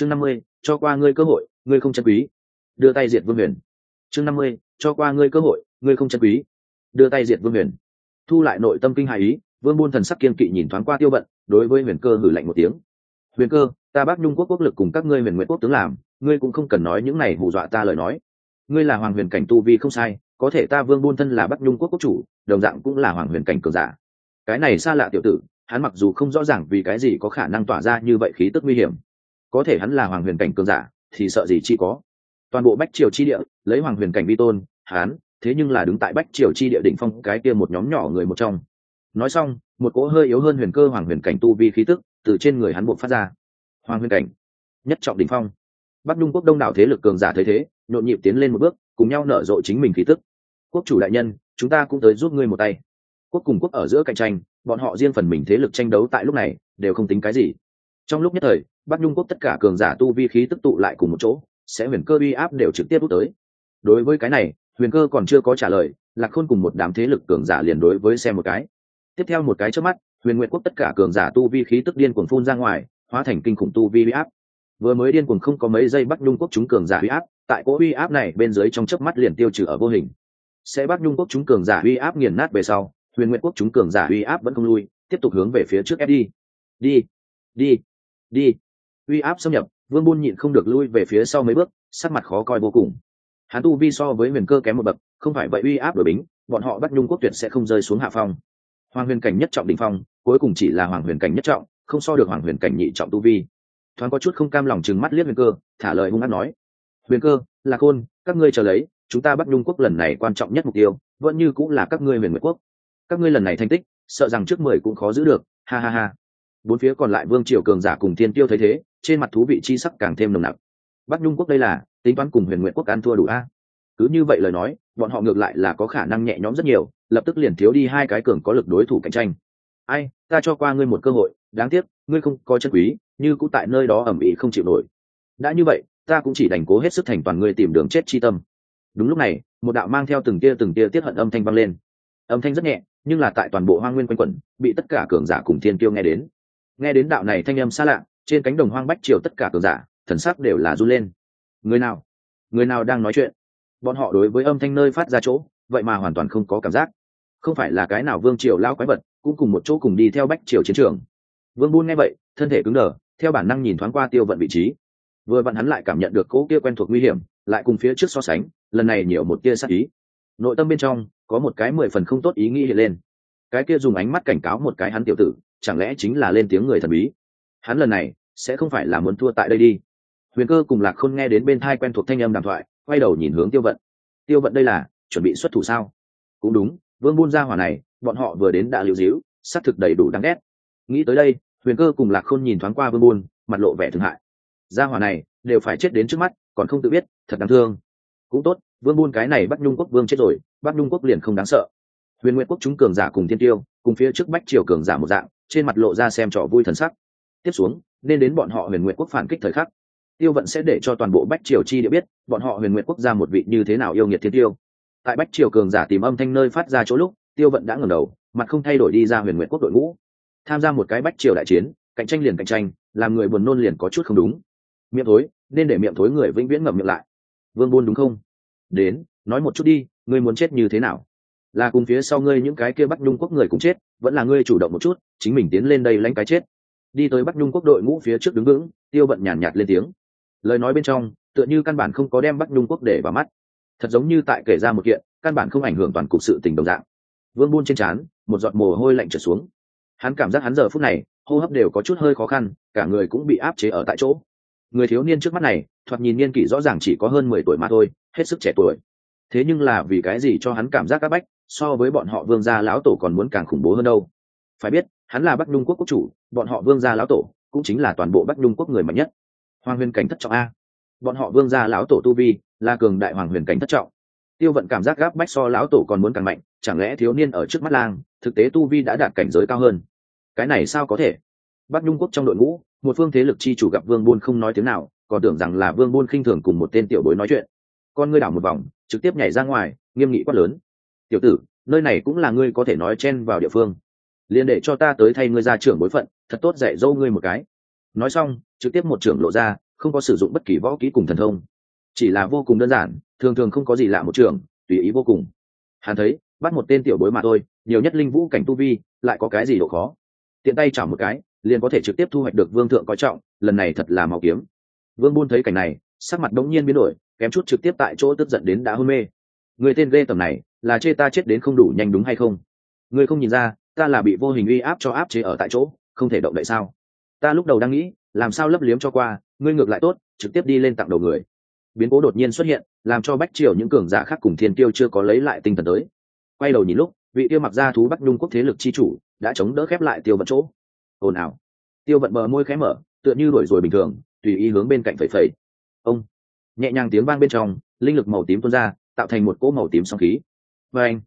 chương năm mươi, cho qua ngươi cơ hội, ngươi không chân quý. Đưa tay diệt vương huyền. Chương năm mươi, cho qua ngươi cơ hội, ngươi không chân quý. Đưa tay diệt vương huyền. Thu lại nội tâm kinh hài ý, vương buôn thần sắc kiên kỵ nhìn thoáng qua tiêu bận đối với huyền cơ gửi lạnh một tiếng. Huyền cơ, ta bác nhung quốc quốc lực cùng các ngươi huyền nguyện quốc tướng làm, ngươi cũng không cần nói những này hù dọa ta lời nói. Ngươi là hoàng huyền cảnh tu vi không sai, có thể ta vương buôn thân là bắc nhung quốc quốc chủ, đồng dạng cũng là hoàng huyền cảnh cường giả. Cái này xa lạ tiểu tử, hắn mặc dù không rõ ràng vì cái gì có khả năng tỏa ra như vậy khí tức nguy hiểm có thể hắn là hoàng huyền cảnh cường giả, thì sợ gì chi có. Toàn bộ bách triều chi địa, lấy hoàng huyền cảnh vi tôn, hắn, thế nhưng là đứng tại bách triều chi địa đỉnh phong cái kia một nhóm nhỏ người một trong. Nói xong, một cỗ hơi yếu hơn huyền cơ hoàng huyền cảnh tu vi khí tức từ trên người hắn buộc phát ra. Hoàng huyền cảnh, nhất trọng đỉnh phong. Bắc nhung quốc đông đảo thế lực cường giả thấy thế, nhộn nhịp tiến lên một bước, cùng nhau nở rộ chính mình khí tức. Quốc chủ đại nhân, chúng ta cũng tới giúp ngươi một tay. Quốc cùng quốc ở giữa cạnh tranh, bọn họ riêng phần mình thế lực tranh đấu tại lúc này, đều không tính cái gì trong lúc nhất thời, bắc nhung quốc tất cả cường giả tu vi khí tức tụ lại cùng một chỗ, sẽ huyền cơ uy áp đều trực tiếp rút tới. Đối với cái này, huyền cơ còn chưa có trả lời, lạc khôn cùng một đám thế lực cường giả liền đối với xem một cái. Tiếp theo một cái trước mắt, huyền nguyện quốc tất cả cường giả tu vi khí tức điên cuồng phun ra ngoài, hóa thành kinh khủng tu vi uy áp. Vừa mới điên cuồng không có mấy giây bắc nhung quốc chúng cường giả uy áp, tại cỗ uy áp này bên dưới trong chớp mắt liền tiêu trừ ở vô hình. Sẽ bắc nhung quốc chúng cường giả uy áp nghiền nát về sau, huyền nguyện quốc chúng cường giả uy áp vẫn không lui, tiếp tục hướng về phía trước ép đi. Đi đi đi. Uy áp xâm nhập, vương buôn nhịn không được lui về phía sau mấy bước, sắc mặt khó coi vô cùng. Hắn tu vi so với huyền cơ kém một bậc, không phải vậy uy áp đổi bính, bọn họ bắt nhung quốc tuyệt sẽ không rơi xuống hạ phong. Hoàng huyền cảnh nhất trọng đình phong, cuối cùng chỉ là hoàng huyền cảnh nhất trọng, không so được hoàng huyền cảnh nhị trọng tu vi. Thoáng có chút không cam lòng chừng mắt liếc huyền cơ, thả lời hung hát nói. Huyền cơ là khôn các ngươi chờ lấy, chúng ta bắt nhung quốc lần này quan trọng nhất mục tiêu, vẫn như cũng là các ngươi huyền nguyệt quốc. Các ngươi lần này thành tích, sợ rằng trước mười cũng khó giữ được, ha ha ha bốn phía còn lại vương triều cường giả cùng thiên tiêu thấy thế, trên mặt thú vị chi sắc càng thêm nồng nặc. Bắc nhung quốc đây là, tính toán cùng huyền nguyện quốc ăn thua đủ a. Cứ như vậy lời nói, bọn họ ngược lại là có khả năng nhẹ nhõm rất nhiều, lập tức liền thiếu đi hai cái cường có lực đối thủ cạnh tranh. Ai, ta cho qua ngươi một cơ hội, đáng tiếc, ngươi không có chân quý, như cũng tại nơi đó ẩm ĩ không chịu nổi. Đã như vậy, ta cũng chỉ đành cố hết sức thành toàn ngươi tìm đường chết chi tâm. Đúng lúc này, một đạo mang theo từng tia từng tia tiết hận âm thanh vang lên. Âm thanh rất nhẹ, nhưng là tại toàn bộ hoang nguyên quanh quẩn, bị tất cả cường giả cùng thiên kiêu nghe đến nghe đến đạo này thanh âm xa lạ, trên cánh đồng hoang bách triều tất cả cường giả, thần sắc đều là run lên. Người nào? Người nào đang nói chuyện? Bọn họ đối với âm thanh nơi phát ra chỗ, vậy mà hoàn toàn không có cảm giác. Không phải là cái nào vương triều lao quái vật, cũng cùng một chỗ cùng đi theo bách triều chiến trường. Vương buôn nghe vậy, thân thể cứng đờ, theo bản năng nhìn thoáng qua tiêu vận vị trí. Vừa vặn hắn lại cảm nhận được cỗ kia quen thuộc nguy hiểm, lại cùng phía trước so sánh, lần này nhiều một tia sắc ý. Nội tâm bên trong, có một cái mười phần không tốt ý nghĩ hiện lên. Cái kia dùng ánh mắt cảnh cáo một cái hắn tiểu tử chẳng lẽ chính là lên tiếng người thần bí? Hắn lần này sẽ không phải là muốn thua tại đây đi. Huyền cơ cùng lạc khôn nghe đến bên thai quen thuộc thanh âm đàm thoại, quay đầu nhìn hướng tiêu vận. Tiêu vận đây là chuẩn bị xuất thủ sao? Cũng đúng, vương buôn ra hỏa này, bọn họ vừa đến đã liều díu xác thực đầy đủ đáng ghét. Nghĩ tới đây, huyền cơ cùng lạc khôn nhìn thoáng qua vương buôn, mặt lộ vẻ thương hại. Gia hỏa này đều phải chết đến trước mắt, còn không tự biết, thật đáng thương. Cũng tốt, vương buôn cái này bắt nhung quốc vương chết rồi bắt nhung quốc liền không đáng sợ. Huyền nguyện quốc chúng cường giả cùng thiên tiêu, cùng phía trước bách triều cường giả một dạng trên mặt lộ ra xem trò vui thần sắc. Tiếp xuống, nên đến bọn họ huyền nguyện quốc phản kích thời khắc. Tiêu vận sẽ để cho toàn bộ bách triều chi địa biết, bọn họ huyền nguyện quốc ra một vị như thế nào yêu nghiệt thiên tiêu. Tại bách triều cường giả tìm âm thanh nơi phát ra chỗ lúc, tiêu vận đã ngẩng đầu, mặt không thay đổi đi ra huyền nguyện quốc đội ngũ. Tham gia một cái bách triều đại chiến, cạnh tranh liền cạnh tranh, làm người buồn nôn liền có chút không đúng. Miệng thối, nên để miệng thối người vĩnh viễn ngậm miệng lại. Vương buôn đúng không? Đến, nói một chút đi, ngươi muốn chết như thế nào? Là cùng phía sau ngươi những cái kia bắc nhung quốc người cũng chết vẫn là ngươi chủ động một chút chính mình tiến lên đây lánh cái chết. Đi tới bắc nhung quốc đội ngũ phía trước đứng vững tiêu bận nhàn nhạt, nhạt lên tiếng. Lời nói bên trong tựa như căn bản không có đem bắc nhung quốc để vào mắt. Thật giống như tại kể ra một kiện căn bản không ảnh hưởng toàn cục sự tình đồng dạng. Vương buôn trên trán một giọt mồ hôi lạnh trở xuống. Hắn cảm giác hắn giờ phút này hô hấp đều có chút hơi khó khăn cả người cũng bị áp chế ở tại chỗ. Người thiếu niên trước mắt này thoạt nhìn niên kỷ rõ ràng chỉ có hơn mười tuổi mà thôi hết sức trẻ tuổi. Thế nhưng là vì cái gì cho hắn cảm giác áp bách? So với bọn họ vương gia lão tổ còn muốn càng khủng bố hơn đâu. Phải biết, hắn là bắc nhung quốc quốc chủ, bọn họ vương gia lão tổ cũng chính là toàn bộ bắc nhung quốc người mạnh nhất. Hoàng huyền cảnh thất trọng a. Bọn họ vương gia lão tổ tu vi là cường đại hoàng huyền cảnh thất trọng. Tiêu vận cảm giác gáp bách so lão tổ còn muốn càng mạnh, chẳng lẽ thiếu niên ở trước mắt lang, thực tế tu vi đã đạt cảnh giới cao hơn? Cái này sao có thể? Bắc nhung quốc trong đội ngũ, một phương thế lực chi chủ gặp vương buôn không nói tiếng nào, còn tưởng rằng là vương buôn khinh thường cùng một tên tiểu bối nói chuyện. Con ngươi đảo một vòng, trực tiếp nhảy ra ngoài, nghiêm nghị quát lớn tiểu tử, nơi này cũng là ngươi có thể nói chen vào địa phương. Liền để cho ta tới thay ngươi ra trưởng bối phận, thật tốt dạy dỗ ngươi một cái. Nói xong, trực tiếp một trưởng lộ ra, không có sử dụng bất kỳ võ kỹ cùng thần thông. Chỉ là vô cùng đơn giản, thường thường không có gì lạ một trường tùy ý vô cùng. Hắn thấy, bắt một tên tiểu bối mà thôi, nhiều nhất linh vũ cảnh tu vi, lại có cái gì độ khó? Tiện tay chảo một cái, liền có thể trực tiếp thu hoạch được vương thượng coi trọng, lần này thật là màu kiếm. Vương buôn thấy cảnh này, sắc mặt đống nhiên biến đổi, kém chút trực tiếp tại chỗ tức giận đến đã hôn mê người tên ghê tầm này, là chê ta chết đến không đủ nhanh đúng hay không? Người không nhìn ra, ta là bị vô hình uy áp cho áp chế ở tại chỗ, không thể động đậy sao? Ta lúc đầu đang nghĩ, làm sao lấp liếm cho qua, ngươi ngược lại tốt, trực tiếp đi lên tặng đầu người. Biến cố đột nhiên xuất hiện, làm cho bách triều những cường giả khác cùng thiên tiêu chưa có lấy lại tinh thần tới. Quay đầu nhìn lúc, vị tiêu mặc ra thú bắc nhung quốc thế lực chi chủ, đã chống đỡ khép lại tiêu vận chỗ. Ồn ào. Tiêu vận bờ môi khẽ mở, tựa như đổi rồi bình thường, tùy ý hướng bên cạnh phẩy phẩy. Ông. Nhẹ nhàng tiếng vang bên trong, linh lực màu tím tuôn ra tạo thành một cỗ màu tím song khí. Và anh,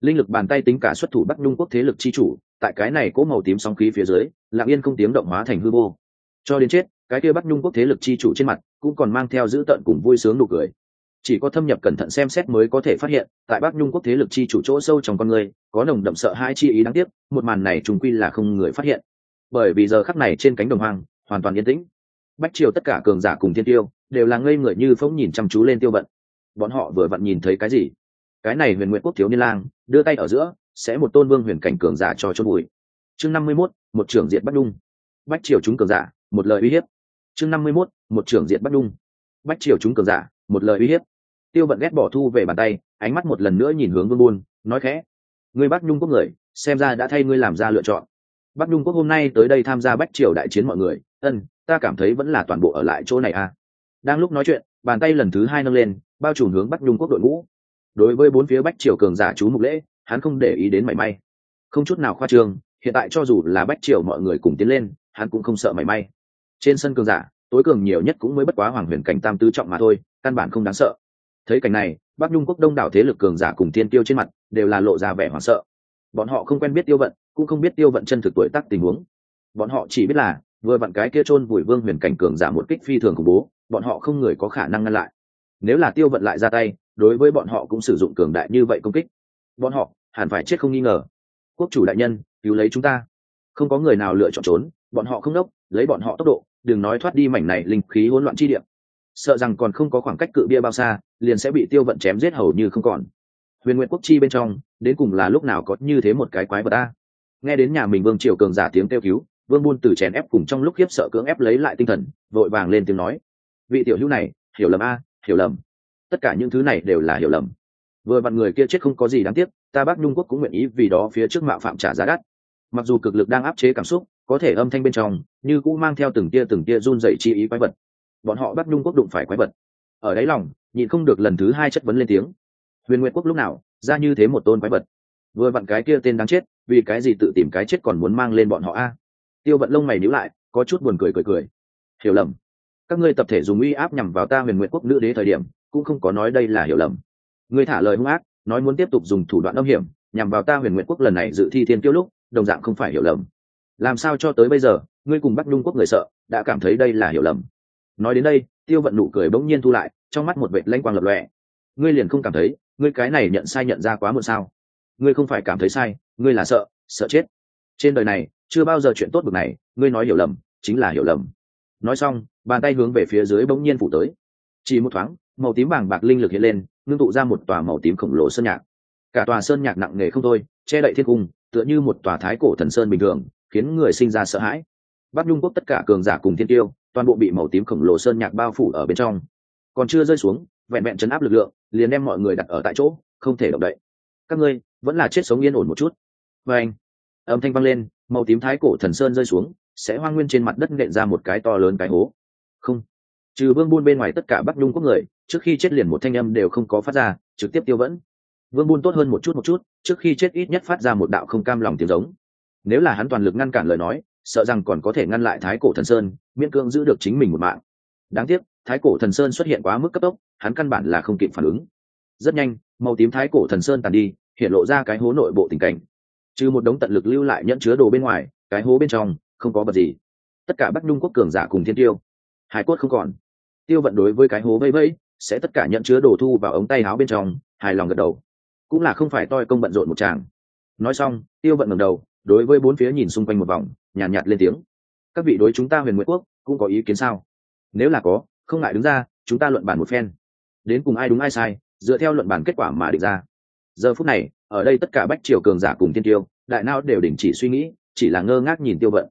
linh lực bàn tay tính cả xuất thủ bắc nhung quốc thế lực chi chủ, tại cái này cỗ màu tím song khí phía dưới, lặng yên không tiếng động hóa thành hư vô. Cho đến chết, cái kia bắc nhung quốc thế lực chi chủ trên mặt cũng còn mang theo dữ tợn cùng vui sướng nụ cười. Chỉ có thâm nhập cẩn thận xem xét mới có thể phát hiện, tại bắc nhung quốc thế lực chi chủ chỗ sâu trong con người, có nồng đậm sợ hai chi ý đáng tiếc, một màn này trùng quy là không người phát hiện. Bởi vì giờ khắc này trên cánh đồng hoang, hoàn toàn yên tĩnh. Bách triều tất cả cường giả cùng thiên tiêu, đều là ngây người như phóng nhìn chăm chú lên tiêu vận bọn họ vừa vặn nhìn thấy cái gì? Cái này huyền nguyện quốc thiếu niên lang, đưa tay ở giữa, sẽ một tôn vương huyền cảnh cường giả cho chôn bụi chương năm mươi mốt, một trưởng diện bắt nhung. Bách triều chúng cường giả, một lời uy hiếp. Chương năm mươi mốt, một trưởng diện bắt nhung. Bách triều chúng cường giả, một lời uy hiếp. Tiêu vận ghét bỏ thu về bàn tay, ánh mắt một lần nữa nhìn hướng vương buôn, nói khẽ. Người bắc nhung quốc người, xem ra đã thay ngươi làm ra lựa chọn. Bắc nhung quốc hôm nay tới đây tham gia bách triều đại chiến mọi người, ân, ta cảm thấy vẫn là toàn bộ ở lại chỗ này à. Đang lúc nói chuyện, bàn tay lần thứ hai nâng lên bao trùm hướng bắc nhung quốc đội ngũ. Đối với bốn phía bách triều cường giả chú mục lễ, hắn không để ý đến mảy may. Không chút nào khoa trương, hiện tại cho dù là bách triều mọi người cùng tiến lên, hắn cũng không sợ mảy may. Trên sân cường giả, tối cường nhiều nhất cũng mới bất quá hoàng huyền cảnh tam tứ trọng mà thôi, căn bản không đáng sợ. Thấy cảnh này, bắc nhung quốc đông đảo thế lực cường giả cùng tiên tiêu trên mặt đều là lộ ra vẻ hoảng sợ. Bọn họ không quen biết tiêu vận, cũng không biết tiêu vận chân thực tuổi tác tình huống. Bọn họ chỉ biết là, vừa vặn cái kia chôn vùi vương huyền cảnh cường giả một kích phi thường khủng bố, bọn họ không người có khả năng ngăn lại nếu là tiêu vận lại ra tay, đối với bọn họ cũng sử dụng cường đại như vậy công kích, bọn họ hẳn phải chết không nghi ngờ. Quốc chủ đại nhân, cứu lấy chúng ta. Không có người nào lựa chọn trốn, bọn họ không đốc, lấy bọn họ tốc độ, đừng nói thoát đi mảnh này linh khí hỗn loạn chi điểm sợ rằng còn không có khoảng cách cự bia bao xa, liền sẽ bị tiêu vận chém giết hầu như không còn. Huyền nguyện quốc chi bên trong, đến cùng là lúc nào có như thế một cái quái vật ta nghe đến nhà mình vương triều cường giả tiếng kêu cứu, vương buôn từ chèn ép cùng trong lúc khiếp sợ cưỡng ép lấy lại tinh thần, vội vàng lên tiếng nói. Vị tiểu hữu này, hiểu lầm a? Hiểu lầm. Tất cả những thứ này đều là hiểu lầm. Vừa vặn người kia chết không có gì đáng tiếc, ta bác nhung quốc cũng nguyện ý vì đó phía trước mạo phạm trả giá đắt. Mặc dù cực lực đang áp chế cảm xúc, có thể âm thanh bên trong, như cũng mang theo từng tia từng tia run dậy chi ý quái vật. Bọn họ bắt nhung quốc đụng phải quái vật. Ở đáy lòng, nhịn không được lần thứ hai chất vấn lên tiếng. Huyền nguyện quốc lúc nào, ra như thế một tôn quái vật? Vừa vặn cái kia tên đáng chết, vì cái gì tự tìm cái chết còn muốn mang lên bọn họ a? Tiêu vận lông mày níu lại, có chút buồn cười cười cười. Hiểu lầm các ngươi tập thể dùng uy áp nhằm vào ta huyền nguyện quốc nữ đế thời điểm, cũng không có nói đây là hiểu lầm. Ngươi thả lời hung ác, nói muốn tiếp tục dùng thủ đoạn âm hiểm, nhằm vào ta huyền nguyện quốc lần này dự thi thiên tiêu lúc, đồng dạng không phải hiểu lầm. Làm sao cho tới bây giờ, ngươi cùng bắc nhung quốc người sợ, đã cảm thấy đây là hiểu lầm. Nói đến đây, tiêu vận nụ cười bỗng nhiên thu lại, trong mắt một vệ lanh quang lập lọe ngươi liền không cảm thấy, ngươi cái này nhận sai nhận ra quá muộn sao? Ngươi không phải cảm thấy sai, ngươi là sợ sợ chết. Trên đời này, chưa bao giờ chuyện tốt bực này, ngươi nói hiểu lầm, chính là hiểu lầm. Nói xong bàn tay hướng về phía dưới bỗng nhiên phủ tới. Chỉ một thoáng, màu tím bàng bạc linh lực hiện lên, ngưng tụ ra một tòa màu tím khổng lồ sơn nhạc. Cả tòa sơn nhạc nặng nề không thôi, che đậy thiên cung, tựa như một tòa thái cổ thần sơn bình thường, khiến người sinh ra sợ hãi. Bắc nhung quốc tất cả cường giả cùng thiên tiêu, toàn bộ bị màu tím khổng lồ sơn nhạc bao phủ ở bên trong. Còn chưa rơi xuống, vẹn vẹn chấn áp lực lượng, liền đem mọi người đặt ở tại chỗ, không thể động đậy. Các ngươi, vẫn là chết sống yên ổn một chút. Và anh, âm thanh vang lên, màu tím thái cổ thần sơn rơi xuống, sẽ hoang nguyên trên mặt đất nện ra một cái to lớn cái hố không. Trừ vương buôn bên ngoài tất cả bắc nhung quốc người, trước khi chết liền một thanh âm đều không có phát ra, trực tiếp tiêu vẫn. Vương buôn tốt hơn một chút một chút, trước khi chết ít nhất phát ra một đạo không cam lòng tiếng giống. Nếu là hắn toàn lực ngăn cản lời nói, sợ rằng còn có thể ngăn lại thái cổ thần sơn, miễn cưỡng giữ được chính mình một mạng. Đáng tiếc, thái cổ thần sơn xuất hiện quá mức cấp tốc, hắn căn bản là không kịp phản ứng. Rất nhanh, màu tím thái cổ thần sơn tàn đi, hiện lộ ra cái hố nội bộ tình cảnh. Trừ một đống tận lực lưu lại nhận chứa đồ bên ngoài, cái hố bên trong không có vật gì. Tất cả bắc nhung quốc cường giả cùng thiên tiêu hải cốt không còn. Tiêu vận đối với cái hố vây vây sẽ tất cả nhận chứa đồ thu vào ống tay áo bên trong hài lòng gật đầu. Cũng là không phải toi công bận rộn một chàng nói xong tiêu vận ngầm đầu đối với bốn phía nhìn xung quanh một vòng nhàn nhạt, nhạt lên tiếng. Các vị đối chúng ta huyền nguyễn quốc cũng có ý kiến sao? Nếu là có không ngại đứng ra chúng ta luận bàn một phen. Đến cùng ai đúng ai sai dựa theo luận bàn kết quả mà định ra. Giờ phút này ở đây tất cả bách triều cường giả cùng tiên tiêu đại não đều đình chỉ suy nghĩ chỉ là ngơ ngác nhìn tiêu vận.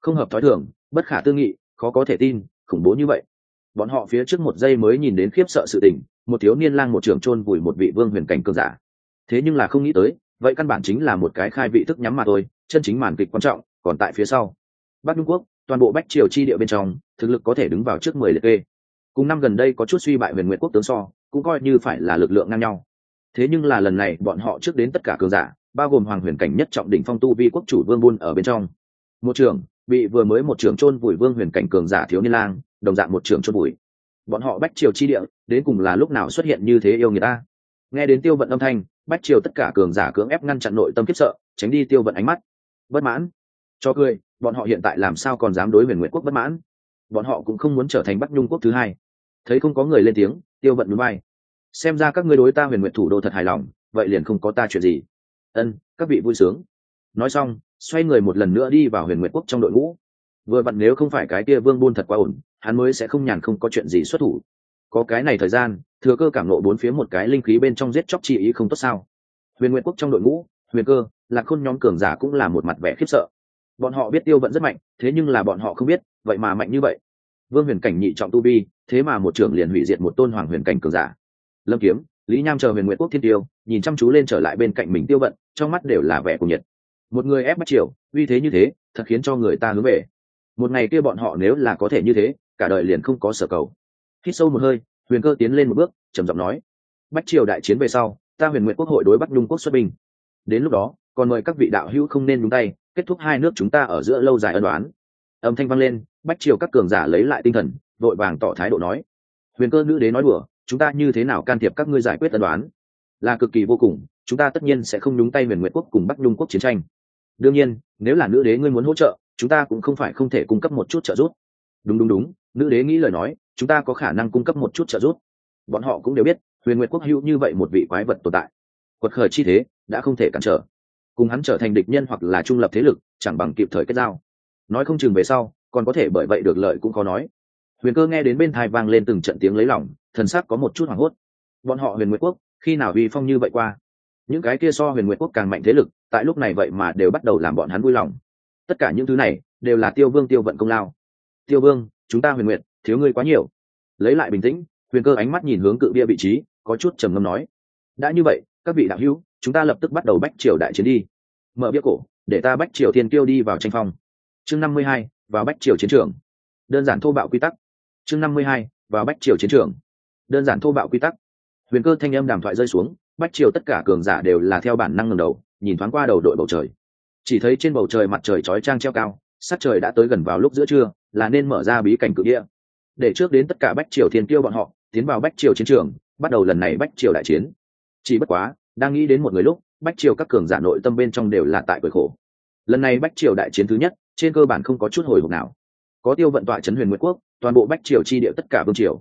Không hợp thói thường bất khả tư nghị khó có thể tin khủng bố như vậy. Bọn họ phía trước một giây mới nhìn đến khiếp sợ sự tình, một thiếu niên lang một trường chôn vùi một vị vương huyền cảnh cường giả. Thế nhưng là không nghĩ tới, vậy căn bản chính là một cái khai vị thức nhắm mà thôi, chân chính màn kịch quan trọng, còn tại phía sau. Bắc trung quốc, toàn bộ bách triều chi địa bên trong, thực lực có thể đứng vào trước mười liệt kê. Cùng năm gần đây có chút suy bại huyền nguyện quốc tướng so, cũng coi như phải là lực lượng ngang nhau. Thế nhưng là lần này bọn họ trước đến tất cả cường giả, bao gồm hoàng huyền cảnh nhất trọng đỉnh phong tu vi quốc chủ vương buôn ở bên trong. Một trường bị vừa mới một trường chôn vùi vương huyền cảnh cường giả thiếu niên lang, đồng dạng một trường chôn vùi. Bọn họ bách triều chi địa, đến cùng là lúc nào xuất hiện như thế yêu người ta? Nghe đến tiêu vận âm thanh, bách triều tất cả cường giả cưỡng ép ngăn chặn nội tâm kiếp sợ, tránh đi tiêu vận ánh mắt. Bất mãn. Cho cười, bọn họ hiện tại làm sao còn dám đối huyền nguyện quốc bất mãn? Bọn họ cũng không muốn trở thành bắc nhung quốc thứ hai. Thấy không có người lên tiếng, tiêu vận núi bay. Xem ra các ngươi đối ta huyền nguyện thủ đô thật hài lòng, vậy liền không có ta chuyện gì. Ân, các vị vui sướng. Nói xong xoay người một lần nữa đi vào huyền Nguyệt quốc trong đội ngũ. Vừa vặn nếu không phải cái kia vương buôn thật quá ổn, hắn mới sẽ không nhàn không có chuyện gì xuất thủ. Có cái này thời gian, thừa cơ cảm nộ bốn phía một cái linh khí bên trong giết chóc chi ý không tốt sao? Huyền Nguyệt quốc trong đội ngũ, huyền cơ là khôn nhóm cường giả cũng là một mặt vẻ khiếp sợ. Bọn họ biết tiêu vận rất mạnh, thế nhưng là bọn họ không biết, vậy mà mạnh như vậy. Vương huyền cảnh nhị trọng tu vi, thế mà một trưởng liền hủy diệt một tôn hoàng huyền cảnh cường giả. Lâm kiếm, lý nham chờ huyền nguyện quốc thiên tiêu, nhìn chăm chú lên trở lại bên cạnh mình tiêu vận, trong mắt đều là vẻ của nhiệt một người ép bắt triều, uy thế như thế, thật khiến cho người ta hướng về. Một ngày kia bọn họ nếu là có thể như thế, cả đời liền không có sở cầu. Hít sâu một hơi, huyền cơ tiến lên một bước, trầm giọng nói, bách triều đại chiến về sau, ta huyền nguyện quốc hội đối bắc nhung quốc xuất binh. Đến lúc đó, còn mời các vị đạo hữu không nên đúng tay, kết thúc hai nước chúng ta ở giữa lâu dài ân đoán âm thanh vang lên, bách triều các cường giả lấy lại tinh thần, vội vàng tỏ thái độ nói, huyền cơ nữ đế nói đùa, chúng ta như thế nào can thiệp các ngươi giải quyết ân đoán là cực kỳ vô cùng, chúng ta tất nhiên sẽ không nhúng tay huyền nguyện quốc cùng bắc nhung quốc chiến tranh đương nhiên, nếu là nữ đế ngươi muốn hỗ trợ, chúng ta cũng không phải không thể cung cấp một chút trợ giúp. Đúng đúng đúng, nữ đế nghĩ lời nói, chúng ta có khả năng cung cấp một chút trợ giúp. Bọn họ cũng đều biết, huyền nguyệt quốc hữu như vậy một vị quái vật tồn tại. Quật khởi chi thế, đã không thể cản trở. Cùng hắn trở thành địch nhân hoặc là trung lập thế lực, chẳng bằng kịp thời kết giao. Nói không chừng về sau, còn có thể bởi vậy được lợi cũng khó nói. Huyền cơ nghe đến bên thai vang lên từng trận tiếng lấy lỏng thần sắc có một chút hoảng hốt. Bọn họ huyền nguyệt quốc, khi nào uy phong như vậy qua? Những cái kia so huyền nguyệt quốc càng mạnh thế lực, tại lúc này vậy mà đều bắt đầu làm bọn hắn vui lòng. Tất cả những thứ này, đều là tiêu vương tiêu vận công lao. Tiêu vương, chúng ta huyền nguyện thiếu ngươi quá nhiều. Lấy lại bình tĩnh, huyền cơ ánh mắt nhìn hướng cự bia vị trí, có chút trầm ngâm nói. Đã như vậy, các vị đạo hữu, chúng ta lập tức bắt đầu bách triều đại chiến đi. Mở bia cổ, để ta bách triều thiên tiêu đi vào tranh phong. Chương năm mươi hai, vào bách triều chiến trường. Đơn giản thô bạo quy tắc. Chương năm mươi hai, vào bách triều chiến trường. Đơn giản thô bạo quy tắc. Huyền cơ thanh âm đàm thoại rơi xuống bách triều tất cả cường giả đều là theo bản năng ngầm đầu, nhìn thoáng qua đầu đội bầu trời. Chỉ thấy trên bầu trời mặt trời chói trang treo cao, sắc trời đã tới gần vào lúc giữa trưa, là nên mở ra bí cảnh cự địa. Để trước đến tất cả bách triều thiên tiêu bọn họ, tiến vào bách triều chiến trường, bắt đầu lần này bách triều đại chiến. Chỉ bất quá, đang nghĩ đến một người lúc, bách triều các cường giả nội tâm bên trong đều là tại cười khổ. Lần này bách triều đại chiến thứ nhất, trên cơ bản không có chút hồi hộp nào. Có tiêu vận tọa trấn huyền nguyệt quốc, toàn bộ bách triều chi địa tất cả vương triều.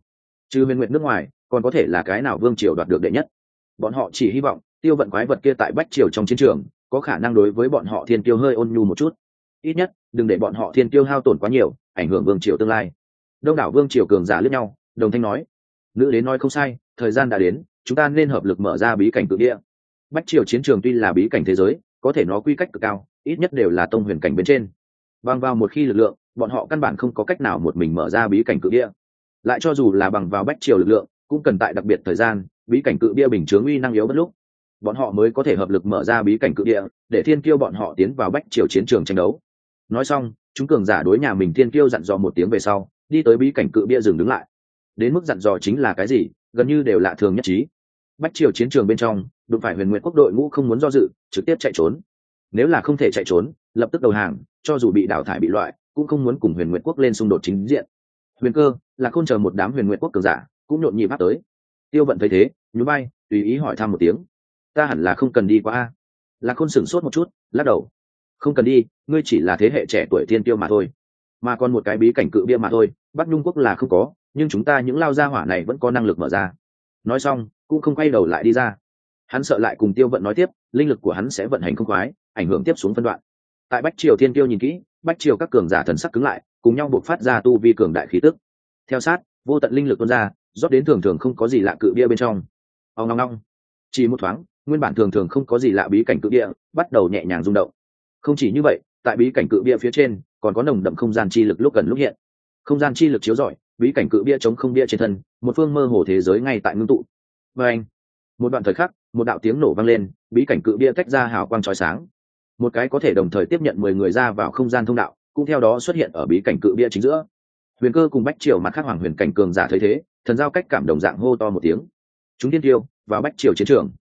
Trừ huyền nguyệt nước ngoài, còn có thể là cái nào vương triều đoạt được đệ nhất? Bọn họ chỉ hy vọng, tiêu vận quái vật kia tại bách triều trong chiến trường, có khả năng đối với bọn họ thiên tiêu hơi ôn nhu một chút. Ít nhất, đừng để bọn họ thiên tiêu hao tổn quá nhiều, ảnh hưởng vương triều tương lai. Đông đảo vương triều cường giả lướt nhau, đồng thanh nói, nữ đến nói không sai, thời gian đã đến, chúng ta nên hợp lực mở ra bí cảnh cự địa. Bách triều chiến trường tuy là bí cảnh thế giới, có thể nó quy cách cực cao, ít nhất đều là tông huyền cảnh bên trên. Bằng vào một khi lực lượng, bọn họ căn bản không có cách nào một mình mở ra bí cảnh cự địa. Lại cho dù là bằng vào bách triều lực lượng, cũng cần tại đặc biệt thời gian bí cảnh cự bia bình chướng uy năng yếu bất lúc. Bọn họ mới có thể hợp lực mở ra bí cảnh cự địa để thiên kiêu bọn họ tiến vào bách triều chiến trường tranh đấu. Nói xong, chúng cường giả đối nhà mình thiên kiêu dặn dò một tiếng về sau, đi tới bí cảnh cự bia dừng đứng lại. Đến mức dặn dò chính là cái gì, gần như đều lạ thường nhất trí. Bách triều chiến trường bên trong, đụng phải huyền nguyện quốc đội ngũ không muốn do dự, trực tiếp chạy trốn. Nếu là không thể chạy trốn, lập tức đầu hàng, cho dù bị đào thải bị loại, cũng không muốn cùng huyền nguyện quốc lên xung đột chính diện. Huyền cơ, là không chờ một đám huyền nguyện quốc cường giả, cũng nhộn nhịp áp tới tiêu vận thấy thế nhú bay tùy ý hỏi thăm một tiếng. Ta hẳn là không cần đi qua a. Là khôn sửng sốt một chút, lắc đầu. Không cần đi, ngươi chỉ là thế hệ trẻ tuổi thiên tiêu mà thôi. Mà còn một cái bí cảnh cự bia mà thôi, bắc nhung quốc là không có, nhưng chúng ta những lao gia hỏa này vẫn có năng lực mở ra. Nói xong, cũng không quay đầu lại đi ra. Hắn sợ lại cùng tiêu vận nói tiếp, linh lực của hắn sẽ vận hành không khoái, ảnh hưởng tiếp xuống phân đoạn. Tại bách triều thiên tiêu nhìn kỹ, bách triều các cường giả thần sắc cứng lại, cùng nhau buộc phát ra tu vi cường đại khí tức. Theo sát, vô tận linh lực tuôn ra rót đến thường thường không có gì lạ cự bia bên trong. Ông ngong ngong chỉ một thoáng, nguyên bản thường thường không có gì lạ bí cảnh cự bia bắt đầu nhẹ nhàng rung động. Không chỉ như vậy, tại bí cảnh cự bia phía trên, còn có nồng đậm không gian chi lực lúc gần lúc hiện. Không gian chi lực chiếu rọi, bí cảnh cự bia chống không bia trên thân, một phương mơ hồ thế giới ngay tại ngưng tụ. Và anh, một đoạn thời khắc, một đạo tiếng nổ vang lên, bí cảnh cự bia tách ra hào quang trói sáng. Một cái có thể đồng thời tiếp nhận mười người ra vào không gian thông đạo, cũng theo đó xuất hiện ở bí cảnh cự bia chính giữa. Huyền cơ cùng bách triều mặt khác hoàng huyền cảnh cường giả thấy thế thần giao cách cảm đồng dạng hô to một tiếng. Chúng tiên tiêu vào bách triều chiến trường.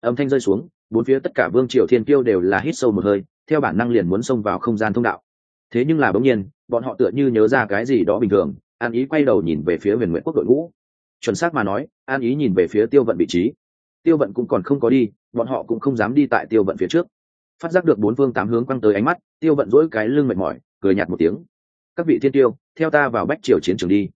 Âm thanh rơi xuống, bốn phía tất cả vương triều thiên tiêu đều là hít sâu một hơi, theo bản năng liền muốn xông vào không gian thông đạo. Thế nhưng là bỗng nhiên, bọn họ tựa như nhớ ra cái gì đó bình thường, an ý quay đầu nhìn về phía huyền nguyện quốc đội ngũ. Chuẩn xác mà nói, an ý nhìn về phía tiêu vận vị trí. Tiêu vận cũng còn không có đi, bọn họ cũng không dám đi tại tiêu vận phía trước. Phát giác được bốn phương tám hướng quăng tới ánh mắt, tiêu vận dỗi cái lưng mệt mỏi, cười nhạt một tiếng. Các vị thiên tiêu theo ta vào bách triều chiến trường đi.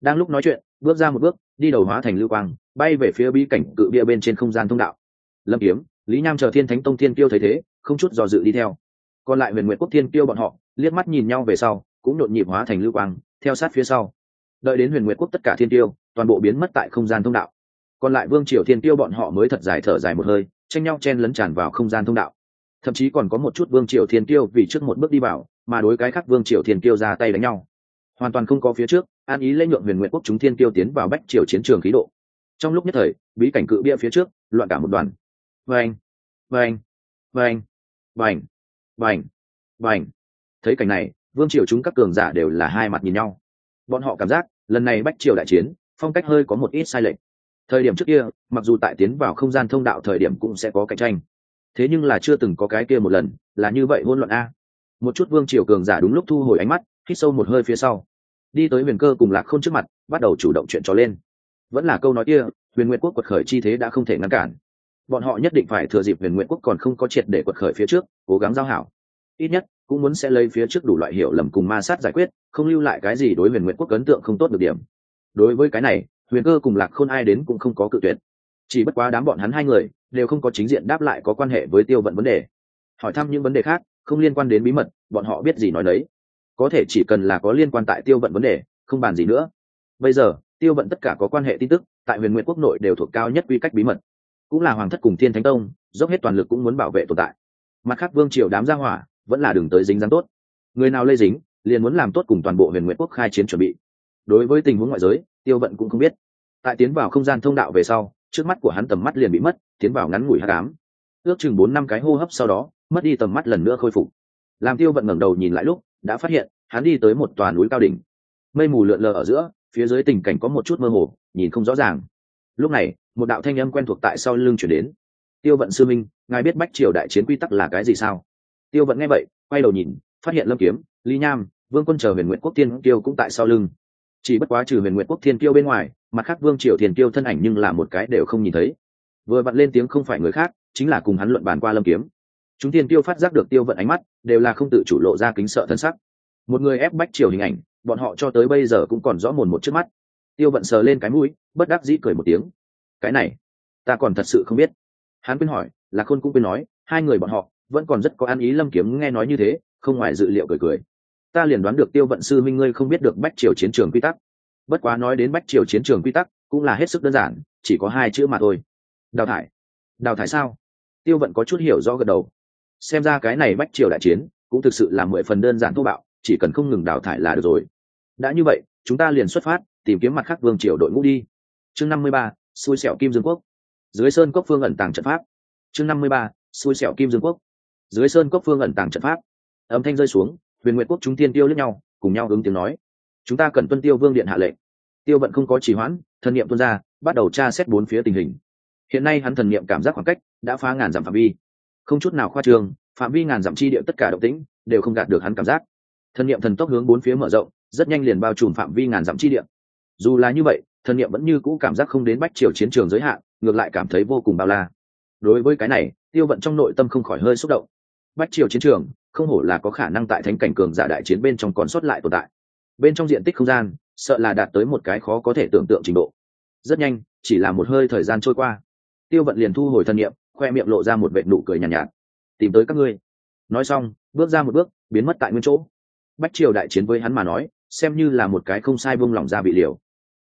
Đang lúc nói chuyện bước ra một bước, đi đầu hóa thành lưu quang, bay về phía bí cảnh cự bia bên trên không gian thông đạo. Lâm kiếm, lý nham chờ thiên thánh tông thiên tiêu thấy thế, không chút do dự đi theo. Còn lại huyền nguyện quốc thiên tiêu bọn họ, liếc mắt nhìn nhau về sau, cũng nhộn nhịp hóa thành lưu quang, theo sát phía sau. Đợi đến huyền nguyện quốc tất cả thiên tiêu toàn bộ biến mất tại không gian thông đạo. Còn lại vương triều thiên tiêu bọn họ mới thật dài thở dài một hơi, tranh nhau chen lấn tràn vào không gian thông đạo. Thậm chí còn có một chút vương triều thiên tiêu vì trước một bước đi vào, mà đối cái khác vương triều thiên tiêu ra tay đánh nhau hoàn toàn không có phía trước, an ý lễ nhượng huyền nguyện quốc chúng thiên tiêu tiến vào bách triều chiến trường khí độ. Trong lúc nhất thời, bí cảnh cự bia phía trước, loạn cả một đoàn. Vành vành vành vành vành vành. Thấy cảnh này, vương triều chúng các cường giả đều là hai mặt nhìn nhau. Bọn họ cảm giác, lần này bách triều đại chiến, phong cách hơi có một ít sai lệch. Thời điểm trước kia, mặc dù tại tiến vào không gian thông đạo thời điểm cũng sẽ có cạnh tranh. Thế nhưng là chưa từng có cái kia một lần, là như vậy hôn luận a. Một chút vương triều cường giả đúng lúc thu hồi ánh mắt, hít sâu một hơi phía sau đi tới huyền cơ cùng lạc khôn trước mặt, bắt đầu chủ động chuyện trò lên. Vẫn là câu nói kia, huyền nguyện quốc quật khởi chi thế đã không thể ngăn cản. Bọn họ nhất định phải thừa dịp huyền nguyện quốc còn không có triệt để quật khởi phía trước, cố gắng giao hảo. Ít nhất, cũng muốn sẽ lấy phía trước đủ loại hiểu lầm cùng ma sát giải quyết, không lưu lại cái gì đối huyền nguyện quốc ấn tượng không tốt được điểm. Đối với cái này, huyền cơ cùng lạc khôn ai đến cũng không có cự tuyệt. Chỉ bất quá đám bọn hắn hai người, đều không có chính diện đáp lại có quan hệ với tiêu vận vấn đề. Hỏi thăm những vấn đề khác, không liên quan đến bí mật, bọn họ biết gì nói đấy có thể chỉ cần là có liên quan tại tiêu vận vấn đề, không bàn gì nữa. Bây giờ, tiêu vận tất cả có quan hệ tin tức, tại huyền nguyện quốc nội đều thuộc cao nhất quy cách bí mật. Cũng là hoàng thất cùng thiên thánh tông, dốc hết toàn lực cũng muốn bảo vệ tồn tại. Mặt khác vương triều đám gia hỏa, vẫn là đường tới dính dáng tốt. Người nào lây dính, liền muốn làm tốt cùng toàn bộ huyền nguyện quốc khai chiến chuẩn bị. Đối với tình huống ngoại giới, tiêu vận cũng không biết. Tại tiến vào không gian thông đạo về sau, trước mắt của hắn tầm mắt liền bị mất, tiến vào ngắn ngủi hát cám ước chừng bốn năm cái hô hấp sau đó, mất đi tầm mắt lần nữa khôi phục. Làm tiêu vận ngẩng đầu nhìn lại lúc đã phát hiện, hắn đi tới một tòa núi cao đỉnh. Mây mù lượn lờ ở giữa, phía dưới tình cảnh có một chút mơ hồ, nhìn không rõ ràng. Lúc này, một đạo thanh âm quen thuộc tại sau lưng chuyển đến. Tiêu vận sư minh, ngài biết bách triều đại chiến quy tắc là cái gì sao? Tiêu vận nghe vậy, quay đầu nhìn, phát hiện lâm kiếm, lý nham, vương quân chờ huyền nguyện quốc tiên tiêu cũng tại sau lưng. Chỉ bất quá trừ huyền nguyện quốc thiên tiêu bên ngoài, mặt khác vương triều thiên tiêu thân ảnh nhưng là một cái đều không nhìn thấy. Vừa vặn lên tiếng không phải người khác, chính là cùng hắn luận bàn qua lâm kiếm chúng tiên tiêu phát giác được tiêu vận ánh mắt, đều là không tự chủ lộ ra kính sợ thân sắc. Một người ép bách triều hình ảnh, bọn họ cho tới bây giờ cũng còn rõ mồn một trước mắt. Tiêu vận sờ lên cái mũi, bất đắc dĩ cười một tiếng. Cái này, ta còn thật sự không biết. Hắn quên hỏi là khôn cũng quên nói, hai người bọn họ, vẫn còn rất có ăn ý lâm kiếm nghe nói như thế, không ngoài dự liệu cười cười. Ta liền đoán được tiêu vận sư minh ngươi không biết được bách triều chiến trường quy tắc. Bất quá nói đến bách triều chiến trường quy tắc, cũng là hết sức đơn giản, chỉ có hai chữ mà thôi. Đào thải. Đào thải sao? Tiêu vận có chút hiểu rõ gật đầu xem ra cái này bách triều đại chiến cũng thực sự là mười phần đơn giản thô bạo, chỉ cần không ngừng đào thải là được rồi. Đã như vậy, chúng ta liền xuất phát, tìm kiếm mặt khác vương triều đội ngũ đi. Chương năm mươi ba, xui xẻo kim dương quốc. Dưới sơn cốc phương ẩn tàng trận pháp. Chương năm mươi ba, xui xẻo kim dương quốc. Dưới sơn cốc phương ẩn tàng trận pháp. Âm thanh rơi xuống, huyền nguyện quốc chúng tiên tiêu lẫn nhau, cùng nhau ứng tiếng nói. Chúng ta cần tuân tiêu vương điện hạ lệnh. Tiêu vận không có trì hoãn, thần niệm tuân ra, bắt đầu tra xét bốn phía tình hình. Hiện nay hắn thần niệm cảm giác khoảng cách đã phá ngàn dặm phạm vi không chút nào khoa trương, phạm vi ngàn dặm chi địa tất cả động tĩnh đều không gạt được hắn cảm giác. Thần niệm thần tốc hướng bốn phía mở rộng, rất nhanh liền bao trùm phạm vi ngàn dặm chi địa. Dù là như vậy, thần niệm vẫn như cũ cảm giác không đến bách triều chiến trường giới hạn, ngược lại cảm thấy vô cùng bao la. Đối với cái này, tiêu vận trong nội tâm không khỏi hơi xúc động. Bách triều chiến trường, không hổ là có khả năng tại thánh cảnh cường giả đại chiến bên trong còn sót lại tồn tại. Bên trong diện tích không gian, sợ là đạt tới một cái khó có thể tưởng tượng trình độ. Rất nhanh, chỉ là một hơi thời gian trôi qua. Tiêu vận liền thu hồi thân nhiệm khoe miệng lộ ra một vệ nụ cười nhàn nhạt, nhạt. Tìm tới các ngươi. Nói xong bước ra một bước biến mất tại nguyên chỗ. Bách triều đại chiến với hắn mà nói xem như là một cái không sai buông lỏng ra bị liều.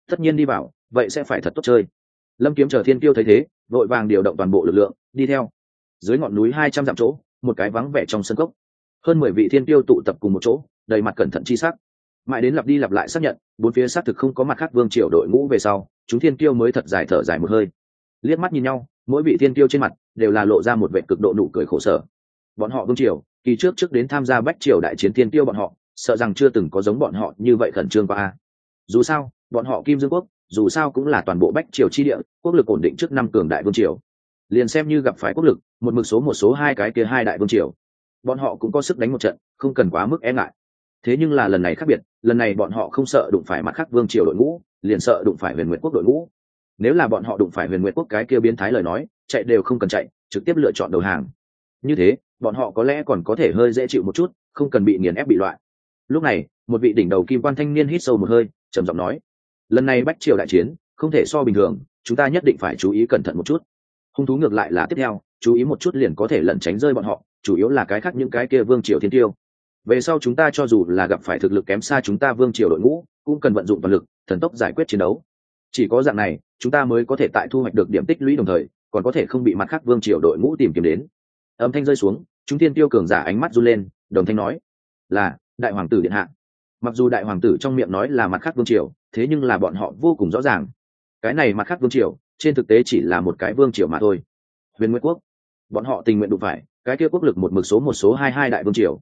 Tất nhiên đi vào vậy sẽ phải thật tốt chơi. Lâm kiếm chờ thiên tiêu thấy thế vội vàng điều động toàn bộ lực lượng đi theo. Dưới ngọn núi hai trăm dặm chỗ một cái vắng vẻ trong sân cốc. Hơn mười vị thiên tiêu tụ tập cùng một chỗ đầy mặt cẩn thận chi sắc. Mãi đến lặp đi lặp lại xác nhận bốn phía xác thực không có mặt khác vương triều đội ngũ về sau chúng thiên tiêu mới thật dài thở dài một hơi. Liếc mắt nhìn nhau mỗi vị thiên tiêu trên mặt đều là lộ ra một vệ cực độ nụ cười khổ sở. Bọn họ vương triều, kỳ trước trước đến tham gia bách triều đại chiến thiên tiêu bọn họ, sợ rằng chưa từng có giống bọn họ như vậy khẩn trương qua. A dù sao, bọn họ kim dương quốc, dù sao cũng là toàn bộ bách triều chi địa, quốc lực ổn định trước năm cường đại vương triều. Liền xem như gặp phải quốc lực, một mực số một số hai cái kia hai đại vương triều, bọn họ cũng có sức đánh một trận, không cần quá mức e ngại. Thế nhưng là lần này khác biệt, lần này bọn họ không sợ đụng phải mặt khác vương triều đội ngũ, liền sợ đụng phải huyền nguyện quốc đội ngũ nếu là bọn họ đụng phải huyền nguyện quốc cái kia biến thái lời nói, chạy đều không cần chạy, trực tiếp lựa chọn đầu hàng. Như thế, bọn họ có lẽ còn có thể hơi dễ chịu một chút, không cần bị nghiền ép bị loại. Lúc này, một vị đỉnh đầu kim quan thanh niên hít sâu một hơi, trầm giọng nói, lần này bách triều đại chiến, không thể so bình thường, chúng ta nhất định phải chú ý cẩn thận một chút. Hung thú ngược lại là tiếp theo, chú ý một chút liền có thể lẩn tránh rơi bọn họ, chủ yếu là cái khác những cái kia vương triều thiên tiêu. Về sau chúng ta cho dù là gặp phải thực lực kém xa chúng ta vương triều đội ngũ, cũng cần vận dụng toàn lực, thần tốc giải quyết chiến đấu chỉ có dạng này, chúng ta mới có thể tại thu hoạch được điểm tích lũy đồng thời, còn có thể không bị mặt khác vương triều đội ngũ tìm kiếm đến. Âm thanh rơi xuống, chúng tiên tiêu cường giả ánh mắt run lên, đồng thanh nói, là, đại hoàng tử điện hạ. Mặc dù đại hoàng tử trong miệng nói là mặt khác vương triều, thế nhưng là bọn họ vô cùng rõ ràng. Cái này mặt khác vương triều, trên thực tế chỉ là một cái vương triều mà thôi. Huyền nguyễn quốc, bọn họ tình nguyện đụng phải, cái kia quốc lực một mực số một số hai hai đại vương triều.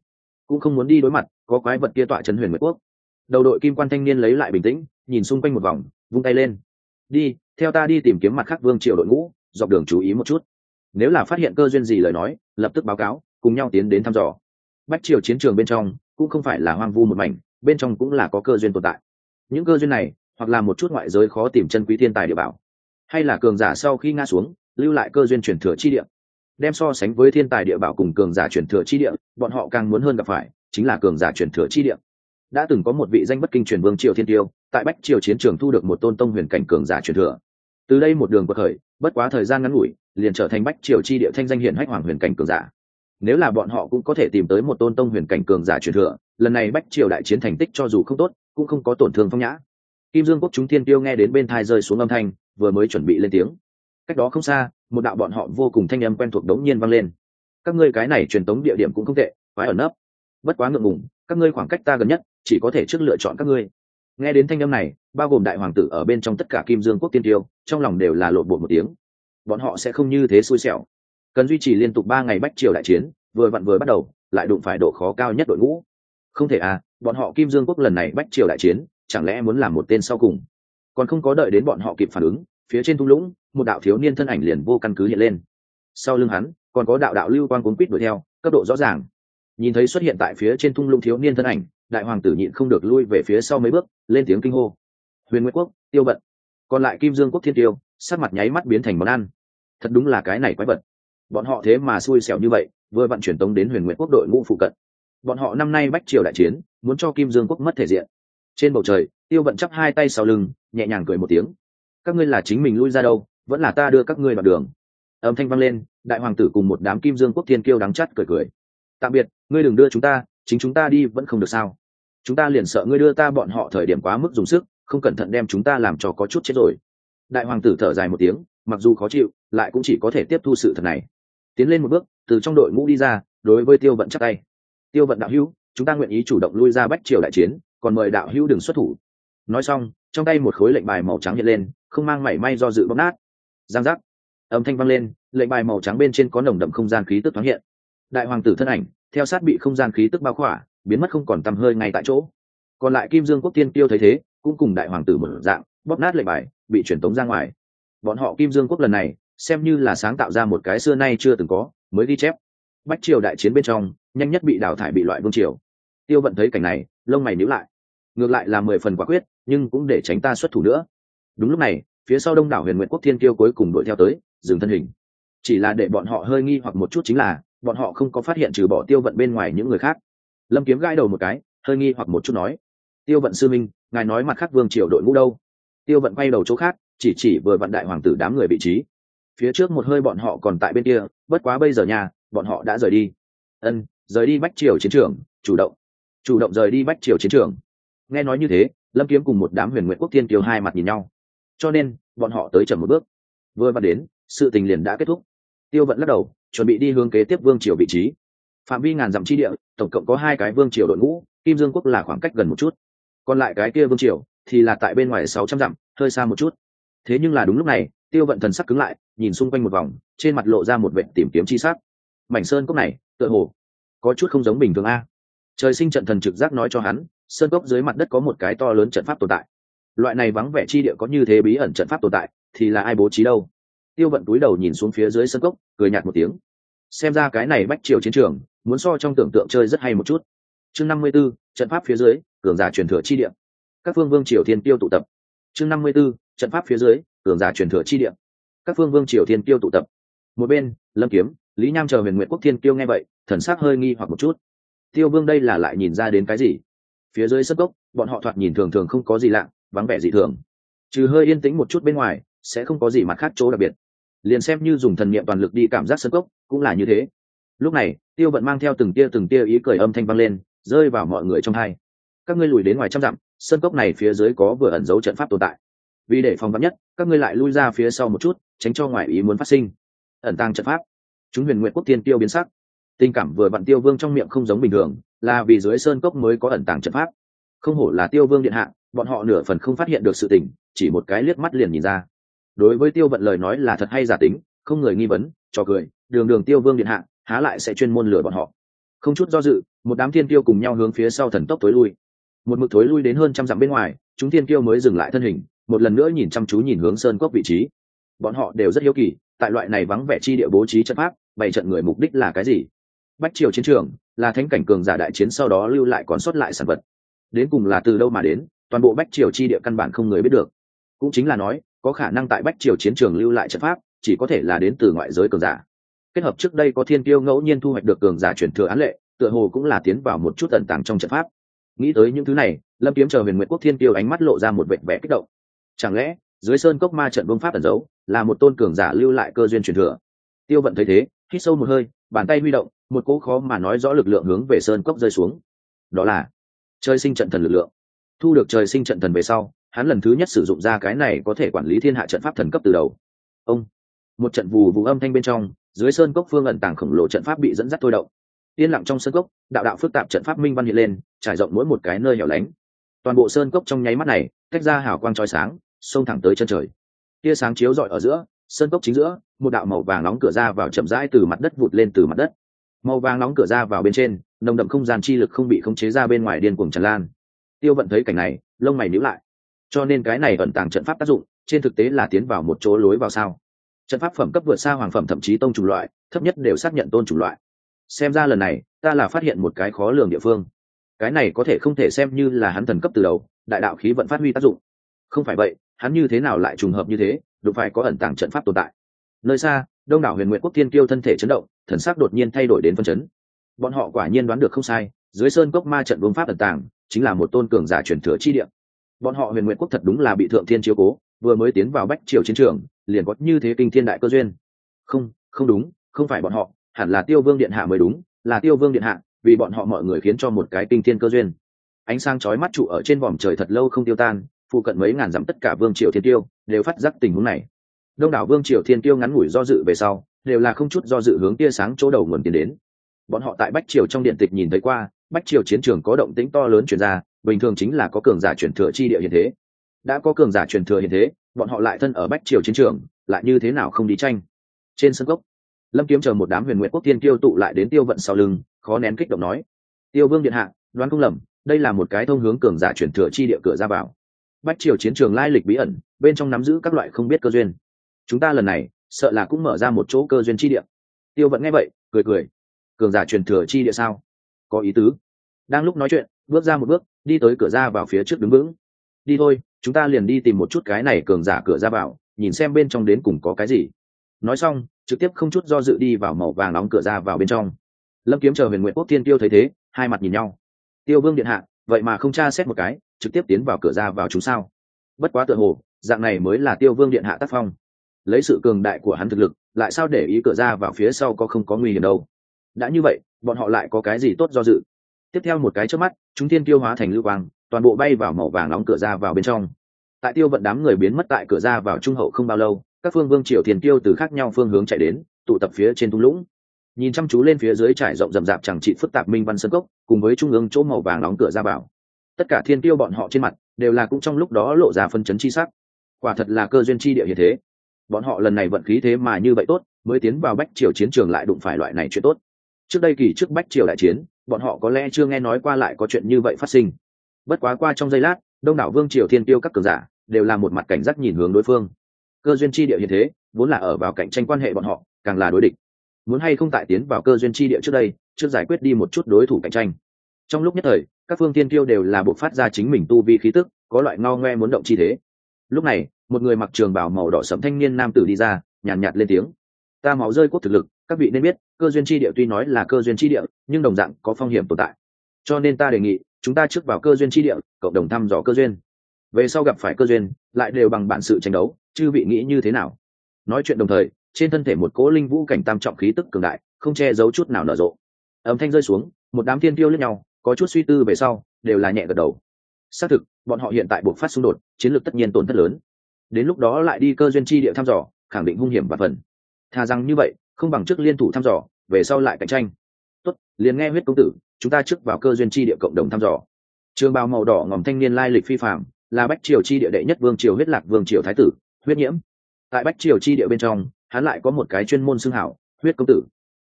Cũng không muốn đi đối mặt, có quái vật kia tọa chấn huyền nguyễn quốc. Đầu đội kim quan thanh niên lấy lại bình tĩnh, nhìn xung quanh một vòng vung tay lên. Đi, theo ta đi tìm kiếm mặt khác vương triều đội ngũ, dọc đường chú ý một chút. Nếu là phát hiện cơ duyên gì lời nói, lập tức báo cáo, cùng nhau tiến đến thăm dò. Bách triều chiến trường bên trong, cũng không phải là hoang vu một mảnh, bên trong cũng là có cơ duyên tồn tại. Những cơ duyên này, hoặc là một chút ngoại giới khó tìm chân quý thiên tài địa bảo, hay là cường giả sau khi ngã xuống, lưu lại cơ duyên chuyển thừa chi địa. Đem so sánh với thiên tài địa bảo cùng cường giả chuyển thừa chi địa, bọn họ càng muốn hơn gặp phải, chính là cường giả chuyển thừa chi địa. Đã từng có một vị danh bất kinh truyền vương triều thiên tiêu tại bách triều chiến trường thu được một tôn tông huyền cảnh cường giả truyền thừa. Từ đây một đường bậc khởi bất quá thời gian ngắn ngủi, liền trở thành bách triều chi địa thanh danh hiển hách hoàng huyền cảnh cường giả. Nếu là bọn họ cũng có thể tìm tới một tôn tông huyền cảnh cường giả truyền thừa, lần này bách triều đại chiến thành tích cho dù không tốt, cũng không có tổn thương phong nhã. Kim dương quốc chúng thiên tiêu nghe đến bên thai rơi xuống âm thanh, vừa mới chuẩn bị lên tiếng. Cách đó không xa, một đạo bọn họ vô cùng thanh âm quen thuộc đống nhiên vang lên. Các ngươi cái này truyền tống địa điểm cũng không tệ phải ẩn nấp. Bất quá ngượng ngùng, các ngươi khoảng cách ta gần nhất, chỉ có thể trước lựa chọn các ngươi nghe đến thanh âm này, bao gồm đại hoàng tử ở bên trong tất cả kim dương quốc tiên tiêu, trong lòng đều là lộn bột một tiếng. Bọn họ sẽ không như thế xui xẻo. Cần duy trì liên tục ba ngày bách triều đại chiến, vừa vặn vừa bắt đầu, lại đụng phải độ khó cao nhất đội ngũ. Không thể à bọn họ kim dương quốc lần này bách triều đại chiến, chẳng lẽ muốn làm một tên sau cùng? Còn không có đợi đến bọn họ kịp phản ứng, phía trên thung lũng, một đạo thiếu niên thân ảnh liền vô căn cứ hiện lên. Sau lưng hắn, còn có đạo đạo lưu quan cuốn quýt đuổi theo, cấp độ rõ ràng. Nhìn thấy xuất hiện tại phía trên thung lũng thiếu niên thân ảnh đại hoàng tử nhịn không được lui về phía sau mấy bước, lên tiếng kinh hô. Huyền nguyễn quốc, tiêu bận. Còn lại kim dương quốc thiên tiêu, sắc mặt nháy mắt biến thành món ăn. Thật đúng là cái này quái vật. Bọn họ thế mà xui xẻo như vậy, vừa vận chuyển tống đến huyền nguyễn quốc đội ngũ phụ cận. Bọn họ năm nay bách triều đại chiến, muốn cho kim dương quốc mất thể diện. Trên bầu trời, tiêu vận chắp hai tay sau lưng, nhẹ nhàng cười một tiếng. Các ngươi là chính mình lui ra đâu, vẫn là ta đưa các ngươi vào đường. Âm thanh vang lên, đại hoàng tử cùng một đám kim dương quốc thiên kiêu đắng chắt cười cười. Tạm biệt, ngươi đừng đưa chúng ta, chính chúng ta đi vẫn không được sao? Chúng ta liền sợ ngươi đưa ta bọn họ thời điểm quá mức dùng sức, không cẩn thận đem chúng ta làm cho có chút chết rồi. Đại hoàng tử thở dài một tiếng, mặc dù khó chịu, lại cũng chỉ có thể tiếp thu sự thật này. Tiến lên một bước, từ trong đội ngũ đi ra, đối với tiêu vận chắc tay. Tiêu vận đạo hữu, chúng ta nguyện ý chủ động lui ra bách triều đại chiến, còn mời đạo hữu đừng xuất thủ. Nói xong, trong tay một khối lệnh bài màu trắng hiện lên, không mang mảy may do dự bóp nát. Giang giác. Âm thanh vang lên, lệnh bài màu trắng bên trên có nồng đậm không gian khí tức thoáng hiện. Đại hoàng tử thân ảnh, theo sát bị không gian khí tức bao khỏa biến mất không còn tăm hơi ngay tại chỗ. Còn lại kim dương quốc tiên tiêu thấy thế, cũng cùng đại hoàng tử một dạng, bóp nát lệnh bài, bị truyền tống ra ngoài. Bọn họ kim dương quốc lần này, xem như là sáng tạo ra một cái xưa nay chưa từng có, mới ghi chép. Bách triều đại chiến bên trong, nhanh nhất bị đào thải bị loại vương triều. Tiêu vận thấy cảnh này, lông mày níu lại. Ngược lại là mười phần quả quyết, nhưng cũng để tránh ta xuất thủ nữa. Đúng lúc này, phía sau đông đảo huyền nguyện quốc thiên tiêu cuối cùng đuổi theo tới, dừng thân hình. Chỉ là để bọn họ hơi nghi hoặc một chút chính là, bọn họ không có phát hiện trừ bỏ tiêu vận bên ngoài những người khác lâm kiếm gãi đầu một cái, hơi nghi hoặc một chút nói, tiêu vận sư minh, ngài nói mặt khác vương triều đội ngũ đâu? Tiêu vận quay đầu chỗ khác, chỉ chỉ vừa vận đại hoàng tử đám người vị trí. Phía trước một hơi bọn họ còn tại bên kia, bất quá bây giờ nhà bọn họ đã rời đi. Ân, rời đi bách triều chiến trường, chủ động. Chủ động rời đi bách triều chiến trường. Nghe nói như thế, lâm kiếm cùng một đám huyền nguyện quốc tiên tiêu hai mặt nhìn nhau. Cho nên, bọn họ tới chậm một bước. Vừa vặn đến, sự tình liền đã kết thúc. Tiêu vận lắc đầu, chuẩn bị đi hướng kế tiếp vương triều vị trí phạm vi ngàn dặm chi địa, tổng cộng có hai cái vương triều đội ngũ, kim dương quốc là khoảng cách gần một chút. Còn lại cái kia vương triều thì là tại bên ngoài sáu trăm dặm, hơi xa một chút. Thế nhưng là đúng lúc này, tiêu vận thần sắc cứng lại, nhìn xung quanh một vòng, trên mặt lộ ra một vệ tìm kiếm chi sắc. Mảnh sơn cốc này, tựa hồ có chút không giống bình thường a. Trời sinh trận thần trực giác nói cho hắn, sơn cốc dưới mặt đất có một cái to lớn trận pháp tồn tại. Loại này vắng vẻ chi địa có như thế bí ẩn trận pháp tồn tại, thì là ai bố trí đâu? Tiêu vận túi đầu nhìn xuống phía dưới sân cốc, cười nhạt một tiếng. Xem ra cái này bách triều chiến trường muốn so trong tưởng tượng chơi rất hay một chút. Chương năm mươi b ố trận pháp phía dưới, cường giả truyền thừa chi địa. Các phương vương triều thiên tiêu tụ tập. Chương năm mươi b ố trận pháp phía dưới, cường giả truyền thừa chi địa. Các phương vương triều thiên tiêu tụ tập. Một bên, lâm kiếm, lý nham chờ huyền nguyện quốc thiên tiêu nghe vậy, thần sắc hơi nghi hoặc một chút. Tiêu vương đây là lại nhìn ra đến cái gì? Phía dưới sân cốc, bọn họ thoạt nhìn thường thường không có gì lạ, vắng vẻ dị thường. Trừ hơi yên tĩnh một chút bên ngoài, sẽ không có gì mặt khác chỗ đặc biệt. Liền xem như dùng thần niệm toàn lực đi cảm giác sân cốc, cũng là như thế lúc này, tiêu vận mang theo từng tia từng tia ý cười âm thanh vang lên, rơi vào mọi người trong hai. Các ngươi lùi đến ngoài trăm dặm, sân cốc này phía dưới có vừa ẩn dấu trận pháp tồn tại. Vì để phòng vắn nhất, các ngươi lại lui ra phía sau một chút, tránh cho ngoại ý muốn phát sinh. Ẩn tàng trận pháp. Chúng huyền nguyện quốc tiên tiêu biến sắc. Tình cảm vừa vặn tiêu vương trong miệng không giống bình thường, là vì dưới sơn cốc mới có ẩn tàng trận pháp. Không hổ là tiêu vương điện hạ, bọn họ nửa phần không phát hiện được sự tình, chỉ một cái liếc mắt liền nhìn ra. Đối với tiêu vận lời nói là thật hay giả tính, không người nghi vấn, cho cười, đường đường tiêu vương điện hạ há lại sẽ chuyên môn lừa bọn họ. Không chút do dự, một đám thiên tiêu cùng nhau hướng phía sau thần tốc tối lui. Một mực thối lui đến hơn trăm dặm bên ngoài, chúng thiên tiêu mới dừng lại thân hình, một lần nữa nhìn chăm chú nhìn hướng sơn cốc vị trí. Bọn họ đều rất hiếu kỳ, tại loại này vắng vẻ chi địa bố trí trận pháp, bày trận người mục đích là cái gì? Bách triều chiến trường, là thánh cảnh cường giả đại chiến sau đó lưu lại còn sót lại sản vật. Đến cùng là từ đâu mà đến, toàn bộ bách triều chi địa căn bản không người biết được. Cũng chính là nói, có khả năng tại bách triều chiến trường lưu lại trận pháp, chỉ có thể là đến từ ngoại giới cường giả kết hợp trước đây có thiên tiêu ngẫu nhiên thu hoạch được cường giả chuyển thừa án lệ, tựa hồ cũng là tiến vào một chút tận tàng trong trận pháp. Nghĩ tới những thứ này, lâm kiếm chờ huyền nguyện quốc thiên tiêu ánh mắt lộ ra một vệ vẻ kích động. Chẳng lẽ, dưới sơn cốc ma trận vương pháp ẩn giấu, là một tôn cường giả lưu lại cơ duyên truyền thừa? Tiêu vận thấy thế, hít sâu một hơi, bàn tay huy động, một cỗ khó mà nói rõ lực lượng hướng về sơn cốc rơi xuống. Đó là chơi sinh trận thần lực lượng. Thu được trời sinh trận thần về sau, hắn lần thứ nhất sử dụng ra cái này có thể quản lý thiên hạ trận pháp thần cấp từ đầu. Ông, một trận vù vù âm thanh bên trong dưới sơn cốc phương ẩn tàng khổng lồ trận pháp bị dẫn dắt thôi động. Yên lặng trong sơn cốc, đạo đạo phức tạp trận pháp minh văn hiện lên, trải rộng mỗi một cái nơi hẻo lánh. Toàn bộ sơn cốc trong nháy mắt này, tách ra hào quang trói sáng, xông thẳng tới chân trời. Tia sáng chiếu rọi ở giữa, sơn cốc chính giữa, một đạo màu vàng nóng cửa ra vào chậm rãi từ mặt đất vụt lên từ mặt đất. Màu vàng nóng cửa ra vào bên trên, nồng đậm không gian chi lực không bị khống chế ra bên ngoài điên cuồng tràn lan. Tiêu vận thấy cảnh này, lông mày nhíu lại. Cho nên cái này ẩn tàng trận pháp tác dụng, trên thực tế là tiến vào một chỗ lối vào sao? Trận pháp phẩm cấp vượt xa hoàng phẩm thậm chí tông chủng loại, thấp nhất đều xác nhận tôn chủng loại. Xem ra lần này, ta là phát hiện một cái khó lường địa phương. Cái này có thể không thể xem như là hắn thần cấp từ đầu, đại đạo khí vận phát huy tác dụng. Không phải vậy, hắn như thế nào lại trùng hợp như thế, đụng phải có ẩn tàng trận pháp tồn tại. Nơi xa, đông đảo huyền nguyện quốc thiên kiêu thân thể chấn động, thần sắc đột nhiên thay đổi đến phân chấn. Bọn họ quả nhiên đoán được không sai, dưới sơn cốc ma trận vương pháp ẩn tàng, chính là một tôn cường giả truyền thừa chi địa. Bọn họ huyền nguyện quốc thật đúng là bị thượng thiên chiếu cố, vừa mới tiến vào bách triều chiến trường liền có như thế kinh thiên đại cơ duyên. Không không đúng, không phải bọn họ, hẳn là tiêu vương điện hạ mới đúng, là tiêu vương điện hạ, vì bọn họ mọi người khiến cho một cái kinh thiên cơ duyên. Ánh sáng chói mắt trụ ở trên vòm trời thật lâu không tiêu tan, phụ cận mấy ngàn dặm tất cả vương triều thiên tiêu đều phát giác tình huống này. Đông đảo vương triều thiên tiêu ngắn ngủi do dự về sau, đều là không chút do dự hướng tia sáng chỗ đầu nguồn tiến đến. Bọn họ tại bách triều trong điện tịch nhìn thấy qua, bách triều chiến trường có động tĩnh to lớn chuyển ra, bình thường chính là có cường giả truyền thừa chi địa hiện thế. Đã có cường giả truyền thừa hiện thế bọn họ lại thân ở bách triều chiến trường, lại như thế nào không đi tranh? Trên sân gốc lâm kiếm chờ một đám huyền nguyện quốc tiên tiêu tụ lại đến tiêu vận sau lưng, khó nén kích động nói, tiêu vương điện hạ, đoán không lầm, đây là một cái thông hướng cường giả truyền thừa chi địa cửa ra vào. Bách triều chiến trường lai lịch bí ẩn, bên trong nắm giữ các loại không biết cơ duyên. Chúng ta lần này, sợ là cũng mở ra một chỗ cơ duyên chi địa. Tiêu vận nghe vậy, cười cười, cường giả truyền thừa chi địa sao? Có ý tứ. Đang lúc nói chuyện, bước ra một bước, đi tới cửa ra vào phía trước đứng vững đi thôi, chúng ta liền đi tìm một chút cái này cường giả cửa ra vào, nhìn xem bên trong đến cùng có cái gì. Nói xong, trực tiếp không chút do dự đi vào màu vàng nóng cửa ra vào bên trong. Lâm kiếm chờ huyền nguyện quốc tiên tiêu thấy thế, hai mặt nhìn nhau. Tiêu vương điện hạ, vậy mà không tra xét một cái, trực tiếp tiến vào cửa ra vào chúng sao? Bất quá tựa hồ, dạng này mới là tiêu vương điện hạ tác phong. Lấy sự cường đại của hắn thực lực, lại sao để ý cửa ra vào phía sau có không có nguy hiểm đâu? Đã như vậy, bọn họ lại có cái gì tốt do dự? Tiếp theo một cái trước mắt, chúng thiên tiêu hóa thành lưu quang toàn bộ bay vào màu vàng nóng cửa ra vào bên trong. Tại tiêu vận đám người biến mất tại cửa ra vào trung hậu không bao lâu, các phương vương triều thiền tiêu từ khác nhau phương hướng chạy đến, tụ tập phía trên thung lũng. Nhìn chăm chú lên phía dưới trải rộng rậm rạp chẳng trị phức tạp minh văn sơn cốc, cùng với trung ương chỗ màu vàng nóng cửa ra vào. Tất cả thiên tiêu bọn họ trên mặt, đều là cũng trong lúc đó lộ ra phân chấn chi sắc. Quả thật là cơ duyên chi địa như thế. Bọn họ lần này vận khí thế mà như vậy tốt, mới tiến vào bách triều chiến trường lại đụng phải loại này chuyện tốt. Trước đây kỳ trước bách triều đại chiến, bọn họ có lẽ chưa nghe nói qua lại có chuyện như vậy phát sinh bất quá qua trong giây lát đông đảo vương triều thiên tiêu các cường giả đều là một mặt cảnh giác nhìn hướng đối phương. Cơ duyên chi địa như thế vốn là ở vào cạnh tranh quan hệ bọn họ càng là đối địch. Muốn hay không tại tiến vào cơ duyên chi địa trước đây trước giải quyết đi một chút đối thủ cạnh tranh. Trong lúc nhất thời các phương tiên tiêu đều là buộc phát ra chính mình tu vi khí tức có loại ngao ngoe muốn động chi thế. Lúc này một người mặc trường bảo màu đỏ sẫm thanh niên nam tử đi ra nhàn nhạt, nhạt lên tiếng. Ta máu rơi quốc thực lực các vị nên biết cơ duyên chi địa tuy nói là cơ duyên chi địa nhưng đồng dạng có phong hiểm tồn tại. Cho nên ta đề nghị chúng ta trước vào cơ duyên chi địa, cộng đồng thăm dò cơ duyên. Về sau gặp phải cơ duyên, lại đều bằng bản sự tranh đấu, chư vị nghĩ như thế nào? Nói chuyện đồng thời, trên thân thể một cỗ linh vũ cảnh tam trọng khí tức cường đại, không che giấu chút nào nở rộ. Âm thanh rơi xuống, một đám thiên tiêu lẫn nhau, có chút suy tư về sau, đều là nhẹ gật đầu. Xác thực, bọn họ hiện tại buộc phát xung đột, chiến lược tất nhiên tổn thất lớn. Đến lúc đó lại đi cơ duyên chi địa thăm dò, khẳng định hung hiểm và phần. Thà rằng như vậy, không bằng trước liên thủ thăm dò, về sau lại cạnh tranh tốt, liền nghe huyết công tử, chúng ta trước vào cơ duyên chi địa cộng đồng thăm dò. Trường bào màu đỏ ngòm thanh niên lai lịch phi phạm là bách triều chi địa đệ nhất vương triều huyết lạc vương triều thái tử, huyết nhiễm. Tại bách triều chi địa bên trong, hắn lại có một cái chuyên môn xưng hảo, huyết công tử.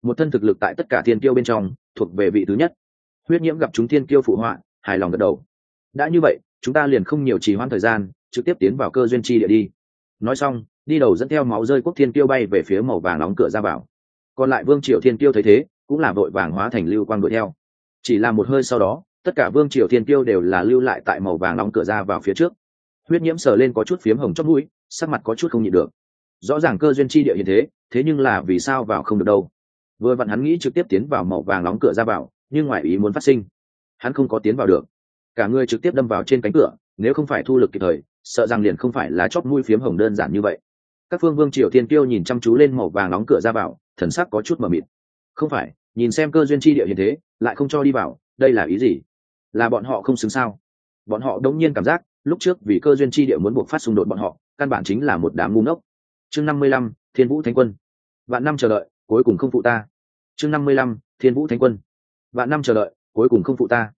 Một thân thực lực tại tất cả thiên tiêu bên trong, thuộc về vị thứ nhất. Huyết nhiễm gặp chúng thiên tiêu phụ họa, hài lòng gật đầu. Đã như vậy, chúng ta liền không nhiều trì hoãn thời gian, trực tiếp tiến vào cơ duyên chi địa đi. Nói xong, đi đầu dẫn theo máu rơi quốc thiên tiêu bay về phía màu vàng nóng cửa ra vào. Còn lại vương triều thiên tiêu thấy thế cũng là vội vàng hóa thành lưu quang đuổi theo. Chỉ là một hơi sau đó, tất cả vương triều thiên kiêu đều là lưu lại tại màu vàng nóng cửa ra vào phía trước. Huyết nhiễm sờ lên có chút phiếm hồng chót mũi, sắc mặt có chút không nhịn được. Rõ ràng cơ duyên chi địa hiện thế thế nhưng là vì sao vào không được đâu. Vừa vặn hắn nghĩ trực tiếp tiến vào màu vàng nóng cửa ra vào, nhưng ngoài ý muốn phát sinh. Hắn không có tiến vào được. Cả người trực tiếp đâm vào trên cánh cửa, nếu không phải thu lực kịp thời, sợ rằng liền không phải là chót mũi phiếm hồng đơn giản như vậy. Các phương vương triều thiên kiêu nhìn chăm chú lên màu vàng nóng cửa ra vào, thần sắc có chút mờ mịt không phải, nhìn xem cơ duyên chi địa hiện thế, lại không cho đi vào, đây là ý gì? Là bọn họ không xứng sao? Bọn họ đống nhiên cảm giác, lúc trước vì cơ duyên chi địa muốn buộc phát xung đột bọn họ, căn bản chính là một đám ngu ngốc. Chương năm mươi lăm, thiên vũ thánh quân. Vạn năm chờ đợi, cuối cùng không phụ ta. Chương năm mươi lăm, thiên vũ thánh quân. Vạn năm chờ đợi, cuối cùng không phụ ta.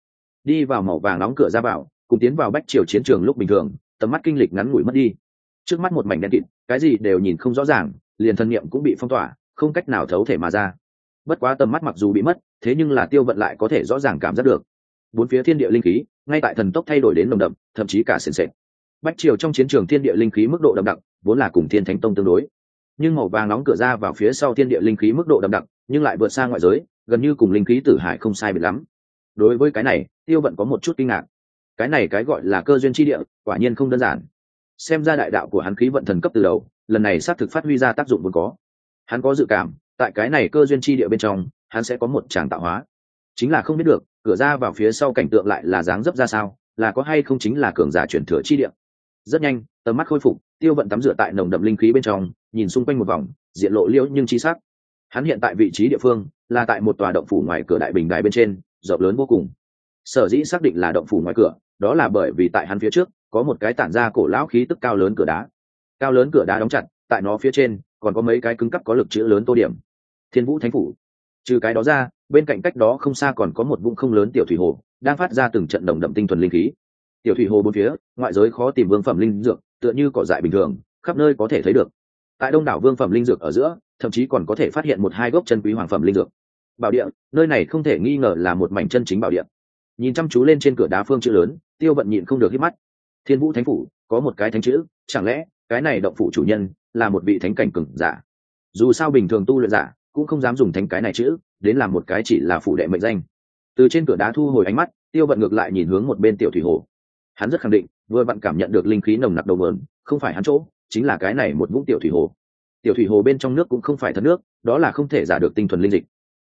Đi vào màu vàng nóng cửa ra vào, cùng tiến vào bách triều chiến trường lúc bình thường, tầm mắt kinh lịch ngắn ngủi mất đi. Trước mắt một mảnh đen kịt, cái gì đều nhìn không rõ ràng, liền thân nhiệm cũng bị phong tỏa, không cách nào thấu thể mà ra bất quá tầm mắt mặc dù bị mất, thế nhưng là tiêu vận lại có thể rõ ràng cảm giác được. Bốn phía thiên địa linh khí, ngay tại thần tốc thay đổi đến nồng đậm, thậm chí cả sền sệt. Bách triều trong chiến trường thiên địa linh khí mức độ đậm đặc, vốn là cùng thiên thánh tông tương đối. Nhưng màu vàng nóng cửa ra vào phía sau thiên địa linh khí mức độ đậm đặc, nhưng lại vượt xa ngoại giới, gần như cùng linh khí tử hải không sai biệt lắm. Đối với cái này, tiêu vận có một chút kinh ngạc. Cái này cái gọi là cơ duyên chi địa, quả nhiên không đơn giản. Xem ra đại đạo của hắn khí vận thần cấp từ đầu, lần này xác thực phát huy ra tác dụng vốn có. Hắn có dự cảm tại cái này cơ duyên chi địa bên trong, hắn sẽ có một tràng tạo hóa. Chính là không biết được, cửa ra vào phía sau cảnh tượng lại là dáng dấp ra sao, là có hay không chính là cường giả chuyển thừa chi địa. Rất nhanh, tầm mắt khôi phục, tiêu vận tắm rửa tại nồng đậm linh khí bên trong, nhìn xung quanh một vòng, diện lộ liễu nhưng chi sắc. Hắn hiện tại vị trí địa phương, là tại một tòa động phủ ngoài cửa đại bình đài bên trên, rộng lớn vô cùng. Sở dĩ xác định là động phủ ngoài cửa, đó là bởi vì tại hắn phía trước, có một cái tản ra cổ lão khí tức cao lớn cửa đá. Cao lớn cửa đá đóng chặt, tại nó phía trên, còn có mấy cái cứng cắp có lực chữ lớn tô điểm thiên vũ thánh phủ. Trừ cái đó ra, bên cạnh cách đó không xa còn có một vũng không lớn tiểu thủy hồ, đang phát ra từng trận đồng đậm tinh thuần linh khí. Tiểu thủy hồ bốn phía, ngoại giới khó tìm vương phẩm linh dược, tựa như cỏ dại bình thường, khắp nơi có thể thấy được. Tại đông đảo vương phẩm linh dược ở giữa, thậm chí còn có thể phát hiện một hai gốc chân quý hoàng phẩm linh dược. Bảo địa, nơi này không thể nghi ngờ là một mảnh chân chính bảo địa. Nhìn chăm chú lên trên cửa đá phương chữ lớn, tiêu Bận nhịn không được hít mắt. Thiên vũ thánh phủ, có một cái thánh chữ, chẳng lẽ cái này động phủ chủ nhân là một vị thánh cảnh cừng giả? Dù sao bình thường tu luyện giả cũng không dám dùng thánh cái này chữ, đến làm một cái chỉ là phụ đệ mệnh danh. Từ trên cửa đá thu hồi ánh mắt, tiêu vận ngược lại nhìn hướng một bên tiểu thủy hồ. Hắn rất khẳng định, vừa vặn cảm nhận được linh khí nồng nặc đầu mượn không phải hắn chỗ, chính là cái này một vũng tiểu thủy hồ. Tiểu thủy hồ bên trong nước cũng không phải thật nước, đó là không thể giả được tinh thuần linh dịch.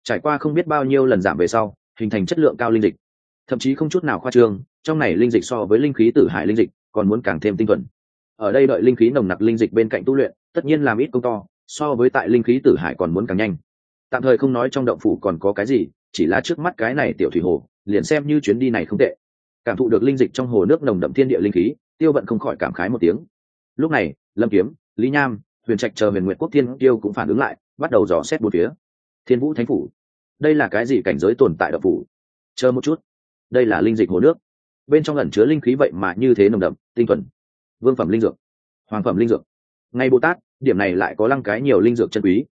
Trải qua không biết bao nhiêu lần giảm về sau, hình thành chất lượng cao linh dịch. Thậm chí không chút nào khoa trương, trong này linh dịch so với linh khí tử hải linh dịch còn muốn càng thêm tinh thuần. Ở đây đợi linh khí nồng nặc linh dịch bên cạnh tu luyện, tất nhiên làm ít công to so với tại linh khí tử hải còn muốn càng nhanh. Tạm thời không nói trong động phủ còn có cái gì, chỉ là trước mắt cái này tiểu thủy hồ, liền xem như chuyến đi này không tệ. Cảm thụ được linh dịch trong hồ nước nồng đậm thiên địa linh khí, tiêu vận không khỏi cảm khái một tiếng. Lúc này, lâm kiếm, lý nham, huyền trạch chờ huyền nguyện quốc thiên tiêu cũng phản ứng lại, bắt đầu dò xét bốn phía. Thiên vũ thánh phủ. Đây là cái gì cảnh giới tồn tại đậu phủ? Chờ một chút. Đây là linh dịch hồ nước. Bên trong ẩn chứa linh khí vậy mà như thế nồng đậm, tinh thuần. Vương phẩm linh dược. Hoàng phẩm linh dược. Ngay bồ tát điểm này lại có lăng cái nhiều linh dược chân quý.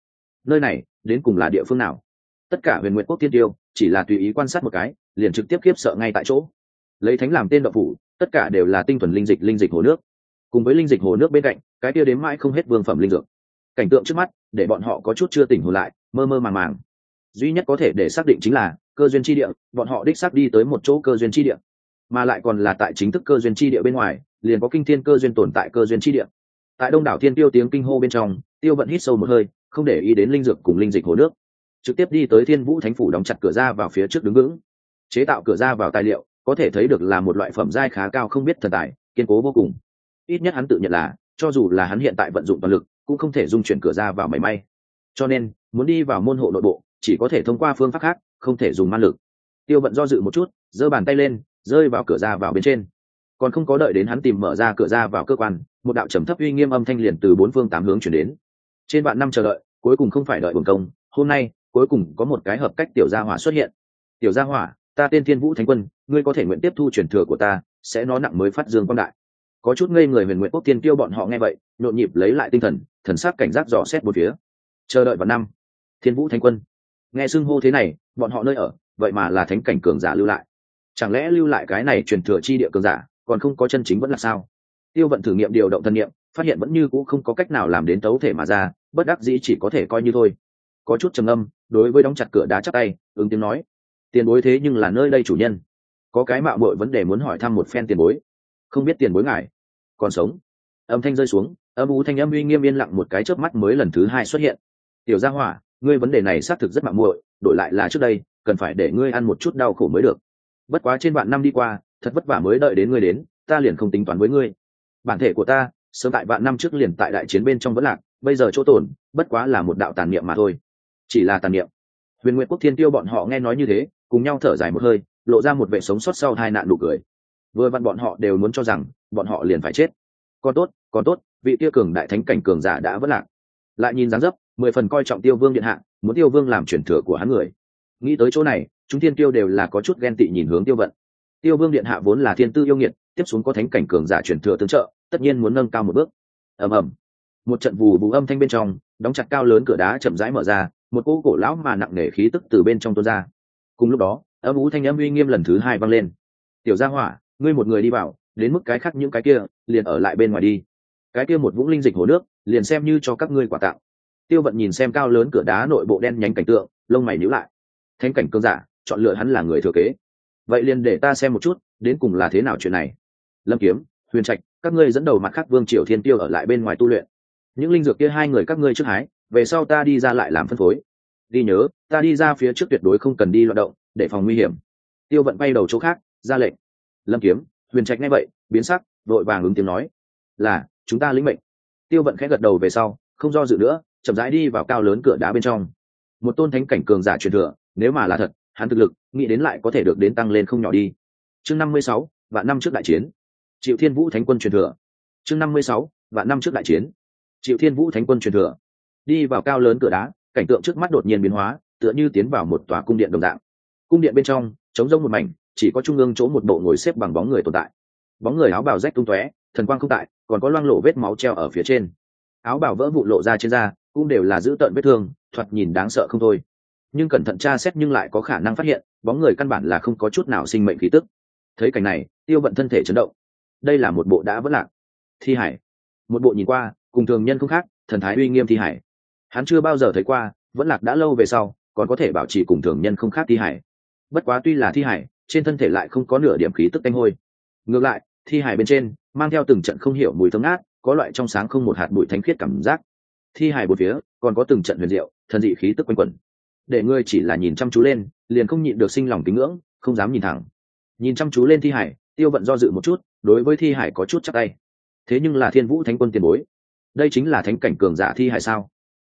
Nơi này, đến cùng là địa phương nào? Tất cả huyền nguyện quốc tiên tiêu, chỉ là tùy ý quan sát một cái, liền trực tiếp khiếp sợ ngay tại chỗ. Lấy thánh làm tên đậu phủ, tất cả đều là tinh thuần linh dịch linh dịch hồ nước. Cùng với linh dịch hồ nước bên cạnh, cái kia đến mãi không hết vương phẩm linh dược. Cảnh tượng trước mắt, để bọn họ có chút chưa tỉnh hồn lại, mơ mơ màng màng. Duy nhất có thể để xác định chính là, cơ duyên chi địa, bọn họ đích xác đi tới một chỗ cơ duyên chi địa. Mà lại còn là tại chính thức cơ duyên chi địa bên ngoài, liền có kinh thiên cơ duyên tồn tại cơ duyên chi địa tại đông đảo thiên tiêu tiếng kinh hô bên trong, tiêu vận hít sâu một hơi, không để ý đến linh dược cùng linh dịch hồ nước. Trực tiếp đi tới thiên vũ thánh phủ đóng chặt cửa ra vào phía trước đứng vững. Chế tạo cửa ra vào tài liệu, có thể thấy được là một loại phẩm giai khá cao không biết thần tài, kiên cố vô cùng. Ít nhất hắn tự nhận là, cho dù là hắn hiện tại vận dụng toàn lực, cũng không thể dung chuyển cửa ra vào mảy may. Cho nên, muốn đi vào môn hộ nội bộ, chỉ có thể thông qua phương pháp khác, không thể dùng man lực. Tiêu vận do dự một chút, giơ bàn tay lên, rơi vào cửa ra vào bên trên còn không có đợi đến hắn tìm mở ra cửa ra vào cơ quan, một đạo trầm thấp uy nghiêm âm thanh liền từ bốn phương tám hướng chuyển đến. Trên bạn năm chờ đợi, cuối cùng không phải đợi buồn công, hôm nay, cuối cùng có một cái hợp cách tiểu gia hỏa xuất hiện. Tiểu gia hỏa, ta tên thiên vũ thánh quân, ngươi có thể nguyện tiếp thu truyền thừa của ta, sẽ nó nặng mới phát dương quang đại. Có chút ngây người huyền nguyện quốc tiên tiêu bọn họ nghe vậy, nhộn nhịp lấy lại tinh thần thần sát cảnh giác dò xét một phía. Chờ đợi vào năm. Thiên vũ thánh quân. Nghe xưng hô thế này, bọn họ nơi ở, vậy mà là thánh cảnh cường giả lưu lại. Chẳng lẽ lưu lại cái này truyền thừa chi địa cường giả? Còn không có chân chính vẫn là sao? Tiêu vận thử nghiệm điều động thân nghiệm, phát hiện vẫn như cũ không có cách nào làm đến tấu thể mà ra, bất đắc dĩ chỉ có thể coi như thôi. Có chút trầm âm đối với đóng chặt cửa đá chắc tay, ứng tiếng nói. Tiền bối thế nhưng là nơi đây chủ nhân. Có cái mạo mội vấn đề muốn hỏi thăm một phen tiền bối. Không biết tiền bối ngài còn sống? Âm thanh rơi xuống, âm u thanh âm uy nghiêm yên lặng một cái chớp mắt mới lần thứ hai xuất hiện. Tiểu gia hỏa, ngươi vấn đề này xác thực rất mạo muội, đổi lại là trước đây, cần phải để ngươi ăn một chút đau khổ mới được. Bất quá trên vạn năm đi qua thật vất vả mới đợi đến ngươi đến, ta liền không tính toán với ngươi. Bản thể của ta, sớm tại vạn năm trước liền tại đại chiến bên trong vẫn lạc, bây giờ chỗ tổn, bất quá là một đạo tàn niệm mà thôi. Chỉ là tàn niệm. Huyền nguyện quốc thiên tiêu bọn họ nghe nói như thế, cùng nhau thở dài một hơi, lộ ra một vệ sống sót sau hai nạn nụ cười. Vừa vặn bọn họ đều muốn cho rằng, bọn họ liền phải chết. Còn tốt còn tốt, vị tiêu cường đại thánh cảnh cường giả đã vất lạc. Lại nhìn dáng dấp, mười phần coi trọng tiêu vương điện hạ, muốn tiêu vương làm truyền thừa của hắn người. Nghĩ tới chỗ này, chúng thiên tiêu đều là có chút ghen tị nhìn hướng tiêu vận tiêu vương điện hạ vốn là thiên tư yêu nghiệt, tiếp xuống có thánh cảnh cường giả truyền thừa tương trợ, tất nhiên muốn nâng cao một bước. Ầm ầm. Một trận vù bù âm thanh bên trong, đóng chặt cao lớn cửa đá chậm rãi mở ra, một cỗ cổ lão mà nặng nề khí tức từ bên trong tuôn ra. Cùng lúc đó, âm ú thanh âm uy nghiêm lần thứ hai vang lên. Tiểu gia hỏa, ngươi một người đi vào, đến mức cái khác những cái kia, liền ở lại bên ngoài đi. Cái kia một vũng linh dịch hồ nước, liền xem như cho các ngươi quả tạo tiêu vận nhìn xem cao lớn cửa đá nội bộ đen nhánh cảnh tượng, lông mày nhíu lại. Thánh cảnh cơn giả, chọn lựa hắn là người thừa kế vậy liền để ta xem một chút, đến cùng là thế nào chuyện này. Lâm kiếm, huyền trạch, các ngươi dẫn đầu mặt khác vương triều thiên tiêu ở lại bên ngoài tu luyện. Những linh dược kia hai người các ngươi trước hái, về sau ta đi ra lại làm phân phối. Đi nhớ, ta đi ra phía trước tuyệt đối không cần đi loạt động, để phòng nguy hiểm. Tiêu vận bay đầu chỗ khác, ra lệnh. Lâm kiếm, huyền trạch nghe vậy, biến sắc, vội vàng ứng tiếng nói. Là, chúng ta lĩnh mệnh. Tiêu vận khẽ gật đầu về sau, không do dự nữa, chậm rãi đi vào cao lớn cửa đá bên trong. Một tôn thánh cảnh cường giả truyền thừa, nếu mà là thật hắn thực lực, nghĩ đến lại có thể được đến tăng lên không nhỏ đi. Chương năm mươi sáu, vạn năm trước đại chiến. Triệu thiên vũ thánh quân truyền thừa. Chương năm mươi sáu, vạn năm trước đại chiến. Triệu thiên vũ thánh quân truyền thừa. Đi vào cao lớn cửa đá, cảnh tượng trước mắt đột nhiên biến hóa, tựa như tiến vào một tòa cung điện đồng dạng. Cung điện bên trong chống rông một mảnh, chỉ có trung ương chỗ một bộ ngồi xếp bằng bóng người tồn tại. Bóng người áo bào rách tung tóe, thần quang không tại, còn có loang lộ vết máu treo ở phía trên. Áo bào vỡ vụ lộ ra trên da, cũng đều là giữ tợn vết thương, thoạt nhìn đáng sợ không thôi nhưng cẩn thận tra xét nhưng lại có khả năng phát hiện, bóng người căn bản là không có chút nào sinh mệnh khí tức. Thấy cảnh này, tiêu bận thân thể chấn động. Đây là một bộ đã vất lạc. Thi hải. Một bộ nhìn qua, cùng thường nhân không khác, thần thái uy nghiêm thi hải. Hắn chưa bao giờ thấy qua, vẫn lạc đã lâu về sau, còn có thể bảo trì cùng thường nhân không khác thi hải. Bất quá tuy là thi hải, trên thân thể lại không có nửa điểm khí tức canh hôi. Ngược lại, thi hải bên trên, mang theo từng trận không hiểu mùi thơm ngát, có loại trong sáng không một hạt bụi thánh khiết cảm giác. Thi hải một phía, còn có từng trận huyền diệu, thần dị khí tức quanh quẩn để ngươi chỉ là nhìn chăm chú lên, liền không nhịn được sinh lòng kính ngưỡng, không dám nhìn thẳng. Nhìn chăm chú lên thi hải, tiêu vận do dự một chút, đối với thi hải có chút chắc tay. Thế nhưng là thiên vũ thánh quân tiền bối, đây chính là thánh cảnh cường giả thi hải sao?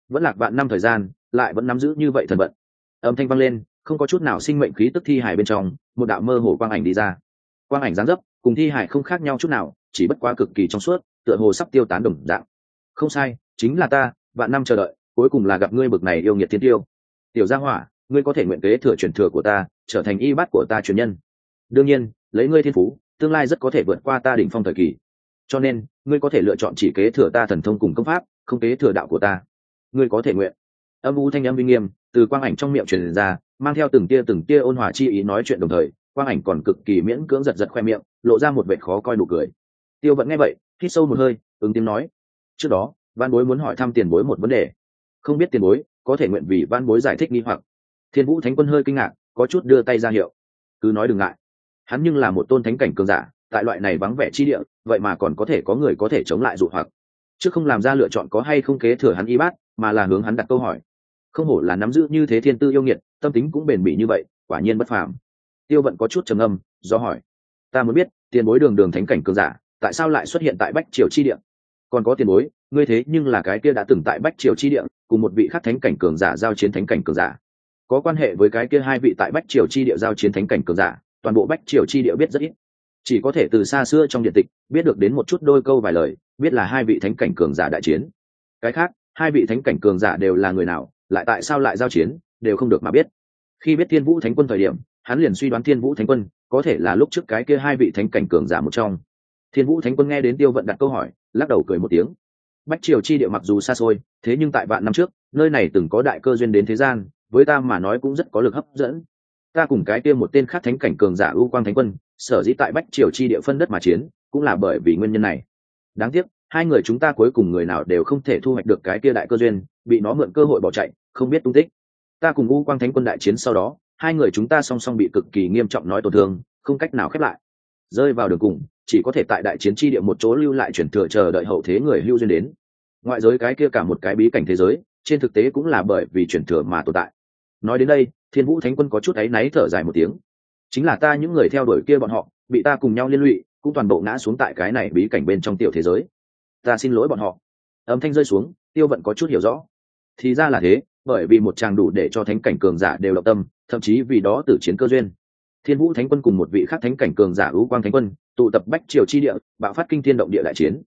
Vẫn lạc vạn năm thời gian, lại vẫn nắm giữ như vậy thần vận. Âm thanh vang lên, không có chút nào sinh mệnh khí tức thi hải bên trong, một đạo mơ hồ quang ảnh đi ra. Quang ảnh gián dấp, cùng thi hải không khác nhau chút nào, chỉ bất quá cực kỳ trong suốt, tựa hồ sắp tiêu tán đồng dạng. Không sai, chính là ta, vạn năm chờ đợi, cuối cùng là gặp ngươi bực này yêu nghiệt thiên tiêu tiểu gia hỏa, ngươi có thể nguyện kế thừa truyền thừa của ta, trở thành y bát của ta truyền nhân. Đương nhiên, lấy ngươi thiên phú, tương lai rất có thể vượt qua ta đỉnh phong thời kỳ. Cho nên, ngươi có thể lựa chọn chỉ kế thừa ta thần thông cùng công pháp, không kế thừa đạo của ta. Ngươi có thể nguyện. Âm u thanh âm uy nghiêm, từ quang ảnh trong miệng truyền ra, mang theo từng tia từng tia ôn hòa chi ý nói chuyện đồng thời, quang ảnh còn cực kỳ miễn cưỡng giật giật khoe miệng, lộ ra một vẻ khó coi nụ cười. Tiêu vẫn nghe vậy, hít sâu một hơi, ứng tiếng nói. Trước đó, văn bối muốn hỏi thăm tiền bối một vấn đề. Không biết tiền bối có thể nguyện vì văn bối giải thích nghi hoặc. Thiên vũ thánh quân hơi kinh ngạc, có chút đưa tay ra hiệu. Cứ nói đừng ngại. Hắn nhưng là một tôn thánh cảnh cường giả, tại loại này vắng vẻ chi địa, vậy mà còn có thể có người có thể chống lại dụ hoặc. Chứ không làm ra lựa chọn có hay không kế thừa hắn y bát, mà là hướng hắn đặt câu hỏi. Không hổ là nắm giữ như thế thiên tư yêu nghiệt, tâm tính cũng bền bỉ như vậy, quả nhiên bất phàm. Tiêu vận có chút trầm âm do hỏi. Ta muốn biết, tiền bối đường đường thánh cảnh cường giả, tại sao lại xuất hiện tại bách triều chi địa? Còn có tiền bối, ngươi thế nhưng là cái kia đã từng tại bách triều chi địa cùng một vị khắc thánh cảnh cường giả giao chiến thánh cảnh cường giả. Có quan hệ với cái kia hai vị tại bách triều chi địa giao chiến thánh cảnh cường giả, toàn bộ bách triều chi địa biết rất ít. Chỉ có thể từ xa xưa trong điện tịch, biết được đến một chút đôi câu vài lời, biết là hai vị thánh cảnh cường giả đại chiến. Cái khác, hai vị thánh cảnh cường giả đều là người nào, lại tại sao lại giao chiến, đều không được mà biết. Khi biết thiên vũ thánh quân thời điểm, hắn liền suy đoán thiên vũ thánh quân, có thể là lúc trước cái kia hai vị thánh cảnh cường giả một trong. Thiên vũ thánh quân nghe đến tiêu vận đặt câu hỏi, lắc đầu cười một tiếng bách triều chi địa mặc dù xa xôi, thế nhưng tại vạn năm trước, nơi này từng có đại cơ duyên đến thế gian, với ta mà nói cũng rất có lực hấp dẫn. Ta cùng cái kia một tên khác thánh cảnh cường giả ưu quang thánh quân, sở dĩ tại bách triều chi địa phân đất mà chiến, cũng là bởi vì nguyên nhân này. Đáng tiếc, hai người chúng ta cuối cùng người nào đều không thể thu hoạch được cái kia đại cơ duyên, bị nó mượn cơ hội bỏ chạy, không biết tung tích. Ta cùng u quang thánh quân đại chiến sau đó, hai người chúng ta song song bị cực kỳ nghiêm trọng nói tổn thương, không cách nào khép lại. Rơi vào đường cùng chỉ có thể tại đại chiến tri địa một chỗ lưu lại chuyển thừa chờ đợi hậu thế người lưu duyên đến. Ngoại giới cái kia cả một cái bí cảnh thế giới, trên thực tế cũng là bởi vì chuyển thừa mà tồn tại. Nói đến đây, thiên vũ thánh quân có chút áy náy thở dài một tiếng. Chính là ta những người theo đuổi kia bọn họ, bị ta cùng nhau liên lụy, cũng toàn bộ ngã xuống tại cái này bí cảnh bên trong tiểu thế giới. Ta xin lỗi bọn họ. Âm thanh rơi xuống, tiêu vận có chút hiểu rõ. Thì ra là thế, bởi vì một chàng đủ để cho thánh cảnh cường giả đều động tâm, thậm chí vì đó tử chiến cơ duyên thiên vũ thánh quân cùng một vị khác thánh cảnh cường giả ưu quang thánh quân, tụ tập bách triều chi địa, bạo phát kinh thiên động địa đại chiến.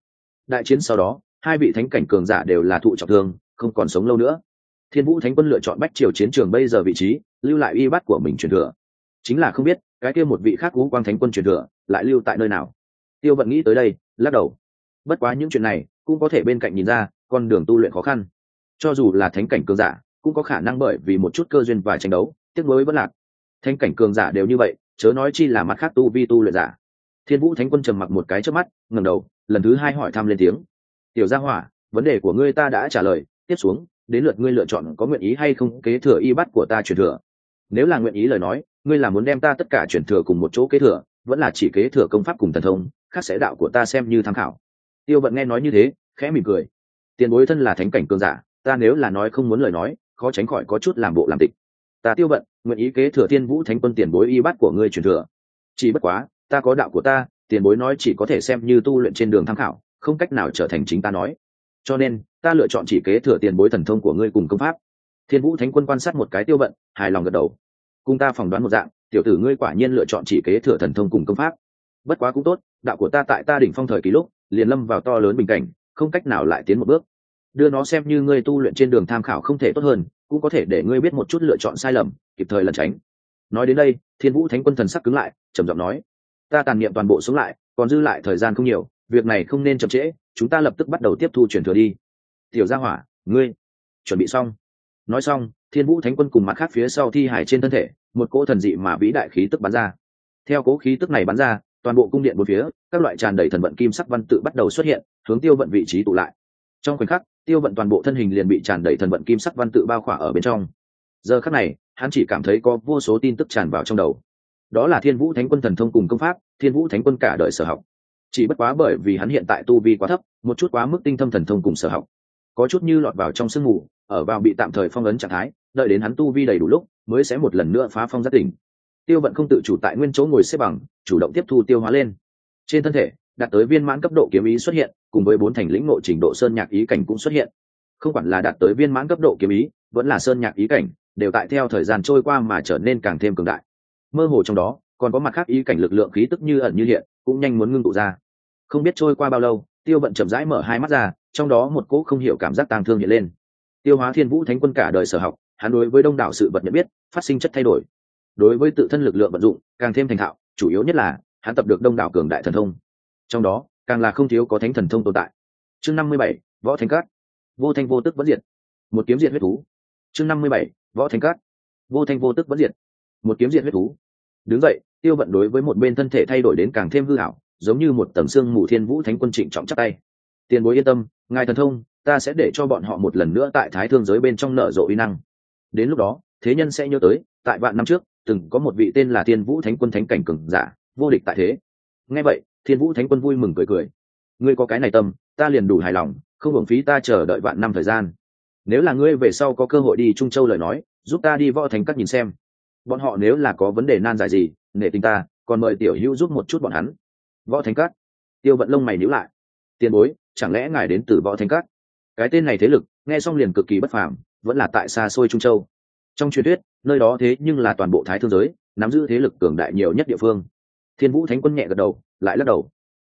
Đại chiến sau đó, hai vị thánh cảnh cường giả đều là thụ trọng thương, không còn sống lâu nữa. Thiên vũ thánh quân lựa chọn bách triều chiến trường bây giờ vị trí, lưu lại y bát của mình truyền thừa. Chính là không biết, cái kia một vị khác ưu quang thánh quân truyền thừa, lại lưu tại nơi nào? Tiêu vận nghĩ tới đây, lắc đầu. Bất quá những chuyện này, cũng có thể bên cạnh nhìn ra, con đường tu luyện khó khăn. Cho dù là thánh cảnh cường giả, cũng có khả năng bởi vì một chút cơ duyên và tranh đấu, tiếc nuối vẫn lạc thánh cảnh cường giả đều như vậy, chớ nói chi là mặt khác tu vi tu luyện giả. Thiên vũ thánh quân trầm mặc một cái trước mắt ngầm đầu, lần thứ hai hỏi thăm lên tiếng. Tiểu gia hỏa, vấn đề của ngươi ta đã trả lời, tiếp xuống, đến lượt ngươi lựa chọn có nguyện ý hay không kế thừa y bắt của ta truyền thừa. Nếu là nguyện ý lời nói, ngươi là muốn đem ta tất cả truyền thừa cùng một chỗ kế thừa, vẫn là chỉ kế thừa công pháp cùng thần thông, khác sẽ đạo của ta xem như tham khảo. Tiêu vận nghe nói như thế, khẽ mỉm cười. Tiền bối thân là thánh cảnh cường giả, ta nếu là nói không muốn lời nói, khó tránh khỏi có chút làm bộ làm tịch ta tiêu vận nguyện ý kế thừa thiên vũ thánh quân tiền bối y bát của ngươi truyền thừa. Chỉ bất quá, ta có đạo của ta, tiền bối nói chỉ có thể xem như tu luyện trên đường tham khảo, không cách nào trở thành chính ta nói. Cho nên, ta lựa chọn chỉ kế thừa tiền bối thần thông của ngươi cùng công pháp. Thiên vũ thánh quân quan sát một cái tiêu vận hài lòng gật đầu. Cùng ta phỏng đoán một dạng, tiểu tử ngươi quả nhiên lựa chọn chỉ kế thừa thần thông cùng công pháp. Bất quá cũng tốt, đạo của ta tại ta đỉnh phong thời kỳ lúc, liền lâm vào to lớn bình cảnh, không cách nào lại tiến một bước. Đưa nó xem như ngươi tu luyện trên đường tham khảo không thể tốt hơn cũng có thể để ngươi biết một chút lựa chọn sai lầm, kịp thời lẩn tránh. Nói đến đây, thiên vũ thánh quân thần sắc cứng lại, trầm giọng nói, ta tàn niệm toàn bộ sống lại, còn dư lại thời gian không nhiều, việc này không nên chậm trễ, chúng ta lập tức bắt đầu tiếp thu chuyển thừa đi. Tiểu gia hỏa, ngươi chuẩn bị xong. Nói xong, thiên vũ thánh quân cùng mặt khác phía sau thi hải trên thân thể, một cỗ thần dị mà vĩ đại khí tức bắn ra. Theo cố khí tức này bắn ra, toàn bộ cung điện bốn phía, các loại tràn đầy thần vận kim sắc văn tự bắt đầu xuất hiện, hướng tiêu vận vị trí tụ lại trong khoảnh khắc, tiêu vận toàn bộ thân hình liền bị tràn đầy thần vận kim sắc văn tự bao khỏa ở bên trong. Giờ khắc này, hắn chỉ cảm thấy có vô số tin tức tràn vào trong đầu. Đó là thiên vũ thánh quân thần thông cùng công pháp, thiên vũ thánh quân cả đời sở học. Chỉ bất quá bởi vì hắn hiện tại tu vi quá thấp, một chút quá mức tinh thâm thần thông cùng sở học. Có chút như lọt vào trong sương mù, ở vào bị tạm thời phong ấn trạng thái, đợi đến hắn tu vi đầy đủ lúc, mới sẽ một lần nữa phá phong giác tỉnh. Tiêu vận không tự chủ tại nguyên chỗ ngồi xếp bằng, chủ động tiếp thu tiêu hóa lên. Trên thân thể đạt tới viên mãn cấp độ kiếm ý xuất hiện, cùng với bốn thành lĩnh ngộ trình độ sơn nhạc ý cảnh cũng xuất hiện. Không quản là đạt tới viên mãn cấp độ kiếm ý, vẫn là sơn nhạc ý cảnh, đều tại theo thời gian trôi qua mà trở nên càng thêm cường đại. Mơ hồ trong đó, còn có mặt khác ý cảnh lực lượng khí tức như ẩn như hiện, cũng nhanh muốn ngưng tụ ra. Không biết trôi qua bao lâu, tiêu vận chậm rãi mở hai mắt ra, trong đó một cỗ không hiểu cảm giác tàng thương hiện lên. Tiêu hóa thiên vũ thánh quân cả đời sở học, hắn đối với đông đảo sự vật nhận biết, phát sinh chất thay đổi. Đối với tự thân lực lượng vận dụng, càng thêm thành thạo, chủ yếu nhất là, hắn tập được đông đảo cường đại thần thông trong đó, càng là không thiếu có thánh thần thông tồn tại. Chương năm mươi bảy, võ thánh cát. Vô thanh vô tức vẫn diệt. Một kiếm diệt huyết thú. Chương năm mươi bảy, võ thánh cát. Vô thanh vô tức vẫn diệt. Một kiếm diệt huyết thú. Đứng dậy, tiêu vận đối với một bên thân thể thay đổi đến càng thêm hư hảo giống như một tầng xương mù thiên vũ thánh quân trịnh trọng chắc tay. Tiền bối yên tâm, ngài thần thông, ta sẽ để cho bọn họ một lần nữa tại thái thương giới bên trong nở rộ uy năng. Đến lúc đó, thế nhân sẽ nhớ tới, tại vạn năm trước, từng có một vị tên là thiên vũ thánh quân thánh cảnh cường giả, vô địch tại thế. Nghe vậy thiên vũ thánh quân vui mừng cười cười. Ngươi có cái này tâm, ta liền đủ hài lòng, không hưởng phí ta chờ đợi vạn năm thời gian. Nếu là ngươi về sau có cơ hội đi trung châu lời nói, giúp ta đi võ thành các nhìn xem. Bọn họ nếu là có vấn đề nan giải gì, nể tình ta, còn mời tiểu hữu giúp một chút bọn hắn. Võ Thành cát tiêu vận lông mày níu lại. Tiền bối, chẳng lẽ ngài đến từ võ thành cát cái tên này thế lực, nghe xong liền cực kỳ bất phàm, vẫn là tại xa xôi trung châu. Trong truyền thuyết, nơi đó thế nhưng là toàn bộ thái thương giới, nắm giữ thế lực cường đại nhiều nhất địa phương thiên vũ thánh quân nhẹ gật đầu, lại lắc đầu.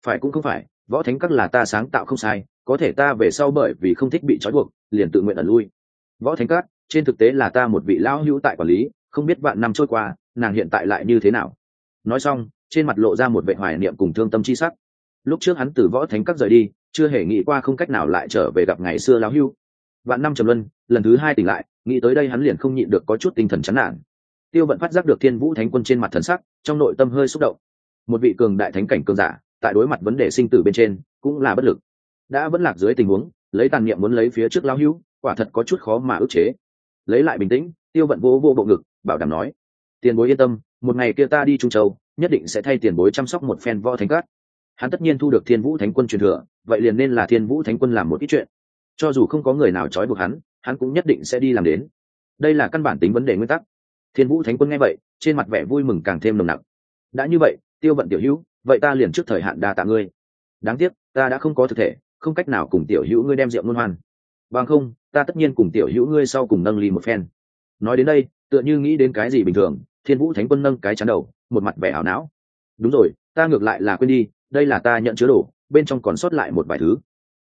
Phải cũng không phải, võ thánh các là ta sáng tạo không sai, có thể ta về sau bởi vì không thích bị trói buộc, liền tự nguyện ẩn lui. Võ thánh các, trên thực tế là ta một vị lão hữu tại quản lý, không biết vạn năm trôi qua, nàng hiện tại lại như thế nào? Nói xong, trên mặt lộ ra một vệ hoài niệm cùng thương tâm chi sắc. Lúc trước hắn từ võ thánh các rời đi, chưa hề nghĩ qua không cách nào lại trở về gặp ngày xưa lão hưu vạn năm trầm luân, lần thứ hai tỉnh lại, nghĩ tới đây hắn liền không nhịn được có chút tinh thần chán nản. Tiêu vận phát giác được thiên vũ thánh quân trên mặt thần sắc, trong nội tâm hơi xúc động một vị cường đại thánh cảnh cường giả, tại đối mặt vấn đề sinh tử bên trên, cũng là bất lực. Đã vẫn lạc dưới tình huống, lấy tàn niệm muốn lấy phía trước lao hưu quả thật có chút khó mà ức chế. Lấy lại bình tĩnh, tiêu vận vô vô bộ ngực, bảo đảm nói, tiền bối yên tâm, một ngày kia ta đi trung châu, nhất định sẽ thay tiền bối chăm sóc một phen võ thánh cát. Hắn tất nhiên thu được thiên vũ thánh quân truyền thừa, vậy liền nên là thiên vũ thánh quân làm một ít chuyện. Cho dù không có người nào trói buộc hắn hắn cũng nhất định sẽ đi làm đến. Đây là căn bản tính vấn đề nguyên tắc. Thiên vũ thánh quân nghe vậy, trên mặt vẻ vui mừng càng thêm nồng nặc. Đã như vậy tiêu vận tiểu hữu, vậy ta liền trước thời hạn đa tạ ngươi. Đáng tiếc, ta đã không có thực thể, không cách nào cùng tiểu hữu ngươi đem rượu ngôn hoan. Bằng không, ta tất nhiên cùng tiểu hữu ngươi sau cùng nâng ly một phen. Nói đến đây, tựa như nghĩ đến cái gì bình thường, thiên vũ thánh quân nâng cái chắn đầu, một mặt vẻ ảo não. Đúng rồi, ta ngược lại là quên đi, đây là ta nhận chứa đồ, bên trong còn sót lại một vài thứ.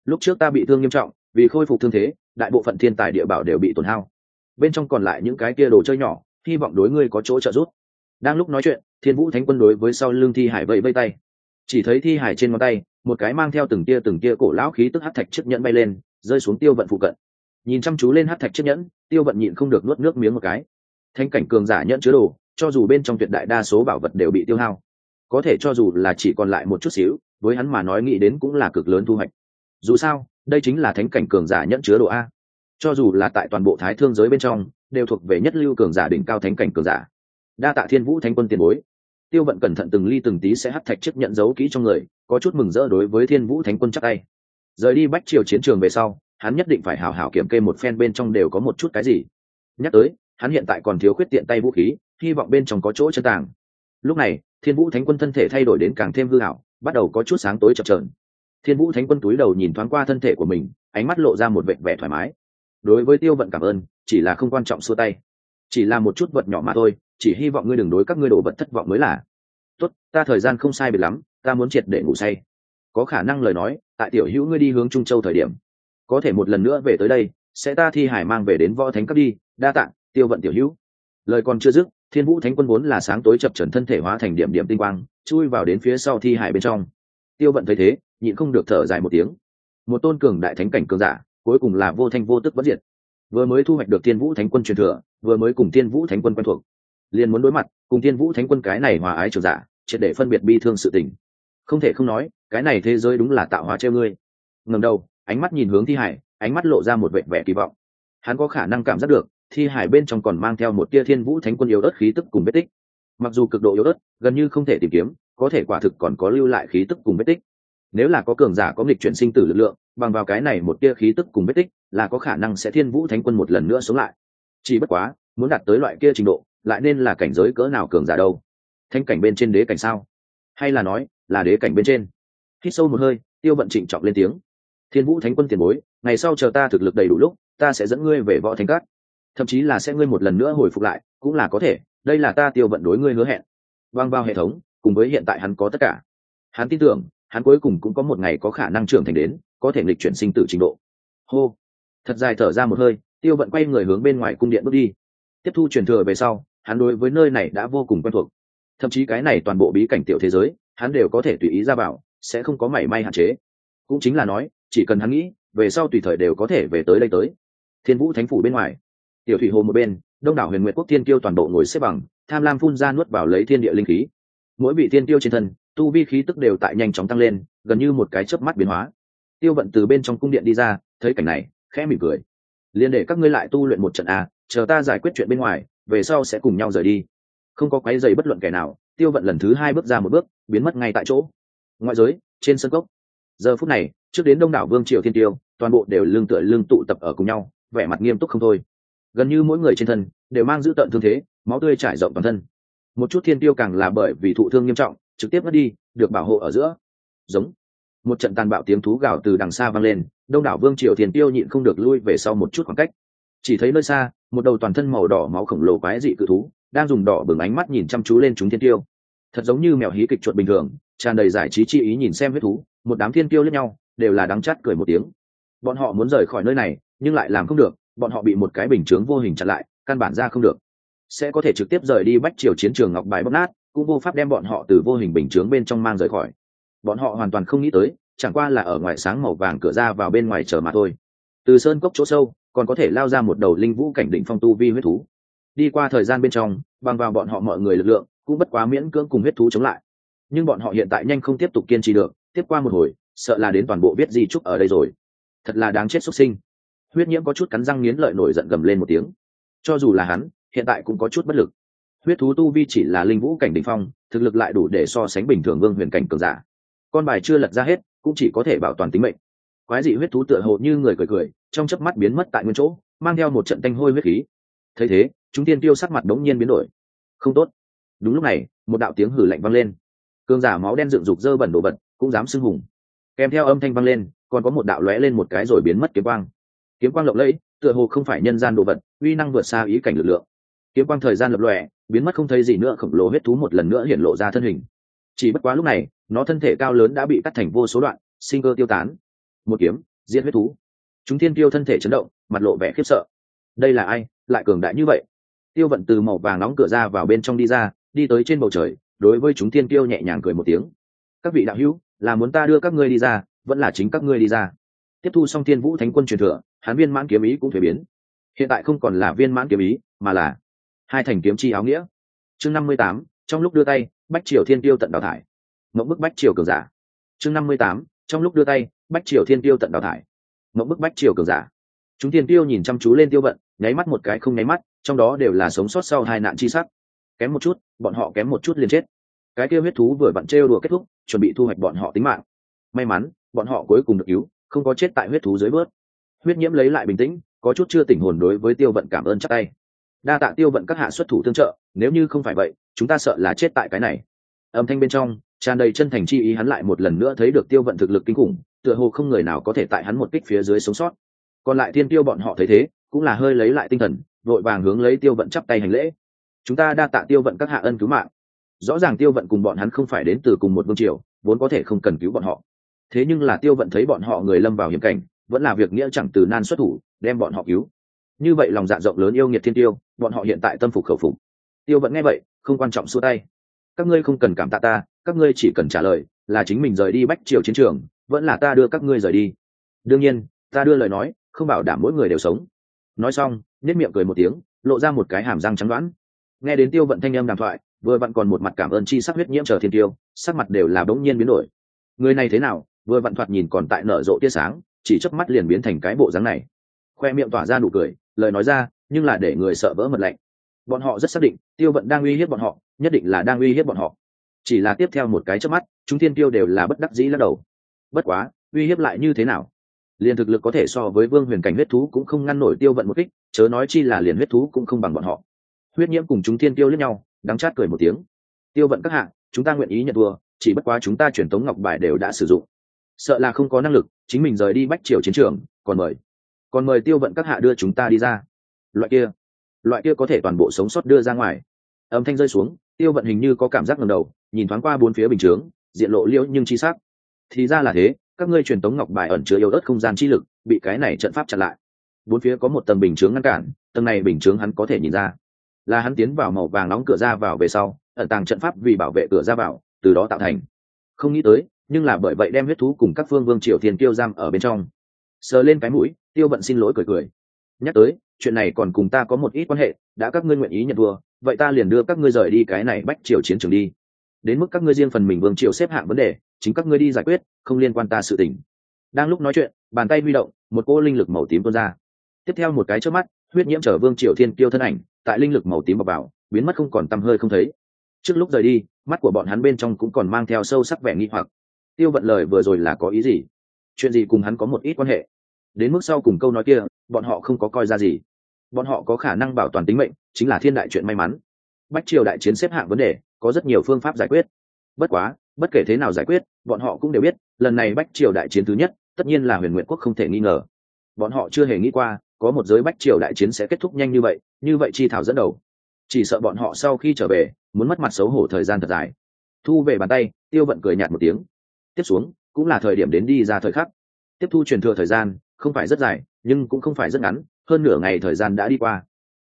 Lúc trước ta bị thương nghiêm trọng, vì khôi phục thương thế, đại bộ phận thiên tài địa bảo đều bị tổn hao. Bên trong còn lại những cái kia đồ chơi nhỏ, hy vọng đối ngươi có chỗ trợ giúp. Đang lúc nói chuyện thiên vũ thánh quân đối với sau lưng thi hải vẫy vây tay. Chỉ thấy thi hải trên ngón tay, một cái mang theo từng tia từng tia cổ lão khí tức hát thạch chiếc nhẫn bay lên, rơi xuống tiêu vận phụ cận. Nhìn chăm chú lên hát thạch chiếc nhẫn, tiêu vận nhịn không được nuốt nước miếng một cái. Thanh cảnh cường giả nhẫn chứa đồ, cho dù bên trong tuyệt đại đa số bảo vật đều bị tiêu hao. Có thể cho dù là chỉ còn lại một chút xíu, với hắn mà nói nghĩ đến cũng là cực lớn thu hoạch. Dù sao, đây chính là thánh cảnh cường giả nhẫn chứa đồ a. Cho dù là tại toàn bộ thái thương giới bên trong, đều thuộc về nhất lưu cường giả đỉnh cao thánh cảnh cường giả. Đa tạ thiên vũ thánh quân tiền bối tiêu vận cẩn thận từng ly từng tí sẽ hắt thạch chiếc nhận dấu kỹ trong người, có chút mừng rỡ đối với thiên vũ thánh quân chắc tay. Rời đi bách triều chiến trường về sau, hắn nhất định phải hào hào kiểm kê một phen bên trong đều có một chút cái gì. Nhắc tới, hắn hiện tại còn thiếu khuyết tiện tay vũ khí, hy vọng bên trong có chỗ chân tàng. Lúc này, thiên vũ thánh quân thân thể thay đổi đến càng thêm hư hảo bắt đầu có chút sáng tối chập trờn thiên vũ thánh quân túi đầu nhìn thoáng qua thân thể của mình, ánh mắt lộ ra một vệ vẻ thoải mái. Đối với tiêu vận cảm ơn, chỉ là không quan trọng xua tay. Chỉ là một chút vật nhỏ mà thôi chỉ hy vọng ngươi đừng đối các ngươi đồ vật thất vọng mới là. Tốt, ta thời gian không sai biệt lắm, ta muốn triệt để ngủ say. Có khả năng lời nói, tại tiểu hữu ngươi đi hướng trung châu thời điểm. Có thể một lần nữa về tới đây, sẽ ta thi hải mang về đến võ thánh cấp đi, đa tạng tiêu vận tiểu hữu. Lời còn chưa dứt, thiên vũ thánh quân vốn là sáng tối chập trần thân thể hóa thành điểm điểm tinh quang, chui vào đến phía sau thi hải bên trong. Tiêu vận thấy thế, nhịn không được thở dài một tiếng. Một tôn cường đại thánh cảnh cường giả, cuối cùng là vô thanh vô tức bất diệt. Vừa mới thu hoạch được thiên vũ thánh quân truyền thừa, vừa mới cùng thiên vũ thánh quân quen thuộc liền muốn đối mặt, cùng thiên vũ thánh quân cái này hòa ái trường giả, triệt để phân biệt bi thương sự tình. Không thể không nói, cái này thế giới đúng là tạo hóa treo ngươi. Ngầm đầu, ánh mắt nhìn hướng thi hải, ánh mắt lộ ra một vẻ vẻ kỳ vọng. Hắn có khả năng cảm giác được, thi hải bên trong còn mang theo một tia thiên vũ thánh quân yếu ớt khí tức cùng vết tích. Mặc dù cực độ yếu ớt, gần như không thể tìm kiếm, có thể quả thực còn có lưu lại khí tức cùng vết tích. Nếu là có cường giả có nghịch chuyển sinh tử lực lượng, bằng vào cái này một tia khí tức cùng vết tích, là có khả năng sẽ thiên vũ thánh quân một lần nữa sống lại. Chỉ bất quá, muốn đạt tới loại kia trình độ lại nên là cảnh giới cỡ nào cường giả đâu? Thanh cảnh bên trên đế cảnh sao? Hay là nói, là đế cảnh bên trên? Hít sâu một hơi, tiêu bận trịnh trọng lên tiếng. Thiên vũ thánh quân tiền bối, ngày sau chờ ta thực lực đầy đủ lúc, ta sẽ dẫn ngươi về võ thánh cát thậm chí là sẽ ngươi một lần nữa hồi phục lại, cũng là có thể, đây là ta tiêu vận đối ngươi hứa hẹn. Vang vào hệ thống, cùng với hiện tại hắn có tất cả. Hắn tin tưởng, hắn cuối cùng cũng có một ngày có khả năng trưởng thành đến, có thể lịch chuyển sinh tử trình độ. Hô. Thật dài thở ra một hơi, tiêu vận quay người hướng bên ngoài cung điện bước đi. Tiếp thu truyền thừa về sau hắn đối với nơi này đã vô cùng quen thuộc. Thậm chí cái này toàn bộ bí cảnh tiểu thế giới, hắn đều có thể tùy ý ra vào, sẽ không có mảy may hạn chế. Cũng chính là nói, chỉ cần hắn nghĩ, về sau tùy thời đều có thể về tới đây tới. Thiên vũ thánh phủ bên ngoài, tiểu thủy hồ một bên, đông đảo huyền nguyệt quốc thiên tiêu toàn bộ ngồi xếp bằng, tham lam phun ra nuốt vào lấy thiên địa linh khí. Mỗi vị thiên tiêu trên thân, tu vi khí tức đều tại nhanh chóng tăng lên, gần như một cái chớp mắt biến hóa. Tiêu vận từ bên trong cung điện đi ra, thấy cảnh này, khẽ mỉm cười. Liền để các ngươi lại tu luyện một trận a chờ ta giải quyết chuyện bên ngoài về sau sẽ cùng nhau rời đi. Không có quái dày bất luận kẻ nào, tiêu vận lần thứ hai bước ra một bước, biến mất ngay tại chỗ. Ngoại giới, trên sân cốc. Giờ phút này, trước đến đông đảo vương triều thiên tiêu, toàn bộ đều lương tựa lương tụ tập ở cùng nhau, vẻ mặt nghiêm túc không thôi. Gần như mỗi người trên thân, đều mang giữ tận thương thế, máu tươi trải rộng toàn thân. Một chút thiên tiêu càng là bởi vì thụ thương nghiêm trọng, trực tiếp mất đi, được bảo hộ ở giữa. Giống. Một trận tàn bạo tiếng thú gào từ đằng xa vang lên, đông đảo vương triều thiên tiêu nhịn không được lui về sau một chút khoảng cách chỉ thấy nơi xa, một đầu toàn thân màu đỏ máu khổng lồ quái dị cự thú, đang dùng đỏ bừng ánh mắt nhìn chăm chú lên chúng thiên tiêu thật giống như mèo hí kịch chuột bình thường, tràn đầy giải trí chi ý nhìn xem huyết thú, một đám thiên tiêu lẫn nhau, đều là đắng chát cười một tiếng. Bọn họ muốn rời khỏi nơi này, nhưng lại làm không được, bọn họ bị một cái bình chướng vô hình chặn lại, căn bản ra không được. Sẽ có thể trực tiếp rời đi bách triều chiến trường ngọc bài bóc nát, cũng vô pháp đem bọn họ từ vô hình bình chướng bên trong mang rời khỏi. Bọn họ hoàn toàn không nghĩ tới, chẳng qua là ở ngoài sáng màu vàng cửa ra vào bên ngoài chờ mà thôi. Từ sơn cốc chỗ sâu còn có thể lao ra một đầu linh vũ cảnh định phong tu vi huyết thú. Đi qua thời gian bên trong, bằng vào bọn họ mọi người lực lượng, cũng bất quá miễn cưỡng cùng huyết thú chống lại. Nhưng bọn họ hiện tại nhanh không tiếp tục kiên trì được, tiếp qua một hồi, sợ là đến toàn bộ biết di trúc ở đây rồi. Thật là đáng chết xuất sinh. Huyết nhiễm có chút cắn răng nghiến lợi nổi giận gầm lên một tiếng. Cho dù là hắn, hiện tại cũng có chút bất lực. Huyết thú tu vi chỉ là linh vũ cảnh đỉnh phong, thực lực lại đủ để so sánh bình thường vương huyền cảnh cường giả. Con bài chưa lật ra hết, cũng chỉ có thể bảo toàn tính mệnh quái dị huyết thú tựa hồ như người cười cười, trong chớp mắt biến mất tại nguyên chỗ, mang theo một trận tanh hôi huyết khí. Thấy thế, chúng tiên tiêu sắc mặt đống nhiên biến đổi. Không tốt. Đúng lúc này, một đạo tiếng hử lạnh vang lên. Cương giả máu đen dựng dục dơ bẩn đồ vật, cũng dám xưng hùng. Kèm theo âm thanh vang lên, còn có một đạo lóe lên một cái rồi biến mất kiếm quang. Kiếm quang lộng lẫy, tựa hồ không phải nhân gian đồ vật, uy năng vượt xa ý cảnh lực lượng. Kiếm quang thời gian lập lòe, biến mất không thấy gì nữa, khổng lồ huyết thú một lần nữa hiện lộ ra thân hình. Chỉ bất quá lúc này, nó thân thể cao lớn đã bị cắt thành vô số đoạn, sinh cơ tiêu tán một kiếm, giết huyết thú. Chúng thiên tiêu thân thể chấn động, mặt lộ vẻ khiếp sợ. Đây là ai? Lại cường đại như vậy. Tiêu vận từ màu vàng nóng cửa ra vào bên trong đi ra, đi tới trên bầu trời, đối với chúng thiên tiêu nhẹ nhàng cười một tiếng. Các vị đạo hữu, là muốn ta đưa các ngươi đi ra, vẫn là chính các ngươi đi ra. Tiếp thu xong thiên vũ thánh quân truyền thừa hán viên mãn kiếm ý cũng thuế biến. Hiện tại không còn là viên mãn kiếm ý, mà là hai thành kiếm chi áo nghĩa. Chương năm mươi tám, trong lúc đưa tay, bách triều thiên tiêu tận đào thải. Mộng bức bách triều cường giả. Chương năm mươi tám, trong lúc đưa tay bách triều thiên tiêu tận đào thải. Mẫu bức bách triều cường giả. Chúng thiên tiêu nhìn chăm chú lên tiêu vận, nháy mắt một cái không nháy mắt, trong đó đều là sống sót sau hai nạn chi sắc. Kém một chút, bọn họ kém một chút liền chết. Cái kia huyết thú vừa vặn trêu đùa kết thúc, chuẩn bị thu hoạch bọn họ tính mạng. May mắn, bọn họ cuối cùng được cứu, không có chết tại huyết thú dưới bớt. Huyết nhiễm lấy lại bình tĩnh, có chút chưa tỉnh hồn đối với tiêu vận cảm ơn chắc tay. Đa tạ tiêu vận các hạ xuất thủ tương trợ, nếu như không phải vậy, chúng ta sợ là chết tại cái này. Âm thanh bên trong tràn đầy chân thành chi ý hắn lại một lần nữa thấy được tiêu vận thực lực kinh khủng, tựa hồ không người nào có thể tại hắn một kích phía dưới sống sót. Còn lại thiên tiêu bọn họ thấy thế, cũng là hơi lấy lại tinh thần, vội vàng hướng lấy tiêu vận chắp tay hành lễ. Chúng ta đa tạ tiêu vận các hạ ân cứu mạng. Rõ ràng tiêu vận cùng bọn hắn không phải đến từ cùng một vương triều, vốn có thể không cần cứu bọn họ. Thế nhưng là tiêu vận thấy bọn họ người lâm vào hiểm cảnh, vẫn là việc nghĩa chẳng từ nan xuất thủ, đem bọn họ cứu. Như vậy lòng dạ rộng lớn yêu nghiệt thiên tiêu, bọn họ hiện tại tâm phục khẩu phục. Tiêu vận nghe vậy, không quan trọng xua tay. Các ngươi không cần cảm tạ ta các ngươi chỉ cần trả lời là chính mình rời đi bách triều chiến trường, vẫn là ta đưa các ngươi rời đi. Đương nhiên, ta đưa lời nói, không bảo đảm mỗi người đều sống. Nói xong nếp miệng cười một tiếng, lộ ra một cái hàm răng trắng đoán. Nghe đến tiêu vận thanh âm đàm thoại, vừa vặn còn một mặt cảm ơn chi sắc huyết nhiễm chờ thiên tiêu, sắc mặt đều là bỗng nhiên biến đổi. Người này thế nào? Vừa vặn thoạt nhìn còn tại nở rộ tia sáng, chỉ chớp mắt liền biến thành cái bộ dáng này. Khoe miệng tỏa ra nụ cười, lời nói ra, nhưng là để người sợ vỡ mật lạnh. Bọn họ rất xác định, tiêu vận đang uy hiếp bọn họ, nhất định là đang uy hiếp bọn họ chỉ là tiếp theo một cái chớp mắt, chúng thiên tiêu đều là bất đắc dĩ lắc đầu. Bất quá, uy hiếp lại như thế nào? Liền thực lực có thể so với vương huyền cảnh huyết thú cũng không ngăn nổi tiêu vận một kích, chớ nói chi là liền huyết thú cũng không bằng bọn họ. Huyết nhiễm cùng chúng thiên tiêu lẫn nhau, đắng chát cười một tiếng. Tiêu vận các hạng chúng ta nguyện ý nhận thua, chỉ bất quá chúng ta truyền tống ngọc bài đều đã sử dụng. Sợ là không có năng lực, chính mình rời đi bách triều chiến trường, còn mời. Còn mời tiêu vận các hạ đưa chúng ta đi ra. Loại kia loại kia có thể toàn bộ sống sót đưa ra ngoài. Âm thanh rơi xuống, tiêu vận hình như có cảm giác ngầm đầu nhìn thoáng qua bốn phía bình chướng, diện lộ liễu nhưng chi sắc. Thì ra là thế, các ngươi truyền tống ngọc bài ẩn chứa yếu ớt không gian chi lực, bị cái này trận pháp chặn lại. Bốn phía có một tầng bình chướng ngăn cản, tầng này bình chướng hắn có thể nhìn ra. Là hắn tiến vào màu vàng nóng cửa ra vào về sau, ẩn tàng trận pháp vì bảo vệ cửa ra vào, từ đó tạo thành. Không nghĩ tới, nhưng là bởi vậy đem huyết thú cùng các phương vương triều thiên tiêu giam ở bên trong. Sờ lên cái mũi, tiêu bận xin lỗi cười cười. Nhắc tới, chuyện này còn cùng ta có một ít quan hệ, đã các ngươi nguyện ý nhận thua, vậy ta liền đưa các ngươi rời đi cái này bách triều chiến trường đi đến mức các ngươi riêng phần mình vương triều xếp hạng vấn đề, chính các ngươi đi giải quyết, không liên quan ta sự tình. Đang lúc nói chuyện, bàn tay huy động, một cô linh lực màu tím tuôn ra. Tiếp theo một cái trước mắt, huyết nhiễm trở vương triều thiên tiêu thân ảnh, tại linh lực màu tím bọc vào biến mất không còn tăm hơi không thấy. Trước lúc rời đi, mắt của bọn hắn bên trong cũng còn mang theo sâu sắc vẻ nghi hoặc. Tiêu vận lời vừa rồi là có ý gì? Chuyện gì cùng hắn có một ít quan hệ? Đến mức sau cùng câu nói kia, bọn họ không có coi ra gì. Bọn họ có khả năng bảo toàn tính mệnh, chính là thiên đại chuyện may mắn. Bách triều đại chiến xếp hạng vấn đề có rất nhiều phương pháp giải quyết. Bất quá, bất kể thế nào giải quyết, bọn họ cũng đều biết, lần này bách triều đại chiến thứ nhất, tất nhiên là huyền nguyện quốc không thể nghi ngờ. Bọn họ chưa hề nghĩ qua, có một giới bách triều đại chiến sẽ kết thúc nhanh như vậy như vậy chi thảo dẫn đầu. Chỉ sợ bọn họ sau khi trở về, muốn mất mặt xấu hổ thời gian thật dài. Thu về bàn tay, tiêu vận cười nhạt một tiếng. Tiếp xuống, cũng là thời điểm đến đi ra thời khắc. Tiếp thu truyền thừa thời gian, không phải rất dài, nhưng cũng không phải rất ngắn, hơn nửa ngày thời gian đã đi qua.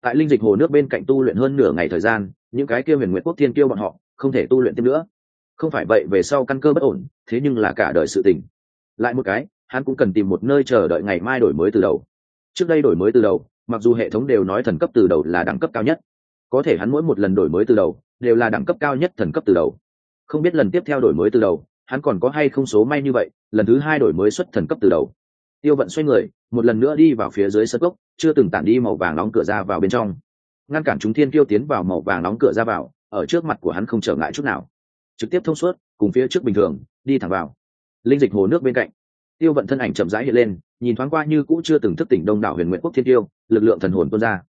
Tại linh dịch hồ nước bên cạnh tu luyện hơn nửa ngày thời gian những cái kia huyền nguyện quốc thiên kiêu bọn họ, không thể tu luyện tiếp nữa. Không phải vậy về sau căn cơ bất ổn, thế nhưng là cả đời sự tình. Lại một cái, hắn cũng cần tìm một nơi chờ đợi ngày mai đổi mới từ đầu. Trước đây đổi mới từ đầu, mặc dù hệ thống đều nói thần cấp từ đầu là đẳng cấp cao nhất, có thể hắn mỗi một lần đổi mới từ đầu đều là đẳng cấp cao nhất thần cấp từ đầu. Không biết lần tiếp theo đổi mới từ đầu, hắn còn có hay không số may như vậy, lần thứ hai đổi mới xuất thần cấp từ đầu. Tiêu vận xoay người, một lần nữa đi vào phía dưới sân gốc chưa từng tản đi màu vàng nóng cửa ra vào bên trong ngăn cản chúng thiên kiêu tiến vào màu vàng nóng cửa ra vào, ở trước mặt của hắn không trở ngại chút nào. Trực tiếp thông suốt, cùng phía trước bình thường, đi thẳng vào. Linh dịch hồ nước bên cạnh. Tiêu vận thân ảnh chậm rãi hiện lên, nhìn thoáng qua như cũ chưa từng thức tỉnh đông đảo huyền nguyện quốc thiên tiêu lực lượng thần hồn tuôn ra.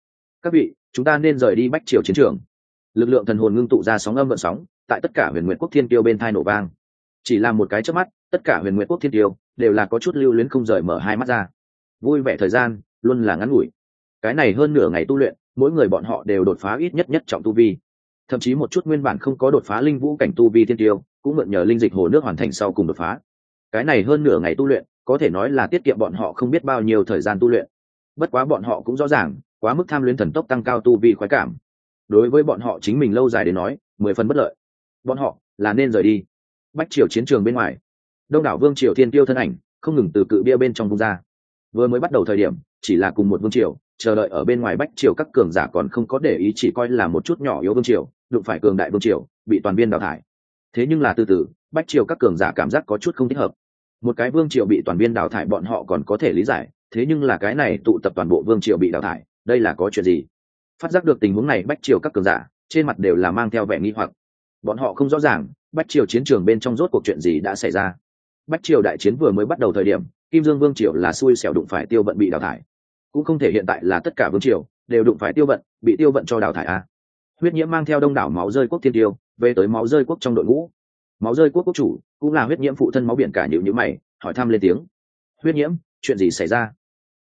Các vị, chúng ta nên rời đi bách triều chiến trường. Lực lượng thần hồn ngưng tụ ra sóng âm vận sóng, tại tất cả huyền nguyện quốc thiên tiêu bên thai nổ vang. Chỉ là một cái trước mắt, tất cả huyền nguyện quốc thiên tiêu đều là có chút lưu luyến không rời mở hai mắt ra. Vui vẻ thời gian, luôn là ngắn ngủi. Cái này hơn nửa ngày tu luyện mỗi người bọn họ đều đột phá ít nhất nhất trọng tu vi. Thậm chí một chút nguyên bản không có đột phá linh vũ cảnh tu vi thiên tiêu, cũng mượn nhờ linh dịch hồ nước hoàn thành sau cùng đột phá. Cái này hơn nửa ngày tu luyện, có thể nói là tiết kiệm bọn họ không biết bao nhiêu thời gian tu luyện. Bất quá bọn họ cũng rõ ràng, quá mức tham luyến thần tốc tăng cao tu vi khoái cảm. Đối với bọn họ chính mình lâu dài đến nói, mười phần bất lợi. Bọn họ, là nên rời đi. Bách triều chiến trường bên ngoài. Đông đảo vương triều thiên tiêu thân ảnh, không ngừng từ cự bia bên trong vung ra. Vừa mới bắt đầu thời điểm chỉ là cùng một vương triều, chờ đợi ở bên ngoài bách triều các cường giả còn không có để ý chỉ coi là một chút nhỏ yếu vương triều, đụng phải cường đại vương triều, bị toàn viên đào thải. Thế nhưng là từ từ, bách triều các cường giả cảm giác có chút không thích hợp. Một cái vương triều bị toàn viên đào thải bọn họ còn có thể lý giải, thế nhưng là cái này tụ tập toàn bộ vương triều bị đào thải, đây là có chuyện gì? Phát giác được tình huống này, bách triều các cường giả, trên mặt đều là mang theo vẻ nghi hoặc. Bọn họ không rõ ràng, bách triều chiến trường bên trong rốt cuộc chuyện gì đã xảy ra. Bách triều đại chiến vừa mới bắt đầu thời điểm, kim dương vương triều là xui xẻo đụng phải tiêu vận bị đào thải cũng không thể hiện tại là tất cả vương triều, đều đụng phải tiêu vận, bị tiêu vận cho đào thải a à. huyết nhiễm mang theo đông đảo máu rơi quốc thiên tiêu, về tới máu rơi quốc trong đội ngũ. Máu rơi quốc quốc chủ, cũng là huyết nhiễm phụ thân máu biển cả nhịu nhữ mày, hỏi thăm lên tiếng. Huyết nhiễm, chuyện gì xảy ra?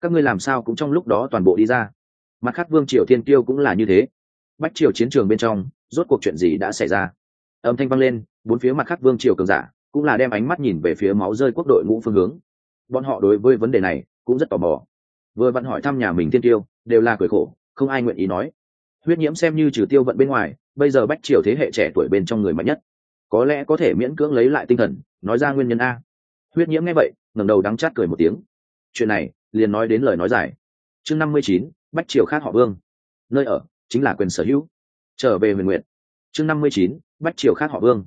Các ngươi làm sao cũng trong lúc đó toàn bộ đi ra. Mặt khác vương triều thiên tiêu cũng là như thế. Bách triều chiến trường bên trong, rốt cuộc chuyện gì đã xảy ra? Âm thanh vang lên, bốn phía mặt khác vương triều cường giả, cũng là đem ánh mắt nhìn về phía máu rơi quốc đội ngũ phương hướng. Bọn họ đối với vấn đề này, cũng rất tò mò vừa vặn hỏi thăm nhà mình tiên tiêu, đều là cười khổ, không ai nguyện ý nói. Huyết nhiễm xem như trừ tiêu vận bên ngoài, bây giờ bách triều thế hệ trẻ tuổi bên trong người mạnh nhất. Có lẽ có thể miễn cưỡng lấy lại tinh thần, nói ra nguyên nhân a. Huyết nhiễm nghe vậy, ngẩng đầu đắng chát cười một tiếng. Chuyện này, liền nói đến lời nói dài. Chương năm mươi chín, bách triều khác họ vương. Nơi ở, chính là quyền sở hữu. Trở về huyền nguyện. Chương năm mươi chín, bách triều khác họ vương.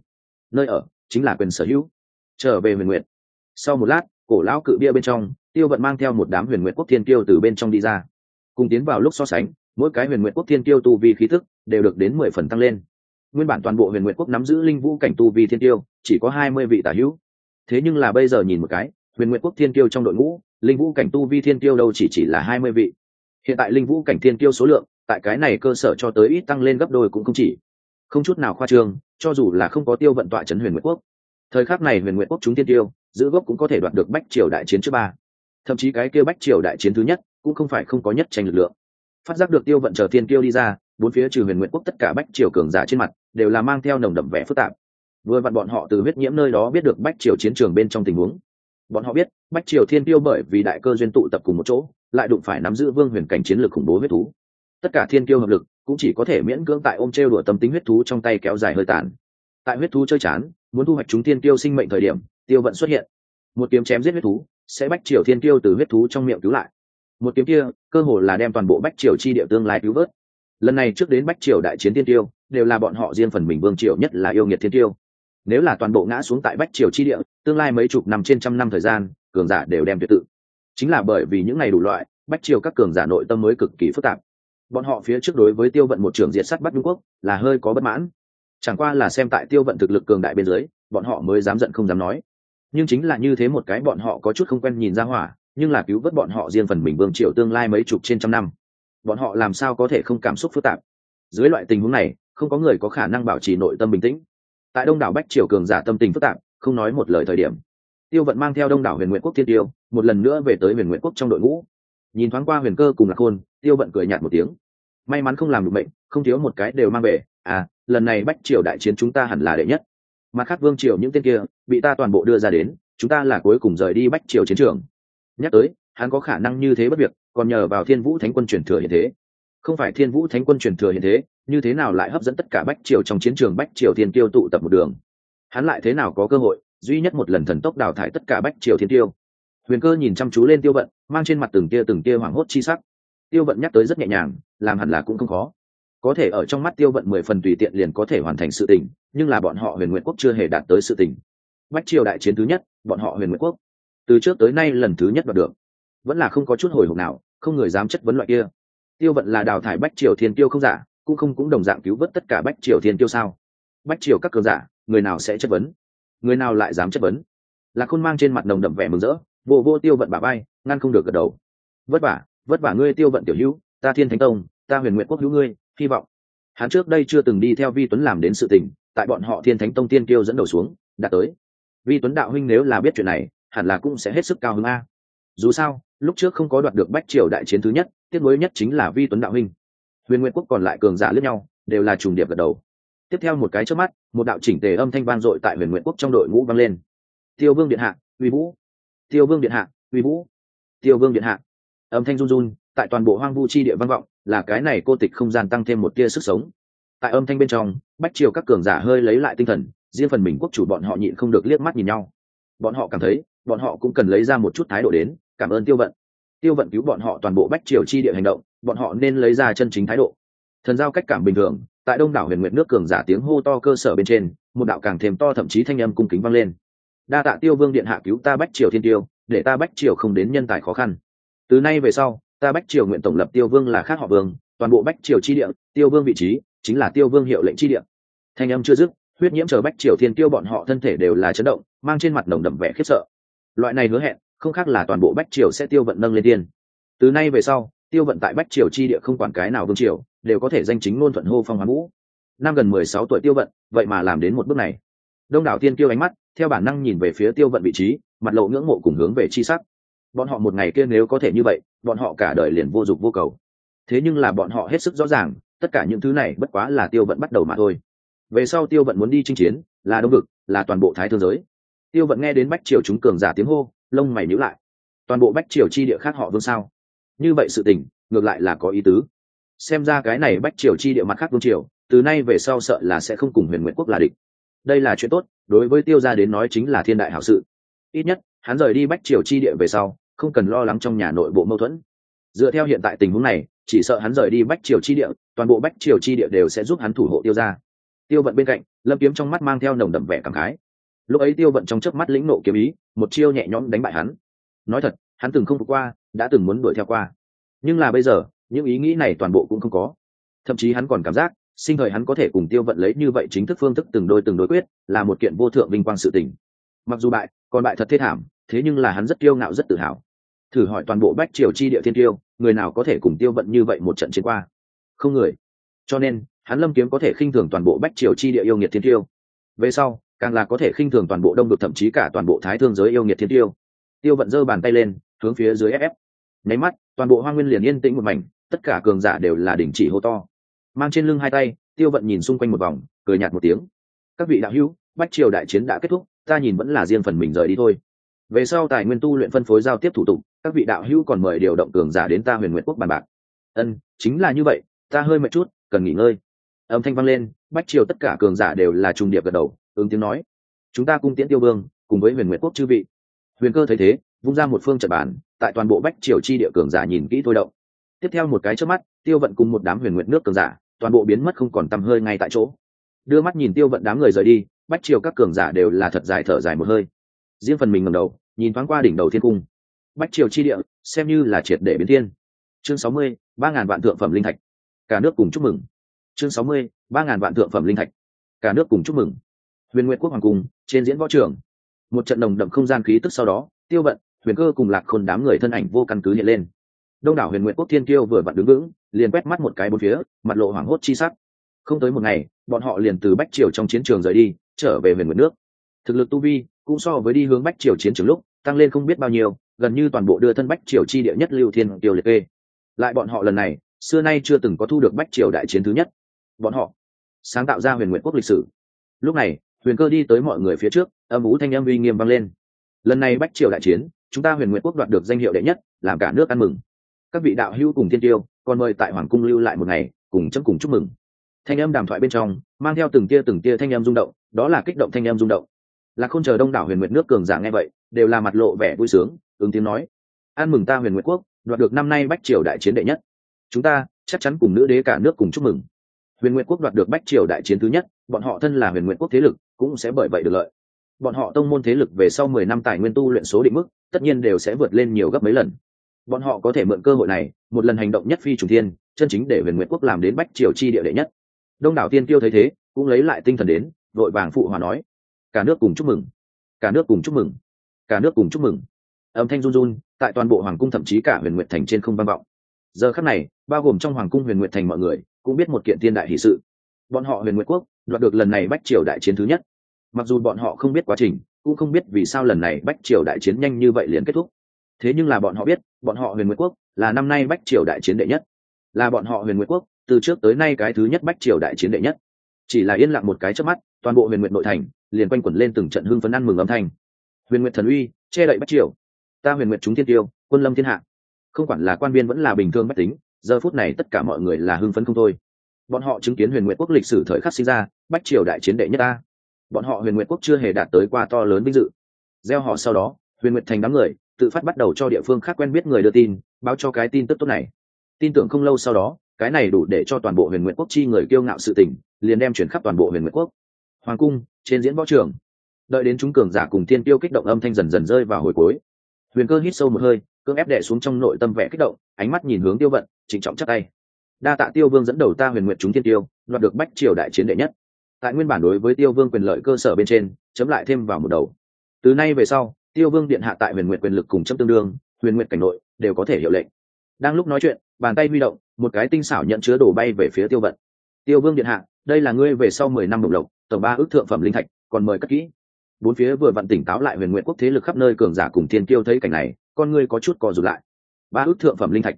Nơi ở, chính là quyền sở hữu. Trở về huyền nguyện. Sau một lát, cổ lão cự bia bên trong tiêu vận mang theo một đám huyền nguyện quốc thiên tiêu từ bên trong đi ra. Cùng tiến vào lúc so sánh, mỗi cái huyền nguyện quốc thiên tiêu tu vi khí thức đều được đến mười phần tăng lên. Nguyên bản toàn bộ huyền nguyện quốc nắm giữ linh vũ cảnh tu vi thiên tiêu chỉ có hai mươi vị tả hữu. Thế nhưng là bây giờ nhìn một cái, huyền nguyện quốc thiên tiêu trong đội ngũ, linh vũ cảnh tu vi thiên tiêu đâu chỉ chỉ là hai mươi vị. Hiện tại linh vũ cảnh thiên tiêu số lượng, tại cái này cơ sở cho tới ít tăng lên gấp đôi cũng không chỉ. Không chút nào khoa trương, cho dù là không có tiêu vận tọa trấn huyền nguyện quốc. Thời khắc này huyền nguyện quốc chúng thiên tiêu giữ gốc cũng có thể đoạt được bách triều đại chiến trước ba thậm chí cái kia bách triều đại chiến thứ nhất cũng không phải không có nhất tranh lực lượng. Phát giác được tiêu vận chờ thiên tiêu đi ra, bốn phía trừ huyền nguyện quốc tất cả bách triều cường giả trên mặt, đều là mang theo nồng đậm vẻ phức tạp. Vừa vặn bọn họ từ huyết nhiễm nơi đó biết được bách triều chiến trường bên trong tình huống. Bọn họ biết, bách triều thiên tiêu bởi vì đại cơ duyên tụ tập cùng một chỗ, lại đụng phải nắm giữ vương huyền cảnh chiến lược khủng bố huyết thú. Tất cả thiên tiêu hợp lực cũng chỉ có thể miễn cưỡng tại ôm trêu đùa tâm tính huyết thú trong tay kéo dài hơi tàn. Tại huyết thú chơi chán, muốn thu hoạch chúng thiên tiêu sinh mệnh thời điểm, tiêu vận xuất hiện. Một kiếm chém giết huyết thú sẽ bách triều thiên tiêu từ huyết thú trong miệng cứu lại. Một kiếm kia, cơ hồ là đem toàn bộ bách triều chi địa tương lai cứu vớt. Lần này trước đến bách triều đại chiến thiên tiêu đều là bọn họ riêng phần mình vương triều nhất là yêu nghiệt thiên tiêu nếu là toàn bộ ngã xuống tại bách triều chi địa, tương lai mấy chục năm trên trăm năm thời gian, cường giả đều đem tuyệt tự. Chính là bởi vì những ngày đủ loại, bách triều các cường giả nội tâm mới cực kỳ phức tạp. Bọn họ phía trước đối với tiêu vận một trường diệt sắt bắt trung quốc, là hơi có bất mãn. Chẳng qua là xem tại tiêu vận thực lực cường đại bên dưới, bọn họ mới dám giận không dám nói nhưng chính là như thế một cái bọn họ có chút không quen nhìn ra hỏa, nhưng là cứu vớt bọn họ riêng phần mình vương triều tương lai mấy chục trên trăm năm. Bọn họ làm sao có thể không cảm xúc phức tạp? Dưới loại tình huống này, không có người có khả năng bảo trì nội tâm bình tĩnh. Tại đông đảo bách triều cường giả tâm tình phức tạp, không nói một lời thời điểm, tiêu vận mang theo đông đảo huyền nguyện quốc thiên tiêu, một lần nữa về tới huyền nguyện quốc trong đội ngũ. Nhìn thoáng qua huyền cơ cùng lạc khôn tiêu vận cười nhạt một tiếng. May mắn không làm được bệnh không thiếu một cái đều mang về. À lần này bách triều đại chiến chúng ta hẳn là đệ nhất mặt khác vương triều những tên kia, bị ta toàn bộ đưa ra đến, chúng ta là cuối cùng rời đi bách triều chiến trường. Nhắc tới, hắn có khả năng như thế bất việc, còn nhờ vào thiên vũ thánh quân truyền thừa hiện thế. Không phải thiên vũ thánh quân truyền thừa hiện thế, như thế nào lại hấp dẫn tất cả bách triều trong chiến trường bách triều thiên tiêu tụ tập một đường? Hắn lại thế nào có cơ hội, duy nhất một lần thần tốc đào thải tất cả bách triều thiên tiêu? Huyền cơ nhìn chăm chú lên tiêu vận, mang trên mặt từng tia từng tia hoảng hốt chi sắc. Tiêu vận nhắc tới rất nhẹ nhàng, làm hẳn là cũng không khó có thể ở trong mắt tiêu vận mười phần tùy tiện liền có thể hoàn thành sự tình, nhưng là bọn họ huyền nguyện quốc chưa hề đạt tới sự tình. Bách triều đại chiến thứ nhất, bọn họ huyền nguyện quốc. Từ trước tới nay lần thứ nhất đoạt được. Vẫn là không có chút hồi hộp nào, không người dám chất vấn loại kia. Tiêu vận là đào thải bách triều thiên tiêu không giả, cũng không cũng đồng dạng cứu vớt tất cả bách triều thiên tiêu sao? Bách triều các cường giả, người nào sẽ chất vấn? Người nào lại dám chất vấn? Là khôn mang trên mặt nồng đậm vẻ mừng rỡ, vô vô tiêu vận bà bay ngăn không được gật đầu. Vất vả vất vả ngươi tiêu vận tiểu hữu, ta thiên thánh tông, ta huyền nguyện quốc hữu ngươi hy vọng. Hắn trước đây chưa từng đi theo vi tuấn làm đến sự tình, tại bọn họ thiên thánh tông tiên kiêu dẫn đầu xuống, đã tới. Vi tuấn đạo huynh nếu là biết chuyện này, hẳn là cũng sẽ hết sức cao hứng a. Dù sao, lúc trước không có đoạt được bách triều đại chiến thứ nhất, tiếc mới nhất chính là vi tuấn đạo huynh. Huyền nguyện quốc còn lại cường giả lẫn nhau, đều là trùng điệp gật đầu. Tiếp theo một cái trước mắt, một đạo chỉnh tề âm thanh vang dội tại huyền nguyện quốc trong đội ngũ vang lên. Tiêu vương điện hạ, uy vũ. Tiêu vương điện hạ, uy vũ. Tiêu vương điện hạ. Âm thanh run run, tại toàn bộ hoang vu chi địa vang vọng là cái này cô tịch không gian tăng thêm một tia sức sống. Tại âm thanh bên trong, bách triều các cường giả hơi lấy lại tinh thần, riêng phần mình quốc chủ bọn họ nhịn không được liếc mắt nhìn nhau. Bọn họ cảm thấy, bọn họ cũng cần lấy ra một chút thái độ đến, cảm ơn tiêu vận. Tiêu vận cứu bọn họ toàn bộ bách triều chi địa hành động, bọn họ nên lấy ra chân chính thái độ. Thần giao cách cảm bình thường, tại đông đảo huyền nguyện nước cường giả tiếng hô to cơ sở bên trên, một đạo càng thêm to thậm chí thanh âm cung kính vang lên. Đa tạ tiêu vương điện hạ cứu ta bách triều thiên tiêu, để ta bách triều không đến nhân tài khó khăn. Từ nay về sau ta bách triều nguyện tổng lập tiêu vương là khác họ vương, toàn bộ bách triều chi địa, tiêu vương vị trí chính là tiêu vương hiệu lệnh chi địa. Thanh âm chưa dứt, huyết nhiễm chờ bách triều thiên tiêu bọn họ thân thể đều là chấn động, mang trên mặt nồng đậm vẻ khiếp sợ. Loại này hứa hẹn, không khác là toàn bộ bách triều sẽ tiêu vận nâng lên tiên từ nay về sau, tiêu vận tại bách triều chi địa không quản cái nào vương triều, đều có thể danh chính ngôn thuận hô phong hoán vũ. Năm gần mười sáu tuổi tiêu vận, vậy mà làm đến một bước này. Đông đảo tiên tiêu ánh mắt, theo bản năng nhìn về phía tiêu vận vị trí, mặt lộ ngưỡng mộ cùng hướng về chi sắc bọn họ một ngày kia nếu có thể như vậy, bọn họ cả đời liền vô dụng vô cầu. Thế nhưng là bọn họ hết sức rõ ràng, tất cả những thứ này bất quá là tiêu vận bắt đầu mà thôi. Về sau tiêu vận muốn đi chinh chiến, là đông vực, là toàn bộ thái thương giới. Tiêu vận nghe đến bách triều chúng cường giả tiếng hô, lông mày nhíu lại. Toàn bộ bách triều chi địa khác họ vương sao? Như vậy sự tình, ngược lại là có ý tứ. Xem ra cái này bách triều chi địa mặt khác vương triều, từ nay về sau sợ là sẽ không cùng huyền nguyện quốc là địch. Đây là chuyện tốt, đối với tiêu gia đến nói chính là thiên đại hảo sự. Ít nhất, hắn rời đi bách triều chi địa về sau không cần lo lắng trong nhà nội bộ mâu thuẫn. Dựa theo hiện tại tình huống này, chỉ sợ hắn rời đi bách triều chi địa, toàn bộ bách triều chi địa đều sẽ giúp hắn thủ hộ tiêu gia. Tiêu vận bên cạnh, lâm kiếm trong mắt mang theo nồng đậm vẻ cảm khái. Lúc ấy tiêu vận trong chớp mắt lĩnh nộ kiếm ý, một chiêu nhẹ nhõm đánh bại hắn. Nói thật, hắn từng không vượt qua, đã từng muốn đuổi theo qua. Nhưng là bây giờ, những ý nghĩ này toàn bộ cũng không có. Thậm chí hắn còn cảm giác, sinh thời hắn có thể cùng tiêu vận lấy như vậy chính thức phương thức từng đôi từng đối quyết, là một kiện vô thượng vinh quang sự tình. Mặc dù bại, còn bại thật thê thảm, thế nhưng là hắn rất kiêu ngạo, rất tự hào thử hỏi toàn bộ bách triều chi địa thiên tiêu, người nào có thể cùng tiêu vận như vậy một trận chiến qua? Không người. Cho nên, hắn lâm kiếm có thể khinh thường toàn bộ bách triều chi địa yêu nghiệt thiên tiêu. Về sau, càng là có thể khinh thường toàn bộ đông được thậm chí cả toàn bộ thái thương giới yêu nghiệt thiên tiêu. Tiêu vận giơ bàn tay lên, hướng phía dưới ép nháy mắt, toàn bộ hoa nguyên liền yên tĩnh một mảnh, tất cả cường giả đều là đình chỉ hô to. Mang trên lưng hai tay, tiêu vận nhìn xung quanh một vòng, cười nhạt một tiếng. Các vị đạo hữu, bách triều đại chiến đã kết thúc, ta nhìn vẫn là riêng phần mình rời đi thôi. Về sau tài nguyên tu luyện phân phối giao tiếp thủ tục các vị đạo hữu còn mời điều động cường giả đến ta huyền nguyện quốc bàn bạc. Ân, chính là như vậy, ta hơi mệt chút, cần nghỉ ngơi. Âm thanh vang lên, bách triều tất cả cường giả đều là trùng điệp gật đầu, ứng tiếng nói. Chúng ta cung tiễn tiêu vương, cùng với huyền nguyện quốc chư vị. Huyền cơ thấy thế, vung ra một phương trận bản tại toàn bộ bách triều chi địa cường giả nhìn kỹ thôi động. Tiếp theo một cái trước mắt, tiêu vận cùng một đám huyền nguyện nước cường giả, toàn bộ biến mất không còn tăm hơi ngay tại chỗ. Đưa mắt nhìn tiêu vận đám người rời đi, bách triều các cường giả đều là thật dài thở dài một hơi. Riêng phần mình ngầm đầu, nhìn thoáng qua đỉnh đầu thiên cung bách triều chi địa, xem như là triệt để biến thiên. Chương sáu mươi, ba ngàn vạn thượng phẩm linh thạch. Cả nước cùng chúc mừng. Chương sáu mươi, ba ngàn vạn thượng phẩm linh thạch. Cả nước cùng chúc mừng. Huyền nguyện quốc hoàng cung, trên diễn võ trường. Một trận đồng đậm không gian khí tức sau đó, tiêu vận, huyền cơ cùng lạc khôn đám người thân ảnh vô căn cứ hiện lên. Đông đảo huyền nguyện quốc thiên kiêu vừa vặn đứng vững, liền quét mắt một cái bốn phía, mặt lộ hoảng hốt chi sắc. Không tới một ngày, bọn họ liền từ bách triều trong chiến trường rời đi, trở về huyền nguyện nước. Thực lực tu vi, cũng so với đi hướng bách triều chiến trường lúc, tăng lên không biết bao nhiêu gần như toàn bộ đưa thân bách triều chi địa nhất lưu thiên tiêu liệt kê. Lại bọn họ lần này, xưa nay chưa từng có thu được bách triều đại chiến thứ nhất. Bọn họ sáng tạo ra huyền nguyện quốc lịch sử. Lúc này, huyền cơ đi tới mọi người phía trước, âm ú thanh âm uy nghiêm vang lên. Lần này bách triều đại chiến, chúng ta huyền nguyện quốc đoạt được danh hiệu đệ nhất, làm cả nước ăn mừng. Các vị đạo hữu cùng thiên tiêu còn mời tại hoàng cung lưu lại một ngày, cùng chấm cùng chúc mừng. Thanh âm đàm thoại bên trong, mang theo từng tia từng tia thanh âm rung động, đó là kích động thanh âm rung động. Là không chờ đông đảo huyền nguyện nước cường giả nghe vậy, đều là mặt lộ vẻ vui sướng ứng tiếng nói. An mừng ta huyền nguyện quốc, đoạt được năm nay bách triều đại chiến đệ nhất. Chúng ta chắc chắn cùng nữ đế cả nước cùng chúc mừng. Huyền nguyện quốc đoạt được bách triều đại chiến thứ nhất, bọn họ thân là huyền nguyện quốc thế lực, cũng sẽ bởi vậy được lợi. Bọn họ tông môn thế lực về sau mười năm tài nguyên tu luyện số định mức, tất nhiên đều sẽ vượt lên nhiều gấp mấy lần. Bọn họ có thể mượn cơ hội này, một lần hành động nhất phi trùng thiên, chân chính để huyền nguyện quốc làm đến bách triều chi địa đệ nhất. Đông đảo tiên tiêu thấy thế, cũng lấy lại tinh thần đến, vội vàng phụ hòa nói, cả nước cùng chúc mừng. Cả nước cùng chúc mừng. Cả nước cùng chúc mừng âm thanh run run, tại toàn bộ hoàng cung thậm chí cả huyền nguyện thành trên không vang vọng. Giờ khắc này, bao gồm trong hoàng cung huyền nguyện thành mọi người, cũng biết một kiện thiên đại hỷ sự. Bọn họ huyền nguyện quốc, đoạt được lần này bách triều đại chiến thứ nhất. Mặc dù bọn họ không biết quá trình, cũng không biết vì sao lần này bách triều đại chiến nhanh như vậy liền kết thúc. Thế nhưng là bọn họ biết, bọn họ huyền nguyệt quốc, là năm nay bách triều đại chiến đệ nhất. Là bọn họ huyền nguyệt quốc, từ trước tới nay cái thứ nhất bách triều đại chiến đệ nhất. Chỉ là yên lặng một cái trước mắt, toàn bộ huyền nguyệt nội thành, liền quanh quẩn lên từng trận hưng phấn ăn mừng âm thanh. Huyền nguyệt thần uy, che đậy bách triều ta huyền nguyện chúng thiên tiêu quân lâm thiên hạ. Không quản là quan viên vẫn là bình thường bách tính giờ phút này tất cả mọi người là hưng phấn không thôi. Bọn họ chứng kiến huyền nguyện quốc lịch sử thời khắc sinh ra bách triều đại chiến đệ nhất ta. Bọn họ huyền nguyện quốc chưa hề đạt tới qua to lớn vinh dự. Gieo họ sau đó huyền nguyện thành đám người tự phát bắt đầu cho địa phương khác quen biết người đưa tin báo cho cái tin tức tốt này. Tin tưởng không lâu sau đó cái này đủ để cho toàn bộ huyền nguyện quốc chi người kiêu ngạo sự tỉnh, liền đem chuyển khắp toàn bộ huyền nguyện quốc. Hoàng cung trên diễn võ trường. Đợi đến chúng cường giả cùng thiên tiêu kích động âm thanh dần dần rơi vào hồi cuối huyền cơ hít sâu một hơi, cưỡng ép đẻ xuống trong nội tâm vẻ kích động, ánh mắt nhìn hướng tiêu vận trịnh trọng chắc tay. Đa tạ tiêu vương dẫn đầu ta huyền nguyện chúng thiên tiêu, đoạt được bách triều đại chiến đệ nhất. Tại nguyên bản đối với tiêu vương quyền lợi cơ sở bên trên, chấm lại thêm vào một đầu. Từ nay về sau, tiêu vương điện hạ tại huyền nguyện quyền lực cùng chấm tương đương, huyền nguyện cảnh nội đều có thể hiệu lệnh. Đang lúc nói chuyện, bàn tay huy động, một cái tinh xảo nhận chứa đổ bay về phía tiêu vận. Tiêu vương điện hạ, đây là ngươi về sau mười năm đồng lộc, tổng ba ước thượng phẩm linh thạch, còn mời cất kỹ bốn phía vừa vặn tỉnh táo lại huyền nguyện quốc thế lực khắp nơi cường giả cùng thiên tiêu thấy cảnh này, con ngươi có chút co rụt lại. Ba ước thượng phẩm linh thạch.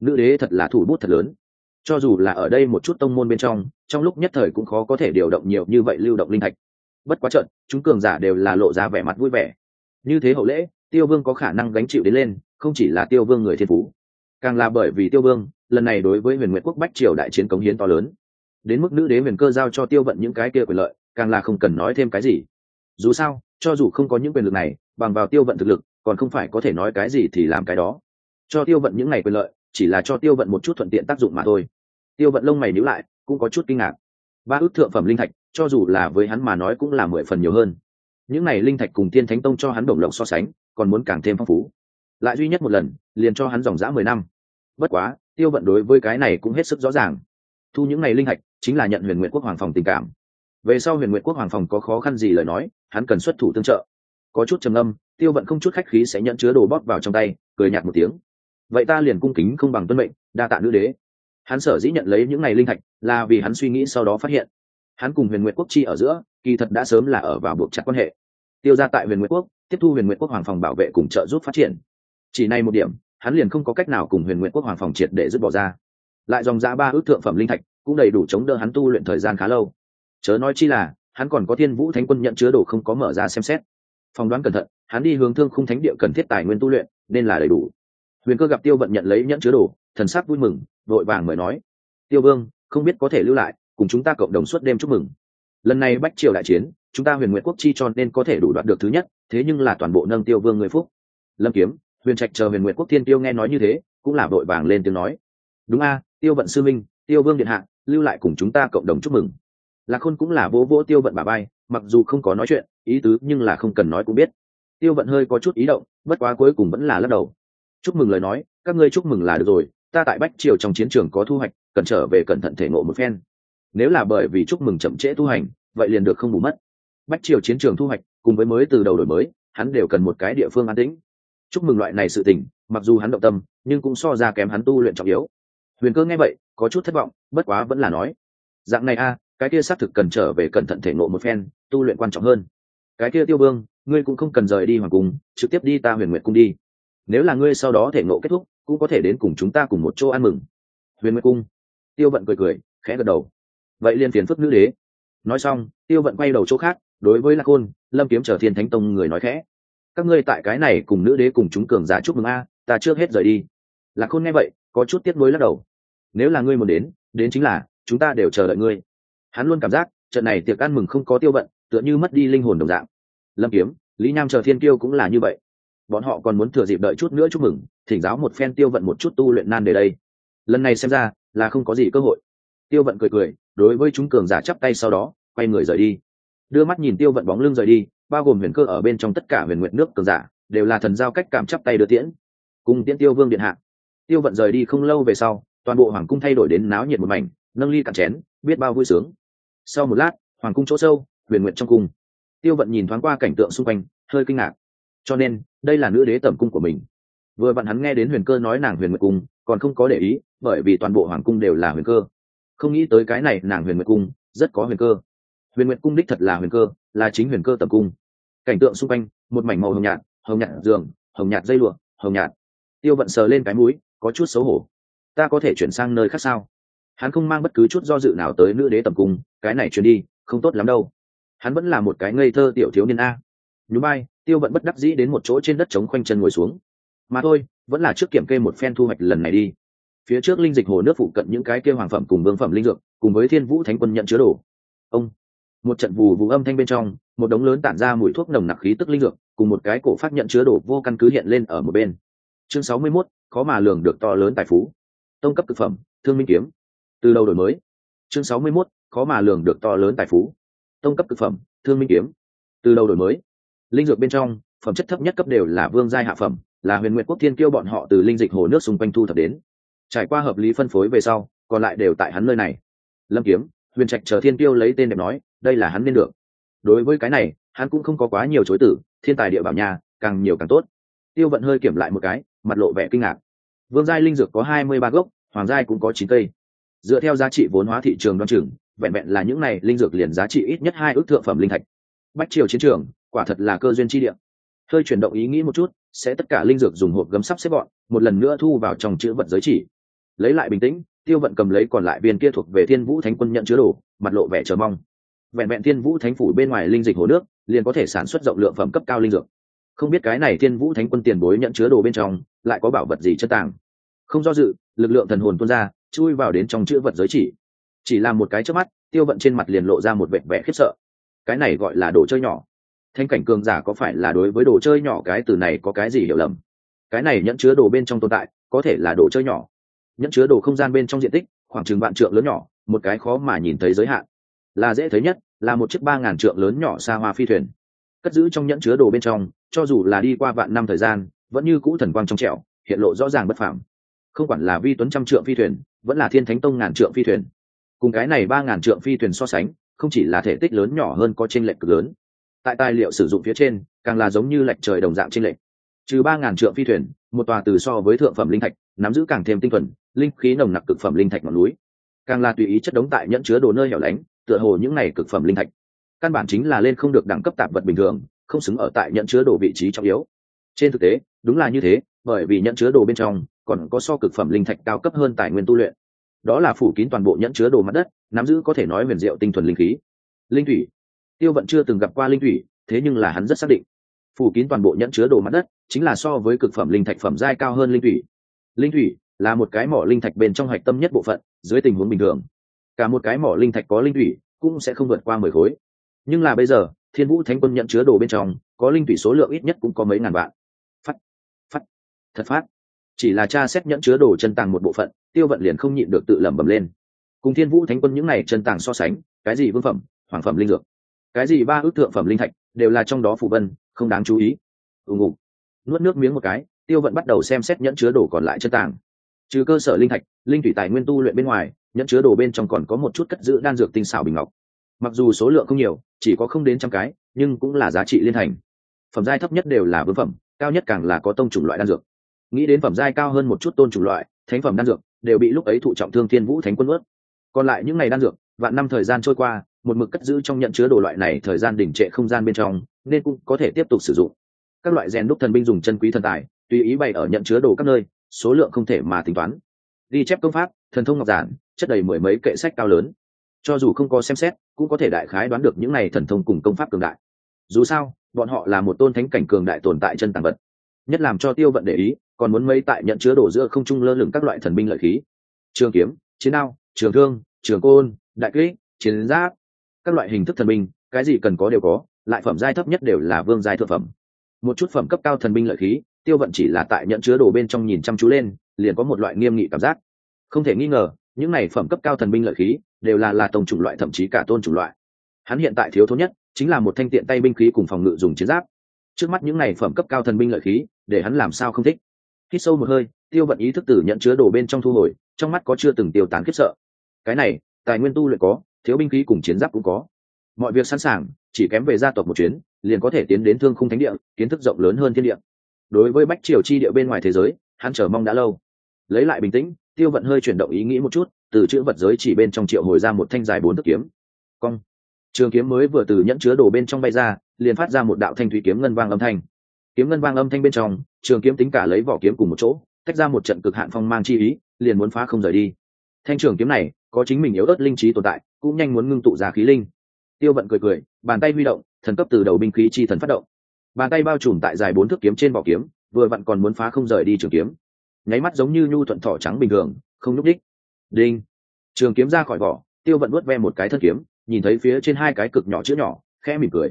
Nữ đế thật là thủ bút thật lớn. Cho dù là ở đây một chút tông môn bên trong trong lúc nhất thời cũng khó có thể điều động nhiều như vậy lưu động linh thạch. Bất quá trận chúng cường giả đều là lộ ra vẻ mặt vui vẻ. Như thế hậu lễ, tiêu vương có khả năng gánh chịu đến lên, không chỉ là tiêu vương người thiên phú. Càng là bởi vì tiêu vương, lần này đối với huyền nguyện quốc bách triều đại chiến cống hiến to lớn. Đến mức nữ đế huyền cơ giao cho tiêu vận những cái kia quyền lợi, càng là không cần nói thêm cái gì dù sao, cho dù không có những quyền lực này, bằng vào tiêu vận thực lực, còn không phải có thể nói cái gì thì làm cái đó. Cho tiêu vận những ngày quyền lợi, chỉ là cho tiêu vận một chút thuận tiện tác dụng mà thôi. Tiêu vận lông mày nhíu lại, cũng có chút kinh ngạc. Ba ước thượng phẩm linh thạch, cho dù là với hắn mà nói cũng là mười phần nhiều hơn. Những này linh thạch cùng tiên thánh tông cho hắn đồng lộc so sánh, còn muốn càng thêm phong phú. Lại duy nhất một lần, liền cho hắn dòng dã mười năm. Bất quá, tiêu vận đối với cái này cũng hết sức rõ ràng. Thu những này linh thạch, chính là nhận huyền nguyện quốc hoàng phòng tình cảm về sau huyền nguyện quốc hoàng phòng có khó khăn gì lời nói, hắn cần xuất thủ tương trợ. Có chút trầm âm tiêu vận không chút khách khí sẽ nhận chứa đồ bóp vào trong tay, cười nhạt một tiếng. Vậy ta liền cung kính không bằng tuân mệnh, đa tạ nữ đế. Hắn sở dĩ nhận lấy những này linh thạch là vì hắn suy nghĩ sau đó phát hiện. Hắn cùng huyền nguyện quốc chi ở giữa, kỳ thật đã sớm là ở vào buộc chặt quan hệ. Tiêu ra tại huyền nguyện quốc, tiếp thu huyền nguyện quốc hoàng phòng bảo vệ cùng trợ giúp phát triển. Chỉ này một điểm, hắn liền không có cách nào cùng huyền nguyện quốc hoàng phòng triệt để dứt bỏ ra. Lại dòng giá ba ước thượng phẩm linh thạch cũng đầy đủ chống đỡ hắn tu luyện thời gian khá lâu chớ nói chi là, hắn còn có thiên vũ thánh quân nhận chứa đồ không có mở ra xem xét. Phỏng đoán cẩn thận, hắn đi hướng thương khung thánh địa cần thiết tài nguyên tu luyện, nên là đầy đủ. Huyền cơ gặp tiêu vận nhận lấy nhẫn chứa đồ, thần sắc vui mừng, vội vàng mời nói, tiêu vương, không biết có thể lưu lại, cùng chúng ta cộng đồng suốt đêm chúc mừng. Lần này bách triều đại chiến, chúng ta huyền nguyện quốc chi cho nên có thể đủ đoạt được thứ nhất, thế nhưng là toàn bộ nâng tiêu vương người phúc. Lâm kiếm, huyền trạch chờ huyền nguyện quốc thiên tiêu nghe nói như thế, cũng là vội vàng lên tiếng nói, đúng a, tiêu vận sư minh, tiêu vương điện hạ, lưu lại cùng chúng ta cộng đồng chúc mừng lạc khôn cũng là vỗ vỗ tiêu vận bà bay mặc dù không có nói chuyện, ý tứ nhưng là không cần nói cũng biết. Tiêu vận hơi có chút ý động, bất quá cuối cùng vẫn là lắc đầu. Chúc mừng lời nói, các ngươi chúc mừng là được rồi, ta tại bách triều trong chiến trường có thu hoạch, cần trở về cẩn thận thể ngộ một phen. Nếu là bởi vì chúc mừng chậm trễ tu hành, vậy liền được không bù mất. Bách triều chiến trường thu hoạch, cùng với mới từ đầu đổi mới, hắn đều cần một cái địa phương an tĩnh. Chúc mừng loại này sự tình, mặc dù hắn động tâm, nhưng cũng so ra kém hắn tu luyện trọng yếu. Huyền cơ nghe vậy, có chút thất vọng, bất quá vẫn là nói, dạng này a cái kia xác thực cần trở về cẩn thận thể ngộ một phen, tu luyện quan trọng hơn. Cái kia tiêu vương, ngươi cũng không cần rời đi hoàng cung, trực tiếp đi ta huyền nguyện cung đi. Nếu là ngươi sau đó thể ngộ kết thúc, cũng có thể đến cùng chúng ta cùng một chỗ ăn mừng. Huyền nguyện cung. Tiêu vận cười cười, khẽ gật đầu. Vậy liền phiền phức nữ đế. Nói xong, tiêu vận quay đầu chỗ khác, đối với lạc khôn lâm kiếm trở thiên thánh tông người nói khẽ. Các ngươi tại cái này cùng nữ đế cùng chúng cường giả chúc mừng a, ta trước hết rời đi. Lạc khôn nghe vậy, có chút tiếc nuối lắc đầu. Nếu là ngươi muốn đến đến chính là, chúng ta đều chờ đợi ngươi hắn luôn cảm giác trận này tiệc ăn mừng không có tiêu vận, tựa như mất đi linh hồn đồng dạng. Lâm kiếm, lý nham chờ thiên kiêu cũng là như vậy. Bọn họ còn muốn thừa dịp đợi chút nữa chúc mừng, thỉnh giáo một phen tiêu vận một chút tu luyện nan đề đây. Lần này xem ra là không có gì cơ hội. Tiêu vận cười cười, đối với chúng cường giả chắp tay sau đó, quay người rời đi. Đưa mắt nhìn tiêu vận bóng lưng rời đi, bao gồm huyền cơ ở bên trong tất cả huyền nguyện nước cường giả, đều là thần giao cách cảm chắp tay đưa tiễn. Cùng tiễn tiêu vương điện hạ. Tiêu vận rời đi không lâu về sau, toàn bộ hoàng cung thay đổi đến náo nhiệt một mảnh, nâng ly cạn chén, biết bao vui sướng sau một lát, hoàng cung chỗ sâu, huyền nguyện trong cung. Tiêu vận nhìn thoáng qua cảnh tượng xung quanh, hơi kinh ngạc. Cho nên, đây là nữ đế tẩm cung của mình. Vừa vặn hắn nghe đến huyền cơ nói nàng huyền nguyệt cung, còn không có để ý, bởi vì toàn bộ hoàng cung đều là huyền cơ. Không nghĩ tới cái này, nàng huyền nguyệt cung, rất có huyền cơ. Huyền nguyệt cung đích thật là huyền cơ, là chính huyền cơ tẩm cung. Cảnh tượng xung quanh, một mảnh màu hồng nhạt hồng nhạt giường, hồng nhạt dây lụa, hồng nhạt. Tiêu vận sờ lên cái mũi, có chút xấu hổ. Ta có thể chuyển sang nơi khác sao? Hắn không mang bất cứ chút do dự nào tới nữ đế tầm cung cái này truyền đi không tốt lắm đâu. Hắn vẫn là một cái ngây thơ tiểu thiếu niên a. Nhú bay tiêu vận bất đắc dĩ đến một chỗ trên đất trống khoanh chân ngồi xuống. Mà thôi vẫn là trước kiểm kê một phen thu hoạch lần này đi. Phía trước linh dịch hồ nước phụ cận những cái kêu hoàng phẩm cùng vương phẩm linh dược cùng với thiên vũ thánh quân nhận chứa đồ. Ông một trận vù vù âm thanh bên trong một đống lớn tản ra mùi thuốc nồng nặc khí tức linh dược cùng một cái cổ phát nhận chứa đồ vô căn cứ hiện lên ở một bên. Chương sáu mươi 61, khó mà lường được to lớn tài phú. Tông cấp thực phẩm thương minh kiếm từ đầu đổi mới. Chương sáu mươi 61, khó mà lường được to lớn tài phú. Tông cấp thực phẩm thương minh kiếm. Từ đầu đổi mới. Linh dược bên trong phẩm chất thấp nhất cấp đều là vương giai hạ phẩm là huyền nguyện quốc thiên kêu bọn họ từ linh dịch hồ nước xung quanh thu thập đến. Trải qua hợp lý phân phối về sau còn lại đều tại hắn nơi này. Lâm kiếm huyền trạch chờ thiên tiêu lấy tên đẹp nói đây là hắn nên được. Đối với cái này hắn cũng không có quá nhiều chối tử thiên tài địa bảo nhà càng nhiều càng tốt. Tiêu vận hơi kiểm lại một cái mặt lộ vẻ kinh ngạc. Vương giai linh dược có hai mươi ba gốc hoàng giai cũng có chín cây dựa theo giá trị vốn hóa thị trường đoan chừng, vẹn vẹn là những này linh dược liền giá trị ít nhất hai ước thượng phẩm linh thạch. Bách triều chiến trường, quả thật là cơ duyên chi địa. Hơi chuyển động ý nghĩ một chút, sẽ tất cả linh dược dùng hộp gấm sắp xếp gọn, một lần nữa thu vào trong chữ vật giới chỉ. Lấy lại bình tĩnh, tiêu vận cầm lấy còn lại viên kia thuộc về thiên vũ thánh quân nhận chứa đồ, mặt lộ vẻ chờ mong. Vẹn vẹn thiên vũ thánh phủ bên ngoài linh dịch hồ nước, liền có thể sản xuất rộng lượng phẩm cấp cao linh dược. Không biết cái này thiên vũ thánh quân tiền bối nhận chứa đồ bên trong, lại có bảo vật gì chất tàng? Không do dự, lực lượng thần hồn tuôn ra chui vào đến trong chữ vật giới chỉ. Chỉ là một cái trước mắt, tiêu vận trên mặt liền lộ ra một vẻ vẻ khiếp sợ. Cái này gọi là đồ chơi nhỏ. Thanh cảnh cường giả có phải là đối với đồ chơi nhỏ cái từ này có cái gì hiểu lầm? Cái này nhẫn chứa đồ bên trong tồn tại, có thể là đồ chơi nhỏ. Nhẫn chứa đồ không gian bên trong diện tích, khoảng chừng vạn trượng lớn nhỏ, một cái khó mà nhìn thấy giới hạn. Là dễ thấy nhất, là một chiếc ba ngàn trượng lớn nhỏ xa hoa phi thuyền. Cất giữ trong nhẫn chứa đồ bên trong, cho dù là đi qua vạn năm thời gian, vẫn như cũ thần quang trong trẻo, hiện lộ rõ ràng bất phẳng không quản là vi tuấn trăm trượng phi thuyền vẫn là thiên thánh tông ngàn trượng phi thuyền. Cùng cái này ba ngàn trượng phi thuyền so sánh, không chỉ là thể tích lớn nhỏ hơn có tranh lệch cực lớn. Tại tài liệu sử dụng phía trên, càng là giống như lệch trời đồng dạng tranh lệch. Trừ ba ngàn trượng phi thuyền, một tòa từ so với thượng phẩm linh thạch, nắm giữ càng thêm tinh thuần, linh khí nồng nặc cực phẩm linh thạch ngọn núi. Càng là tùy ý chất đống tại nhẫn chứa đồ nơi hẻo lánh, tựa hồ những này cực phẩm linh thạch. Căn bản chính là lên không được đẳng cấp tạp vật bình thường, không xứng ở tại nhận chứa đồ vị trí trọng yếu. Trên thực tế, đúng là như thế, bởi vì nhận chứa đồ bên trong còn có so cực phẩm linh thạch cao cấp hơn tài nguyên tu luyện. Đó là phủ kín toàn bộ nhẫn chứa đồ mặt đất, nắm giữ có thể nói huyền diệu tinh thuần linh khí. Linh thủy. Tiêu vận chưa từng gặp qua linh thủy, thế nhưng là hắn rất xác định. Phủ kín toàn bộ nhẫn chứa đồ mặt đất, chính là so với cực phẩm linh thạch phẩm giai cao hơn linh thủy. Linh thủy là một cái mỏ linh thạch bên trong hạch tâm nhất bộ phận, dưới tình huống bình thường, cả một cái mỏ linh thạch có linh thủy cũng sẽ không vượt qua mười khối. Nhưng là bây giờ, thiên vũ thánh quân nhận chứa đồ bên trong, có linh thủy số lượng ít nhất cũng có mấy ngàn vạn. Phát phát thật phát chỉ là cha xét nhẫn chứa đồ chân tàng một bộ phận, tiêu vận liền không nhịn được tự lẩm bẩm lên. Cùng thiên vũ thánh quân những n à y chân tàng so sánh, cái gì vương phẩm, hoàng phẩm linh dược, cái gì ba ước thượng phẩm linh thạch, đều là trong đó phụ vân, không đáng chú ý. Ùng ùng. Nuốt nước miếng một cái, tiêu vận bắt đầu xem xét nhẫn chứa đồ còn lại chân tàng. Trừ cơ sở linh thạch, linh thủy tài nguyên tu luyện bên ngoài, nhẫn chứa đồ bên trong còn có một chút cất giữ đan dược tinh xảo bình ngọc. Mặc dù số lượng không nhiều, chỉ có không đến trăm cái, nhưng cũng là giá trị liên hành phẩm giai thấp nhất đều là vương phẩm, cao nhất càng là có tông chủng loại đan dược nghĩ đến phẩm giai cao hơn một chút tôn chủ loại, thánh phẩm đan dược, đều bị lúc ấy thụ trọng thương thiên vũ thánh quân ướt còn lại những ngày đan dược, vạn năm thời gian trôi qua, một mực cất giữ trong nhận chứa đồ loại này thời gian đỉnh trệ không gian bên trong, nên cũng có thể tiếp tục sử dụng. Các loại rèn đúc thần binh dùng chân quý thần tài, tùy ý bày ở nhận chứa đồ các nơi, số lượng không thể mà tính toán. Ghi chép công pháp, thần thông ngọc giản, chất đầy mười mấy kệ sách cao lớn. Cho dù không có xem xét, cũng có thể đại khái đoán được những này thần thông cùng công pháp cường đại. Dù sao, bọn họ là một tôn thánh cảnh cường đại tồn tại chân tàng vật. Nhất làm cho tiêu vận để ý còn muốn mấy tại nhận chứa đổ giữa không trung lơ lửng các loại thần binh lợi khí. Trường kiếm, chiến đao, trường thương, trường côn, đại kỹ, chiến giáp. Các loại hình thức thần binh, cái gì cần có đều có, lại phẩm giai thấp nhất đều là vương giai thượng phẩm. Một chút phẩm cấp cao thần binh lợi khí, tiêu vận chỉ là tại nhận chứa đồ bên trong nhìn chăm chú lên, liền có một loại nghiêm nghị cảm giác. Không thể nghi ngờ, những này phẩm cấp cao thần binh lợi khí, đều là là tổng chủng loại thậm chí cả tôn chủng loại. Hắn hiện tại thiếu thốn nhất, chính là một thanh tiện tay binh khí cùng phòng ngự dùng chiến giáp. Trước mắt những này phẩm cấp cao thần binh lợi khí, để hắn làm sao không thích? Hít sâu một hơi, tiêu vận ý thức tử nhận chứa đồ bên trong thu hồi, trong mắt có chưa từng tiêu tán khiếp sợ. Cái này, tài nguyên tu luyện có, thiếu binh khí cùng chiến giáp cũng có. Mọi việc sẵn sàng, chỉ kém về gia tộc một chuyến, liền có thể tiến đến thương khung thánh địa, kiến thức rộng lớn hơn thiên địa. Đối với bách triều chi địa bên ngoài thế giới, hắn chờ mong đã lâu. Lấy lại bình tĩnh, tiêu vận hơi chuyển động ý nghĩ một chút, từ chữ vật giới chỉ bên trong triệu hồi ra một thanh dài bốn thức kiếm. Cong. Trường kiếm mới vừa từ nhẫn chứa đồ bên trong bay ra, liền phát ra một đạo thanh thủy kiếm ngân vang âm thanh kiếm ngân vang âm thanh bên trong, trường kiếm tính cả lấy vỏ kiếm cùng một chỗ, tách ra một trận cực hạn phong mang chi ý, liền muốn phá không rời đi. Thanh trường kiếm này, có chính mình yếu ớt linh trí tồn tại, cũng nhanh muốn ngưng tụ ra khí linh. Tiêu vận cười cười, bàn tay huy động, thần cấp từ đầu binh khí chi thần phát động. Bàn tay bao trùm tại dài bốn thước kiếm trên vỏ kiếm, vừa vặn còn muốn phá không rời đi trường kiếm. Nháy mắt giống như nhu thuận thỏ trắng bình thường, không nhúc đích đinh. Trường kiếm ra khỏi vỏ, tiêu vận nuốt ve một cái thân kiếm, nhìn thấy phía trên hai cái cực nhỏ chữ nhỏ, khẽ mỉm cười.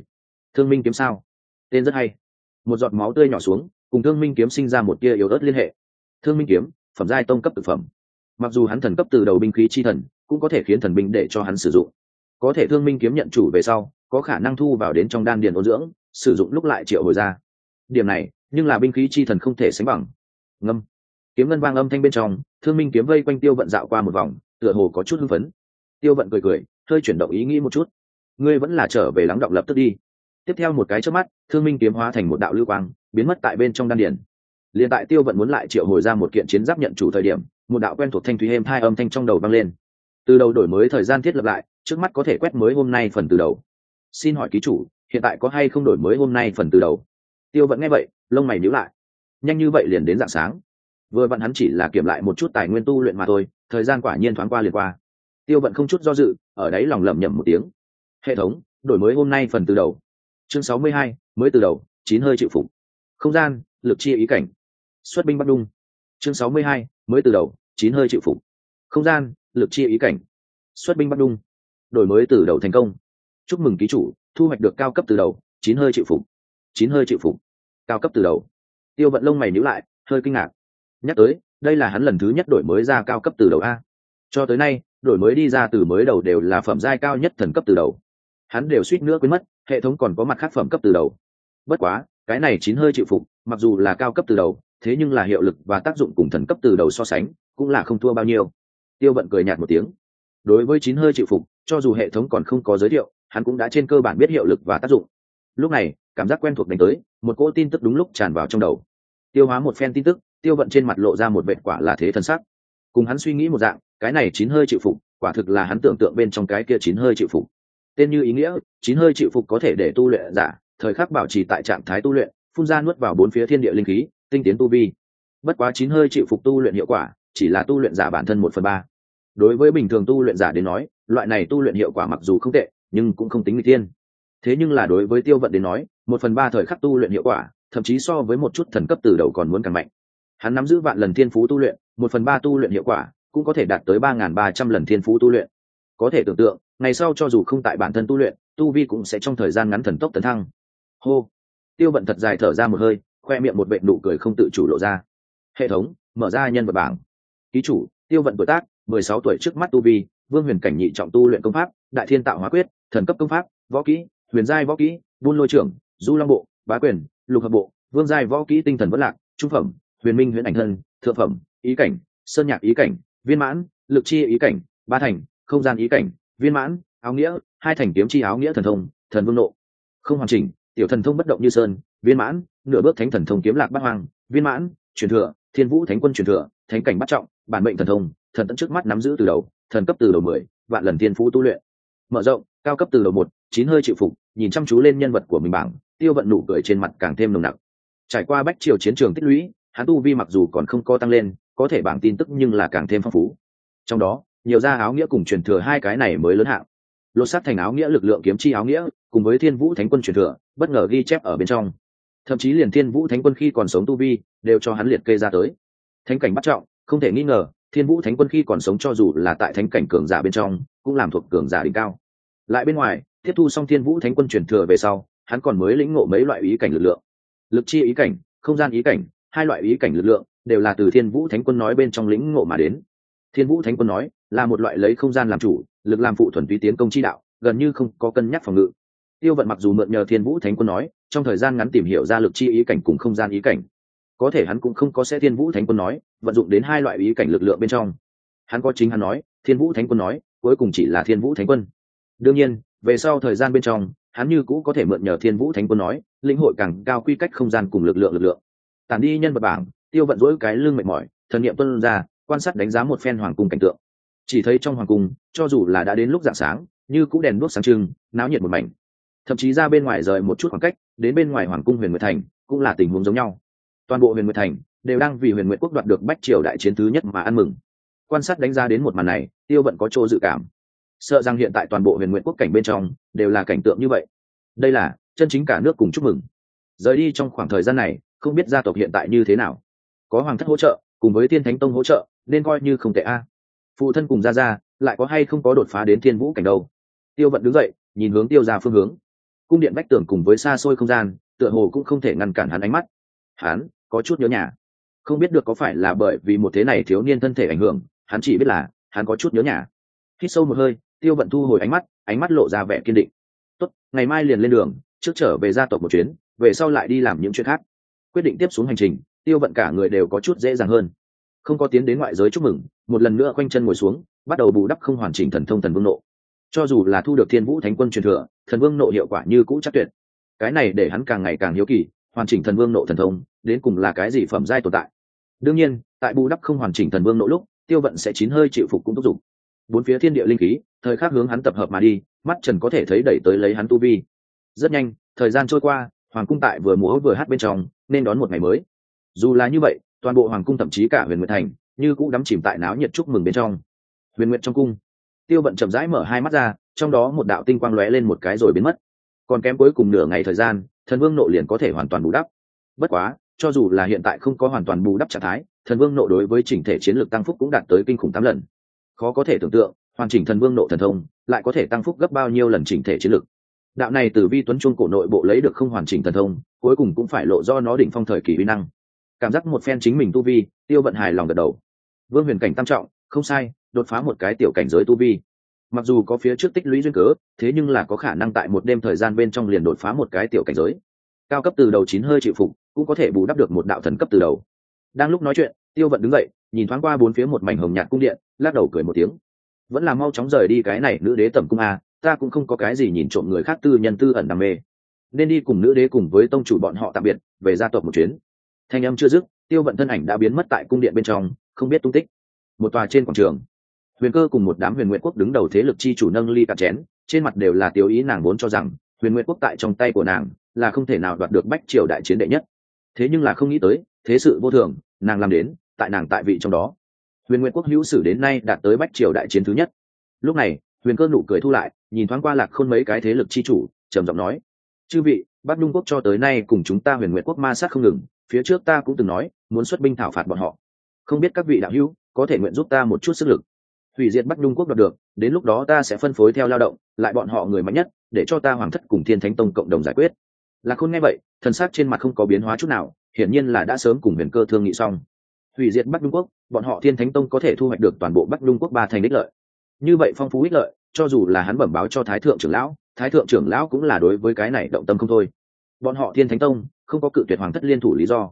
Thương minh kiếm sao? Tên rất hay một giọt máu tươi nhỏ xuống, cùng thương minh kiếm sinh ra một tia yếu ớt liên hệ. Thương minh kiếm, phẩm giai tông cấp thực phẩm. Mặc dù hắn thần cấp từ đầu binh khí chi thần, cũng có thể khiến thần binh để cho hắn sử dụng. Có thể thương minh kiếm nhận chủ về sau, có khả năng thu vào đến trong đan điền ôn dưỡng, sử dụng lúc lại triệu hồi ra. Điểm này, nhưng là binh khí chi thần không thể sánh bằng. Ngâm. Kiếm ngân vang âm thanh bên trong, thương minh kiếm vây quanh tiêu vận dạo qua một vòng, tựa hồ có chút hưng phấn. Tiêu vận cười cười, hơi chuyển động ý nghĩ một chút. Ngươi vẫn là trở về lắng động lập tức đi tiếp theo một cái trước mắt, thương minh kiếm hóa thành một đạo lưu quang, biến mất tại bên trong đan điển liền tại tiêu vận muốn lại triệu hồi ra một kiện chiến giáp nhận chủ thời điểm, một đạo quen thuộc thanh thúy êm hai âm thanh trong đầu vang lên. Từ đầu đổi mới thời gian thiết lập lại, trước mắt có thể quét mới hôm nay phần từ đầu. Xin hỏi ký chủ, hiện tại có hay không đổi mới hôm nay phần từ đầu? Tiêu vận nghe vậy, lông mày nhíu lại. Nhanh như vậy liền đến dạng sáng. Vừa vặn hắn chỉ là kiểm lại một chút tài nguyên tu luyện mà thôi, thời gian quả nhiên thoáng qua liền qua. Tiêu vận không chút do dự, ở đấy lòng lẩm nhẩm một tiếng. Hệ thống, đổi mới hôm nay phần từ đầu chương sáu mươi hai, mới từ đầu, chín hơi chịu phục. Không gian, lực chia ý cảnh. Xuất binh bắc đung. Chương sáu mươi hai, mới từ đầu, chín hơi chịu phục. Không gian, lực chia ý cảnh. Xuất binh bắc đung. Đổi mới từ đầu thành công. Chúc mừng ký chủ, thu hoạch được cao cấp từ đầu, chín hơi chịu phục. Chín hơi chịu phục. Cao cấp từ đầu. Tiêu vận lông mày nhíu lại, hơi kinh ngạc. Nhắc tới, đây là hắn lần thứ nhất đổi mới ra cao cấp từ đầu a. Cho tới nay, đổi mới đi ra từ mới đầu đều là phẩm giai cao nhất thần cấp từ đầu. Hắn đều suýt nữa quên mất hệ thống còn có mặt khác phẩm cấp từ đầu. Bất quá, cái này chín hơi chịu phục, mặc dù là cao cấp từ đầu, thế nhưng là hiệu lực và tác dụng cùng thần cấp từ đầu so sánh, cũng là không thua bao nhiêu. Tiêu vận cười nhạt một tiếng. Đối với chín hơi chịu phục, cho dù hệ thống còn không có giới thiệu, hắn cũng đã trên cơ bản biết hiệu lực và tác dụng. Lúc này, cảm giác quen thuộc đánh tới, một cỗ tin tức đúng lúc tràn vào trong đầu. Tiêu hóa một phen tin tức, tiêu vận trên mặt lộ ra một vệ quả là thế thân sắc. Cùng hắn suy nghĩ một dạng, cái này chín hơi chịu phục, quả thực là hắn tưởng tượng bên trong cái kia chín hơi chịu phục tên như ý nghĩa, chín hơi chịu phục có thể để tu luyện giả, thời khắc bảo trì tại trạng thái tu luyện, phun ra nuốt vào bốn phía thiên địa linh khí, tinh tiến tu vi. Bất quá chín hơi chịu phục tu luyện hiệu quả, chỉ là tu luyện giả bản thân một phần ba. Đối với bình thường tu luyện giả đến nói, loại này tu luyện hiệu quả mặc dù không tệ, nhưng cũng không tính người tiên. Thế nhưng là đối với tiêu vận đến nói, một phần ba thời khắc tu luyện hiệu quả, thậm chí so với một chút thần cấp từ đầu còn muốn càng mạnh. Hắn nắm giữ vạn lần thiên phú tu luyện, một phần ba tu luyện hiệu quả, cũng có thể đạt tới ba nghìn ba trăm lần thiên phú tu luyện. Có thể tưởng tượng ngày sau cho dù không tại bản thân tu luyện, tu vi cũng sẽ trong thời gian ngắn thần tốc tấn thăng. Hô. Tiêu vận thật dài thở ra một hơi, khoe miệng một vệ nụ cười không tự chủ lộ ra. Hệ thống, mở ra nhân vật bảng. Ký chủ, tiêu vận tuổi tác, mười sáu tuổi trước mắt tu vi, vương huyền cảnh nhị trọng tu luyện công pháp, đại thiên tạo hóa quyết, thần cấp công pháp, võ kỹ, huyền giai võ kỹ, buôn lôi trưởng, du long bộ, bá quyền, lục hợp bộ, vương giai võ kỹ tinh thần vất lạc, trung phẩm, huyền minh huyền ảnh thân, thượng phẩm, ý cảnh, sơn nhạc ý cảnh, viên mãn, lực chi ý cảnh, ba thành, không gian ý cảnh viên mãn, áo nghĩa, hai thành kiếm chi áo nghĩa thần thông, thần vương nộ. Không hoàn chỉnh, tiểu thần thông bất động như sơn, viên mãn, nửa bước thánh thần thông kiếm lạc bát hoang, viên mãn, truyền thừa, thiên vũ thánh quân truyền thừa, thánh cảnh bắt trọng, bản mệnh thần thông, thần tận trước mắt nắm giữ từ đầu, thần cấp từ đầu mười, vạn lần thiên phú tu luyện. Mở rộng, cao cấp từ đầu một, chín hơi chịu phục, nhìn chăm chú lên nhân vật của mình bảng, tiêu vận nụ cười trên mặt càng thêm nồng nặc. Trải qua bách triều chiến trường tích lũy, hắn tu vi mặc dù còn không co tăng lên, có thể bảng tin tức nhưng là càng thêm phong phú. Trong đó nhiều ra áo nghĩa cùng truyền thừa hai cái này mới lớn hạng. Lột sát thành áo nghĩa lực lượng kiếm chi áo nghĩa, cùng với thiên vũ thánh quân truyền thừa, bất ngờ ghi chép ở bên trong. Thậm chí liền thiên vũ thánh quân khi còn sống tu vi, đều cho hắn liệt kê ra tới. Thánh cảnh bắt trọng, không thể nghi ngờ, thiên vũ thánh quân khi còn sống cho dù là tại thánh cảnh cường giả bên trong, cũng làm thuộc cường giả đỉnh cao. Lại bên ngoài, tiếp thu xong thiên vũ thánh quân truyền thừa về sau, hắn còn mới lĩnh ngộ mấy loại ý cảnh lực lượng. Lực chi ý cảnh, không gian ý cảnh, hai loại ý cảnh lực lượng, đều là từ thiên vũ thánh quân nói bên trong lĩnh ngộ mà đến. Thiên vũ thánh quân nói là một loại lấy không gian làm chủ, lực làm phụ thuần túy tiến công chi đạo, gần như không có cân nhắc phòng ngự. Tiêu vận mặc dù mượn nhờ thiên vũ thánh quân nói, trong thời gian ngắn tìm hiểu ra lực chi ý cảnh cùng không gian ý cảnh. Có thể hắn cũng không có sẽ thiên vũ thánh quân nói, vận dụng đến hai loại ý cảnh lực lượng bên trong. Hắn có chính hắn nói, thiên vũ thánh quân nói, cuối cùng chỉ là thiên vũ thánh quân. Đương nhiên, về sau thời gian bên trong, hắn như cũ có thể mượn nhờ thiên vũ thánh quân nói, lĩnh hội càng cao quy cách không gian cùng lực lượng lực lượng. Tản đi nhân vật bảng, tiêu vận dỗi cái lưng mệt mỏi, thần niệm tuân ra, quan sát đánh giá một phen hoàng cung cảnh tượng chỉ thấy trong hoàng cung, cho dù là đã đến lúc dạng sáng, như cũ đèn đuốc sáng trưng, náo nhiệt một mảnh. Thậm chí ra bên ngoài rời một chút khoảng cách, đến bên ngoài hoàng cung huyền nguyệt thành, cũng là tình huống giống nhau. Toàn bộ huyền nguyệt thành đều đang vì huyền nguyệt quốc đoạt được bách triều đại chiến thứ nhất mà ăn mừng. Quan sát đánh giá đến một màn này, tiêu vẫn có chỗ dự cảm. Sợ rằng hiện tại toàn bộ huyền nguyện quốc cảnh bên trong đều là cảnh tượng như vậy. Đây là chân chính cả nước cùng chúc mừng. Rời đi trong khoảng thời gian này, không biết gia tộc hiện tại như thế nào. Có hoàng thất hỗ trợ, cùng với thiên thánh tông hỗ trợ, nên coi như không tệ a phụ thân cùng ra ra lại có hay không có đột phá đến thiên vũ cảnh đâu. Tiêu vận đứng dậy, nhìn hướng tiêu ra phương hướng. Cung điện bách tường cùng với xa xôi không gian, tựa hồ cũng không thể ngăn cản hắn ánh mắt. Hắn, có chút nhớ nhà. Không biết được có phải là bởi vì một thế này thiếu niên thân thể ảnh hưởng, hắn chỉ biết là, hắn có chút nhớ nhà. Hít sâu một hơi, tiêu vận thu hồi ánh mắt ánh mắt lộ ra vẻ kiên định. Tốt, ngày mai liền lên đường, trước trở về gia tộc một chuyến, về sau lại đi làm những chuyện khác. Quyết định tiếp xuống hành trình, tiêu vận cả người đều có chút dễ dàng hơn. Không có tiến đến ngoại giới chúc mừng một lần nữa quanh chân ngồi xuống, bắt đầu bù đắp không hoàn chỉnh thần thông thần vương nộ. Cho dù là thu được thiên vũ thánh quân truyền thừa, thần vương nộ hiệu quả như cũ chắc tuyệt. Cái này để hắn càng ngày càng hiếu kỳ, hoàn chỉnh thần vương nộ thần thông, đến cùng là cái gì phẩm giai tồn tại. Đương nhiên, tại bù đắp không hoàn chỉnh thần vương nộ lúc, tiêu vận sẽ chín hơi chịu phục cũng thúc giục. Bốn phía thiên địa linh khí, thời khắc hướng hắn tập hợp mà đi, mắt trần có thể thấy đẩy tới lấy hắn tu vi. Rất nhanh, thời gian trôi qua, hoàng cung tại vừa múa vừa hát bên trong, nên đón một ngày mới. Dù là như vậy, toàn bộ hoàng cung thậm chí cả huyền nguyệt thành như cũng đắm chìm tại náo nhiệt chúc mừng bên trong. Huyền nguyệt trong cung, tiêu vận chậm rãi mở hai mắt ra, trong đó một đạo tinh quang lóe lên một cái rồi biến mất. Còn kém cuối cùng nửa ngày thời gian, thần vương nộ liền có thể hoàn toàn bù đắp. Bất quá, cho dù là hiện tại không có hoàn toàn bù đắp trạng thái, thần vương nộ đối với chỉnh thể chiến lược tăng phúc cũng đạt tới kinh khủng tám lần. Khó có thể tưởng tượng, hoàn chỉnh thần vương nộ thần thông lại có thể tăng phúc gấp bao nhiêu lần chỉnh thể chiến lược. Đạo này từ vi tuấn trung cổ nội bộ lấy được không hoàn chỉnh thần thông, cuối cùng cũng phải lộ do nó đỉnh phong thời kỳ vi năng cảm giác một phen chính mình tu vi, tiêu vận hài lòng gật đầu. Vương huyền cảnh tam trọng, không sai, đột phá một cái tiểu cảnh giới tu vi. Mặc dù có phía trước tích lũy duyên cớ, thế nhưng là có khả năng tại một đêm thời gian bên trong liền đột phá một cái tiểu cảnh giới. Cao cấp từ đầu chín hơi chịu phục, cũng có thể bù đắp được một đạo thần cấp từ đầu. Đang lúc nói chuyện, tiêu vận đứng dậy, nhìn thoáng qua bốn phía một mảnh hồng nhạt cung điện, lắc đầu cười một tiếng. Vẫn là mau chóng rời đi cái này, nữ đế tầm cung a, ta cũng không có cái gì nhìn trộm người khác tư nhân tư ẩn đam mê. Nên đi cùng nữ đế cùng với tông chủ bọn họ tạm biệt, về gia tộc một chuyến thanh âm chưa dứt, tiêu vận thân ảnh đã biến mất tại cung điện bên trong, không biết tung tích. Một tòa trên quảng trường. Huyền cơ cùng một đám huyền nguyện quốc đứng đầu thế lực chi chủ nâng ly cạn chén, trên mặt đều là tiêu ý nàng vốn cho rằng, huyền nguyện quốc tại trong tay của nàng là không thể nào đoạt được bách triều đại chiến đệ nhất. Thế nhưng là không nghĩ tới, thế sự vô thường, nàng làm đến, tại nàng tại vị trong đó. Huyền nguyện quốc hữu sử đến nay đạt tới bách triều đại chiến thứ nhất. Lúc này, huyền cơ nụ cười thu lại, nhìn thoáng qua lạc khôn mấy cái thế lực chi chủ, trầm giọng nói, chư vị, bắc nhung quốc cho tới nay cùng chúng ta huyền nguyện quốc ma sát không ngừng phía trước ta cũng từng nói, muốn xuất binh thảo phạt bọn họ. Không biết các vị đạo hữu có thể nguyện giúp ta một chút sức lực. Hủy diệt bắc nhung quốc đoạt được, đến lúc đó ta sẽ phân phối theo lao động, lại bọn họ người mạnh nhất, để cho ta hoàng thất cùng thiên thánh tông cộng đồng giải quyết. Lạc khôn nghe vậy, thần sắc trên mặt không có biến hóa chút nào, hiển nhiên là đã sớm cùng huyền cơ thương nghị xong. Hủy diệt bắc nhung quốc, bọn họ thiên thánh tông có thể thu hoạch được toàn bộ bắc nhung quốc ba thành đích lợi. Như vậy phong phú ích lợi, cho dù là hắn bẩm báo cho thái thượng trưởng lão, thái thượng trưởng lão cũng là đối với cái này động tâm không thôi. Bọn họ thiên thánh tông không có cự tuyệt hoàng thất liên thủ lý do.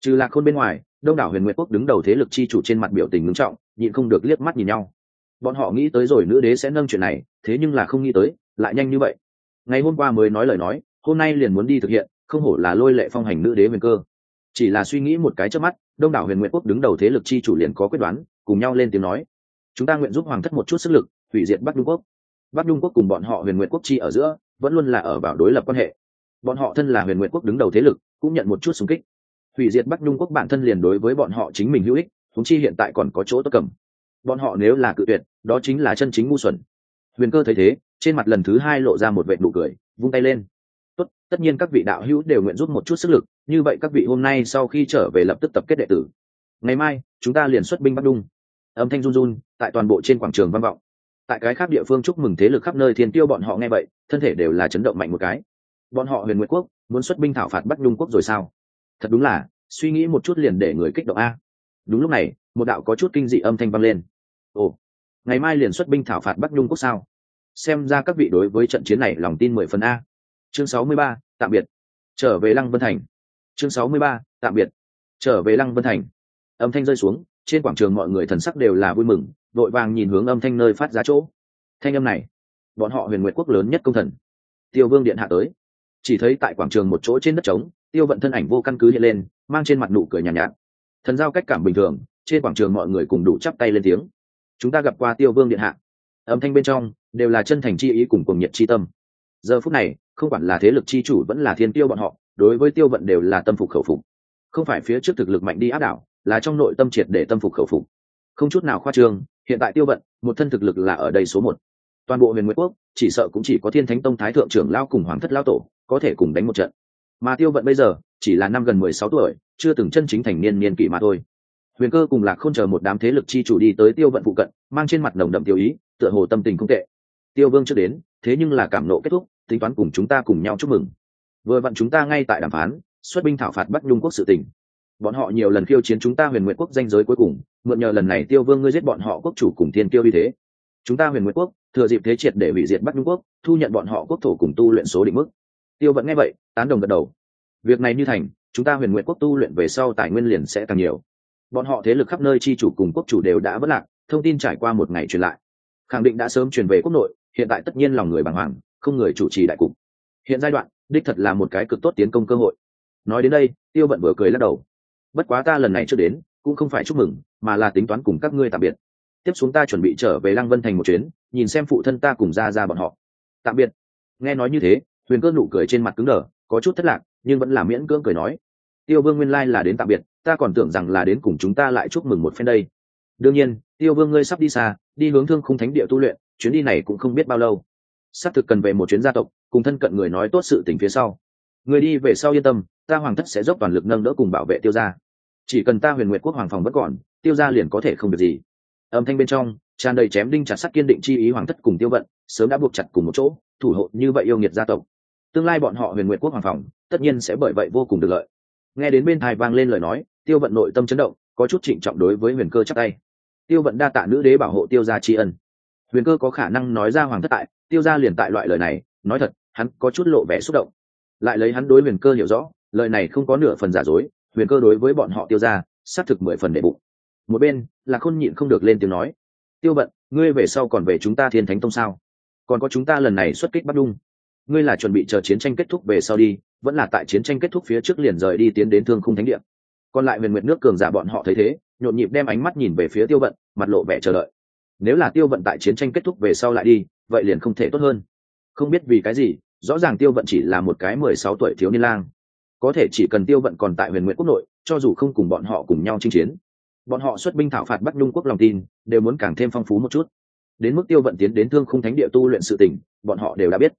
Trừ lạc khôn bên ngoài, đông đảo huyền nguyệt quốc đứng đầu thế lực chi chủ trên mặt biểu tình ngưng trọng, nhịn không được liếc mắt nhìn nhau. Bọn họ nghĩ tới rồi nữ đế sẽ nâng chuyện này, thế nhưng là không nghĩ tới, lại nhanh như vậy. Ngày hôm qua mới nói lời nói, hôm nay liền muốn đi thực hiện, không hổ là lôi lệ phong hành nữ đế huyền cơ. Chỉ là suy nghĩ một cái trước mắt, đông đảo huyền nguyện quốc đứng đầu thế lực chi chủ liền có quyết đoán, cùng nhau lên tiếng nói. Chúng ta nguyện giúp hoàng thất một chút sức lực, hủy diệt bắc trung quốc. Bắc trung quốc cùng bọn họ huyền nguyện quốc chi ở giữa, vẫn luôn là ở vào đối lập quan hệ bọn họ thân là huyền nguyện quốc đứng đầu thế lực, cũng nhận một chút xung kích. Hủy diệt bắc nhung quốc bản thân liền đối với bọn họ chính mình hữu ích thúng chi hiện tại còn có chỗ tốt cầm. Bọn họ nếu là cự tuyệt, đó chính là chân chính ngu xuẩn. Huyền cơ thấy thế, trên mặt lần thứ hai lộ ra một vệ nụ cười, vung tay lên. Tốt, tất nhiên các vị đạo hữu đều nguyện rút một chút sức lực, như vậy các vị hôm nay sau khi trở về lập tức tập kết đệ tử. Ngày mai, chúng ta liền xuất binh bắc đung âm thanh run run, tại toàn bộ trên quảng trường vang vọng. Tại cái khác địa phương chúc mừng thế lực khắp nơi thiên tiêu bọn họ nghe vậy, thân thể đều là chấn động mạnh một cái bọn họ huyền nguyệt quốc, muốn xuất binh thảo phạt bắc nhung quốc rồi sao? Thật đúng là, suy nghĩ một chút liền để người kích động a. Đúng lúc này, một đạo có chút kinh dị âm thanh vang lên. Ồ, ngày mai liền xuất binh thảo phạt bắc nhung quốc sao? Xem ra các vị đối với trận chiến này lòng tin mười phần a. Chương sáu mươi ba, tạm biệt. Trở về lăng vân thành. Chương sáu mươi ba, tạm biệt. Trở về lăng vân thành. Âm thanh rơi xuống, trên quảng trường mọi người thần sắc đều là vui mừng vội vàng nhìn hướng âm thanh nơi phát ra chỗ. Thanh âm này, bọn họ huyền nguyệt quốc lớn nhất công thần. Tiêu vương điện hạ tới chỉ thấy tại quảng trường một chỗ trên đất trống tiêu vận thân ảnh vô căn cứ hiện lên mang trên mặt nụ cười nhàn nhạt, nhạt. Thần giao cách cảm bình thường trên quảng trường mọi người cùng đủ chắp tay lên tiếng. Chúng ta gặp qua tiêu vương điện hạ. Âm thanh bên trong đều là chân thành chi ý cùng cùng nhiệt chi tâm. Giờ phút này không quản là thế lực chi chủ vẫn là thiên tiêu bọn họ đối với tiêu vận đều là tâm phục khẩu phục. Không phải phía trước thực lực mạnh đi áp đảo là trong nội tâm triệt để tâm phục khẩu phục. Không chút nào khoa trương hiện tại tiêu vận một thân thực lực là ở đây số một. Toàn bộ huyền nguyệt quốc chỉ sợ cũng chỉ có thiên thánh tông thái thượng trưởng lao cùng hoàng thất lao tổ có thể cùng đánh một trận. Mà tiêu vận bây giờ, chỉ là năm gần mười sáu tuổi, chưa từng chân chính thành niên niên kỷ mà thôi. Huyền cơ cùng lạc không chờ một đám thế lực chi chủ đi tới tiêu vận phụ cận, mang trên mặt nồng đậm tiêu ý, tựa hồ tâm tình không tệ. Tiêu vương chưa đến, thế nhưng là cảm nộ kết thúc, tính toán cùng chúng ta cùng nhau chúc mừng. Vừa vặn chúng ta ngay tại đàm phán, xuất binh thảo phạt bắc nhung quốc sự tỉnh bọn họ nhiều lần khiêu chiến chúng ta huyền nguyện quốc danh giới cuối cùng, mượn nhờ lần này tiêu vương ngươi giết bọn họ quốc chủ cùng thiên tiêu như thế. Chúng ta huyền nguyện quốc, thừa dịp thế triệt để hủy diệt bắc nhung quốc, thu nhận bọn họ quốc thổ cùng tu luyện số định mức tiêu vẫn nghe vậy, tán đồng gật đầu. Việc này như thành, chúng ta huyền nguyện quốc tu luyện về sau tài nguyên liền sẽ càng nhiều. Bọn họ thế lực khắp nơi chi chủ cùng quốc chủ đều đã vất lạc, thông tin trải qua một ngày truyền lại. Khẳng định đã sớm truyền về quốc nội, hiện tại tất nhiên lòng người bàng hoàng, không người chủ trì đại cục. Hiện giai đoạn, đích thật là một cái cực tốt tiến công cơ hội. Nói đến đây, tiêu bận vừa cười lắc đầu. Bất quá ta lần này chưa đến, cũng không phải chúc mừng, mà là tính toán cùng các ngươi tạm biệt. Tiếp xuống ta chuẩn bị trở về lăng vân thành một chuyến, nhìn xem phụ thân ta cùng ra ra bọn họ. Tạm biệt. Nghe nói như thế huyền cơ nụ cười trên mặt cứng đờ, có chút thất lạc, nhưng vẫn là miễn cưỡng cười nói. Tiêu vương nguyên lai là đến tạm biệt, ta còn tưởng rằng là đến cùng chúng ta lại chúc mừng một phen đây. Đương nhiên, tiêu vương ngươi sắp đi xa, đi hướng thương khung thánh địa tu luyện, chuyến đi này cũng không biết bao lâu. Xác thực cần về một chuyến gia tộc, cùng thân cận người nói tốt sự tình phía sau. Người đi về sau yên tâm, ta hoàng thất sẽ dốc toàn lực nâng đỡ cùng bảo vệ tiêu gia. Chỉ cần ta huyền nguyệt quốc hoàng phòng vẫn còn, tiêu gia liền có thể không được gì. Âm thanh bên trong, tràn đầy chém đinh chặt sắt kiên định chi ý hoàng thất cùng tiêu vận, sớm đã buộc chặt cùng một chỗ, thủ hộ như vậy yêu nghiệt gia tộc tương lai bọn họ huyền nguyện quốc hoàng phòng, tất nhiên sẽ bởi vậy vô cùng được lợi. Nghe đến bên thai vang lên lời nói, tiêu vận nội tâm chấn động, có chút trịnh trọng đối với huyền cơ chắc tay. Tiêu vận đa tạ nữ đế bảo hộ tiêu gia tri ân. Huyền cơ có khả năng nói ra hoàng thất tại, tiêu gia liền tại loại lời này, nói thật, hắn có chút lộ vẻ xúc động. Lại lấy hắn đối huyền cơ hiểu rõ, lời này không có nửa phần giả dối, huyền cơ đối với bọn họ tiêu gia, xác thực mười phần đệ bụng. Một bên là khôn nhịn không được lên tiếng nói, tiêu vận, ngươi về sau còn về chúng ta thiên thánh tông sao? Còn có chúng ta lần này xuất kích bắt đung ngươi là chuẩn bị chờ chiến tranh kết thúc về sau đi, vẫn là tại chiến tranh kết thúc phía trước liền rời đi tiến đến thương khung thánh địa. Còn lại huyền nguyệt nước cường giả bọn họ thấy thế, nhộn nhịp đem ánh mắt nhìn về phía tiêu vận, mặt lộ vẻ chờ đợi. Nếu là tiêu vận tại chiến tranh kết thúc về sau lại đi, vậy liền không thể tốt hơn. Không biết vì cái gì, rõ ràng tiêu vận chỉ là một cái mười sáu tuổi thiếu niên lang. Có thể chỉ cần tiêu vận còn tại huyền nguyện quốc nội, cho dù không cùng bọn họ cùng nhau chinh chiến, bọn họ xuất binh thảo phạt bắc nhung quốc lòng tin, đều muốn càng thêm phong phú một chút. Đến mức tiêu vận tiến đến thương khung thánh địa tu luyện sự tình, bọn họ đều đã biết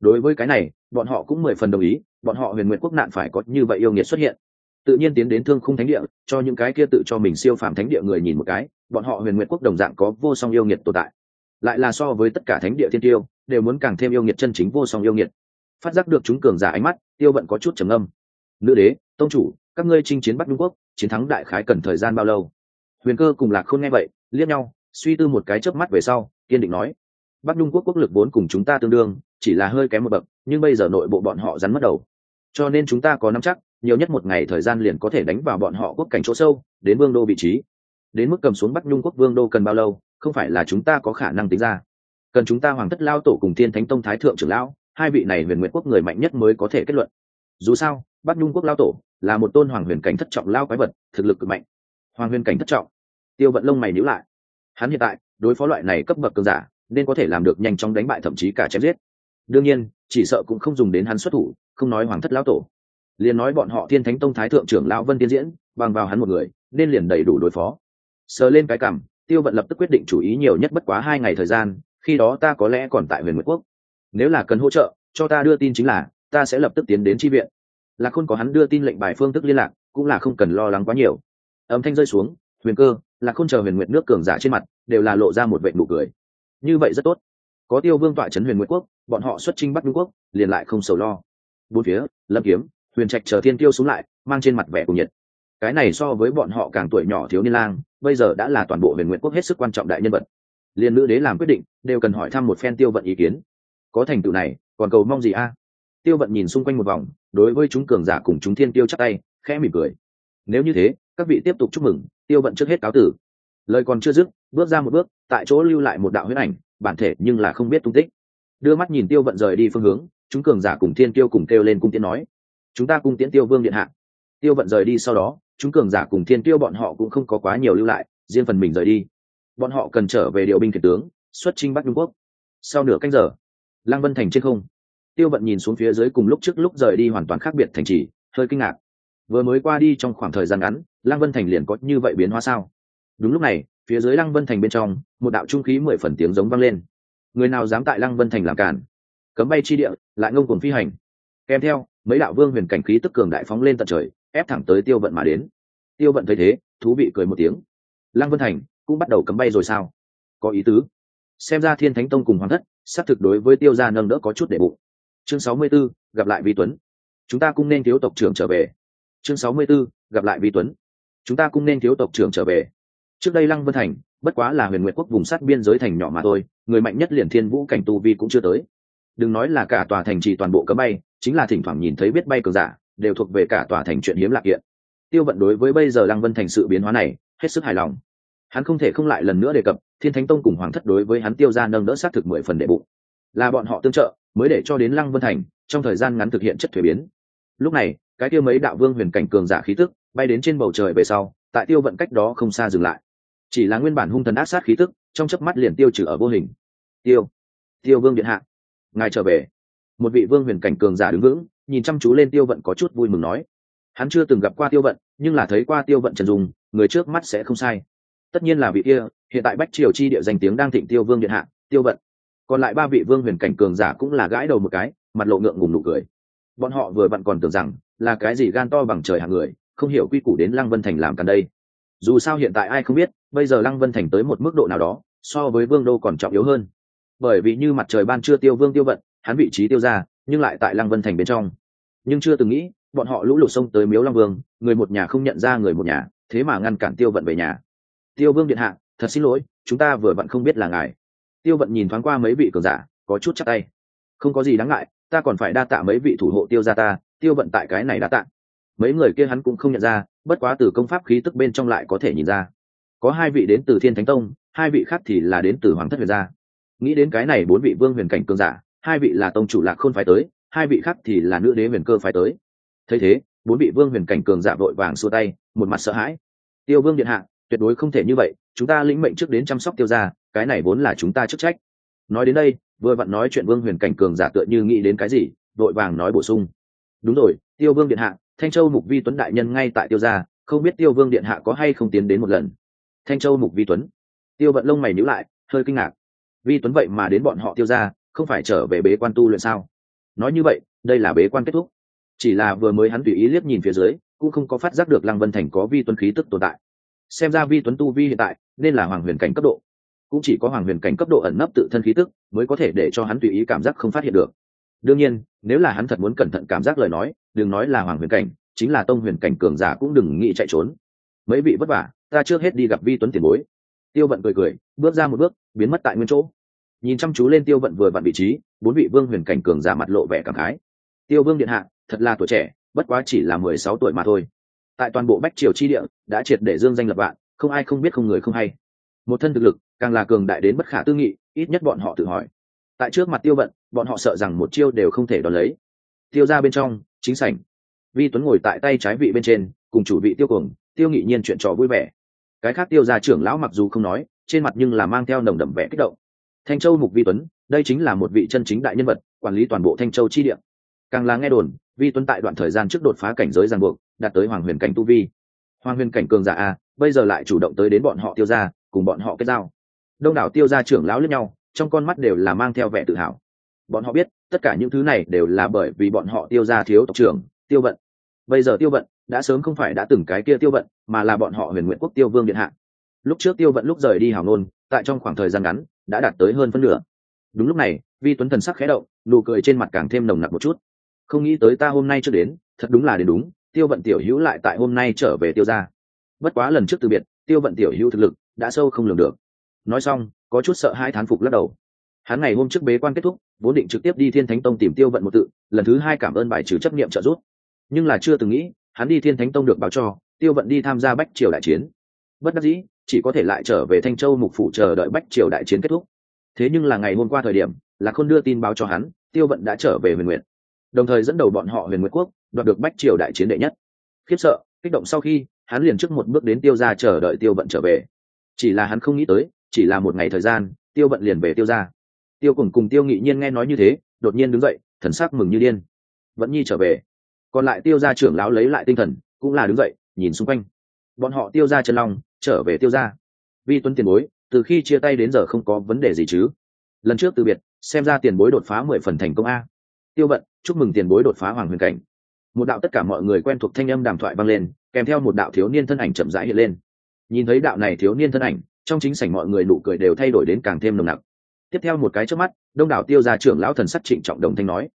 đối với cái này, bọn họ cũng mười phần đồng ý, bọn họ huyền nguyện quốc nạn phải có như vậy yêu nghiệt xuất hiện. Tự nhiên tiến đến thương khung thánh địa, cho những cái kia tự cho mình siêu phàm thánh địa người nhìn một cái, bọn họ huyền nguyện quốc đồng dạng có vô song yêu nghiệt tồn tại. Lại là so với tất cả thánh địa thiên tiêu, đều muốn càng thêm yêu nghiệt chân chính vô song yêu nghiệt. Phát giác được chúng cường giả ánh mắt, tiêu vận có chút trầm âm nữ đế, tông chủ, các ngươi chinh chiến bắt trung quốc, chiến thắng đại khái cần thời gian bao lâu? Huyền cơ cùng lạc khôn nghe vậy, liếc nhau, suy tư một cái chớp mắt về sau, kiên định nói, bắc nhung quốc quốc lực vốn cùng chúng ta tương đương chỉ là hơi kém một bậc, nhưng bây giờ nội bộ bọn họ rắn mất đầu. Cho nên chúng ta có nắm chắc, nhiều nhất một ngày thời gian liền có thể đánh vào bọn họ quốc cảnh chỗ sâu, đến vương đô vị trí. Đến mức cầm xuống bắc nhung quốc vương đô cần bao lâu, không phải là chúng ta có khả năng tính ra. Cần chúng ta hoàng thất lao tổ cùng thiên thánh tông thái thượng trưởng lão, hai vị này huyền nguyện quốc người mạnh nhất mới có thể kết luận. Dù sao, bắc nhung quốc lao tổ là một tôn hoàng huyền cảnh thất trọng lao quái vật, thực lực cực mạnh. Hoàng huyền cảnh thất trọng, tiêu vận lông mày níu lại. Hắn hiện tại đối phó loại này cấp bậc cường giả, nên có thể làm được nhanh chóng đánh bại thậm chí cả chém giết đương nhiên, chỉ sợ cũng không dùng đến hắn xuất thủ, không nói hoàng thất lão tổ. Liền nói bọn họ thiên thánh tông thái thượng trưởng lão vân tiên diễn, bằng vào hắn một người, nên liền đầy đủ đối phó. Sờ lên cái cảm, tiêu vận lập tức quyết định chủ ý nhiều nhất bất quá hai ngày thời gian, khi đó ta có lẽ còn tại huyền nguyệt quốc. Nếu là cần hỗ trợ, cho ta đưa tin chính là, ta sẽ lập tức tiến đến tri viện. Là khôn có hắn đưa tin lệnh bài phương thức liên lạc, cũng là không cần lo lắng quá nhiều. Âm thanh rơi xuống, huyền cơ là khôn chờ huyền nguyệt nước cường giả trên mặt, đều là lộ ra một vệ nụ cười. Như vậy rất tốt có tiêu vương tọa trấn huyền nguyễn quốc, bọn họ xuất chinh bắc trung quốc, liền lại không sầu lo. Bốn phía, lâm kiếm, huyền trạch chờ thiên tiêu xuống lại, mang trên mặt vẻ cùng nhiệt. Cái này so với bọn họ càng tuổi nhỏ thiếu niên lang, bây giờ đã là toàn bộ huyền nguyễn quốc hết sức quan trọng đại nhân vật. Liên nữ đế làm quyết định, đều cần hỏi thăm một phen tiêu vận ý kiến. Có thành tựu này, còn cầu mong gì a? Tiêu vận nhìn xung quanh một vòng, đối với chúng cường giả cùng chúng thiên tiêu chắc tay, khẽ mỉm cười. Nếu như thế, các vị tiếp tục chúc mừng, tiêu vận trước hết cáo tử. Lời còn chưa dứt, bước ra một bước, tại chỗ lưu lại một đạo huyết ảnh bản thể nhưng là không biết tung tích. Đưa mắt nhìn tiêu vận rời đi phương hướng, chúng cường giả cùng thiên tiêu cùng kêu lên cung tiễn nói, chúng ta cung tiễn tiêu vương điện hạ. Tiêu vận rời đi sau đó, chúng cường giả cùng thiên tiêu bọn họ cũng không có quá nhiều lưu lại, riêng phần mình rời đi. Bọn họ cần trở về điều binh kiệt tướng, xuất chinh bắc trung quốc. Sau nửa canh giờ, lăng vân thành trên không. Tiêu vận nhìn xuống phía dưới cùng lúc trước lúc rời đi hoàn toàn khác biệt thành trì, hơi kinh ngạc. Vừa mới qua đi trong khoảng thời gian ngắn, lăng vân thành liền có như vậy biến hóa sao? Đúng lúc này phía dưới lăng vân thành bên trong một đạo trung khí mười phần tiếng giống vang lên. Người nào dám tại lăng vân thành làm cản? Cấm bay chi địa lại ngông cuồng phi hành. Kèm theo mấy đạo vương huyền cảnh khí tức cường đại phóng lên tận trời ép thẳng tới tiêu vận mà đến. Tiêu vận thấy thế thú vị cười một tiếng. Lăng vân thành cũng bắt đầu cấm bay rồi sao? Có ý tứ. Xem ra thiên thánh tông cùng hoàng thất xác thực đối với tiêu gia nâng đỡ có chút để bụng. Chương sáu mươi 64, gặp lại vi tuấn. Chúng ta cũng nên thiếu tộc trưởng trở về. Chương sáu mươi 64, gặp lại vi tuấn. Chúng ta cũng nên thiếu tộc trưởng trở về trước đây lăng vân thành, bất quá là huyền nguyện quốc vùng sát biên giới thành nhỏ mà thôi, người mạnh nhất liền thiên vũ cảnh tu vi cũng chưa tới. Đừng nói là cả tòa thành trì toàn bộ cấm bay, chính là thỉnh thoảng nhìn thấy biết bay cường giả, đều thuộc về cả tòa thành chuyện hiếm lạc hiện tiêu vận đối với bây giờ lăng vân thành sự biến hóa này, hết sức hài lòng. Hắn không thể không lại lần nữa đề cập, thiên thánh tông cùng hoàng thất đối với hắn tiêu ra nâng đỡ xác thực mười phần đệ bụng. Là bọn họ tương trợ, mới để cho đến lăng vân thành, trong thời gian ngắn thực hiện chất thuế biến. Lúc này, cái tiêu mấy đạo vương huyền cảnh cường giả khí tức, bay đến trên bầu trời về sau, tại tiêu vận cách đó không xa dừng lại chỉ là nguyên bản hung thần ác sát khí tức, trong chớp mắt liền tiêu trừ ở vô hình. Tiêu tiêu vương điện hạ, ngài trở về. Một vị vương huyền cảnh cường giả đứng vững, nhìn chăm chú lên tiêu vận có chút vui mừng nói. Hắn chưa từng gặp qua tiêu vận, nhưng là thấy qua tiêu vận trần dùng, người trước mắt sẽ không sai. Tất nhiên là vị kia, hiện tại bách triều chi địa danh tiếng đang thịnh tiêu vương điện hạ, tiêu vận. Còn lại ba vị vương huyền cảnh cường giả cũng là gãi đầu một cái, mặt lộ ngượng ngùng nụ cười. Bọn họ vừa vặn còn tưởng rằng, là cái gì gan to bằng trời hàng người, không hiểu quy củ đến lăng vân thành làm cần đây. Dù sao hiện tại ai không biết bây giờ lăng vân thành tới một mức độ nào đó, so với vương đô còn trọng yếu hơn. Bởi vì như mặt trời ban chưa tiêu vương tiêu vận, hắn vị trí tiêu ra, nhưng lại tại lăng vân thành bên trong. Nhưng chưa từng nghĩ, bọn họ lũ lụt sông tới miếu long vương, người một nhà không nhận ra người một nhà, thế mà ngăn cản tiêu vận về nhà. Tiêu vương điện hạ, thật xin lỗi, chúng ta vừa vặn không biết là ngài. Tiêu vận nhìn thoáng qua mấy vị cường giả, có chút chắc tay. Không có gì đáng ngại, ta còn phải đa tạ mấy vị thủ hộ tiêu ra ta, tiêu vận tại cái này đa tạ. Mấy người kia hắn cũng không nhận ra, bất quá từ công pháp khí tức bên trong lại có thể nhìn ra có hai vị đến từ thiên thánh tông, hai vị khác thì là đến từ hoàng thất huyền gia. Nghĩ đến cái này bốn vị vương huyền cảnh cường giả, hai vị là tông chủ lạc khôn phái tới, hai vị khác thì là nữ đế huyền cơ phái tới. Thấy thế, bốn vị vương huyền cảnh cường giả vội vàng xua tay, một mặt sợ hãi. Tiêu vương điện hạ, tuyệt đối không thể như vậy, chúng ta lĩnh mệnh trước đến chăm sóc tiêu gia, cái này vốn là chúng ta chức trách. Nói đến đây, vừa vặn nói chuyện vương huyền cảnh cường giả tựa như nghĩ đến cái gì, vội vàng nói bổ sung. Đúng rồi, tiêu vương điện hạ, thanh châu mục vi tuấn đại nhân ngay tại tiêu gia, không biết tiêu vương điện hạ có hay không tiến đến một lần thanh châu mục vi tuấn. Tiêu vận lông mày nhữ lại, hơi kinh ngạc. Vi tuấn vậy mà đến bọn họ tiêu ra không phải trở về bế quan tu luyện sao? Nói như vậy, đây là bế quan kết thúc. Chỉ là vừa mới hắn tùy ý liếc nhìn phía dưới, cũng không có phát giác được lăng vân thành có vi tuấn khí tức tồn tại. Xem ra vi tuấn tu vi hiện tại, nên là hoàng huyền cảnh cấp độ. Cũng chỉ có hoàng huyền cảnh cấp độ ẩn nấp tự thân khí tức, mới có thể để cho hắn tùy ý cảm giác không phát hiện được. Đương nhiên, nếu là hắn thật muốn cẩn thận cảm giác lời nói, đừng nói là hoàng huyền cảnh, chính là tông huyền cảnh cường giả cũng đừng nghĩ chạy trốn. Mấy vị vất vả ta trước hết đi gặp vi tuấn tiền bối. Tiêu vận cười cười, bước ra một bước, biến mất tại nguyên chỗ. Nhìn chăm chú lên tiêu vận vừa vặn vị trí, bốn vị vương huyền cảnh cường giả mặt lộ vẻ cảm khái. Tiêu vương điện hạ, thật là tuổi trẻ, bất quá chỉ là mười sáu tuổi mà thôi. Tại toàn bộ bách triều chi địa, đã triệt để dương danh lập vạn, không ai không biết không người không hay. Một thân thực lực, càng là cường đại đến bất khả tư nghị, ít nhất bọn họ tự hỏi. Tại trước mặt tiêu vận, bọn họ sợ rằng một chiêu đều không thể đón lấy. Tiêu ra bên trong, chính sảnh. Vi tuấn ngồi tại tay trái vị bên trên, cùng chủ vị tiêu cường tiêu nghị nhiên chuyện trò vui vẻ cái khác tiêu gia trưởng lão mặc dù không nói, trên mặt nhưng là mang theo nồng đậm vẻ kích động. Thanh châu mục vi tuấn, đây chính là một vị chân chính đại nhân vật, quản lý toàn bộ thanh châu chi địa. Càng là nghe đồn, vi tuấn tại đoạn thời gian trước đột phá cảnh giới giang buộc, đạt tới hoàng huyền cảnh tu vi. Hoàng huyền cảnh cường giả a, bây giờ lại chủ động tới đến bọn họ tiêu ra cùng bọn họ kết giao. Đông đảo tiêu gia trưởng lão lẫn nhau, trong con mắt đều là mang theo vẻ tự hào. Bọn họ biết, tất cả những thứ này đều là bởi vì bọn họ tiêu ra thiếu tộc trưởng, tiêu vận. Bây giờ tiêu vận đã sớm không phải đã từng cái kia tiêu vận, mà là bọn họ huyền nguyện quốc tiêu vương điện hạ. Lúc trước tiêu vận lúc rời đi hào nôn, tại trong khoảng thời gian ngắn, đã đạt tới hơn phân nửa. Đúng lúc này, vi tuấn thần sắc khẽ động, nụ cười trên mặt càng thêm nồng nặc một chút. Không nghĩ tới ta hôm nay chưa đến, thật đúng là đến đúng, tiêu vận tiểu hữu lại tại hôm nay trở về tiêu ra bất quá lần trước từ biệt, tiêu vận tiểu hữu thực lực đã sâu không lường được. Nói xong, có chút sợ hai thán phục lắc đầu. Hắn ngày hôm trước bế quan kết thúc, vốn định trực tiếp đi thiên thánh tông tìm tiêu vận một tự, lần thứ hai cảm ơn bài trừ chấp nghiệm trợ giúp. Nhưng là chưa từng nghĩ hắn đi thiên thánh tông được báo cho, tiêu vận đi tham gia bách triều đại chiến. Bất đắc dĩ, chỉ có thể lại trở về thanh châu mục phủ chờ đợi bách triều đại chiến kết thúc. Thế nhưng là ngày hôm qua thời điểm là khôn đưa tin báo cho hắn, tiêu vận đã trở về huyền nguyện đồng thời dẫn đầu bọn họ huyền nguyện quốc, đoạt được bách triều đại chiến đệ nhất. Khiếp sợ, kích động sau khi, hắn liền trước một bước đến tiêu ra chờ đợi tiêu vận trở về. Chỉ là hắn không nghĩ tới, chỉ là một ngày thời gian, tiêu vận liền về tiêu ra tiêu cùng cùng tiêu nghị nhiên nghe nói như thế, đột nhiên đứng dậy, thần sắc mừng như điên. Vẫn nhi trở về còn lại tiêu gia trưởng lão lấy lại tinh thần, cũng là đứng dậy, nhìn xung quanh. Bọn họ tiêu ra chân long, trở về tiêu ra vi tuấn tiền bối, từ khi chia tay đến giờ không có vấn đề gì chứ? Lần trước từ biệt, xem ra tiền bối đột phá mười phần thành công a. Tiêu vận, chúc mừng tiền bối đột phá hoàng huyền cảnh. Một đạo tất cả mọi người quen thuộc thanh âm đàm thoại vang lên, kèm theo một đạo thiếu niên thân ảnh chậm rãi hiện lên. Nhìn thấy đạo này thiếu niên thân ảnh, trong chính sảnh mọi người nụ cười đều thay đổi đến càng thêm nồng nặc. Tiếp theo một cái trước mắt, đông đảo tiêu gia trưởng lão thần sắc trịnh trọng đồng thanh nói,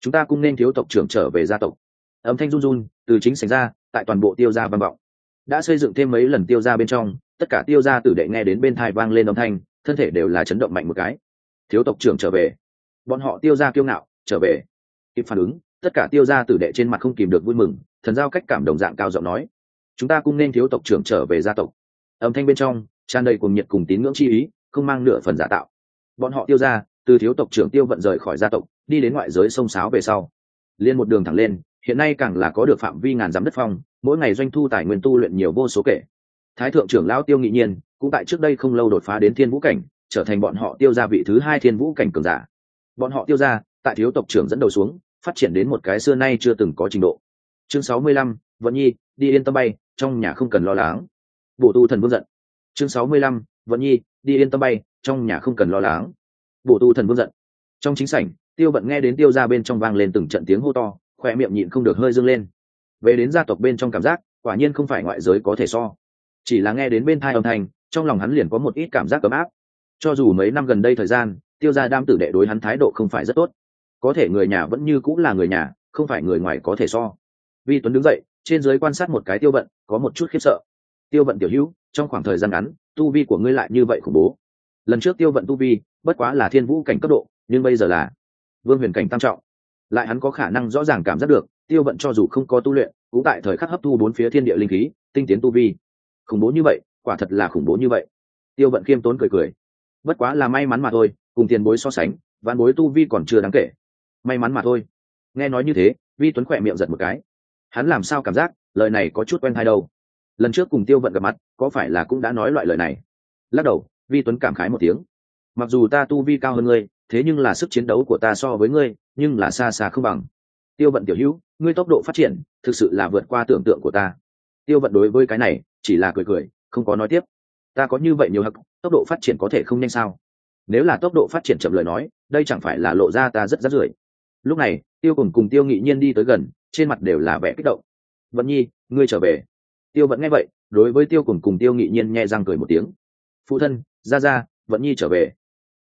chúng ta cũng nên thiếu tộc trưởng trở về gia tộc âm thanh run run, từ chính sảnh ra, tại toàn bộ tiêu gia vang vọng. Đã xây dựng thêm mấy lần tiêu gia bên trong, tất cả tiêu gia tử đệ nghe đến bên thai vang lên âm thanh, thân thể đều là chấn động mạnh một cái. Thiếu tộc trưởng trở về. Bọn họ tiêu gia kiêu ngạo, trở về. Kịp phản ứng, tất cả tiêu gia tử đệ trên mặt không kìm được vui mừng, thần giao cách cảm đồng dạng cao giọng nói. Chúng ta cũng nên thiếu tộc trưởng trở về gia tộc. Âm thanh bên trong, tràn đầy cùng nhiệt cùng tín ngưỡng chi ý, không mang nửa phần giả tạo. Bọn họ tiêu ra từ thiếu tộc trưởng tiêu vận rời khỏi gia tộc, đi đến ngoại giới sông sáo về sau. Liên một đường thẳng lên hiện nay càng là có được phạm vi ngàn dặm đất phong, mỗi ngày doanh thu tài nguyên tu luyện nhiều vô số kể. Thái thượng trưởng lão tiêu nghị nhiên, cũng tại trước đây không lâu đột phá đến thiên vũ cảnh, trở thành bọn họ tiêu ra vị thứ hai thiên vũ cảnh cường giả. Bọn họ tiêu ra tại thiếu tộc trưởng dẫn đầu xuống, phát triển đến một cái xưa nay chưa từng có trình độ. Chương sáu mươi lăm, vận nhi, đi yên tâm bay, trong nhà không cần lo lắng. Bổ tu thần vương giận. Chương sáu mươi lăm, vận nhi, đi yên tâm bay, trong nhà không cần lo lắng. Bổ tu thần vương giận. Trong chính sảnh, tiêu vận nghe đến tiêu ra bên trong vang lên từng trận tiếng hô to khoe miệng nhịn không được hơi dâng lên. Về đến gia tộc bên trong cảm giác, quả nhiên không phải ngoại giới có thể so. Chỉ là nghe đến bên thai âm thanh, trong lòng hắn liền có một ít cảm giác ấm áp. Cho dù mấy năm gần đây thời gian, tiêu gia đam tử đệ đối hắn thái độ không phải rất tốt. Có thể người nhà vẫn như cũng là người nhà, không phải người ngoài có thể so. Vi tuấn đứng dậy, trên giới quan sát một cái tiêu vận, có một chút khiếp sợ. Tiêu vận tiểu hữu, trong khoảng thời gian ngắn, tu vi của ngươi lại như vậy khủng bố. Lần trước tiêu vận tu vi, bất quá là thiên vũ cảnh cấp độ, nhưng bây giờ là vương huyền cảnh tam trọng lại hắn có khả năng rõ ràng cảm giác được, tiêu vận cho dù không có tu luyện, cũng tại thời khắc hấp thu bốn phía thiên địa linh khí, tinh tiến tu vi. Khủng bố như vậy, quả thật là khủng bố như vậy. Tiêu vận khiêm tốn cười cười. Bất quá là may mắn mà thôi, cùng tiền bối so sánh, vạn bối tu vi còn chưa đáng kể. May mắn mà thôi. Nghe nói như thế, vi tuấn khỏe miệng giật một cái. Hắn làm sao cảm giác, lời này có chút quen thai đâu? Lần trước cùng tiêu vận gặp mặt, có phải là cũng đã nói loại lời này? Lắc đầu, vi tuấn cảm khái một tiếng. Mặc dù ta tu vi cao hơn ngươi thế nhưng là sức chiến đấu của ta so với ngươi, nhưng là xa xa không bằng. Tiêu vận tiểu hữu, ngươi tốc độ phát triển, thực sự là vượt qua tưởng tượng của ta. Tiêu vận đối với cái này, chỉ là cười cười, không có nói tiếp. Ta có như vậy nhiều hắc tốc độ phát triển có thể không nhanh sao? Nếu là tốc độ phát triển chậm lời nói, đây chẳng phải là lộ ra ta rất rát rưởi. Lúc này, tiêu cùng cùng tiêu nghị nhiên đi tới gần, trên mặt đều là vẻ kích động. Vận nhi, ngươi trở về. Tiêu vẫn nghe vậy, đối với tiêu cùng cùng tiêu nghị nhiên nhẹ răng cười một tiếng. Phụ thân, ra ra, vận nhi trở về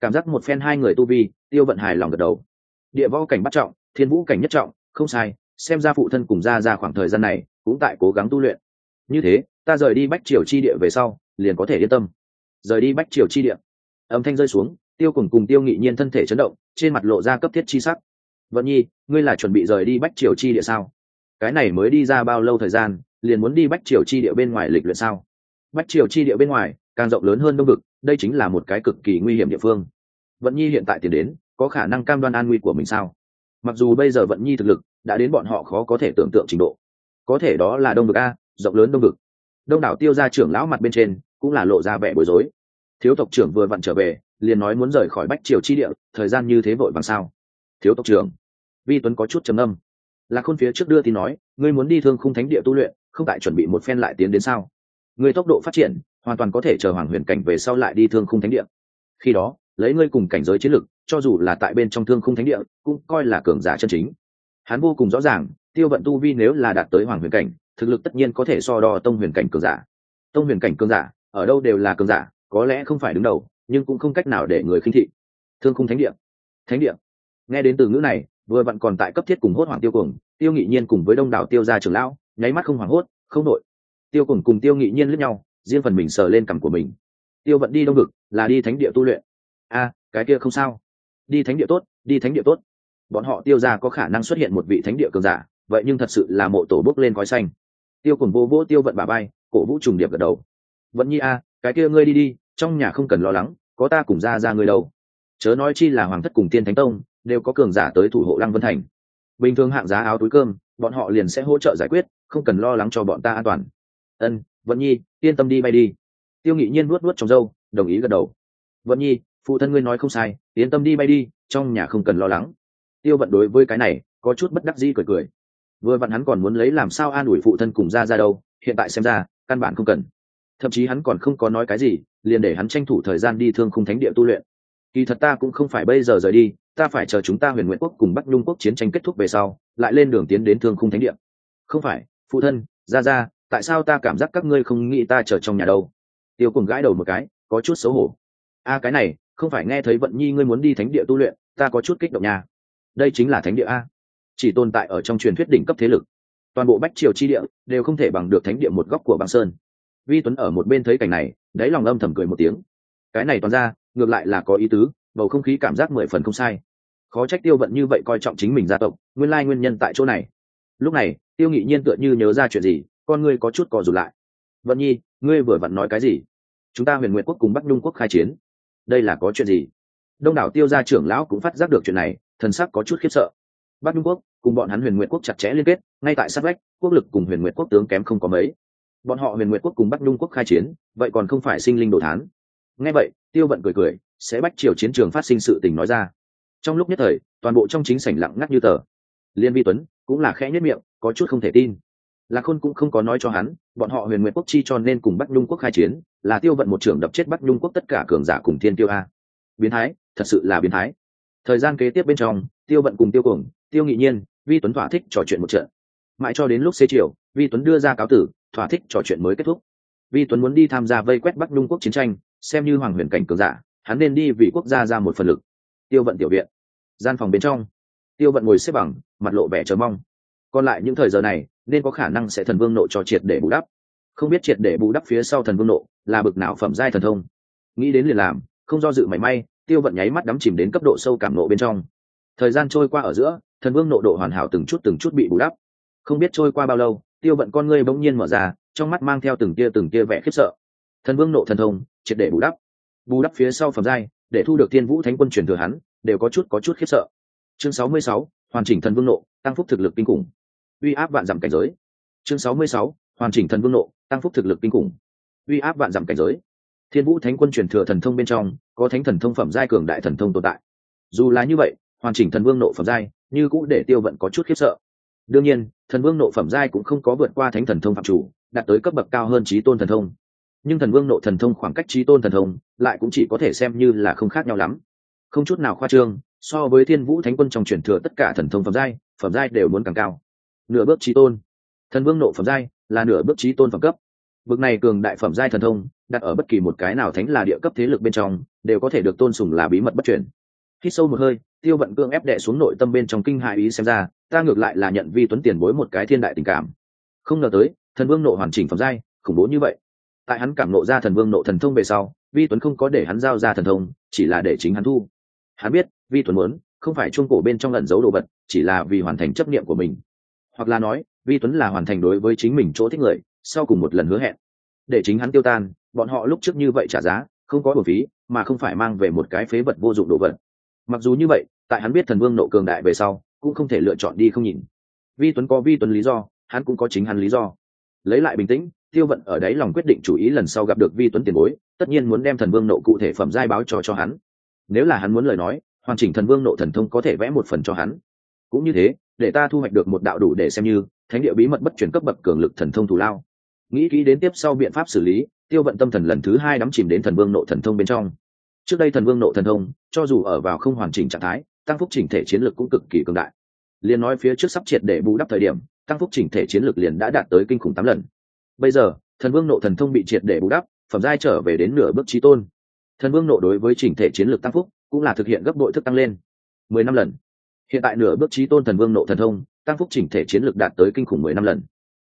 cảm giác một phen hai người tu vi, tiêu vận hài lòng gật đầu. Địa võ cảnh bắt trọng, thiên vũ cảnh nhất trọng, không sai, xem ra phụ thân cùng ra ra khoảng thời gian này cũng tại cố gắng tu luyện. Như thế, ta rời đi bách triều chi địa về sau, liền có thể yên tâm. Rời đi bách triều chi địa. Âm thanh rơi xuống, tiêu cùng cùng tiêu nghị nhiên thân thể chấn động, trên mặt lộ ra cấp thiết chi sắc. Vận nhi, ngươi là chuẩn bị rời đi bách triều chi địa sao? Cái này mới đi ra bao lâu thời gian, liền muốn đi bách triều chi địa bên ngoài lịch luyện sao? Bách triều chi địa bên ngoài càng rộng lớn hơn đông vực, đây chính là một cái cực kỳ nguy hiểm địa phương. Vận nhi hiện tại tiền đến, có khả năng cam đoan an nguy của mình sao? Mặc dù bây giờ vận nhi thực lực đã đến bọn họ khó có thể tưởng tượng trình độ. Có thể đó là đông vực a, rộng lớn đông vực. Đông đảo tiêu ra trưởng lão mặt bên trên cũng là lộ ra vẻ bối rối. Thiếu tộc trưởng vừa vặn trở về, liền nói muốn rời khỏi bách triều chi địa, thời gian như thế vội bằng sao? Thiếu tộc trưởng, vi tuấn có chút trầm âm là khôn phía trước đưa tin nói, ngươi muốn đi thương khung thánh địa tu luyện, không tại chuẩn bị một phen lại tiến đến sao? Ngươi tốc độ phát triển hoàn toàn có thể chờ hoàng huyền cảnh về sau lại đi thương khung thánh địa. Khi đó, lấy ngươi cùng cảnh giới chiến lực cho dù là tại bên trong thương khung thánh địa, cũng coi là cường giả chân chính. Hắn vô cùng rõ ràng, tiêu vận tu vi nếu là đạt tới hoàng huyền cảnh, thực lực tất nhiên có thể so đo tông huyền cảnh cường giả. Tông huyền cảnh cường giả, ở đâu đều là cường giả, có lẽ không phải đứng đầu, nhưng cũng không cách nào để người khinh thị. Thương khung thánh địa. Thánh địa. Nghe đến từ ngữ này, vừa vặn còn tại cấp thiết cùng hốt hoàng tiêu cùng tiêu nghị nhiên cùng với đông đảo tiêu gia trưởng lão, nháy mắt không hoảng hốt, không nội tiêu cùng cùng tiêu nghị nhiên lướt nhau riêng phần mình sờ lên cằm của mình. Tiêu vận đi đông ngực là đi thánh địa tu luyện. A cái kia không sao. Đi thánh địa tốt, đi thánh địa tốt. Bọn họ tiêu ra có khả năng xuất hiện một vị thánh địa cường giả, vậy nhưng thật sự là mộ tổ bốc lên khói xanh. Tiêu cùng vô vỗ tiêu vận bà bay, cổ vũ trùng điệp gật đầu. Vẫn nhi a cái kia ngươi đi đi, trong nhà không cần lo lắng, có ta cùng ra ra ngươi đâu. Chớ nói chi là hoàng thất cùng tiên thánh tông, đều có cường giả tới thủ hộ lăng vân thành. Bình thường hạng giá áo túi cơm, bọn họ liền sẽ hỗ trợ giải quyết, không cần lo lắng cho bọn ta an toàn. Ân vận nhi, yên tâm đi bay đi. Tiêu nghị nhiên nuốt nuốt trong dâu đồng ý gật đầu. Vận nhi, phụ thân ngươi nói không sai, yên tâm đi bay đi, trong nhà không cần lo lắng. Tiêu vận đối với cái này, có chút bất đắc dĩ cười cười. Vừa vặn hắn còn muốn lấy làm sao an ủi phụ thân cùng ra ra đâu, hiện tại xem ra, căn bản không cần. Thậm chí hắn còn không có nói cái gì, liền để hắn tranh thủ thời gian đi thương khung thánh địa tu luyện. Kỳ thật ta cũng không phải bây giờ rời đi, ta phải chờ chúng ta huyền nguyện quốc cùng bắc nhung quốc chiến tranh kết thúc về sau, lại lên đường tiến đến thương khung thánh địa. Không phải, phụ thân, ra ra tại sao ta cảm giác các ngươi không nghĩ ta chờ trong nhà đâu? Tiêu cùng gãi đầu một cái, có chút xấu hổ. A, cái này, không phải nghe thấy vận nhi ngươi muốn đi thánh địa tu luyện, ta có chút kích động nhà. đây chính là thánh địa a. Chỉ tồn tại ở trong truyền thuyết đỉnh cấp thế lực. Toàn bộ bách triều chi địa đều không thể bằng được thánh địa một góc của băng sơn. Vi tuấn ở một bên thấy cảnh này, đáy lòng âm thầm cười một tiếng. Cái này toàn ra, ngược lại là có ý tứ, bầu không khí cảm giác mười phần không sai. Khó trách tiêu vận như vậy coi trọng chính mình gia tộc, nguyên lai nguyên nhân tại chỗ này. Lúc này, tiêu nghị nhiên tựa như nhớ ra chuyện gì con ngươi có chút cò rụt lại. Vận nhi, ngươi vừa vặn nói cái gì? Chúng ta huyền nguyện quốc cùng bắc nhung quốc khai chiến. Đây là có chuyện gì? Đông đảo tiêu gia trưởng lão cũng phát giác được chuyện này, thần sắc có chút khiếp sợ. Bắc nhung quốc cùng bọn hắn huyền nguyện quốc chặt chẽ liên kết, ngay tại sát vách, quốc lực cùng huyền nguyện quốc tướng kém không có mấy. Bọn họ huyền nguyện quốc cùng bắc nhung quốc khai chiến, vậy còn không phải sinh linh đồ thán. Ngay vậy, tiêu vận cười cười, sẽ bách triều chiến trường phát sinh sự tình nói ra. Trong lúc nhất thời, toàn bộ trong chính sảnh lặng ngắt như tờ. Liên vi tuấn cũng là khẽ nhất miệng, có chút không thể tin lạc khôn cũng không có nói cho hắn bọn họ huyền nguyện quốc chi cho nên cùng bắc nhung quốc khai chiến là tiêu vận một trưởng đập chết bắc nhung quốc tất cả cường giả cùng thiên tiêu a. Biến thái thật sự là biến thái. Thời gian kế tiếp bên trong tiêu vận cùng tiêu Cường, tiêu nghị nhiên vi tuấn thỏa thích trò chuyện một trận. Mãi cho đến lúc xế chiều vi tuấn đưa ra cáo tử thỏa thích trò chuyện mới kết thúc. Vi tuấn muốn đi tham gia vây quét bắc nhung quốc chiến tranh xem như hoàng huyền cảnh cường giả hắn nên đi vì quốc gia ra một phần lực. Tiêu vận tiểu viện. Gian phòng bên trong tiêu vận ngồi xếp bằng mặt lộ vẻ chờ mong còn lại những thời giờ này nên có khả năng sẽ thần vương nộ cho triệt để bù đắp. Không biết triệt để bù đắp phía sau thần vương nộ là bực nào phẩm giai thần thông. Nghĩ đến liền làm không do dự mảy may tiêu vận nháy mắt đắm chìm đến cấp độ sâu cảm nộ bên trong. Thời gian trôi qua ở giữa thần vương nộ độ hoàn hảo từng chút từng chút bị bù đắp. Không biết trôi qua bao lâu tiêu vận con ngươi bỗng nhiên mở ra trong mắt mang theo từng tia từng tia vẻ khiếp sợ. Thần vương nộ thần thông triệt để bù đắp. Bù đắp phía sau phẩm giai để thu được thiên vũ thánh quân truyền thừa hắn đều có chút có chút khiếp sợ. Chương 66, hoàn chỉnh thần vương nộ tăng phúc thực lực kinh khủng uy áp vạn dặm cảnh giới. Chương 66, hoàn chỉnh thần vương nộ tăng phúc thực lực kinh khủng. Uy áp vạn dặm cảnh giới. Thiên vũ thánh quân truyền thừa thần thông bên trong có thánh thần thông phẩm giai cường đại thần thông tồn tại. Dù là như vậy hoàn chỉnh thần vương nộ phẩm giai như cũ để tiêu vận có chút khiếp sợ. Đương nhiên thần vương nộ phẩm giai cũng không có vượt qua thánh thần thông phạm chủ đạt tới cấp bậc cao hơn trí tôn thần thông. Nhưng thần vương nộ thần thông khoảng cách trí tôn thần thông lại cũng chỉ có thể xem như là không khác nhau lắm. Không chút nào khoa trương so với thiên vũ thánh quân trong truyền thừa tất cả thần thông phẩm giai phẩm giai đều muốn càng cao nửa bước trí tôn. Thần vương nộ phẩm giai là nửa bước trí tôn phẩm cấp. Bậc này cường đại phẩm giai thần thông, đặt ở bất kỳ một cái nào thánh là địa cấp thế lực bên trong, đều có thể được tôn sùng là bí mật bất truyền. Khi sâu một hơi, tiêu vận cương ép đệ xuống nội tâm bên trong kinh hại ý xem ra, ta ngược lại là nhận vi tuấn tiền bối một cái thiên đại tình cảm. Không ngờ tới, thần vương nộ hoàn chỉnh phẩm giai, khủng bố như vậy. Tại hắn cảm nộ ra thần vương nộ thần thông về sau, vi tuấn không có để hắn giao ra thần thông, chỉ là để chính hắn thu. Hắn biết, vi tuấn muốn, không phải chuông cổ bên trong lẩn giấu đồ vật, chỉ là vì hoàn thành chấp niệm của mình hoặc là nói, vi tuấn là hoàn thành đối với chính mình chỗ thích người, sau cùng một lần hứa hẹn. Để chính hắn tiêu tan, bọn họ lúc trước như vậy trả giá, không có bổ phí, mà không phải mang về một cái phế vật vô dụng đồ vật. Mặc dù như vậy, tại hắn biết thần vương nộ cường đại về sau, cũng không thể lựa chọn đi không nhìn. Vi tuấn có vi tuấn lý do, hắn cũng có chính hắn lý do. Lấy lại bình tĩnh, tiêu vận ở đấy lòng quyết định chủ ý lần sau gặp được vi tuấn tiền bối, tất nhiên muốn đem thần vương nộ cụ thể phẩm giai báo cho cho hắn. Nếu là hắn muốn lời nói, hoàn chỉnh thần vương nộ thần thông có thể vẽ một phần cho hắn. Cũng như thế để ta thu hoạch được một đạo đủ để xem như, thánh địa bí mật bất chuyển cấp bậc cường lực thần thông thủ lao. Nghĩ kỹ đến tiếp sau biện pháp xử lý, tiêu vận tâm thần lần thứ hai đắm chìm đến thần vương nộ thần thông bên trong. Trước đây thần vương nộ thần thông, cho dù ở vào không hoàn chỉnh trạng thái, tăng phúc chỉnh thể chiến lược cũng cực kỳ cường đại. Liền nói phía trước sắp triệt để bù đắp thời điểm, tăng phúc chỉnh thể chiến lược liền đã đạt tới kinh khủng tám lần. Bây giờ, thần vương nộ thần thông bị triệt để bù đắp, phẩm giai trở về đến nửa bước trí tôn. Thần vương nộ đối với chỉnh thể chiến lược tăng phúc cũng là thực hiện gấp bội thức tăng lên. Mười năm lần hiện tại nửa bước trí tôn thần vương nộ thần thông, tăng phúc chỉnh thể chiến lược đạt tới kinh khủng mười năm lần.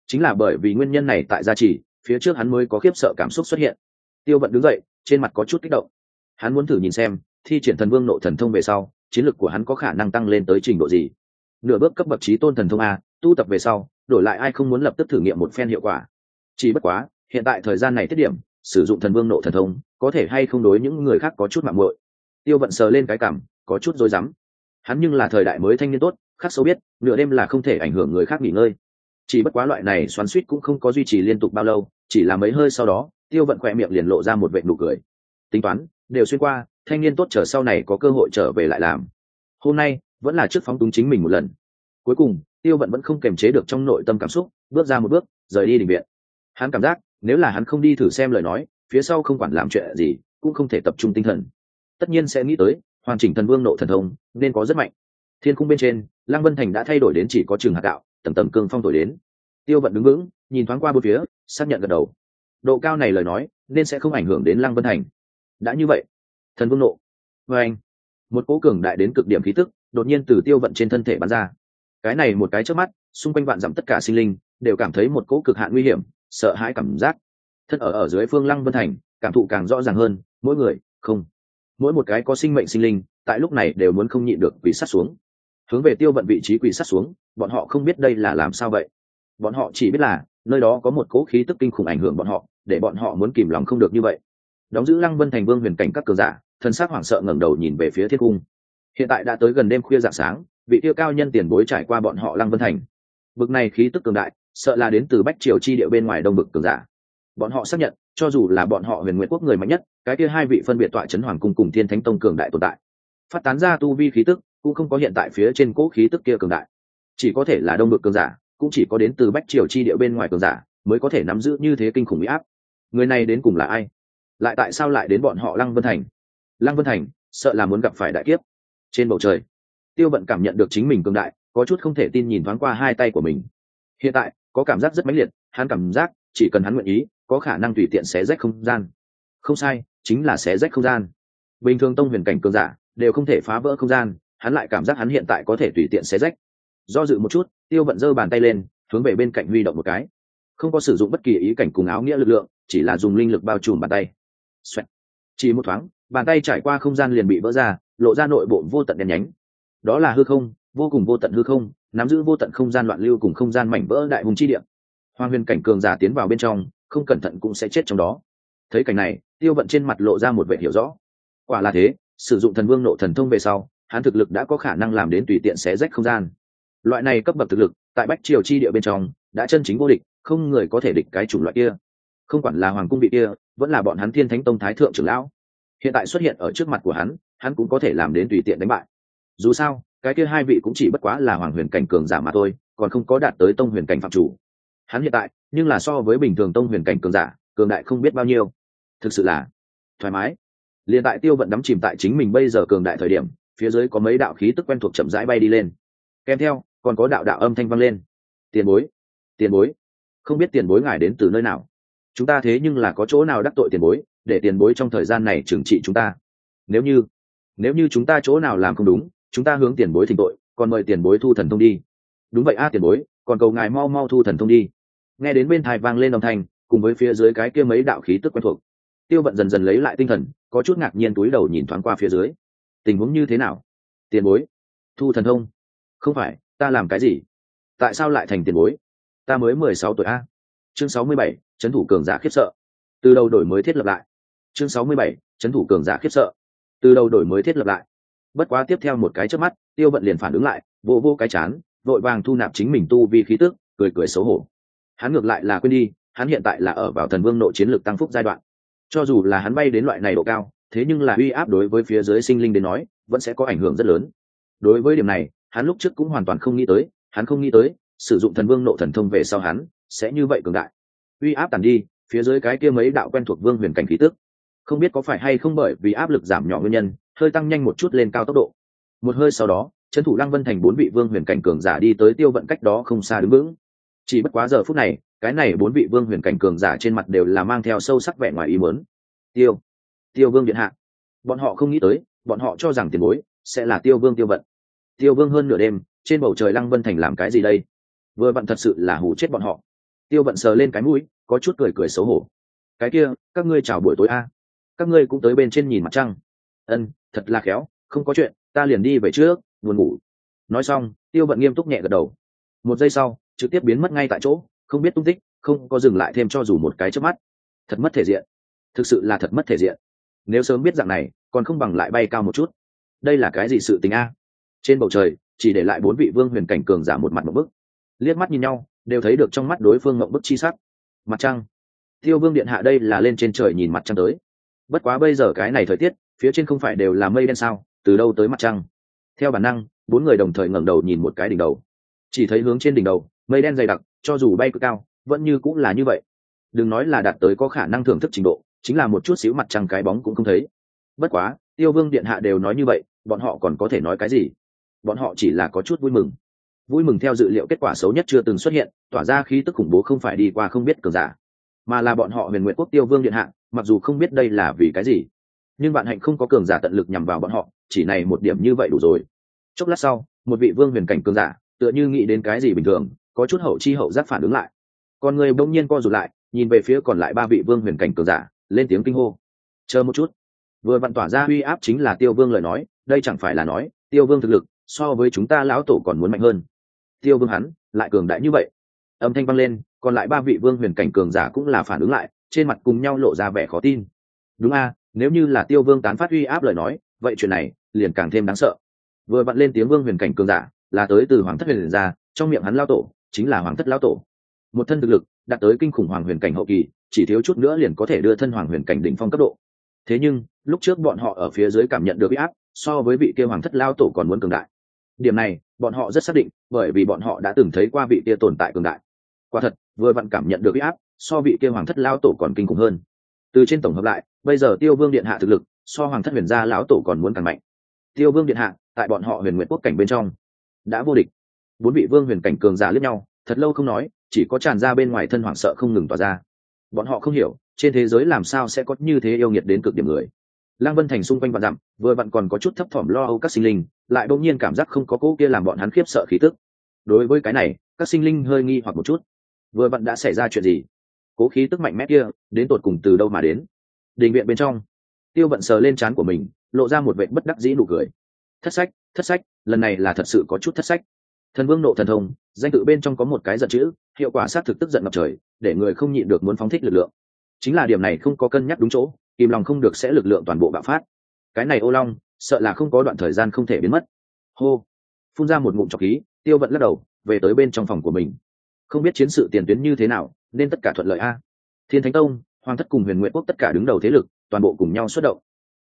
Chính là bởi vì nguyên nhân này tại gia trì, phía trước hắn mới có khiếp sợ cảm xúc xuất hiện. Tiêu vận đứng dậy, trên mặt có chút kích động. Hắn muốn thử nhìn xem, thi triển thần vương nộ thần thông về sau, chiến lược của hắn có khả năng tăng lên tới trình độ gì. Nửa bước cấp bậc trí tôn thần thông a, tu tập về sau, đổi lại ai không muốn lập tức thử nghiệm một phen hiệu quả. Chỉ bất quá, hiện tại thời gian này tiết điểm, sử dụng thần vương nộ thần thông, có thể hay không đối những người khác có chút mạng muội. Tiêu vận sờ lên cái cảm, có chút rối rắm hắn nhưng là thời đại mới thanh niên tốt khắc sâu biết, nửa đêm là không thể ảnh hưởng người khác nghỉ ngơi. Chỉ bất quá loại này xoắn suýt cũng không có duy trì liên tục bao lâu, chỉ là mấy hơi sau đó, tiêu vận khỏe miệng liền lộ ra một vệ nụ cười. Tính toán, đều xuyên qua, thanh niên tốt trở sau này có cơ hội trở về lại làm. Hôm nay, vẫn là trước phóng túng chính mình một lần. Cuối cùng, tiêu vận vẫn không kềm chế được trong nội tâm cảm xúc, bước ra một bước, rời đi định viện. Hắn cảm giác, nếu là hắn không đi thử xem lời nói, phía sau không quản làm chuyện gì, cũng không thể tập trung tinh thần. Tất nhiên sẽ nghĩ tới hoàn chỉnh thần vương nộ thần thông, nên có rất mạnh. Thiên cung bên trên, lăng vân thành đã thay đổi đến chỉ có trường hạt đạo tầm tầm cương phong thổi đến. Tiêu vận đứng vững, nhìn thoáng qua bốn phía, xác nhận gật đầu. Độ cao này lời nói, nên sẽ không ảnh hưởng đến lăng vân thành. Đã như vậy, thần vương nộ. Vê anh, một cố cường đại đến cực điểm khí tức, đột nhiên từ tiêu vận trên thân thể bắn ra. Cái này một cái trước mắt, xung quanh vạn dặm tất cả sinh linh, đều cảm thấy một cỗ cực hạn nguy hiểm, sợ hãi cảm giác. Thân ở ở dưới phương lăng vân thành, cảm thụ càng rõ ràng hơn, mỗi người, không mỗi một cái có sinh mệnh sinh linh, tại lúc này đều muốn không nhịn được quỷ sát xuống. Hướng về tiêu vận vị trí quỷ sát xuống, bọn họ không biết đây là làm sao vậy. Bọn họ chỉ biết là, nơi đó có một cỗ khí tức kinh khủng ảnh hưởng bọn họ, để bọn họ muốn kìm lòng không được như vậy. Đóng giữ lăng vân thành vương huyền cảnh các cờ giả thân xác hoảng sợ ngẩng đầu nhìn về phía thiết cung. Hiện tại đã tới gần đêm khuya dạng sáng, vị tiêu cao nhân tiền bối trải qua bọn họ lăng vân thành. Bực này khí tức cường đại, sợ là đến từ bách triều chi địa bên ngoài đông bực cường giả bọn họ xác nhận, cho dù là bọn họ huyền nguyện quốc người mạnh nhất, cái kia hai vị phân biệt tọa chấn hoàng cung cùng thiên thánh tông cường đại tồn tại. Phát tán ra tu vi khí tức, cũng không có hiện tại phía trên cỗ khí tức kia cường đại. Chỉ có thể là đông bực cường giả, cũng chỉ có đến từ bách triều chi địa bên ngoài cường giả, mới có thể nắm giữ như thế kinh khủng mỹ áp. Người này đến cùng là ai? Lại tại sao lại đến bọn họ lăng vân thành? Lăng vân thành, sợ là muốn gặp phải đại kiếp. Trên bầu trời, tiêu bận cảm nhận được chính mình cường đại, có chút không thể tin nhìn thoáng qua hai tay của mình. Hiện tại, có cảm giác rất mãnh liệt, hắn cảm giác chỉ cần hắn nguyện ý có khả năng tùy tiện xé rách không gian. Không sai, chính là xé rách không gian. Bình thường tông huyền cảnh cường giả đều không thể phá vỡ không gian, hắn lại cảm giác hắn hiện tại có thể tùy tiện xé rách. Do dự một chút, tiêu vận giơ bàn tay lên, hướng về bên cạnh huy động một cái. Không có sử dụng bất kỳ ý cảnh cùng áo nghĩa lực lượng, chỉ là dùng linh lực bao trùm bàn tay. Xoẹt. chỉ một thoáng, bàn tay trải qua không gian liền bị vỡ ra, lộ ra nội bộ vô tận đen nhánh. Đó là hư không, vô cùng vô tận hư không, nắm giữ vô tận không gian loạn lưu cùng không gian mảnh vỡ đại hùng chi địa. Hoàng huyền cảnh cường giả tiến vào bên trong không cẩn thận cũng sẽ chết trong đó. Thấy cảnh này, tiêu vận trên mặt lộ ra một vẻ hiểu rõ. Quả là thế, sử dụng thần vương nộ thần thông về sau, hắn thực lực đã có khả năng làm đến tùy tiện xé rách không gian. Loại này cấp bậc thực lực, tại bách triều chi địa bên trong, đã chân chính vô địch, không người có thể địch cái chủng loại kia. Không quản là hoàng cung vị kia, vẫn là bọn hắn thiên thánh tông thái thượng trưởng lão. Hiện tại xuất hiện ở trước mặt của hắn hắn cũng có thể làm đến tùy tiện đánh bại. Dù sao, cái kia hai vị cũng chỉ bất quá là hoàng huyền cảnh cường giả mà thôi, còn không có đạt tới tông huyền cảnh phạm chủ hắn hiện tại, nhưng là so với bình thường tông huyền cảnh cường giả, cường đại không biết bao nhiêu. Thực sự là thoải mái. Liền tại tiêu vận đắm chìm tại chính mình bây giờ cường đại thời điểm, phía dưới có mấy đạo khí tức quen thuộc chậm rãi bay đi lên. Kèm theo, còn có đạo đạo âm thanh vang lên. Tiền bối tiền bối, không biết tiền bối ngài đến từ nơi nào? Chúng ta thế nhưng là có chỗ nào đắc tội tiền bối, để tiền bối trong thời gian này trừng trị chúng ta? Nếu như nếu như chúng ta chỗ nào làm không đúng, chúng ta hướng tiền bối thỉnh tội, còn mời tiền bối thu thần thông đi. Đúng vậy a, tiền bối, còn cầu ngài mau mau thu thần thông đi nghe đến bên thai vang lên âm thanh, cùng với phía dưới cái kia mấy đạo khí tức quen thuộc. Tiêu vận dần dần lấy lại tinh thần, có chút ngạc nhiên túi đầu nhìn thoáng qua phía dưới. Tình huống như thế nào? Tiền bối. Thu thần thông. Không phải, ta làm cái gì? Tại sao lại thành tiền bối? Ta mới mười sáu tuổi a. Chương sáu mươi bảy trấn thủ cường giả khiếp sợ. Từ đầu đổi mới thiết lập lại. Chương sáu mươi bảy trấn thủ cường giả khiếp sợ. Từ đầu đổi mới thiết lập lại. Bất quá tiếp theo một cái trước mắt, tiêu vận liền phản ứng lại vô vô cái chán, vội vàng thu nạp chính mình tu vì khí tức, cười cười xấu hổ hắn ngược lại là quên đi, hắn hiện tại là ở vào thần vương nội chiến lược tăng phúc giai đoạn. Cho dù là hắn bay đến loại này độ cao, thế nhưng là uy áp đối với phía dưới sinh linh đến nói, vẫn sẽ có ảnh hưởng rất lớn. Đối với điểm này, hắn lúc trước cũng hoàn toàn không nghĩ tới, hắn không nghĩ tới, sử dụng thần vương nộ thần thông về sau hắn sẽ như vậy cường đại. Uy áp tàn đi, phía dưới cái kia mấy đạo quen thuộc vương huyền cảnh khí tức. Không biết có phải hay không bởi vì áp lực giảm nhỏ nguyên nhân, hơi tăng nhanh một chút lên cao tốc độ. Một hơi sau đó trấn thủ lăng vân thành bốn vị vương huyền cảnh cường giả đi tới tiêu vận cách đó không xa đứng vững chỉ bất quá giờ phút này, cái này bốn vị vương huyền cảnh cường giả trên mặt đều là mang theo sâu sắc vẻ ngoài ý muốn. Tiêu tiêu vương điện hạ. Bọn họ không nghĩ tới, bọn họ cho rằng tiền bối sẽ là tiêu vương tiêu vận. Tiêu vương hơn nửa đêm, trên bầu trời lăng vân thành làm cái gì đây? Vừa vặn thật sự là hù chết bọn họ. Tiêu vận sờ lên cái mũi, có chút cười cười xấu hổ. Cái kia, các ngươi chào buổi tối a. Các ngươi cũng tới bên trên nhìn mặt trăng. Ân, thật là khéo, không có chuyện, ta liền đi về trước, buồn ngủ. Nói xong, tiêu vận nghiêm túc nhẹ gật đầu. Một giây sau trực tiếp biến mất ngay tại chỗ, không biết tung tích, không có dừng lại thêm cho dù một cái trước mắt. Thật mất thể diện. Thực sự là thật mất thể diện. Nếu sớm biết dạng này, còn không bằng lại bay cao một chút. Đây là cái gì sự tình a? Trên bầu trời, chỉ để lại bốn vị vương huyền cảnh cường giả một mặt một bức. Liếc mắt nhìn nhau, đều thấy được trong mắt đối phương mộng bức chi sắc. Mặt trăng. Tiêu vương điện hạ đây là lên trên trời nhìn mặt trăng tới. Bất quá bây giờ cái này thời tiết, phía trên không phải đều là mây đen sao, từ đâu tới mặt trăng? Theo bản năng, bốn người đồng thời ngẩng đầu nhìn một cái đỉnh đầu. Chỉ thấy hướng trên đỉnh đầu mây đen dày đặc, cho dù bay cực cao, vẫn như cũng là như vậy. Đừng nói là đạt tới có khả năng thưởng thức trình độ, chính là một chút xíu mặt trăng cái bóng cũng không thấy. Bất quá, tiêu vương điện hạ đều nói như vậy, bọn họ còn có thể nói cái gì? Bọn họ chỉ là có chút vui mừng. Vui mừng theo dự liệu kết quả xấu nhất chưa từng xuất hiện, tỏa ra khí tức khủng bố không phải đi qua không biết cường giả, mà là bọn họ huyền nguyện quốc tiêu vương điện hạ, mặc dù không biết đây là vì cái gì, nhưng bạn hạnh không có cường giả tận lực nhằm vào bọn họ, chỉ này một điểm như vậy đủ rồi. Chốc lát sau, một vị vương huyền cảnh cường giả, tựa như nghĩ đến cái gì bình thường có chút hậu chi hậu giác phản ứng lại. Còn người bỗng nhiên co rụt lại, nhìn về phía còn lại ba vị vương huyền cảnh cường giả, lên tiếng kinh hô. Chờ một chút. Vừa vặn tỏa ra uy áp chính là tiêu vương lời nói, đây chẳng phải là nói, tiêu vương thực lực, so với chúng ta lão tổ còn muốn mạnh hơn. Tiêu vương hắn, lại cường đại như vậy. Âm thanh vang lên, còn lại ba vị vương huyền cảnh cường giả cũng là phản ứng lại, trên mặt cùng nhau lộ ra vẻ khó tin. Đúng a, nếu như là tiêu vương tán phát uy áp lời nói, vậy chuyện này liền càng thêm đáng sợ. Vừa vặn lên tiếng vương huyền cảnh cường giả, là tới từ hoàng thất huyền ra trong miệng hắn lao tổ chính là hoàng thất lão tổ. Một thân thực lực, đạt tới kinh khủng hoàng huyền cảnh hậu kỳ, chỉ thiếu chút nữa liền có thể đưa thân hoàng huyền cảnh đỉnh phong cấp độ. Thế nhưng, lúc trước bọn họ ở phía dưới cảm nhận được huy áp, so với vị kia hoàng thất lao tổ còn muốn cường đại. Điểm này, bọn họ rất xác định, bởi vì bọn họ đã từng thấy qua vị kia tồn tại cường đại. Quả thật, vừa vặn cảm nhận được huy áp, so vị kia hoàng thất lao tổ còn kinh khủng hơn. Từ trên tổng hợp lại, bây giờ tiêu vương điện hạ thực lực, so hoàng thất huyền gia lão tổ còn muốn càng mạnh. Tiêu vương điện hạ, tại bọn họ huyền nguyện quốc cảnh bên trong, đã vô địch bốn vị vương huyền cảnh cường giả lướt nhau, thật lâu không nói, chỉ có tràn ra bên ngoài thân hoảng sợ không ngừng tỏa ra. Bọn họ không hiểu, trên thế giới làm sao sẽ có như thế yêu nghiệt đến cực điểm người. Lăng vân thành xung quanh vạn dặm, vừa vặn còn có chút thấp thỏm lo âu các sinh linh, lại bỗng nhiên cảm giác không có cỗ kia làm bọn hắn khiếp sợ khí tức. Đối với cái này, các sinh linh hơi nghi hoặc một chút. Vừa vặn đã xảy ra chuyện gì? Cố khí tức mạnh mẽ kia, đến tột cùng từ đâu mà đến? Đình viện bên trong, tiêu vận sờ lên trán của mình, lộ ra một vệ bất đắc dĩ nụ cười. Thất sách thất sách, lần này là thật sự có chút thất sách thần vương nộ thần thông, danh tự bên trong có một cái giận chữ, hiệu quả sát thực tức giận ngập trời, để người không nhịn được muốn phóng thích lực lượng. Chính là điểm này không có cân nhắc đúng chỗ, kìm lòng không được sẽ lực lượng toàn bộ bạo phát. Cái này ô long, sợ là không có đoạn thời gian không thể biến mất. Hô. Phun ra một ngụm trọc khí, tiêu vận lắc đầu, về tới bên trong phòng của mình. Không biết chiến sự tiền tuyến như thế nào, nên tất cả thuận lợi a. Thiên thánh tông, hoàng thất cùng huyền nguyện quốc tất cả đứng đầu thế lực, toàn bộ cùng nhau xuất động.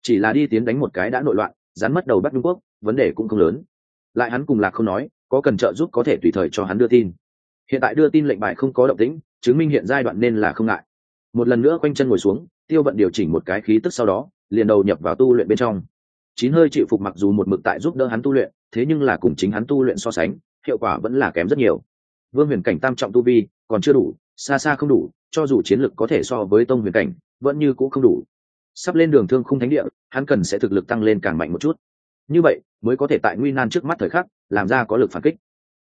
Chỉ là đi tiến đánh một cái đã nội loạn, rắn mất đầu bắc trung quốc, vấn đề cũng không lớn. Lại hắn cùng lạc không nói có cần trợ giúp có thể tùy thời cho hắn đưa tin. Hiện tại đưa tin lệnh bài không có động tĩnh, chứng minh hiện giai đoạn nên là không ngại. Một lần nữa quanh chân ngồi xuống, tiêu vận điều chỉnh một cái khí tức sau đó, liền đầu nhập vào tu luyện bên trong. Chín hơi chịu phục mặc dù một mực tại giúp đỡ hắn tu luyện, thế nhưng là cùng chính hắn tu luyện so sánh, hiệu quả vẫn là kém rất nhiều. Vương huyền cảnh tam trọng tu vi, còn chưa đủ, xa xa không đủ, cho dù chiến lực có thể so với tông huyền cảnh, vẫn như cũ không đủ. Sắp lên đường thương khung thánh địa, hắn cần sẽ thực lực tăng lên càng mạnh một chút. Như vậy, mới có thể tại nguy nan trước mắt thời khắc làm ra có lực phản kích.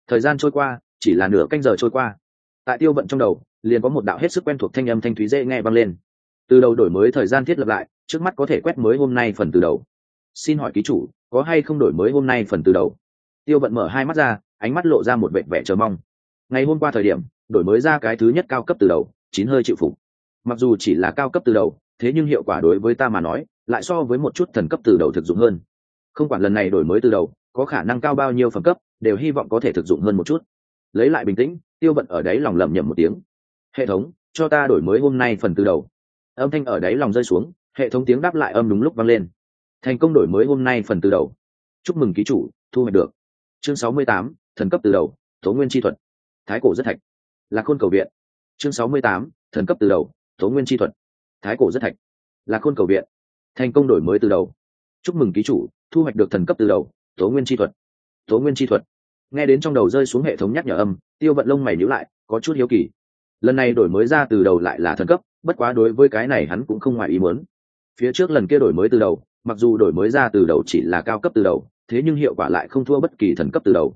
Thời gian trôi qua, chỉ là nửa canh giờ trôi qua. Tại tiêu vận trong đầu, liền có một đạo hết sức quen thuộc thanh âm thanh thúy dễ nghe vang lên. Từ đầu đổi mới thời gian thiết lập lại, trước mắt có thể quét mới hôm nay phần từ đầu. Xin hỏi ký chủ, có hay không đổi mới hôm nay phần từ đầu? Tiêu vận mở hai mắt ra, ánh mắt lộ ra một vệ vẻ chờ mong. Ngày hôm qua thời điểm, đổi mới ra cái thứ nhất cao cấp từ đầu, chín hơi chịu phục. Mặc dù chỉ là cao cấp từ đầu, thế nhưng hiệu quả đối với ta mà nói, lại so với một chút thần cấp từ đầu thực dụng hơn. Không quản lần này đổi mới từ đầu có khả năng cao bao nhiêu phẩm cấp, đều hy vọng có thể thực dụng hơn một chút. Lấy lại bình tĩnh, tiêu vận ở đấy lòng lẩm nhẩm một tiếng. Hệ thống, cho ta đổi mới hôm nay phần từ đầu. Âm thanh ở đấy lòng rơi xuống, hệ thống tiếng đáp lại âm đúng lúc vang lên. Thành công đổi mới hôm nay phần từ đầu. Chúc mừng ký chủ, thu hoạch được. Chương sáu mươi tám, thần cấp từ đầu, tố nguyên chi thuật. Thái cổ rất thạch. Là khôn cầu viện. Chương sáu mươi tám, thần cấp từ đầu, tố nguyên chi thuật. Thái cổ rất thạch. Là khôn cầu viện. Thành công đổi mới từ đầu. Chúc mừng ký chủ, thu hoạch được thần cấp từ đầu tố nguyên chi thuật. Tố nguyên chi thuật. Nghe đến trong đầu rơi xuống hệ thống nhắc nhở âm, tiêu vận lông mày nhữ lại, có chút hiếu kỳ. Lần này đổi mới ra từ đầu lại là thần cấp, bất quá đối với cái này hắn cũng không ngoài ý muốn. Phía trước lần kia đổi mới từ đầu, mặc dù đổi mới ra từ đầu chỉ là cao cấp từ đầu, thế nhưng hiệu quả lại không thua bất kỳ thần cấp từ đầu.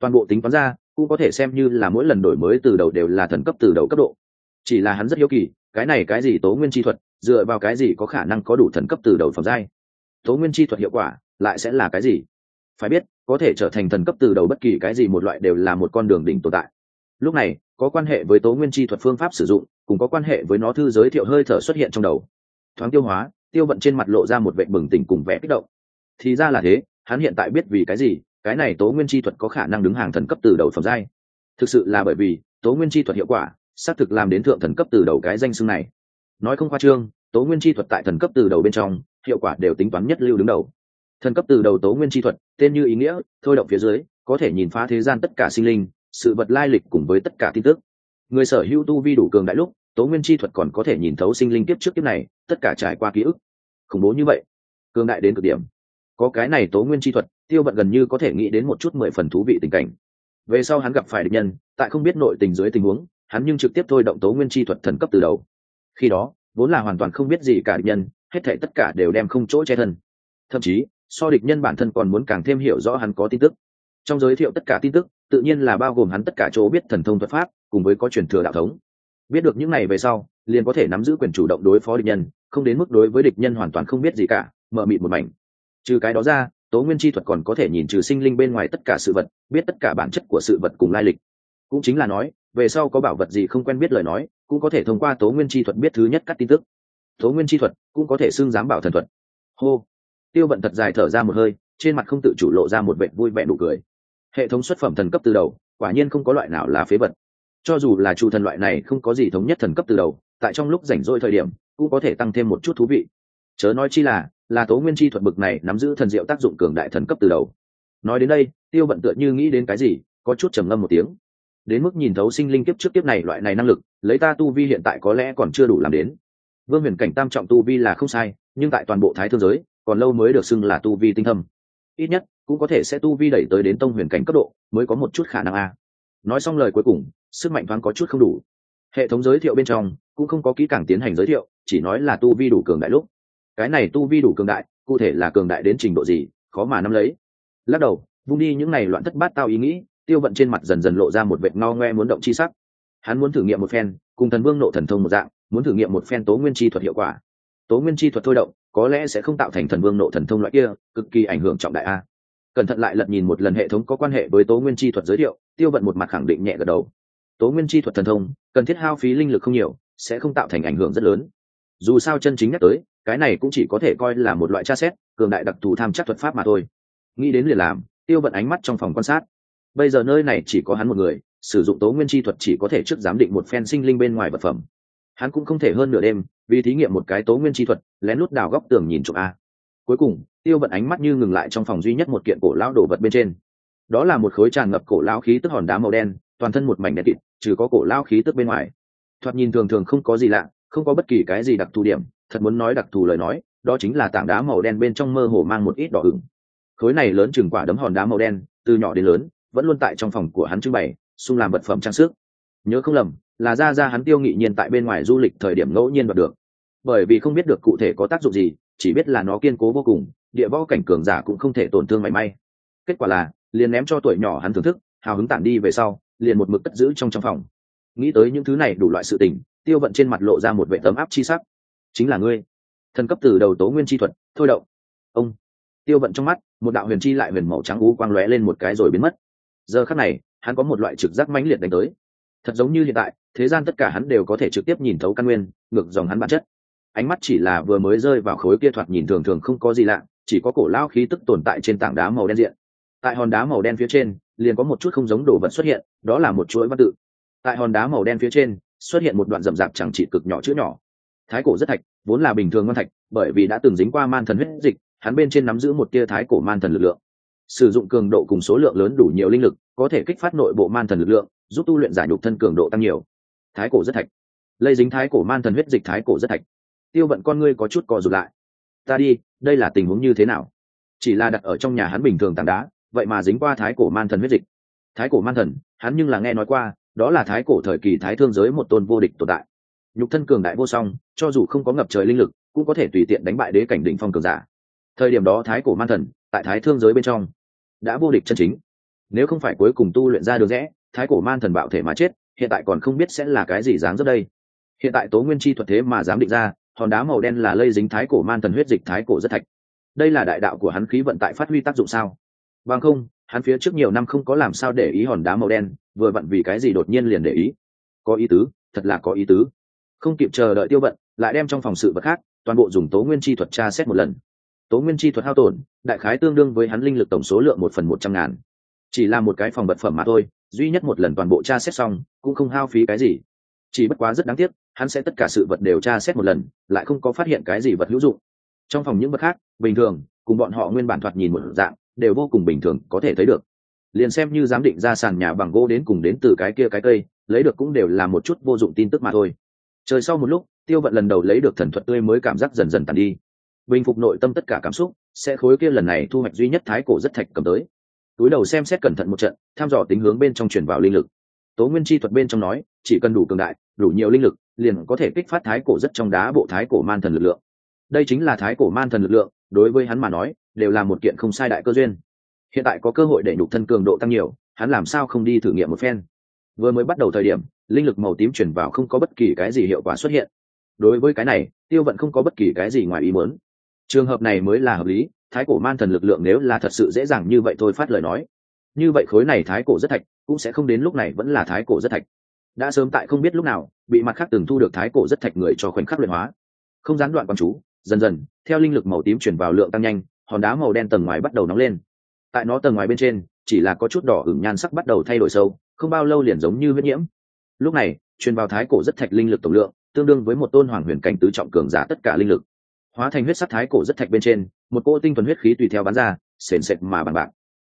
Toàn bộ tính toán ra, cũng có thể xem như là mỗi lần đổi mới từ đầu đều là thần cấp từ đầu cấp độ. Chỉ là hắn rất hiếu kỳ, cái này cái gì tố nguyên chi thuật, dựa vào cái gì có khả năng có đủ thần cấp từ đầu phẩm giai? Tố nguyên chi thuật hiệu quả lại sẽ là cái gì? Phải biết, có thể trở thành thần cấp từ đầu bất kỳ cái gì một loại đều là một con đường đỉnh tồn tại. Lúc này, có quan hệ với tố nguyên chi thuật phương pháp sử dụng, cùng có quan hệ với nó thư giới thiệu hơi thở xuất hiện trong đầu. Thoáng tiêu hóa, tiêu vận trên mặt lộ ra một vệ bừng tỉnh cùng vẻ kích động. Thì ra là thế, hắn hiện tại biết vì cái gì, cái này tố nguyên chi thuật có khả năng đứng hàng thần cấp từ đầu phẩm giai. Thực sự là bởi vì, tố nguyên chi thuật hiệu quả, xác thực làm đến thượng thần cấp từ đầu cái danh xưng này. Nói không khoa trương, tố nguyên chi thuật tại thần cấp từ đầu bên trong, hiệu quả đều tính toán nhất lưu đứng đầu thần cấp từ đầu tố nguyên chi thuật, tên như ý nghĩa, thôi động phía dưới, có thể nhìn phá thế gian tất cả sinh linh, sự vật lai lịch cùng với tất cả tin tức. Người sở hữu tu vi đủ cường đại lúc, tố nguyên chi thuật còn có thể nhìn thấu sinh linh tiếp trước kiếp này, tất cả trải qua ký ức. Khủng bố như vậy, cường đại đến cực điểm. Có cái này tố nguyên chi thuật, tiêu bận gần như có thể nghĩ đến một chút mười phần thú vị tình cảnh. Về sau hắn gặp phải địch nhân, tại không biết nội tình dưới tình huống, hắn nhưng trực tiếp thôi động tố nguyên chi thuật thần cấp từ đầu. Khi đó, vốn là hoàn toàn không biết gì cả địch nhân, hết thể tất cả đều đem không chỗ che thân. Thậm chí so địch nhân bản thân còn muốn càng thêm hiểu rõ hắn có tin tức. Trong giới thiệu tất cả tin tức, tự nhiên là bao gồm hắn tất cả chỗ biết thần thông thuật pháp, cùng với có truyền thừa đạo thống. Biết được những này về sau, liền có thể nắm giữ quyền chủ động đối phó địch nhân, không đến mức đối với địch nhân hoàn toàn không biết gì cả, mờ mịt một mảnh. Trừ cái đó ra, tố nguyên chi thuật còn có thể nhìn trừ sinh linh bên ngoài tất cả sự vật, biết tất cả bản chất của sự vật cùng lai lịch. Cũng chính là nói, về sau có bảo vật gì không quen biết lời nói, cũng có thể thông qua tố nguyên chi thuật biết thứ nhất các tin tức. Tố nguyên chi thuật cũng có thể xưng giám bảo thần thuật. Hô tiêu Bận thật dài thở ra một hơi, trên mặt không tự chủ lộ ra một vệ vui vẻ nụ cười. Hệ thống xuất phẩm thần cấp từ đầu, quả nhiên không có loại nào là phế vật. Cho dù là chủ thần loại này không có gì thống nhất thần cấp từ đầu, tại trong lúc rảnh rỗi thời điểm, cũng có thể tăng thêm một chút thú vị. Chớ nói chi là là tố nguyên chi thuật bực này nắm giữ thần diệu tác dụng cường đại thần cấp từ đầu. Nói đến đây, tiêu bận tựa như nghĩ đến cái gì, có chút trầm ngâm một tiếng. Đến mức nhìn thấu sinh linh kiếp trước kiếp này loại này năng lực, lấy ta tu vi hiện tại có lẽ còn chưa đủ làm đến. Vương huyền cảnh tam trọng tu vi là không sai, nhưng tại toàn bộ thái thương giới còn lâu mới được xưng là tu vi tinh thâm. Ít nhất, cũng có thể sẽ tu vi đẩy tới đến tông huyền cảnh cấp độ, mới có một chút khả năng a. Nói xong lời cuối cùng, sức mạnh thoáng có chút không đủ. Hệ thống giới thiệu bên trong, cũng không có kỹ càng tiến hành giới thiệu, chỉ nói là tu vi đủ cường đại lúc. Cái này tu vi đủ cường đại, cụ thể là cường đại đến trình độ gì, khó mà nắm lấy. Lắc đầu, vung đi những này loạn thất bát tao ý nghĩ, tiêu vận trên mặt dần dần lộ ra một vệt no ngoe muốn động chi sắc. Hắn muốn thử nghiệm một phen, cùng thần vương nộ thần thông một dạng, muốn thử nghiệm một phen tố nguyên chi thuật hiệu quả tố nguyên chi thuật thôi động, có lẽ sẽ không tạo thành thần vương nộ thần thông loại kia, cực kỳ ảnh hưởng trọng đại a. Cẩn thận lại lật nhìn một lần hệ thống có quan hệ với tố nguyên chi thuật giới thiệu, tiêu vận một mặt khẳng định nhẹ gật đầu. Tố nguyên chi thuật thần thông, cần thiết hao phí linh lực không nhiều, sẽ không tạo thành ảnh hưởng rất lớn. Dù sao chân chính nhắc tới, cái này cũng chỉ có thể coi là một loại tra xét, cường đại đặc thù tham chắc thuật pháp mà thôi. Nghĩ đến liền làm, tiêu vận ánh mắt trong phòng quan sát. Bây giờ nơi này chỉ có hắn một người, sử dụng tố nguyên chi thuật chỉ có thể trước giám định một phen sinh linh bên ngoài vật phẩm hắn cũng không thể hơn nửa đêm, vì thí nghiệm một cái tố nguyên chi thuật, lén lút đào góc tường nhìn chụp a. Cuối cùng, tiêu vận ánh mắt như ngừng lại trong phòng duy nhất một kiện cổ lão đồ vật bên trên. Đó là một khối tràn ngập cổ lão khí tức hòn đá màu đen, toàn thân một mảnh đen kịt, trừ có cổ lão khí tức bên ngoài. Thoạt nhìn thường thường không có gì lạ, không có bất kỳ cái gì đặc thù điểm, thật muốn nói đặc thù lời nói, đó chính là tảng đá màu đen bên trong mơ hồ mang một ít đỏ ửng. Khối này lớn chừng quả đấm hòn đá màu đen, từ nhỏ đến lớn, vẫn luôn tại trong phòng của hắn trưng bày, xung làm vật phẩm trang sức. Nhớ không lầm là ra ra hắn tiêu nghị nhiên tại bên ngoài du lịch thời điểm ngẫu nhiên đoạt được. Bởi vì không biết được cụ thể có tác dụng gì, chỉ biết là nó kiên cố vô cùng, địa võ cảnh cường giả cũng không thể tổn thương mảy may. Kết quả là, liền ném cho tuổi nhỏ hắn thưởng thức, hào hứng tản đi về sau, liền một mực cất giữ trong trong phòng. Nghĩ tới những thứ này đủ loại sự tình, tiêu vận trên mặt lộ ra một vệ tấm áp chi sắc. Chính là ngươi. Thần cấp từ đầu tố nguyên chi thuật, thôi động. Ông. Tiêu vận trong mắt, một đạo huyền chi lại huyền màu trắng ú quang lóe lên một cái rồi biến mất. Giờ khắc này, hắn có một loại trực giác mãnh liệt đánh tới thật giống như hiện tại, thế gian tất cả hắn đều có thể trực tiếp nhìn thấu căn nguyên, ngược dòng hắn bản chất. Ánh mắt chỉ là vừa mới rơi vào khối kia thoạt nhìn thường thường không có gì lạ, chỉ có cổ lao khí tức tồn tại trên tảng đá màu đen diện. Tại hòn đá màu đen phía trên, liền có một chút không giống đồ vật xuất hiện, đó là một chuỗi văn tự. Tại hòn đá màu đen phía trên, xuất hiện một đoạn rậm rạp chẳng chỉ cực nhỏ chữ nhỏ. Thái cổ rất thạch, vốn là bình thường ngon thạch, bởi vì đã từng dính qua man thần huyết dịch, hắn bên trên nắm giữ một tia thái cổ man thần lực lượng. Sử dụng cường độ cùng số lượng lớn đủ nhiều linh lực, có thể kích phát nội bộ man thần lực lượng giúp tu luyện giải nhục thân cường độ tăng nhiều. Thái cổ rất thạch. Lây dính thái cổ man thần huyết dịch thái cổ rất thạch. Tiêu vận con ngươi có chút co rụt lại. Ta đi, đây là tình huống như thế nào? Chỉ là đặt ở trong nhà hắn bình thường tảng đá, vậy mà dính qua thái cổ man thần huyết dịch. Thái cổ man thần, hắn nhưng là nghe nói qua, đó là thái cổ thời kỳ thái thương giới một tôn vô địch tồn tại. Nhục thân cường đại vô song, cho dù không có ngập trời linh lực, cũng có thể tùy tiện đánh bại đế cảnh đỉnh phong cường giả. Thời điểm đó thái cổ man thần, tại thái thương giới bên trong, đã vô địch chân chính. Nếu không phải cuối cùng tu luyện ra được rẽ thái cổ man thần bạo thể mà chết, hiện tại còn không biết sẽ là cái gì dáng rất đây. Hiện tại tố nguyên chi thuật thế mà dám định ra, hòn đá màu đen là lây dính thái cổ man thần huyết dịch thái cổ rất thạch. Đây là đại đạo của hắn khí vận tại phát huy tác dụng sao? Vâng không, hắn phía trước nhiều năm không có làm sao để ý hòn đá màu đen, vừa vặn vì cái gì đột nhiên liền để ý? Có ý tứ, thật là có ý tứ. Không kịp chờ đợi tiêu vận, lại đem trong phòng sự vật khác, toàn bộ dùng tố nguyên chi thuật tra xét một lần. Tố nguyên chi thuật hao tổn, đại khái tương đương với hắn linh lực tổng số lượng một phần một trăm ngàn chỉ là một cái phòng vật phẩm mà thôi, duy nhất một lần toàn bộ tra xét xong, cũng không hao phí cái gì. Chỉ bất quá rất đáng tiếc, hắn sẽ tất cả sự vật đều tra xét một lần, lại không có phát hiện cái gì vật hữu dụng. Trong phòng những vật khác, bình thường, cùng bọn họ nguyên bản thoạt nhìn một dạng, đều vô cùng bình thường, có thể thấy được. Liền xem như giám định ra sàn nhà bằng gỗ đến cùng đến từ cái kia cái cây, lấy được cũng đều là một chút vô dụng tin tức mà thôi. Trời sau một lúc, tiêu vận lần đầu lấy được thần thuật tươi mới cảm giác dần dần tàn đi. Bình phục nội tâm tất cả cảm xúc, sẽ khối kia lần này thu hoạch duy nhất thái cổ rất thạch cầm tới túi đầu xem xét cẩn thận một trận tham dò tính hướng bên trong truyền vào linh lực. Tố nguyên chi thuật bên trong nói, chỉ cần đủ cường đại, đủ nhiều linh lực, liền có thể kích phát thái cổ rất trong đá bộ thái cổ man thần lực lượng. Đây chính là thái cổ man thần lực lượng, đối với hắn mà nói, đều là một kiện không sai đại cơ duyên. Hiện tại có cơ hội để nhục thân cường độ tăng nhiều, hắn làm sao không đi thử nghiệm một phen? Vừa mới bắt đầu thời điểm, linh lực màu tím chuyển vào không có bất kỳ cái gì hiệu quả xuất hiện. Đối với cái này, tiêu vận không có bất kỳ cái gì ngoài ý muốn. Trường hợp này mới là hợp lý thái cổ man thần lực lượng nếu là thật sự dễ dàng như vậy thôi phát lời nói. Như vậy khối này thái cổ rất thạch, cũng sẽ không đến lúc này vẫn là thái cổ rất thạch. Đã sớm tại không biết lúc nào, bị mặt khác từng thu được thái cổ rất thạch người cho khoảnh khắc luyện hóa. Không gián đoạn con chú, dần dần, theo linh lực màu tím chuyển vào lượng tăng nhanh, hòn đá màu đen tầng ngoài bắt đầu nóng lên. Tại nó tầng ngoài bên trên, chỉ là có chút đỏ ửng nhan sắc bắt đầu thay đổi sâu, không bao lâu liền giống như huyết nhiễm. Lúc này, truyền vào thái cổ rất thạch linh lực tổng lượng, tương đương với một tôn hoàng huyền cảnh tứ trọng cường giả tất cả linh lực hóa thành huyết sắc thái cổ rất thạch bên trên, một cỗ tinh thuần huyết khí tùy theo bắn ra, sền sệt mà bằng bạc.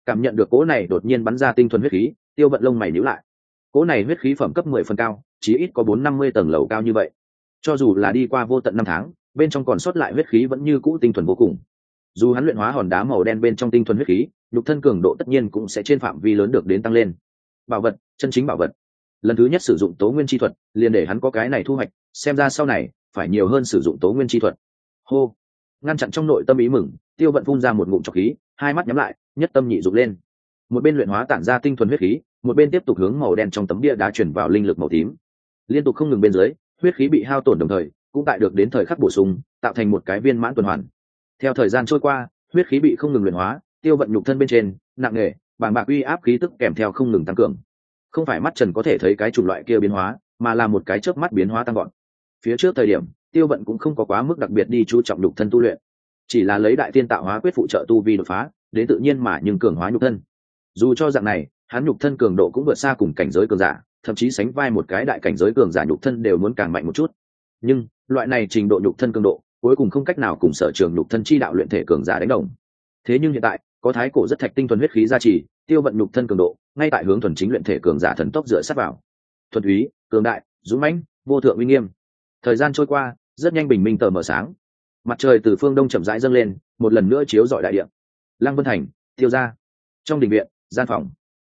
Cảm nhận được cỗ này đột nhiên bắn ra tinh thuần huyết khí, tiêu vận lông mày níu lại. Cỗ này huyết khí phẩm cấp mười phần cao chỉ ít có bốn năm mươi tầng lầu cao như vậy. Cho dù là đi qua vô tận năm tháng, bên trong còn sót lại huyết khí vẫn như cũ tinh thuần vô cùng. Dù hắn luyện hóa hòn đá màu đen bên trong tinh thuần huyết khí, nhục thân cường độ tất nhiên cũng sẽ trên phạm vi lớn được đến tăng lên. Bảo vật, chân chính bảo vật. Lần thứ nhất sử dụng tố nguyên chi thuật, liền để hắn có cái này thu hoạch, xem ra sau này, phải nhiều hơn sử dụng tố nguyên chi thuật hô. Ngăn chặn trong nội tâm ý mừng, tiêu vận phun ra một ngụm trọc khí, hai mắt nhắm lại, nhất tâm nhị dục lên. Một bên luyện hóa tản ra tinh thuần huyết khí, một bên tiếp tục hướng màu đen trong tấm bia đá chuyển vào linh lực màu tím. Liên tục không ngừng bên dưới, huyết khí bị hao tổn đồng thời, cũng tại được đến thời khắc bổ sung, tạo thành một cái viên mãn tuần hoàn. Theo thời gian trôi qua, huyết khí bị không ngừng luyện hóa, tiêu vận nhục thân bên trên, nặng nề, bàng bạc uy áp khí tức kèm theo không ngừng tăng cường. Không phải mắt trần có thể thấy cái chủng loại kia biến hóa, mà là một cái chớp mắt biến hóa tăng gọn phía trước thời điểm tiêu vận cũng không có quá mức đặc biệt đi chú trọng nhục thân tu luyện, chỉ là lấy đại tiên tạo hóa quyết phụ trợ tu vi đột phá, đến tự nhiên mà nhưng cường hóa nhục thân. Dù cho dạng này, hắn nhục thân cường độ cũng vượt xa cùng cảnh giới cường giả, thậm chí sánh vai một cái đại cảnh giới cường giả nhục thân đều muốn càng mạnh một chút. Nhưng, loại này trình độ nhục thân cường độ, cuối cùng không cách nào cùng sở trường nhục thân chi đạo luyện thể cường giả đánh đồng. Thế nhưng hiện tại, có thái cổ rất thạch tinh thuần huyết khí gia trì, tiêu vận nhục thân cường độ, ngay tại hướng thuần chính luyện thể cường giả thần tốc dựa sát vào. Thuần úy cường đại, dũng mãnh, vô thượng uy nghiêm. Thời gian trôi qua rất nhanh bình minh tờ mở sáng. Mặt trời từ phương đông chậm rãi dâng lên, một lần nữa chiếu dọi đại điện lăng vân thành, tiêu ra. Trong đình viện, gian phòng.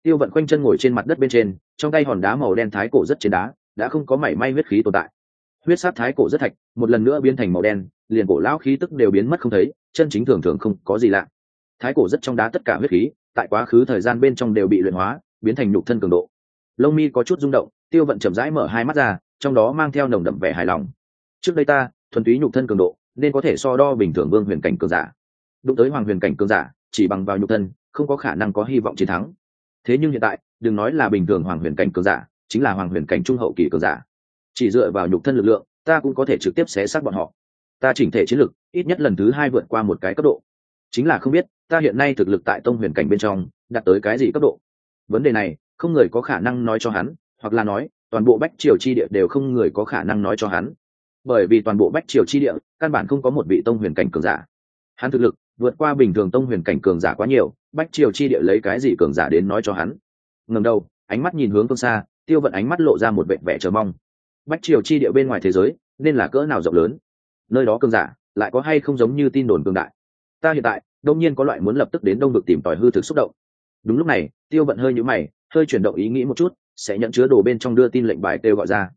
Tiêu vận quanh chân ngồi trên mặt đất bên trên, trong tay hòn đá màu đen thái cổ rất trên đá, đã không có mảy may huyết khí tồn tại. Huyết sát thái cổ rất thạch, một lần nữa biến thành màu đen, liền cổ lão khí tức đều biến mất không thấy, chân chính thường thường không có gì lạ. Thái cổ rất trong đá tất cả huyết khí, tại quá khứ thời gian bên trong đều bị luyện hóa, biến thành nhục thân cường độ. Lông mi có chút rung động, tiêu vận chậm rãi mở hai mắt ra, trong đó mang theo nồng đậm vẻ hài lòng trước đây ta, thuần túy nhục thân cường độ, nên có thể so đo bình thường vương huyền cảnh cường giả. Đụng tới hoàng huyền cảnh cường giả, chỉ bằng vào nhục thân, không có khả năng có hy vọng chiến thắng. Thế nhưng hiện tại, đừng nói là bình thường hoàng huyền cảnh cường giả, chính là hoàng huyền cảnh trung hậu kỳ cường giả. Chỉ dựa vào nhục thân lực lượng, ta cũng có thể trực tiếp xé xác bọn họ. Ta chỉnh thể chiến lực, ít nhất lần thứ hai vượt qua một cái cấp độ. Chính là không biết, ta hiện nay thực lực tại tông huyền cảnh bên trong, đạt tới cái gì cấp độ? Vấn đề này, không người có khả năng nói cho hắn, hoặc là nói, toàn bộ bách triều chi địa đều không người có khả năng nói cho hắn bởi vì toàn bộ bách triều chi địa, căn bản không có một vị tông huyền cảnh cường giả. Hắn thực lực, vượt qua bình thường tông huyền cảnh cường giả quá nhiều, bách triều chi địa lấy cái gì cường giả đến nói cho hắn? Ngầm đầu, ánh mắt nhìn hướng phương xa, tiêu vận ánh mắt lộ ra một vệ vẻ chờ mong. Bách triều chi địa bên ngoài thế giới, nên là cỡ nào rộng lớn? Nơi đó cường giả, lại có hay không giống như tin đồn cường đại? Ta hiện tại, đông nhiên có loại muốn lập tức đến đông vực tìm tòi hư thực xúc động. Đúng lúc này, tiêu vận hơi nhũ mày, hơi chuyển động ý nghĩ một chút, sẽ nhận chứa đồ bên trong đưa tin lệnh bài kêu gọi ra.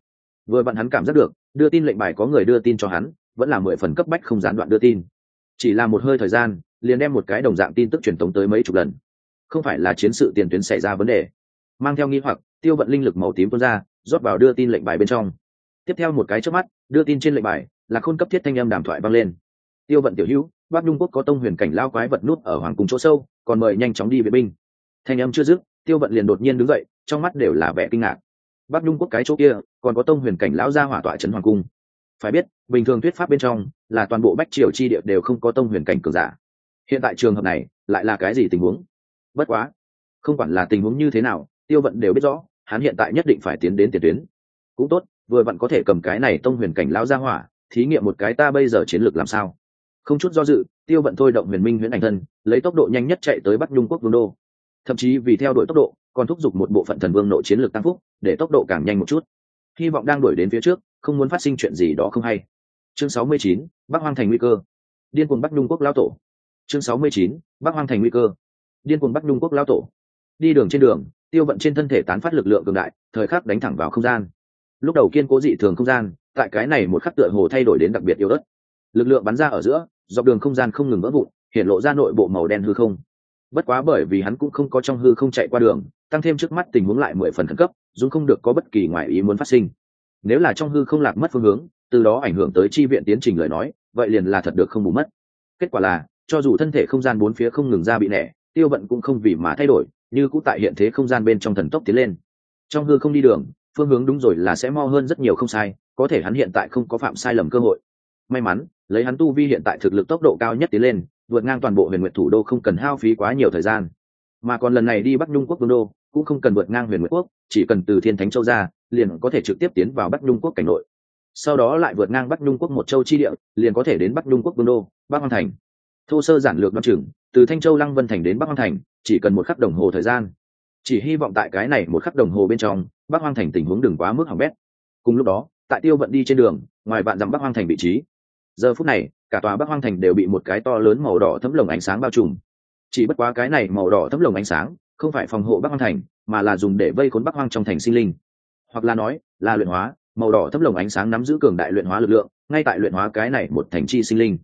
Vừa vặn hắn cảm giác được đưa tin lệnh bài có người đưa tin cho hắn, vẫn là mười phần cấp bách không gián đoạn đưa tin. Chỉ là một hơi thời gian, liền đem một cái đồng dạng tin tức truyền tống tới mấy chục lần. Không phải là chiến sự tiền tuyến xảy ra vấn đề. Mang theo nghi hoặc, tiêu vận linh lực màu tím tuôn ra, rót vào đưa tin lệnh bài bên trong. Tiếp theo một cái trước mắt, đưa tin trên lệnh bài, là khôn cấp thiết thanh âm đàm thoại vang lên. Tiêu vận tiểu hữu, bắc nhung quốc có tông huyền cảnh lao quái vật nút ở hoàng cung chỗ sâu, còn mời nhanh chóng đi vệ binh. Thanh âm chưa dứt, tiêu vận liền đột nhiên đứng dậy, trong mắt đều là vẻ kinh ngạc bắc nhung quốc cái chỗ kia, còn có tông huyền cảnh lão gia hỏa tọa trấn hoàng cung. Phải biết, bình thường thuyết pháp bên trong, là toàn bộ bách triều chi địa đều không có tông huyền cảnh cường giả. Hiện tại trường hợp này, lại là cái gì tình huống? Bất quá, không quản là tình huống như thế nào, tiêu vận đều biết rõ, hắn hiện tại nhất định phải tiến đến tiền tuyến. Cũng tốt, vừa vặn có thể cầm cái này tông huyền cảnh lão gia hỏa, thí nghiệm một cái ta bây giờ chiến lược làm sao. Không chút do dự, tiêu vận thôi động huyền minh huyền ảnh thân, lấy tốc độ nhanh nhất chạy tới bắc nhung quốc vương đô. Thậm chí vì theo đuổi tốc độ còn thúc giục một bộ phận thần vương nội chiến lược tăng phúc để tốc độ càng nhanh một chút. Hy vọng đang đuổi đến phía trước không muốn phát sinh chuyện gì đó không hay. Chương 69, bắc hoang thành nguy cơ. Điên cuồng bắc nhung quốc lao tổ. Chương 69, bắc hoang thành nguy cơ. Điên cuồng bắc nhung quốc lao tổ. Đi đường trên đường tiêu vận trên thân thể tán phát lực lượng cường đại thời khắc đánh thẳng vào không gian. Lúc đầu kiên cố dị thường không gian tại cái này một khắc tựa hồ thay đổi đến đặc biệt yếu ớt. Lực lượng bắn ra ở giữa dọc đường không gian không ngừng vỡ vụn hiện lộ ra nội bộ màu đen hư không bất quá bởi vì hắn cũng không có trong hư không chạy qua đường, tăng thêm trước mắt tình huống lại mười phần khẩn cấp, dù không được có bất kỳ ngoại ý muốn phát sinh. Nếu là trong hư không lạc mất phương hướng, từ đó ảnh hưởng tới chi viện tiến trình lời nói, vậy liền là thật được không bù mất. Kết quả là, cho dù thân thể không gian bốn phía không ngừng ra bị nẻ, tiêu vận cũng không vì mà thay đổi, như cũng tại hiện thế không gian bên trong thần tốc tiến lên. Trong hư không đi đường, phương hướng đúng rồi là sẽ mo hơn rất nhiều không sai, có thể hắn hiện tại không có phạm sai lầm cơ hội. May mắn, lấy hắn tu vi hiện tại thực lực tốc độ cao nhất tiến lên vượt ngang toàn bộ huyền nguyệt thủ đô không cần hao phí quá nhiều thời gian. Mà còn lần này đi bắc nhung quốc vương đô, cũng không cần vượt ngang huyền nguyệt quốc, chỉ cần từ thiên thánh châu ra, liền có thể trực tiếp tiến vào bắc nhung quốc cảnh nội. Sau đó lại vượt ngang bắc nhung quốc một châu chi địa, liền có thể đến bắc nhung quốc vương đô, bắc hoàng thành. Thô sơ giản lược đoan chừng, từ thanh châu lăng vân thành đến bắc hoàng thành, chỉ cần một khắc đồng hồ thời gian. Chỉ hy vọng tại cái này một khắc đồng hồ bên trong, bắc hoàng thành tình huống đừng quá mức hỏng bét. Cùng lúc đó, tại tiêu vận đi trên đường, ngoài bạn dặm bắc hoàng thành vị trí. Giờ phút này cả tòa bắc hoang thành đều bị một cái to lớn màu đỏ thấm lồng ánh sáng bao trùm. Chỉ bất quá cái này màu đỏ thấm lồng ánh sáng không phải phòng hộ bắc hoang thành, mà là dùng để vây khốn bắc hoang trong thành sinh linh. Hoặc là nói, là luyện hóa, màu đỏ thấm lồng ánh sáng nắm giữ cường đại luyện hóa lực lượng, ngay tại luyện hóa cái này một thành chi sinh linh.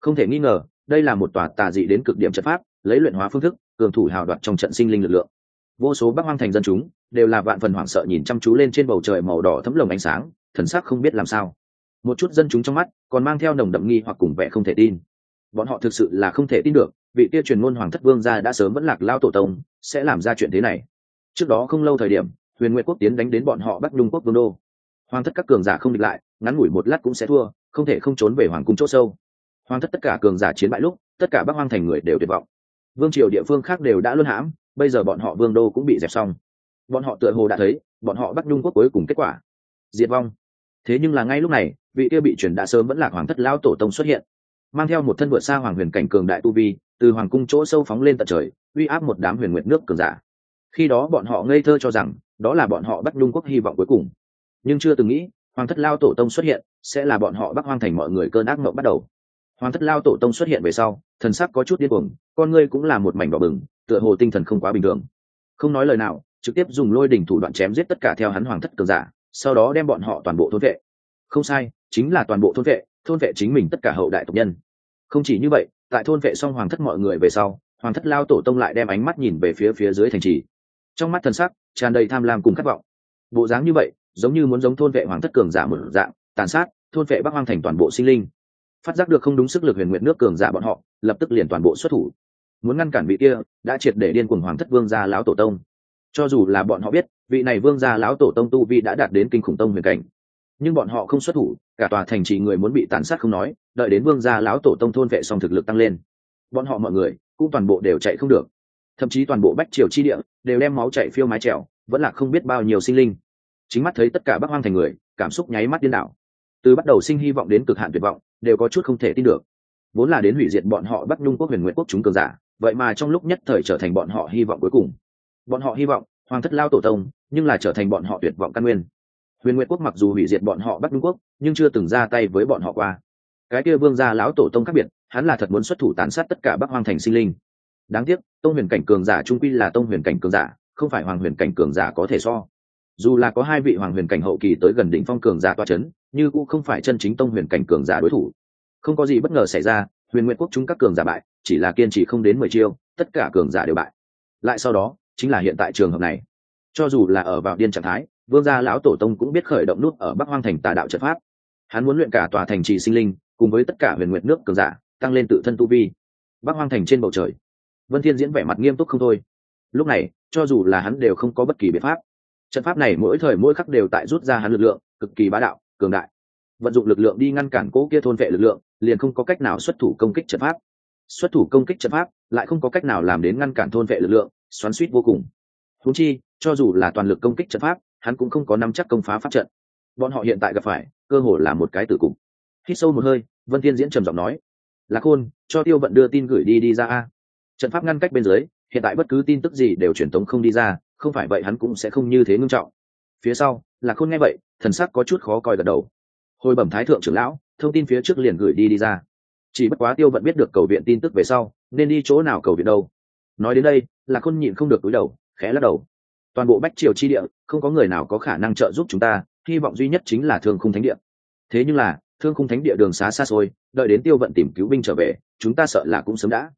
Không thể nghi ngờ, đây là một tòa tà dị đến cực điểm trận pháp, lấy luyện hóa phương thức, cường thủ hào đoạt trong trận sinh linh lực lượng. Vô số bắc hoang thành dân chúng đều là vạn phần hoảng sợ nhìn chăm chú lên trên bầu trời màu đỏ thấm lồng ánh sáng, thần sắc không biết làm sao một chút dân chúng trong mắt còn mang theo nồng đậm nghi hoặc cùng vẻ không thể tin. Bọn họ thực sự là không thể tin được, vị kia truyền ngôn hoàng thất vương gia đã sớm vẫn lạc lao tổ tông, sẽ làm ra chuyện thế này. Trước đó không lâu thời điểm, huyền nguyện quốc tiến đánh đến bọn họ bắt nhung quốc vương đô. Hoàng thất các cường giả không địch lại, ngắn ngủi một lát cũng sẽ thua, không thể không trốn về hoàng cung chỗ sâu. Hoàng thất tất cả cường giả chiến bại lúc, tất cả bắc hoang thành người đều tuyệt vọng. Vương triều địa phương khác đều đã luân hãm, bây giờ bọn họ vương đô cũng bị dẹp xong. Bọn họ tựa hồ đã thấy, bọn họ bắt nhung quốc cuối cùng kết quả. Diệt vong thế nhưng là ngay lúc này, vị kia bị truyền đã sớm vẫn là hoàng thất lao tổ tông xuất hiện. Mang theo một thân vượt xa hoàng huyền cảnh cường đại tu vi, từ hoàng cung chỗ sâu phóng lên tận trời, uy áp một đám huyền nguyệt nước cường giả. Khi đó bọn họ ngây thơ cho rằng, đó là bọn họ bắt nhung quốc hy vọng cuối cùng. Nhưng chưa từng nghĩ, hoàng thất lao tổ tông xuất hiện, sẽ là bọn họ bắc hoang thành mọi người cơn ác mộng bắt đầu. Hoàng thất lao tổ tông xuất hiện về sau, thần sắc có chút điên cuồng, con ngươi cũng là một mảnh đỏ bừng, tựa hồ tinh thần không quá bình thường. Không nói lời nào, trực tiếp dùng lôi đỉnh thủ đoạn chém giết tất cả theo hắn hoàng thất cường giả sau đó đem bọn họ toàn bộ thôn vệ. Không sai, chính là toàn bộ thôn vệ thôn vệ chính mình tất cả hậu đại tộc nhân. Không chỉ như vậy, tại thôn vệ xong hoàng thất mọi người về sau, hoàng thất lao tổ tông lại đem ánh mắt nhìn về phía phía dưới thành trì. Trong mắt thần sắc, tràn đầy tham lam cùng khát vọng. Bộ dáng như vậy, giống như muốn giống thôn vệ hoàng thất cường giả một dạng, tàn sát, thôn vệ bắc hoang thành toàn bộ sinh linh. Phát giác được không đúng sức lực huyền nguyện nước cường giả bọn họ, lập tức liền toàn bộ xuất thủ. Muốn ngăn cản vị kia, đã triệt để điên cuồng hoàng thất vương gia lão tổ tông. Cho dù là bọn họ biết vị này vương gia lão tổ tông tu vi đã đạt đến kinh khủng tông huyền cảnh. Nhưng bọn họ không xuất thủ, cả tòa thành trì người muốn bị tàn sát không nói, đợi đến vương gia lão tổ tông thôn vệ xong thực lực tăng lên. Bọn họ mọi người cũng toàn bộ đều chạy không được. Thậm chí toàn bộ bách triều chi địa đều đem máu chạy phiêu mái trèo, vẫn là không biết bao nhiêu sinh linh. Chính mắt thấy tất cả bắc hoang thành người, cảm xúc nháy mắt điên đảo. Từ bắt đầu sinh hy vọng đến cực hạn tuyệt vọng, đều có chút không thể tin được. Vốn là đến hủy diệt bọn họ bắc nhung quốc huyền nguyện quốc chúng cường giả, vậy mà trong lúc nhất thời trở thành bọn họ hy vọng cuối cùng. Bọn họ hy vọng hoàng thất lao tổ tông nhưng là trở thành bọn họ tuyệt vọng căn nguyên. Huyền nguyệt quốc mặc dù hủy diệt bọn họ bắc trung quốc, nhưng chưa từng ra tay với bọn họ qua. Cái kia vương gia lão tổ tông khác biệt, hắn là thật muốn xuất thủ tàn sát tất cả bắc hoang thành sinh linh. Đáng tiếc, tông huyền cảnh cường giả trung quy là tông huyền cảnh cường giả, không phải hoàng huyền cảnh cường giả có thể so. Dù là có hai vị hoàng huyền cảnh hậu kỳ tới gần đỉnh phong cường giả toa c h ấ n như cũng không phải chân chính tông huyền cảnh cường giả đối thủ. Không có gì bất ngờ xảy ra, huyền nguyện quốc chúng các cường giả bại, chỉ là kiên trì không đến mười chiêu, tất cả cường giả đều bại. Lại sau đó, chính là hiện tại trường hợp này cho dù là ở vào điên trạng thái, vương gia lão tổ tông cũng biết khởi động nút ở bắc hoang thành tà đạo trận pháp. Hắn muốn luyện cả tòa thành trì sinh linh, cùng với tất cả huyền nguyện nước cường giả, tăng lên tự thân tu vi. Bắc hoang thành trên bầu trời, vân thiên diễn vẻ mặt nghiêm túc không thôi. Lúc này, cho dù là hắn đều không có bất kỳ biện pháp. Trận pháp này mỗi thời mỗi khắc đều tại rút ra hắn lực lượng, cực kỳ bá đạo, cường đại. Vận dụng lực lượng đi ngăn cản cố kia thôn vệ lực lượng, liền không có cách nào xuất thủ công kích trận pháp. Xuất thủ công kích trận pháp, lại không có cách nào làm đến ngăn cản thôn vệ lực lượng, xoắn suýt vô cùng. Húng chi cho dù là toàn lực công kích trận pháp, hắn cũng không có nắm chắc công phá pháp trận. Bọn họ hiện tại gặp phải, cơ hội là một cái tử cục. Hít sâu một hơi, vân tiên diễn trầm giọng nói, lạc khôn, cho tiêu vận đưa tin gửi đi đi ra a. Trận pháp ngăn cách bên dưới, hiện tại bất cứ tin tức gì đều truyền tống không đi ra, không phải vậy hắn cũng sẽ không như thế ngưng trọng. Phía sau, Lạc khôn nghe vậy, thần sắc có chút khó coi gật đầu. Hồi bẩm thái thượng trưởng lão, thông tin phía trước liền gửi đi đi ra. Chỉ bất quá tiêu Vận biết được cầu viện tin tức về sau, nên đi chỗ nào cầu viện đâu. Nói đến đây là khôn nhịn không được túi đầu, khẽ lắc đầu toàn bộ bách triều chi địa, không có người nào có khả năng trợ giúp chúng ta, hy vọng duy nhất chính là thương khung thánh địa. Thế nhưng là, thương khung thánh địa đường xá xa xôi, đợi đến tiêu vận tìm cứu binh trở về, chúng ta sợ là cũng sớm đã.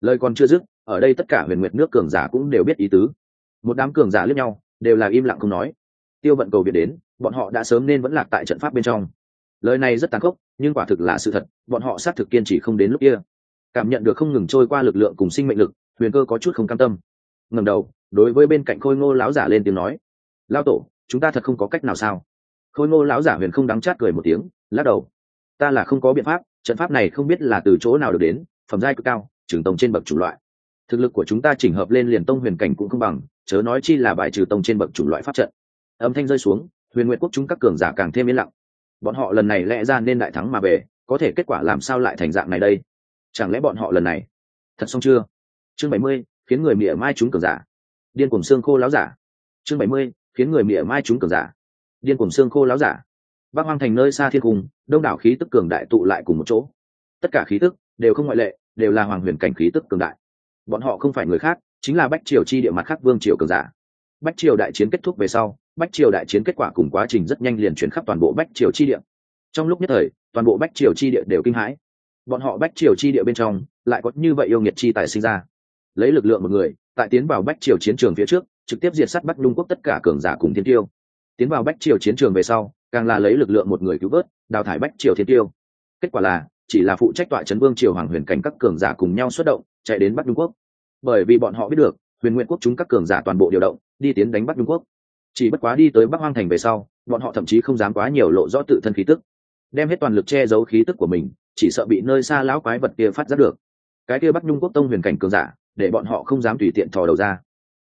Lời còn chưa dứt, ở đây tất cả huyền nguyệt nước cường giả cũng đều biết ý tứ. Một đám cường giả lướt nhau, đều là im lặng không nói. Tiêu vận cầu biệt đến, bọn họ đã sớm nên vẫn lạc tại trận pháp bên trong. Lời này rất tàn khốc, nhưng quả thực là sự thật, bọn họ xác thực kiên trì không đến lúc kia. Cảm nhận được không ngừng trôi qua lực lượng cùng sinh mệnh lực, huyền cơ có chút không cam tâm. Ngầm đầu đối với bên cạnh khôi ngô lão giả lên tiếng nói lao tổ, chúng ta thật không có cách nào sao? Khôi ngô lão giả huyền không đắng chát cười một tiếng, lắc đầu, ta là không có biện pháp, trận pháp này không biết là từ chỗ nào được đến, phẩm giai cực cao trường tông trên bậc chủng loại. Thực lực của chúng ta chỉnh hợp lên liền tông huyền cảnh cũng không bằng, chớ nói chi là bài trừ tông trên bậc chủng loại pháp trận. Âm thanh rơi xuống, huyền nguyện quốc chúng các cường giả càng thêm yên lặng. Bọn họ lần này lẽ ra nên đại thắng mà về, có thể kết quả làm sao lại thành dạng này đây? Chẳng lẽ bọn họ lần này thật xong chưa? Chương bảy mươi, khiến người mỉa mai chúng cường giả điên cuồng xương khô láo giả. Chương bảy mươi, khiến người mỉa mai chúng cường giả. Điên cuồng xương khô láo giả. Bác hoang thành nơi xa thiên cung, đông đảo khí tức cường đại tụ lại cùng một chỗ. Tất cả khí tức đều không ngoại lệ, đều là hoàng huyền cảnh khí tức cường đại. Bọn họ không phải người khác, chính là bách triều chi địa mặt khác vương triều cường giả. Bách triều đại chiến kết thúc về sau, bách triều đại chiến kết quả cùng quá trình rất nhanh liền chuyển khắp toàn bộ bách triều chi địa. Trong lúc nhất thời, toàn bộ bách triều chi địa đều kinh hãi. Bọn họ bách triều chi địa bên trong, lại có như vậy yêu nghiệt chi tài sinh ra. Lấy lực lượng một người tại tiến vào bách triều chiến trường phía trước, trực tiếp diệt sát bắc nhung quốc tất cả cường giả cùng thiên tiêu. Tiến vào bách triều chiến trường về sau, càng là lấy lực lượng một người cứu vớt, đào thải bách triều thiên tiêu. Kết quả là, chỉ là phụ trách tọa trấn vương triều hoàng huyền cảnh các cường giả cùng nhau xuất động, chạy đến bắc trung quốc. Bởi vì bọn họ biết được, huyền nguyện quốc chúng các cường giả toàn bộ điều động, đi tiến đánh bắc trung quốc. Chỉ bất quá đi tới bắc hoang thành về sau, bọn họ thậm chí không dám quá nhiều lộ rõ tự thân khí tức. Đem hết toàn lực che giấu khí tức của mình, chỉ sợ bị nơi xa lão quái vật kia phát giác được. Cái kia bắc nhung quốc tông huyền cảnh cường giả để bọn họ không dám tùy tiện thò đầu ra.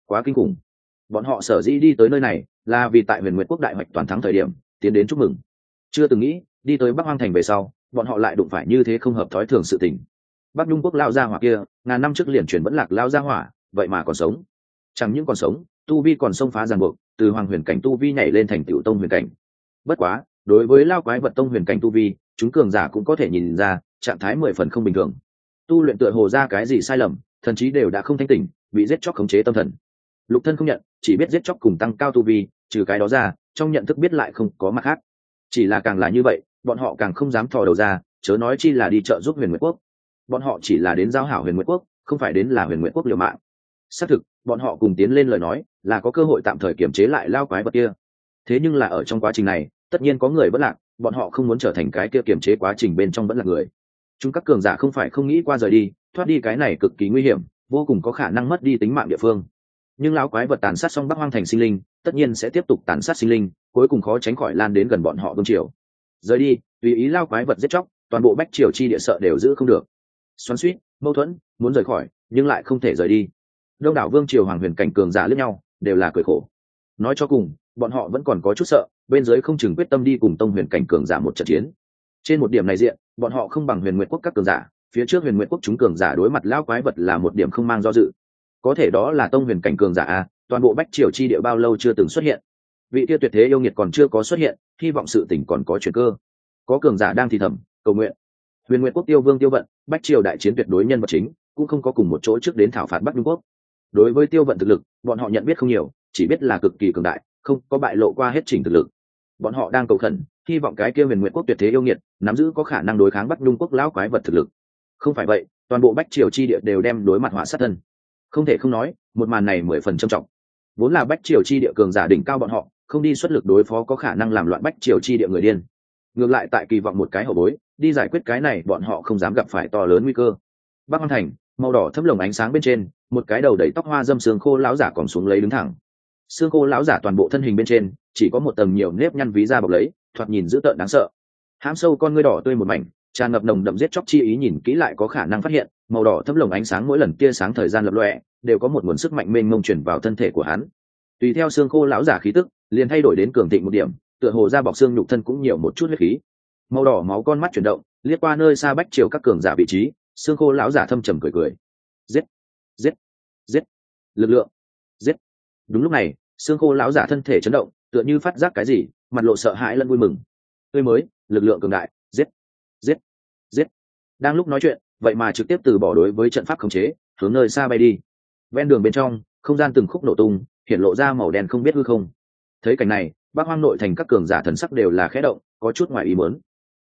Quá kinh khủng. Bọn họ sở dĩ đi tới nơi này là vì tại huyền Nguyệt quốc đại hoạch toàn thắng thời điểm, tiến đến chúc mừng. Chưa từng nghĩ, đi tới bắc hoang thành về sau, bọn họ lại đụng phải như thế không hợp thói thường sự tình. Bắc nhung quốc lao gia hỏa kia, ngàn năm trước liền chuyển vẫn lạc lao gia hỏa, vậy mà còn sống. Chẳng những còn sống, tu vi còn xông phá ràng buộc, từ hoàng huyền cảnh tu vi nhảy lên thành tiểu tông huyền cảnh. Bất quá, đối với lao quái vật tông huyền cảnh tu vi, chúng cường giả cũng có thể nhìn ra, trạng thái mười phần không bình thường. Tu luyện tựa hồ ra cái gì sai lầm thần chí đều đã không thanh tỉnh, bị giết chóc khống chế tâm thần. Lục thân không nhận, chỉ biết giết chóc cùng tăng cao tu vi, trừ cái đó ra, trong nhận thức biết lại không có mặt khác. Chỉ là càng là như vậy, bọn họ càng không dám thò đầu ra, chớ nói chi là đi trợ giúp huyền nguyệt quốc. Bọn họ chỉ là đến giao hảo huyền nguyệt quốc, không phải đến là huyền nguyệt quốc liều mạng. Xác thực, bọn họ cùng tiến lên lời nói, là có cơ hội tạm thời kiểm chế lại lao quái vật kia. Thế nhưng là ở trong quá trình này, tất nhiên có người vẫn lạc, bọn họ không muốn trở thành cái kia kiểm chế quá trình bên trong vẫn là người. Chúng các cường giả không phải không nghĩ qua rời đi thoát đi cái này cực kỳ nguy hiểm, vô cùng có khả năng mất đi tính mạng địa phương. Nhưng lão quái vật tàn sát xong bắc hoang thành sinh linh, tất nhiên sẽ tiếp tục tàn sát sinh linh, cuối cùng khó tránh khỏi lan đến gần bọn họ vương triều. Rời đi, tùy ý lao quái vật giết chóc, toàn bộ bách triều chi địa sợ đều giữ không được. Xoắn suýt mâu thuẫn, muốn rời khỏi, nhưng lại không thể rời đi. Đông đảo vương triều hoàng huyền cảnh cường giả lẫn nhau, đều là cười khổ. Nói cho cùng, bọn họ vẫn còn có chút sợ, bên dưới không chừng quyết tâm đi cùng tông huyền cảnh cường giả một trận chiến. Trên một điểm này diện, bọn họ không bằng huyền nguyện quốc các cường giả phía trước huyền nguyện quốc chúng cường giả đối mặt lao quái vật là một điểm không mang do dự. Có thể đó là tông huyền cảnh cường giả a, toàn bộ bách triều chi địa bao lâu chưa từng xuất hiện. Vị tiêu tuyệt thế yêu nghiệt còn chưa có xuất hiện, hy vọng sự tỉnh còn có chuyện cơ. Có cường giả đang thì thầm, cầu nguyện. Huyền nguyện quốc tiêu vương tiêu vận, bách triều đại chiến tuyệt đối nhân vật chính, cũng không có cùng một chỗ trước đến thảo phạt bắc trung quốc. Đối với tiêu vận thực lực, bọn họ nhận biết không nhiều, chỉ biết là cực kỳ cường đại, không có bại lộ qua hết trình thực lực. Bọn họ đang cầu khẩn, hy vọng cái kia huyền nguyện quốc tuyệt thế yêu nghiệt, nắm giữ có khả năng đối kháng bắc nhung quốc lão quái vật thực lực không phải vậy, toàn bộ bách triều chi địa đều đem đối mặt hỏa sát thân. Không thể không nói, một màn này mười phần trầm trọng. Vốn là bách triều chi địa cường giả đỉnh cao bọn họ, không đi xuất lực đối phó có khả năng làm loạn bách triều chi địa người điên. Ngược lại tại kỳ vọng một cái hậu bối, đi giải quyết cái này, bọn họ không dám gặp phải to lớn nguy cơ. Bắc hoang thành, màu đỏ thấm lồng ánh sáng bên trên, một cái đầu đầy tóc hoa dâm xương khô lão giả còn xuống lấy đứng thẳng. Xương khô lão giả toàn bộ thân hình bên trên, chỉ có một tầng nhiều nếp nhăn ví da bọc lấy, thoạt nhìn dữ tợn đáng sợ. Hãm sâu con ngươi đỏ tươi một mảnh tràn ngập nồng đậm giết chóc chi ý nhìn kỹ lại có khả năng phát hiện, màu đỏ thấm lồng ánh sáng mỗi lần tia sáng thời gian lập lọe đều có một nguồn sức mạnh mênh mông chuyển vào thân thể của hắn. Tùy theo xương khô lão giả khí tức, liền thay đổi đến cường thịnh một điểm, tựa hồ ra bọc xương nhục thân cũng nhiều một chút huyết khí. Màu đỏ máu con mắt chuyển động, liếc qua nơi xa bách chiều các cường giả vị trí, xương khô lão giả thâm trầm cười cười. Giết giết giết. Lực lượng, giết. Đúng lúc này, xương khô lão giả thân thể chấn động, tựa như phát giác cái gì, mặt lộ sợ hãi lẫn vui mừng. Tươi mới, lực lượng cường đại giết. Giết. Đang lúc nói chuyện, vậy mà trực tiếp từ bỏ đối với trận pháp khống chế, hướng nơi xa bay đi. Ven đường bên trong, không gian từng khúc nổ tung, hiện lộ ra màu đen không biết hư không. Thấy cảnh này bác hoang nội thành các cường giả thần sắc đều là khẽ động, có chút ngoài ý muốn.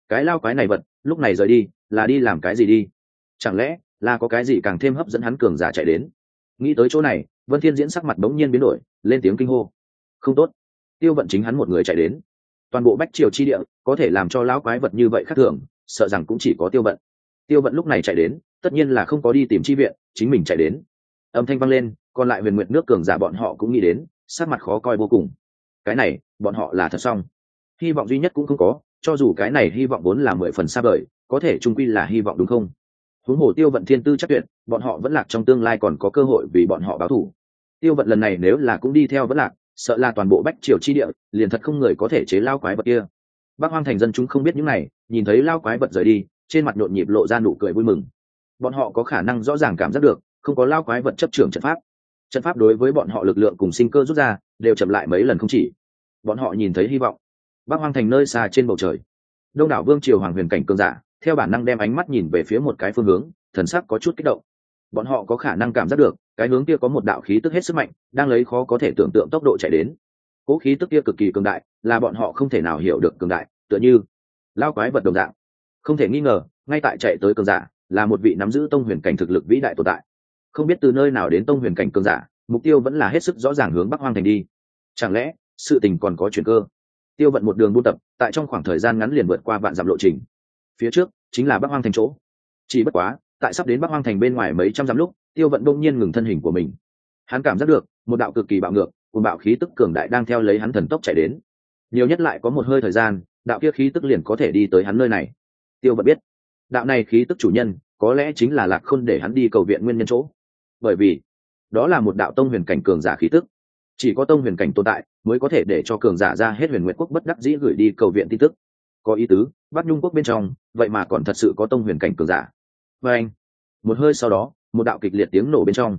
Cái lao quái này vật, lúc này rời đi, là đi làm cái gì đi? Chẳng lẽ, là có cái gì càng thêm hấp dẫn hắn cường giả chạy đến? Nghĩ tới chỗ này, vân thiên diễn sắc mặt bỗng nhiên biến đổi, lên tiếng kinh hô. Không tốt. Tiêu vận chính hắn một người chạy đến. Toàn bộ bách triều chi địa, có thể làm cho lão quái vật như vậy khác thường sợ rằng cũng chỉ có tiêu vận. Tiêu vận lúc này chạy đến, tất nhiên là không có đi tìm chi viện, chính mình chạy đến. Âm thanh vang lên, còn lại huyền nguyện nước cường giả bọn họ cũng nghĩ đến sát mặt khó coi vô cùng. Cái này, bọn họ là thật xong. Hy vọng duy nhất cũng không có, cho dù cái này hy vọng vốn là mười phần xa vời, có thể trung quy là hy vọng đúng không? Huống hồ tiêu vận thiên tư chắc tuyệt, bọn họ vẫn lạc trong tương lai còn có cơ hội vì bọn họ báo thù. Tiêu vận lần này nếu là cũng đi theo vẫn lạc, sợ là toàn bộ bách triều chi địa, liền thật không người có thể chế lao quái vật kia bác hoang thành dân chúng không biết những này, nhìn thấy lao quái vật rời đi, trên mặt nhộn nhịp lộ ra nụ cười vui mừng. Bọn họ có khả năng rõ ràng cảm giác được, không có lao quái vật chấp trưởng trận pháp. Trận pháp đối với bọn họ lực lượng cùng sinh cơ rút ra, đều chậm lại mấy lần không chỉ. Bọn họ nhìn thấy hy vọng. Bác hoang thành nơi xa trên bầu trời. Đông đảo vương triều hoàng huyền cảnh cường giả, theo bản năng đem ánh mắt nhìn về phía một cái phương hướng, thần sắc có chút kích động. Bọn họ có khả năng cảm giác được, cái hướng kia có một đạo khí tức hết sức mạnh, đang lấy khó có thể tưởng tượng tốc độ chạy đến cỗ khí tức kia cực kỳ cường đại, là bọn họ không thể nào hiểu được cường đại, tựa như lao quái vật đồng dạng. Không thể nghi ngờ, ngay tại chạy tới cường giả, là một vị nắm giữ tông huyền cảnh thực lực vĩ đại tồn tại. Không biết từ nơi nào đến tông huyền cảnh cường giả, mục tiêu vẫn là hết sức rõ ràng hướng bắc hoang thành đi. Chẳng lẽ, sự tình còn có chuyện cơ? Tiêu vận một đường buôn tập, tại trong khoảng thời gian ngắn liền vượt qua vạn dặm lộ trình. Phía trước, chính là bắc hoang thành chỗ. Chỉ bất quá, tại sắp đến bắc hoang thành bên ngoài mấy trăm dặm lúc, tiêu vận đông nhiên ngừng thân hình của mình. Hắn cảm giác được, một đạo cực kỳ bạo ngược cùng bạo khí tức cường đại đang theo lấy hắn thần tốc chạy đến. Nhiều nhất lại có một hơi thời gian, đạo kia khí tức liền có thể đi tới hắn nơi này. Tiêu vận biết, đạo này khí tức chủ nhân, có lẽ chính là lạc khôn để hắn đi cầu viện nguyên nhân chỗ. Bởi vì, đó là một đạo tông huyền cảnh cường giả khí tức. Chỉ có tông huyền cảnh tồn tại, mới có thể để cho cường giả ra hết huyền nguyện quốc bất đắc dĩ gửi đi cầu viện tin tức. Có ý tứ bắt nhung quốc bên trong, vậy mà còn thật sự có tông huyền cảnh cường giả. Và anh, một hơi sau đó, một đạo kịch liệt tiếng nổ bên trong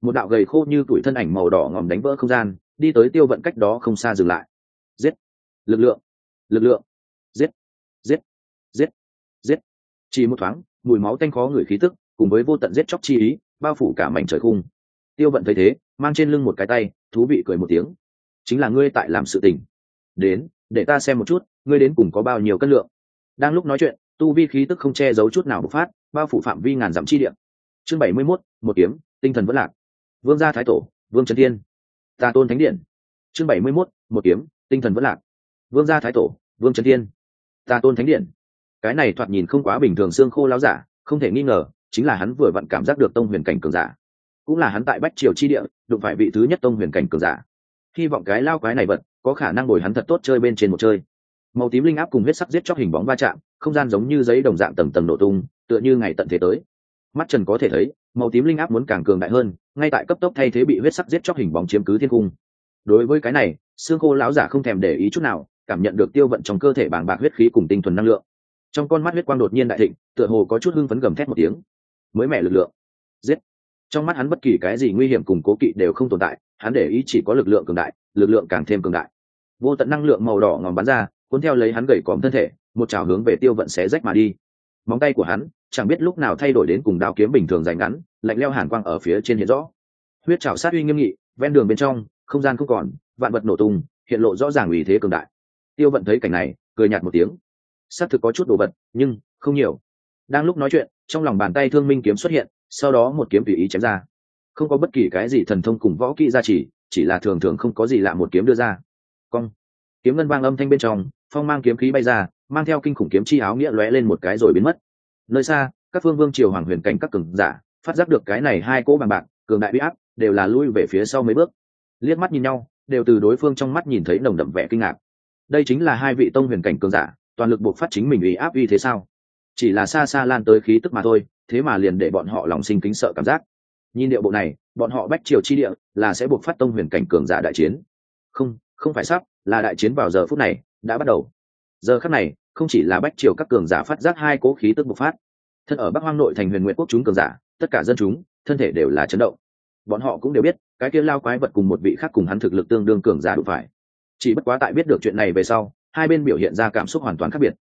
một đạo gầy khô như tuổi thân ảnh màu đỏ ngòm đánh vỡ không gian, đi tới tiêu vận cách đó không xa dừng lại. Giết! Lực lượng! Lực lượng! Giết! Giết! Giết! Giết! Chỉ một thoáng, mùi máu tanh khó người khí tức, cùng với vô tận giết chóc chi ý, bao phủ cả mảnh trời khung. Tiêu vận thấy thế, mang trên lưng một cái tay, thú vị cười một tiếng. Chính là ngươi tại làm sự tình. Đến, để ta xem một chút, ngươi đến cùng có bao nhiêu cân lượng. Đang lúc nói chuyện, tu vi khí tức không che giấu chút nào bộc phát, bao phủ phạm vi ngàn dặm chi điện chương bảy mươi mốt, một kiếm, tinh thần vẫn lạc vương gia thái tổ, vương trấn thiên. Ta tôn thánh điện. Chương bảy mươi mốt, một kiếm, tinh thần vẫn lạc. Vương gia thái tổ, vương trấn thiên. Ta tôn thánh điện. Cái này thoạt nhìn không quá bình thường xương khô láo giả, không thể nghi ngờ, chính là hắn vừa vặn cảm giác được tông huyền cảnh cường giả. Cũng là hắn tại bách triều chi địa, đụng phải vị thứ nhất tông huyền cảnh cường giả. Hy vọng cái lao cái này vật có khả năng bồi hắn thật tốt chơi bên trên một chơi. Màu tím linh áp cùng huyết sắc giết chóc hình bóng va chạm, không gian giống như giấy đồng dạng tầng tầng nổ tung, tựa như ngày tận thế tới. Mắt trần có thể thấy màu tím linh áp muốn càng cường đại hơn, ngay tại cấp tốc thay thế bị huyết sắc giết chóc hình bóng chiếm cứ thiên cung. Đối với cái này, xương khô lão giả không thèm để ý chút nào, cảm nhận được tiêu vận trong cơ thể bàng bạc huyết khí cùng tinh thuần năng lượng. Trong con mắt huyết quang đột nhiên đại thịnh, tựa hồ có chút hưng phấn gầm thét một tiếng. Mới mẻ lực lượng. Giết. Trong mắt hắn bất kỳ cái gì nguy hiểm cùng cố kỵ đều không tồn tại, hắn để ý chỉ có lực lượng cường đại, lực lượng càng thêm cường đại. Vô tận năng lượng màu đỏ ngòm bắn ra, cuốn theo lấy hắn gầy còm thân thể, một trào hướng về tiêu vận xé rách mà đi móng tay của hắn chẳng biết lúc nào thay đổi đến cùng đao kiếm bình thường dài ngắn, lạnh leo hàn quang ở phía trên hiện rõ. Huyết trào sát uy nghiêm nghị, ven đường bên trong, không gian không còn, vạn vật nổ tung, hiện lộ rõ ràng ủy thế cường đại. Tiêu vận thấy cảnh này, cười nhạt một tiếng. Xác thực có chút đồ vật, nhưng không nhiều. Đang lúc nói chuyện, trong lòng bàn tay thương minh kiếm xuất hiện, sau đó một kiếm tùy ý chém ra. Không có bất kỳ cái gì thần thông cùng võ kỹ ra chỉ chỉ là thường thường không có gì lạ một kiếm đưa ra. Cong. Kiếm ngân vang âm thanh bên trong, phong mang kiếm khí bay ra mang theo kinh khủng kiếm chi áo nghĩa lóe lên một cái rồi biến mất. Nơi xa, các phương vương triều hoàng huyền cảnh các cường giả phát giác được cái này hai cỗ bằng bạc, cường đại bị áp, đều là lui về phía sau mấy bước. Liếc mắt nhìn nhau, đều từ đối phương trong mắt nhìn thấy nồng đậm vẻ kinh ngạc. Đây chính là hai vị tông huyền cảnh cường giả, toàn lực buộc phát chính mình ủy áp uy thế sao? Chỉ là xa xa lan tới khí tức mà thôi, thế mà liền để bọn họ lòng sinh kính sợ cảm giác. Nhìn điệu bộ này, bọn họ bách triều chi địa là sẽ buộc phát tông huyền cảnh cường giả đại chiến. Không không phải sắp, là đại chiến vào giờ phút này, đã bắt đầu giờ khắc này, không chỉ là bách triều các cường giả phát giác hai cố khí tức bộc phát thân ở bắc hoang nội thành huyền nguyện quốc chúng cường giả, tất cả dân chúng, thân thể đều là chấn động. Bọn họ cũng đều biết, cái kia lao quái vật cùng một vị khác cùng hắn thực lực tương đương cường giả đủ phải. Chỉ bất quá tại biết được chuyện này về sau, hai bên biểu hiện ra cảm xúc hoàn toàn khác biệt.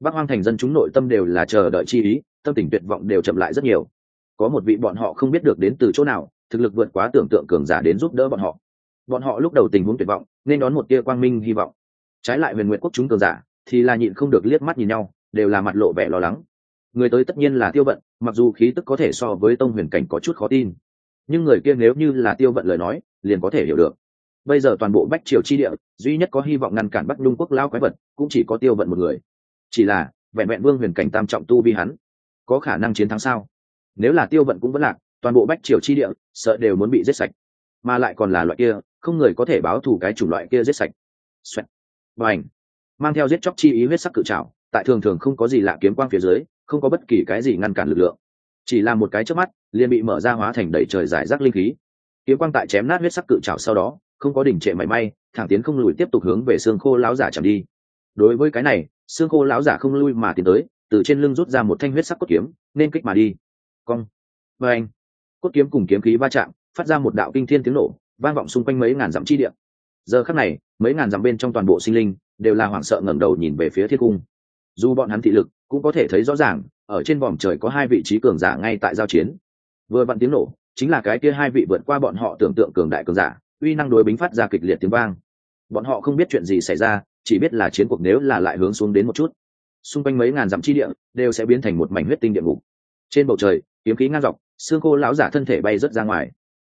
Bắc hoang thành dân chúng nội tâm đều là chờ đợi chi ý, tâm tình tuyệt vọng đều chậm lại rất nhiều. Có một vị bọn họ không biết được đến từ chỗ nào, thực lực vượt quá tưởng tượng cường giả đến giúp đỡ bọn họ. Bọn họ lúc đầu tình huống tuyệt vọng, nên đón một tia quang minh hy vọng. Trái lại huyền nguyện quốc chúng cường giả thì là nhịn không được liếc mắt nhìn nhau, đều là mặt lộ vẻ lo lắng. Người tới tất nhiên là tiêu vận, mặc dù khí tức có thể so với tông huyền cảnh có chút khó tin, nhưng người kia nếu như là tiêu vận lời nói, liền có thể hiểu được. Bây giờ toàn bộ bách triều chi địa, duy nhất có hy vọng ngăn cản bắc nhung quốc lao quái vật, cũng chỉ có tiêu vận một người. Chỉ là, vẹn vẹn vương huyền cảnh tam trọng tu vi hắn, có khả năng chiến thắng sao? Nếu là tiêu vận cũng vẫn lạc, toàn bộ bách triều chi địa, sợ đều muốn bị giết sạch. Mà lại còn là loại kia, không người có thể báo thù cái chủng loại kia giết sạch. Xoẹt. và ảnh mang theo giết chóc chi ý huyết sắc cự trảo, tại thường thường không có gì lạ kiếm quang phía dưới không có bất kỳ cái gì ngăn cản lực lượng. Chỉ là một cái trước mắt liền bị mở ra hóa thành đầy trời giải rác linh khí. Kiếm quang tại chém nát huyết sắc cự trảo sau đó không có đỉnh trệ mảy may thẳng tiến không lùi tiếp tục hướng về xương khô láo giả chạm đi. Đối với cái này xương khô láo giả không lui mà tiến tới từ trên lưng rút ra một thanh huyết sắc cốt kiếm nên kích mà đi. Cong. Và anh. Cốt kiếm cùng kiếm khí va chạm phát ra một đạo kinh thiên tiếng nổ vang vọng xung quanh mấy ngàn dặm chi địa giờ khắc này, mấy ngàn dặm bên trong toàn bộ sinh linh đều là hoảng sợ ngẩng đầu nhìn về phía thiên cung. Dù bọn hắn thị lực cũng có thể thấy rõ ràng, ở trên vòm trời có hai vị trí cường giả ngay tại giao chiến. Vừa vặn tiếng nổ, chính là cái kia hai vị vượt qua bọn họ tưởng tượng cường đại cường giả, uy năng đối bính phát ra kịch liệt tiếng vang. Bọn họ không biết chuyện gì xảy ra, chỉ biết là chiến cuộc nếu là lại hướng xuống đến một chút, xung quanh mấy ngàn dặm chi địa đều sẽ biến thành một mảnh huyết tinh địa ngục. Trên bầu trời, kiếm khí ngang dọc, xương khô lão giả thân thể bay rớt ra ngoài.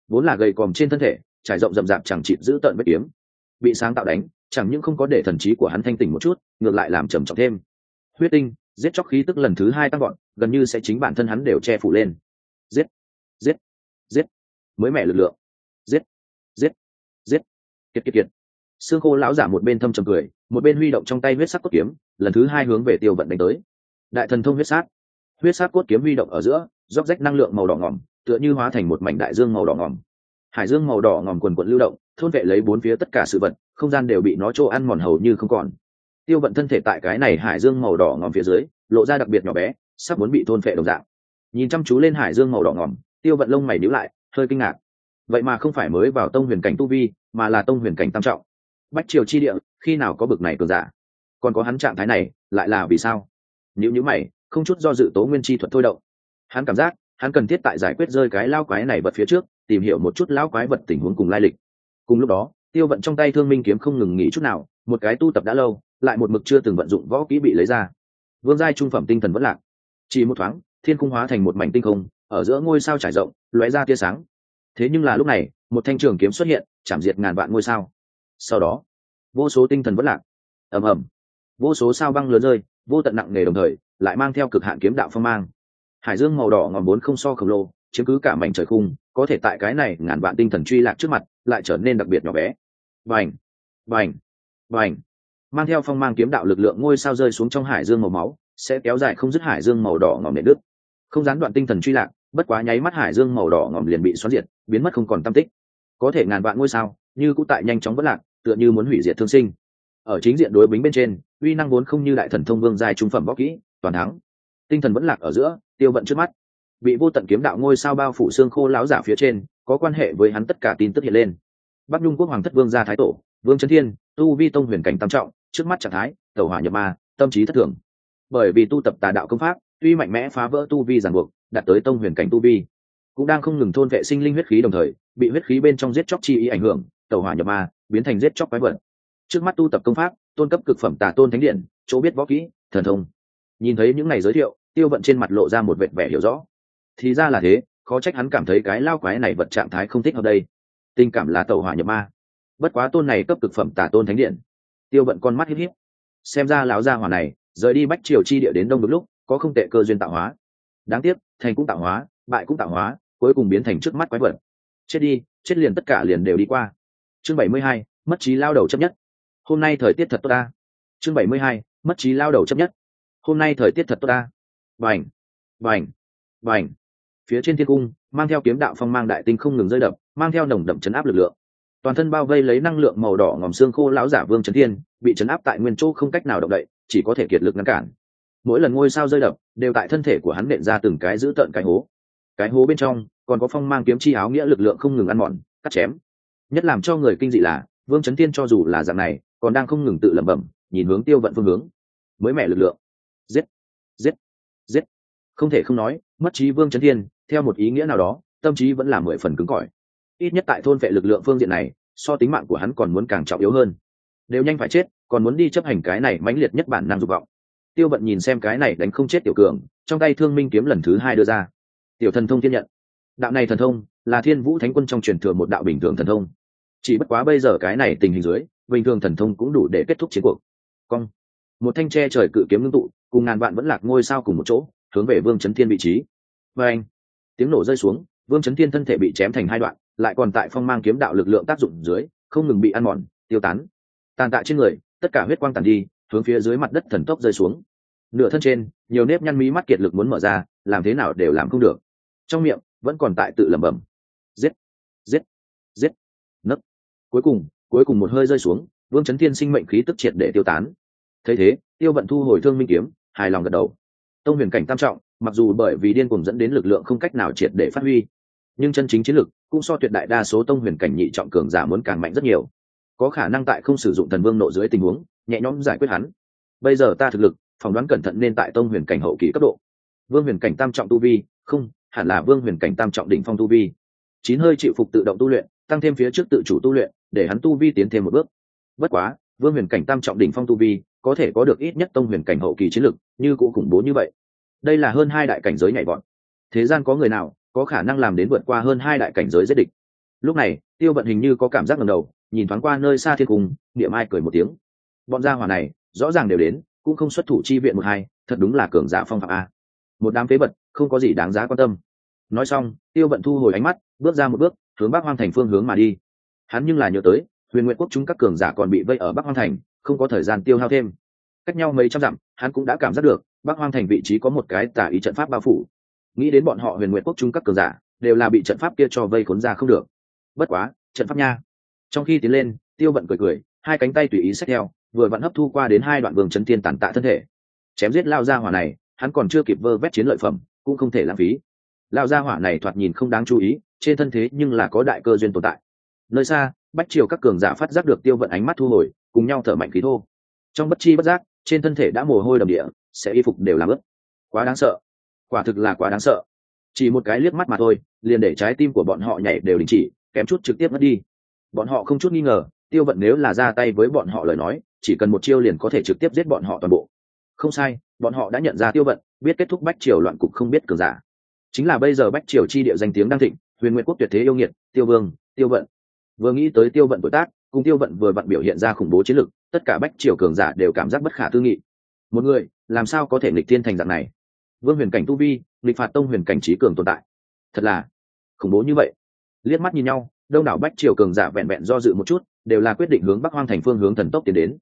Vốn là gầy còm trên thân thể, trải rộng rậm rạp chẳng chịt giữ tợn vết kiếm bị sáng tạo đánh, chẳng những không có để thần trí của hắn thanh tỉnh một chút, ngược lại làm trầm trọng thêm. Huyết tinh, giết chóc khí tức lần thứ hai tăng gọn gần như sẽ chính bản thân hắn đều che phủ lên. Giết giết giết. Mới mẻ lực lượng. Giết giết giết. Kiệt kiệt kiệt. Xương khô lão giả một bên thâm trầm cười, một bên huy động trong tay huyết sắc cốt kiếm, lần thứ hai hướng về tiêu vận đánh tới. Đại thần thông huyết sát. Huyết sát cốt kiếm huy động ở giữa róc rách năng lượng màu đỏ ngỏm, tựa như hóa thành một mảnh đại dương màu đỏ ngỏm. Hải dương màu đỏ ngòm quần quận lưu động thôn vệ lấy bốn phía tất cả sự vật không gian đều bị nó trô ăn mòn hầu như không còn. Tiêu vận thân thể tại cái này hải dương màu đỏ ngòm phía dưới lộ ra đặc biệt nhỏ bé sắp muốn bị thôn vệ đồng dạng. Nhìn chăm chú lên hải dương màu đỏ ngòm, tiêu vận lông mày nhíu lại hơi kinh ngạc. Vậy mà không phải mới vào tông huyền cảnh tu vi mà là tông huyền cảnh tam trọng. Bách triều chi địa khi nào có bực này cường giả? Còn có hắn trạng thái này lại là vì sao? Nếu như mày không chút do dự tố nguyên chi thuật thôi động. Hắn cảm giác hắn cần thiết tại giải quyết rơi cái lao quái này vật phía trước tìm hiểu một chút lao quái vật tình huống cùng lai lịch cùng lúc đó, tiêu vận trong tay thương minh kiếm không ngừng nghỉ chút nào, một cái tu tập đã lâu, lại một mực chưa từng vận dụng võ kỹ bị lấy ra. Vương giai trung phẩm tinh thần vẫn lạc. Chỉ một thoáng, thiên cung hóa thành một mảnh tinh không, ở giữa ngôi sao trải rộng, lóe ra tia sáng. Thế nhưng là lúc này, một thanh trường kiếm xuất hiện, chạm diệt ngàn vạn ngôi sao. Sau đó, vô số tinh thần vẫn lạc. Ầm ầm. Vô số sao băng lớn rơi, vô tận nặng nề đồng thời, lại mang theo cực hạn kiếm đạo phong mang. Hải dương màu đỏ ngòm bốn không so khổng lồ chiếm cứ cả mảnh trời khung, có thể tại cái này ngàn vạn tinh thần truy lạc trước mặt, lại trở nên đặc biệt nhỏ bé. Vành vành vành mang theo phong mang kiếm đạo lực lượng ngôi sao rơi xuống trong hải dương màu máu, sẽ kéo dài không dứt hải dương màu đỏ ngòm nền đứt. Không gián đoạn tinh thần truy lạc, bất quá nháy mắt hải dương màu đỏ ngòm liền bị xoắn diệt, biến mất không còn tâm tích. Có thể ngàn vạn ngôi sao, như cũng tại nhanh chóng vất lạc, tựa như muốn hủy diệt thương sinh. Ở chính diện đối bính bên trên, uy năng vốn không như đại thần thông vương giai trung phẩm bóc kỹ, toàn thắng. Tinh thần vẫn lạc ở giữa, tiêu vận trước mắt bị vô tận kiếm đạo ngôi sao bao phủ xương khô láo giả phía trên, có quan hệ với hắn tất cả tin tức hiện lên. Bắc nhung quốc hoàng thất vương gia thái tổ, vương trấn thiên, tu vi tông huyền cảnh tam trọng, trước mắt trạng thái, tẩu hỏa nhập ma, tâm trí thất thường. Bởi vì tu tập tà đạo công pháp, tuy mạnh mẽ phá vỡ tu vi giàn buộc, đạt tới tông huyền cảnh tu vi, cũng đang không ngừng thôn vệ sinh linh huyết khí đồng thời, bị huyết khí bên trong giết chóc chi ý ảnh hưởng, tẩu hỏa nhập ma, biến thành giết chóc quái vật. Trước mắt tu tập công pháp, tôn cấp cực phẩm tà tôn thánh điện chỗ biết võ kỹ, thần thông. Nhìn thấy những ngày giới thiệu, tiêu vận trên mặt lộ ra một vệt vẻ hiểu rõ thì ra là thế, khó trách hắn cảm thấy cái lao quái này vật trạng thái không thích hợp đây. Tình cảm là tàu hỏa nhập ma. Bất quá tôn này cấp cực phẩm tả tôn thánh điện. Tiêu vận con mắt hít hít xem ra lão gia hỏa này, rời đi bách triều chi địa đến đông được lúc, có không tệ cơ duyên tạo hóa. Đáng tiếc, thành cũng tạo hóa, bại cũng tạo hóa, cuối cùng biến thành trước mắt quái vật. Chết đi, chết liền tất cả liền đều đi qua. Chương bảy mươi hai, mất trí lao đầu chấp nhất. Hôm nay thời tiết thật tốt ta. Chương bảy mươi hai, mất trí lao đầu chấp nhất. Hôm nay thời tiết thật tốt ta. Vành vành vành phía trên thiên cung, mang theo kiếm đạo phong mang đại tinh không ngừng rơi đập, mang theo nồng đậm chấn áp lực lượng. Toàn thân bao vây lấy năng lượng màu đỏ ngòm xương khô lão giả vương trấn thiên, bị chấn áp tại nguyên chỗ không cách nào động đậy, chỉ có thể kiệt lực ngăn cản. Mỗi lần ngôi sao rơi đập, đều tại thân thể của hắn nện ra từng cái giữ tợn cái hố. Cái hố bên trong, còn có phong mang kiếm chi áo nghĩa lực lượng không ngừng ăn mòn, cắt chém. Nhất làm cho người kinh dị là, vương trấn thiên cho dù là dạng này, còn đang không ngừng tự lẩm bẩm, nhìn hướng tiêu vận phương hướng. Mới mẻ lực lượng. Giết giết giết. Không thể không nói, mất trí vương trấn thiên theo một ý nghĩa nào đó, tâm trí vẫn là mười phần cứng cỏi. Ít nhất tại thôn vệ lực lượng phương diện này, so tính mạng của hắn còn muốn càng trọng yếu hơn. Đều nhanh phải chết, còn muốn đi chấp hành cái này mãnh liệt nhất bản năng dục vọng. Tiêu bận nhìn xem cái này đánh không chết tiểu cường, trong tay thương minh kiếm lần thứ hai đưa ra. Tiểu thần thông thiên nhận. Đạo này thần thông, là thiên vũ thánh quân trong truyền thừa một đạo bình thường thần thông. Chỉ bất quá bây giờ cái này tình hình dưới, bình thường thần thông cũng đủ để kết thúc chiến cuộc. Cong. Một thanh tre trời cự kiếm ngưng tụ, cùng ngàn vạn vẫn lạc ngôi sao cùng một chỗ, hướng về vương chấn thiên vị trí. Và anh tiếng nổ rơi xuống, vương chấn thiên thân thể bị chém thành hai đoạn, lại còn tại phong mang kiếm đạo lực lượng tác dụng dưới, không ngừng bị ăn mòn, tiêu tán. Tàn tạ trên người, tất cả huyết quang tàn đi, hướng phía dưới mặt đất thần tốc rơi xuống. Nửa thân trên, nhiều nếp nhăn mí mắt kiệt lực muốn mở ra, làm thế nào đều làm không được. Trong miệng, vẫn còn tại tự lẩm bẩm. Giết giết giết. Nấc. Cuối cùng cuối cùng một hơi rơi xuống, vương chấn thiên sinh mệnh khí tức triệt để tiêu tán. Thấy thế, tiêu vận thu hồi thương minh kiếm, hài lòng gật đầu. Tông huyền cảnh tam trọng mặc dù bởi vì điên cuồng dẫn đến lực lượng không cách nào triệt để phát huy, nhưng chân chính chiến lực cũng so tuyệt đại đa số tông huyền cảnh nhị trọng cường giả muốn càng mạnh rất nhiều. Có khả năng tại không sử dụng thần vương nộ dưới tình huống, nhẹ nhõm giải quyết hắn. Bây giờ ta thực lực, phỏng đoán cẩn thận nên tại tông huyền cảnh hậu kỳ cấp độ. Vương huyền cảnh tam trọng tu vi, không, hẳn là vương huyền cảnh tam trọng đỉnh phong tu vi. Chín hơi chịu phục tự động tu luyện, tăng thêm phía trước tự chủ tu luyện, để hắn tu vi tiến thêm một bước. Bất quá, vương huyền cảnh tam trọng đỉnh phong tu vi, có thể có được ít nhất tông huyền cảnh hậu kỳ chiến lực, như cụ khủng bố như vậy đây là hơn hai đại cảnh giới nhảy vọt. Thế gian có người nào có khả năng làm đến vượt qua hơn hai đại cảnh giới giết địch? Lúc này, tiêu vận hình như có cảm giác ngầm đầu, nhìn thoáng qua nơi xa thiên cung, niệm ai cười một tiếng. Bọn gia hỏa này, rõ ràng đều đến, cũng không xuất thủ chi viện một hai, thật đúng là cường giả phong phạm a. Một đám phế vật, không có gì đáng giá quan tâm. Nói xong, tiêu vận thu hồi ánh mắt, bước ra một bước, hướng bắc hoang thành phương hướng mà đi. Hắn nhưng là nhớ tới, huyền nguyện quốc chúng các cường giả còn bị vây ở bắc hoang thành, không có thời gian tiêu hao thêm cách nhau mấy trăm dặm, hắn cũng đã cảm giác được, bắc hoang thành vị trí có một cái tả ý trận pháp bao phủ. Nghĩ đến bọn họ huyền nguyện quốc chúng các cường giả, đều là bị trận pháp kia cho vây khốn ra không được. Bất quá, trận pháp nha. Trong khi tiến lên, tiêu vận cười cười, hai cánh tay tùy ý xét theo, vừa vặn hấp thu qua đến hai đoạn vương chấn tiên tàn tạ thân thể. Chém giết lao ra hỏa này, hắn còn chưa kịp vơ vét chiến lợi phẩm, cũng không thể lãng phí. Lao gia hỏa này thoạt nhìn không đáng chú ý, trên thân thế nhưng là có đại cơ duyên tồn tại. Nơi xa, bách triều các cường giả phát giác được tiêu vận ánh mắt thu hồi, cùng nhau thở mạnh khí thô. Trong bất chi bất giác trên thân thể đã mồ hôi đầm địa, sẽ y phục đều làm ướt. Quá đáng sợ. Quả thực là quá đáng sợ. Chỉ một cái liếc mắt mà thôi, liền để trái tim của bọn họ nhảy đều đình chỉ, kém chút trực tiếp mất đi. Bọn họ không chút nghi ngờ, tiêu vận nếu là ra tay với bọn họ lời nói, chỉ cần một chiêu liền có thể trực tiếp giết bọn họ toàn bộ. Không sai, bọn họ đã nhận ra tiêu vận, biết kết thúc bách triều loạn cục không biết cường giả. Chính là bây giờ bách triều chi địa danh tiếng đang thịnh, huyền nguyện quốc tuyệt thế yêu nghiệt, tiêu vương, tiêu vận. Vừa nghĩ tới tiêu vận tuổi tác cùng tiêu vận vừa vặn biểu hiện ra khủng bố chiến lực, tất cả bách triều cường giả đều cảm giác bất khả tư nghị. Một người, làm sao có thể nghịch thiên thành dạng này? Vương huyền cảnh tu vi, nghịch phạt tông huyền cảnh trí cường tồn tại. Thật là khủng bố như vậy. Liếc mắt nhìn nhau, đông đảo bách triều cường giả vẹn vẹn do dự một chút, đều là quyết định hướng bắc hoang thành phương hướng thần tốc tiến đến.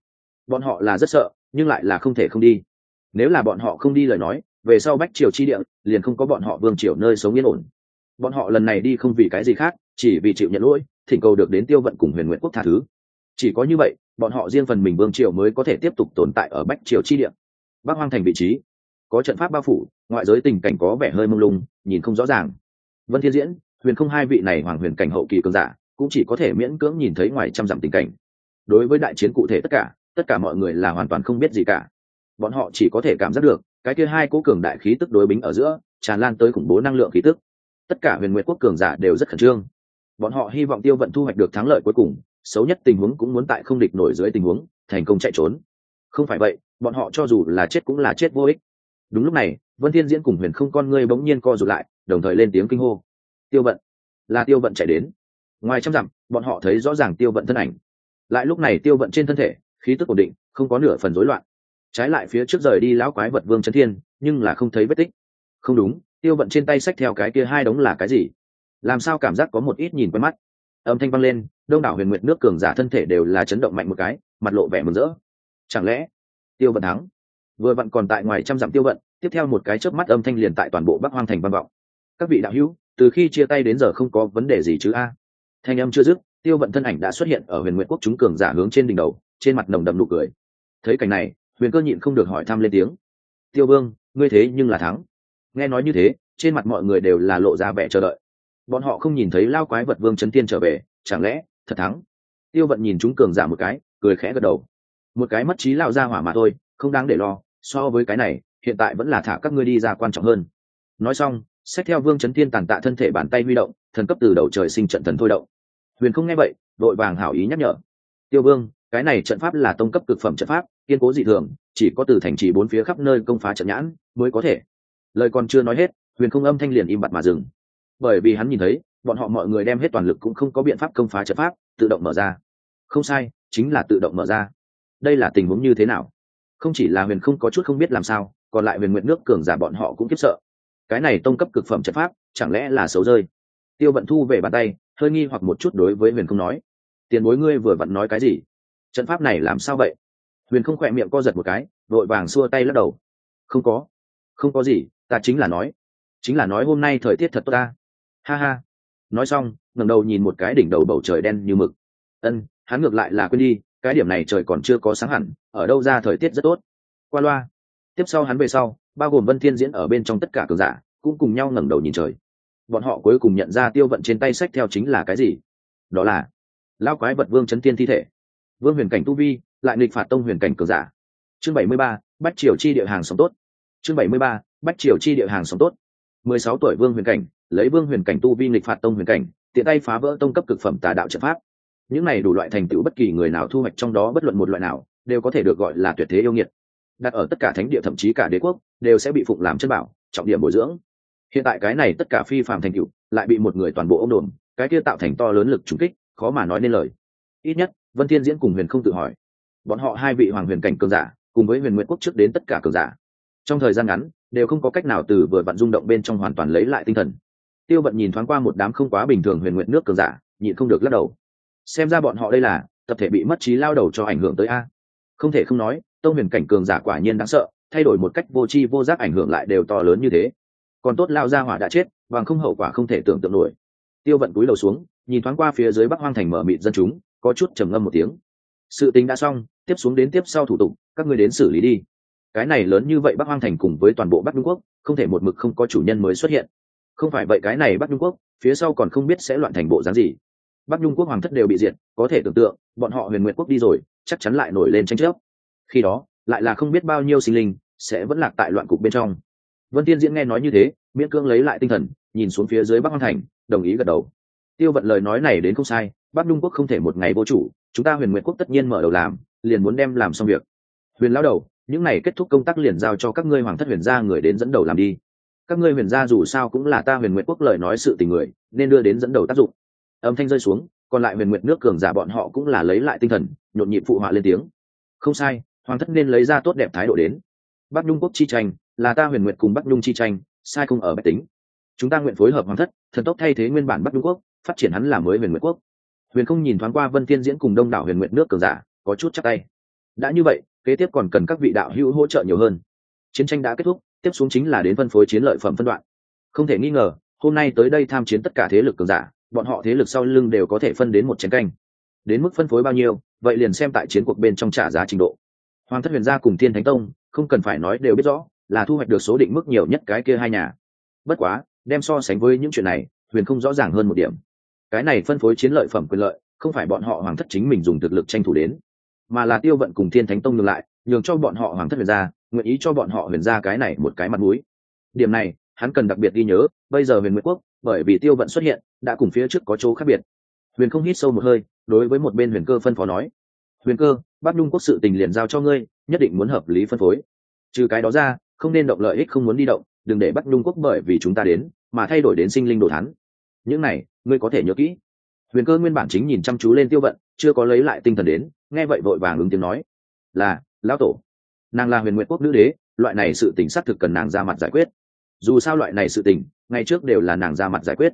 Bọn họ là rất sợ, nhưng lại là không thể không đi. Nếu là bọn họ không đi lời nói, về sau bách triều chi địa, liền không có bọn họ vương triều nơi sống yên ổn. Bọn họ lần này đi không vì cái gì khác, chỉ vì chịu nhận lỗi thỉnh cầu được đến tiêu vận cùng huyền nguyện quốc tha thứ. Chỉ có như vậy, bọn họ riêng phần mình vương triều mới có thể tiếp tục tồn tại ở bách triều chi địa. Bắc hoang thành vị trí, có trận pháp bao phủ, ngoại giới tình cảnh có vẻ hơi mông lung, nhìn không rõ ràng. Vân thiên diễn, huyền không hai vị này hoàng huyền cảnh hậu kỳ cường giả, cũng chỉ có thể miễn cưỡng nhìn thấy ngoài trăm dặm tình cảnh. Đối với đại chiến cụ thể tất cả tất cả mọi người là hoàn toàn không biết gì cả. Bọn họ chỉ có thể cảm giác được, cái kia hai cố cường đại khí tức đối bính ở giữa, tràn lan tới khủng bố năng lượng khí tức. Tất cả huyền nguyệt quốc cường giả đều rất khẩn trương bọn họ hy vọng tiêu vận thu hoạch được thắng lợi cuối cùng, xấu nhất tình huống cũng muốn tại không địch nổi dưới tình huống, thành công chạy trốn. Không phải vậy, bọn họ cho dù là chết cũng là chết vô ích. Đúng lúc này, vân thiên diễn cùng huyền không con ngươi bỗng nhiên co rụt lại, đồng thời lên tiếng kinh hô. Tiêu vận, là tiêu vận chạy đến. Ngoài trăm dặm, bọn họ thấy rõ ràng tiêu vận thân ảnh. Lại lúc này tiêu vận trên thân thể, khí tức ổn định, không có nửa phần rối loạn. Trái lại phía trước rời đi lão quái vật vương trấn thiên, nhưng là không thấy vết tích. Không đúng, tiêu vận trên tay xách theo cái kia hai đống là cái gì? Làm sao cảm giác có một ít nhìn quen mắt? Âm thanh vang lên, đông đảo huyền nguyệt nước cường giả thân thể đều là chấn động mạnh một cái, mặt lộ vẻ mừng rỡ. Chẳng lẽ tiêu vận thắng? Vừa vặn còn tại ngoài trăm dặm tiêu vận, tiếp theo một cái chớp mắt âm thanh liền tại toàn bộ bắc hoang thành vang vọng. Các vị đạo hữu, từ khi chia tay đến giờ không có vấn đề gì chứ a? Thanh âm chưa dứt, tiêu vận thân ảnh đã xuất hiện ở huyền nguyện quốc chúng cường giả hướng trên đỉnh đầu, trên mặt nồng đậm nụ cười. Thấy cảnh này, huyền cơ nhịn không được hỏi thăm lên tiếng. Tiêu vương, ngươi thế nhưng là thắng. Nghe nói như thế, trên mặt mọi người đều là lộ ra vẻ chờ đợi bọn họ không nhìn thấy lao quái vật vương chấn tiên trở về, chẳng lẽ, thật thắng? Tiêu vận nhìn chúng cường giả một cái, cười khẽ gật đầu. Một cái mất trí lao ra hỏa mà thôi, không đáng để lo, so với cái này, hiện tại vẫn là thả các ngươi đi ra quan trọng hơn. Nói xong, xét theo vương chấn tiên tàn tạ thân thể bàn tay huy động, thần cấp từ đầu trời sinh trận thần thôi động. Huyền không nghe vậy, đội vàng hảo ý nhắc nhở. Tiêu vương, cái này trận pháp là tông cấp cực phẩm trận pháp, kiên cố dị thường, chỉ có từ thành trì bốn phía khắp nơi công phá trận nhãn mới có thể. Lời còn chưa nói hết, huyền không âm thanh liền im bặt mà dừng bởi vì hắn nhìn thấy, bọn họ mọi người đem hết toàn lực cũng không có biện pháp công phá trận pháp, tự động mở ra. Không sai, chính là tự động mở ra. Đây là tình huống như thế nào? Không chỉ là huyền không có chút không biết làm sao, còn lại huyền nguyện nước cường giả bọn họ cũng kiếp sợ. Cái này tông cấp cực phẩm trận pháp, chẳng lẽ là xấu rơi? Tiêu vận thu về bàn tay, hơi nghi hoặc một chút đối với huyền không nói. Tiền bối ngươi vừa vặn nói cái gì? Trận pháp này làm sao vậy? Huyền không khỏe miệng co giật một cái, vội vàng xua tay lắc đầu. Không có. Không có gì, ta chính là nói. Chính là nói hôm nay thời tiết thật tốt ta ha ha. Nói xong, ngẩng đầu nhìn một cái đỉnh đầu bầu trời đen như mực. Ân, hắn ngược lại là quên đi, cái điểm này trời còn chưa có sáng hẳn, ở đâu ra thời tiết rất tốt. Qua loa. Tiếp sau hắn về sau, bao gồm vân thiên diễn ở bên trong tất cả cường giả, cũng cùng nhau ngẩng đầu nhìn trời. Bọn họ cuối cùng nhận ra tiêu vận trên tay sách theo chính là cái gì? Đó là lao quái vật vương chấn tiên thi thể. Vương huyền cảnh tu vi, lại nghịch phạt tông huyền cảnh cường giả. Chương bảy mươi ba bắt triều chi địa hàng sống tốt. Chương bảy mươi ba bắt triều chi địa hàng sống tốt. mười sáu tuổi vương huyền cảnh lấy vương huyền cảnh tu vi nghịch phạt tông huyền cảnh, tiện tay phá vỡ tông cấp cực phẩm tà đạo trận pháp. Những này đủ loại thành tựu bất kỳ người nào thu hoạch trong đó bất luận một loại nào, đều có thể được gọi là tuyệt thế yêu nghiệt. Đặt ở tất cả thánh địa thậm chí cả đế quốc, đều sẽ bị phụng làm chân bảo, trọng điểm bồi dưỡng. Hiện tại cái này tất cả phi phạm thành tựu, lại bị một người toàn bộ ông đồn cái kia tạo thành to lớn lực trùng kích, khó mà nói nên lời. Ít nhất, vân thiên diễn cùng huyền không tự hỏi, bọn họ hai vị hoàng huyền cảnh cường giả, cùng với huyền nguyện quốc trước đến tất cả cường giả, trong thời gian ngắn, đều không có cách nào từ vừa vặn rung động bên trong hoàn toàn lấy lại tinh thần tiêu vận nhìn thoáng qua một đám không quá bình thường huyền nguyện nước cường giả, nhịn không được lắc đầu. Xem ra bọn họ đây là, tập thể bị mất trí lao đầu cho ảnh hưởng tới a. Không thể không nói, tông huyền cảnh cường giả quả nhiên đáng sợ, thay đổi một cách vô tri vô giác ảnh hưởng lại đều to lớn như thế. Còn tốt lao ra hỏa đã chết, bằng không hậu quả không thể tưởng tượng nổi. Tiêu vận cúi đầu xuống, nhìn thoáng qua phía dưới bắc hoang thành mở mịt dân chúng, có chút trầm ngâm một tiếng. Sự tính đã xong, tiếp xuống đến tiếp sau thủ tục, các ngươi đến xử lý đi. Cái này lớn như vậy bắc hoang thành cùng với toàn bộ bắc trung quốc, không thể một mực không có chủ nhân mới xuất hiện không phải vậy cái này bắc nhung quốc, phía sau còn không biết sẽ loạn thành bộ dáng gì. Bắc nhung quốc hoàng thất đều bị diệt, có thể tưởng tượng, bọn họ huyền nguyện quốc đi rồi, chắc chắn lại nổi lên tranh chấp. Khi đó, lại là không biết bao nhiêu sinh linh sẽ vẫn lạc tại loạn cục bên trong. Vân tiên diễn nghe nói như thế, miễn cương lấy lại tinh thần, nhìn xuống phía dưới bắc hoang thành, đồng ý gật đầu. Tiêu vận lời nói này đến không sai, bắc nhung quốc không thể một ngày vô chủ, chúng ta huyền nguyện quốc tất nhiên mở đầu làm, liền muốn đem làm xong việc. Huyền lão đầu, những này kết thúc công tác liền giao cho các ngươi hoàng thất huyền gia người đến dẫn đầu làm đi các ngươi huyền gia dù sao cũng là ta huyền nguyện quốc lời nói sự tình người, nên đưa đến dẫn đầu tác dụng. Âm thanh rơi xuống, còn lại huyền nguyện nước cường giả bọn họ cũng là lấy lại tinh thần, nhộn nhịp phụ họa lên tiếng. Không sai, hoàng thất nên lấy ra tốt đẹp thái độ đến. Bắc nhung quốc chi tranh, là ta huyền nguyện cùng bắc nhung chi tranh, sai không ở bách tính. Chúng ta nguyện phối hợp hoàng thất, thần tốc thay thế nguyên bản bắc nhung quốc, phát triển hắn làm mới huyền nguyện quốc. Huyền không nhìn thoáng qua vân thiên diễn cùng đông đảo huyền nguyện nước cường giả, có chút chắc tay. Đã như vậy, kế tiếp còn cần các vị đạo hữu hỗ trợ nhiều hơn. Chiến tranh đã kết thúc tiếp xuống chính là đến phân phối chiến lợi phẩm phân đoạn. Không thể nghi ngờ, hôm nay tới đây tham chiến tất cả thế lực cường giả, bọn họ thế lực sau lưng đều có thể phân đến một chiến canh. Đến mức phân phối bao nhiêu, vậy liền xem tại chiến cuộc bên trong trả giá trình độ. Hoàng thất huyền gia cùng thiên thánh tông, không cần phải nói đều biết rõ, là thu hoạch được số định mức nhiều nhất cái kia hai nhà. Bất quá, đem so sánh với những chuyện này, huyền không rõ ràng hơn một điểm. Cái này phân phối chiến lợi phẩm quyền lợi, không phải bọn họ hoàng thất chính mình dùng thực lực tranh thủ đến, mà là tiêu vận cùng thiên thánh tông ngược lại, nhường cho bọn họ hoàng thất huyền gia nguyện ý cho bọn họ huyền ra cái này một cái mặt mũi. Điểm này, hắn cần đặc biệt ghi nhớ, bây giờ huyền nguyễn quốc, bởi vì tiêu vận xuất hiện, đã cùng phía trước có chỗ khác biệt. Huyền không hít sâu một hơi, đối với một bên huyền cơ phân phó nói, huyền cơ bác nhung quốc sự tình liền giao cho ngươi, nhất định muốn hợp lý phân phối. Trừ cái đó ra, không nên động lợi ích không muốn đi động, đừng để bắc nhung quốc bởi vì chúng ta đến, mà thay đổi đến sinh linh đồ thán. những này, ngươi có thể nhớ kỹ. Huyền cơ nguyên bản chính nhìn chăm chú lên tiêu vận, chưa có lấy lại tinh thần đến, nghe vậy vội vàng ứng tiếng nói, là, lão tổ nàng là huyền nguyện quốc nữ đế, loại này sự tình xác thực cần nàng ra mặt giải quyết. Dù sao loại này sự tình ngay trước đều là nàng ra mặt giải quyết.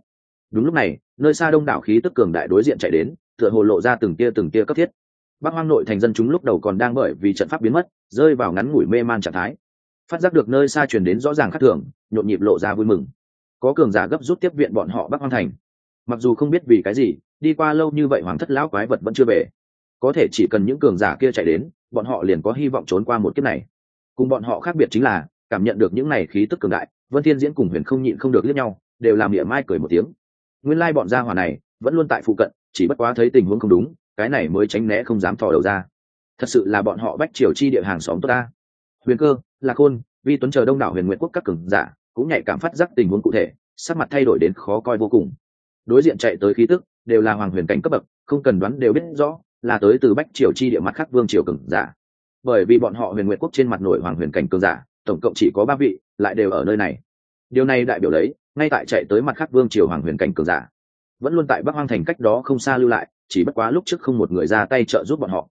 Đúng lúc này, nơi xa đông đảo khí tức cường đại đối diện chạy đến, tựa hồ lộ ra từng tia từng tia cấp thiết. Bắc hoang nội thành dân chúng lúc đầu còn đang bởi vì trận pháp biến mất, rơi vào ngắn ngủi mê man trạng thái. Phát giác được nơi xa truyền đến rõ ràng khác thường, nhộn nhịp lộ ra vui mừng. Có cường giả gấp rút tiếp viện bọn họ bắc hoang thành. Mặc dù không biết vì cái gì, đi qua lâu như vậy hoàng thất lão quái vật vẫn chưa về. Có thể chỉ cần những cường giả kia chạy đến bọn họ liền có hy vọng trốn qua một kiếp này. Cùng bọn họ khác biệt chính là, cảm nhận được những này khí tức cường đại, vân thiên diễn cùng huyền không nhịn không được liếc nhau, đều làm miệng mai cười một tiếng. Nguyên lai bọn gia hỏa này, vẫn luôn tại phụ cận, chỉ bất quá thấy tình huống không đúng, cái này mới tránh né không dám thò đầu ra. Thật sự là bọn họ bách triều chi địa hàng xóm tốt ta. Huyền cơ, lạc khôn vi tuấn chờ đông đảo huyền nguyện quốc các cường giả, cũng nhạy cảm phát giác tình huống cụ thể, sắc mặt thay đổi đến khó coi vô cùng. Đối diện chạy tới khí tức, đều là hoàng huyền cảnh cấp bậc, không cần đoán đều biết rõ là tới từ bách triều chi địa mặt khác vương triều cường giả. Bởi vì bọn họ huyền nguyện quốc trên mặt nổi hoàng huyền cảnh cường giả, tổng cộng chỉ có ba vị, lại đều ở nơi này. Điều này đại biểu lấy, ngay tại chạy tới mặt khác vương triều hoàng huyền cảnh cường giả, vẫn luôn tại bắc hoang thành cách đó không xa lưu lại, chỉ bất quá lúc trước không một người ra tay trợ giúp bọn họ.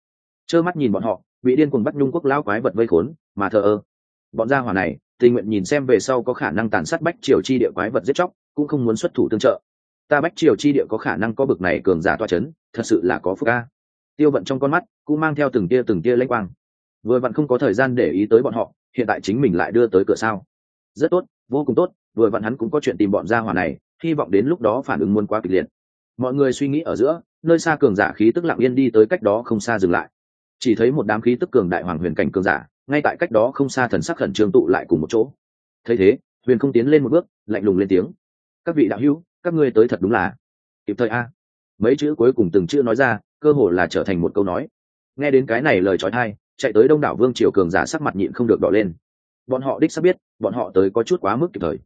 Trơ mắt nhìn bọn họ, bị điên cuồng bắt nhung quốc lao quái vật vây khốn, mà thờ ơ. Bọn gia hỏa này, tình nguyện nhìn xem về sau có khả năng tàn sát bách triều chi địa quái vật giết chóc, cũng không muốn xuất thủ tương trợ. Ta bách triều chi địa có khả năng có bực này cường giả toa c h ấ n thật sự là có phúc ca tiêu vận trong con mắt cũng mang theo từng tia từng tia lênh quang. Vừa vặn không có thời gian để ý tới bọn họ, hiện tại chính mình lại đưa tới cửa sao. Rất tốt, vô cùng tốt, vừa vặn hắn cũng có chuyện tìm bọn gia hỏa này, hy vọng đến lúc đó phản ứng muôn quá kịch liệt. Mọi người suy nghĩ ở giữa, nơi xa cường giả khí tức lặng yên đi tới cách đó không xa dừng lại. Chỉ thấy một đám khí tức cường đại hoàng huyền cảnh cường giả, ngay tại cách đó không xa thần sắc khẩn trương tụ lại cùng một chỗ. Thấy thế, huyền không tiến lên một bước, lạnh lùng lên tiếng. Các vị đạo hữu, các ngươi tới thật đúng là. Kịp thời a. Mấy chữ cuối cùng từng chữ nói ra cơ hồ là trở thành một câu nói. Nghe đến cái này lời trói thai, chạy tới đông đảo vương triều cường giả sắc mặt nhịn không được đỏ lên. Bọn họ đích sắp biết, bọn họ tới có chút quá mức kịp thời.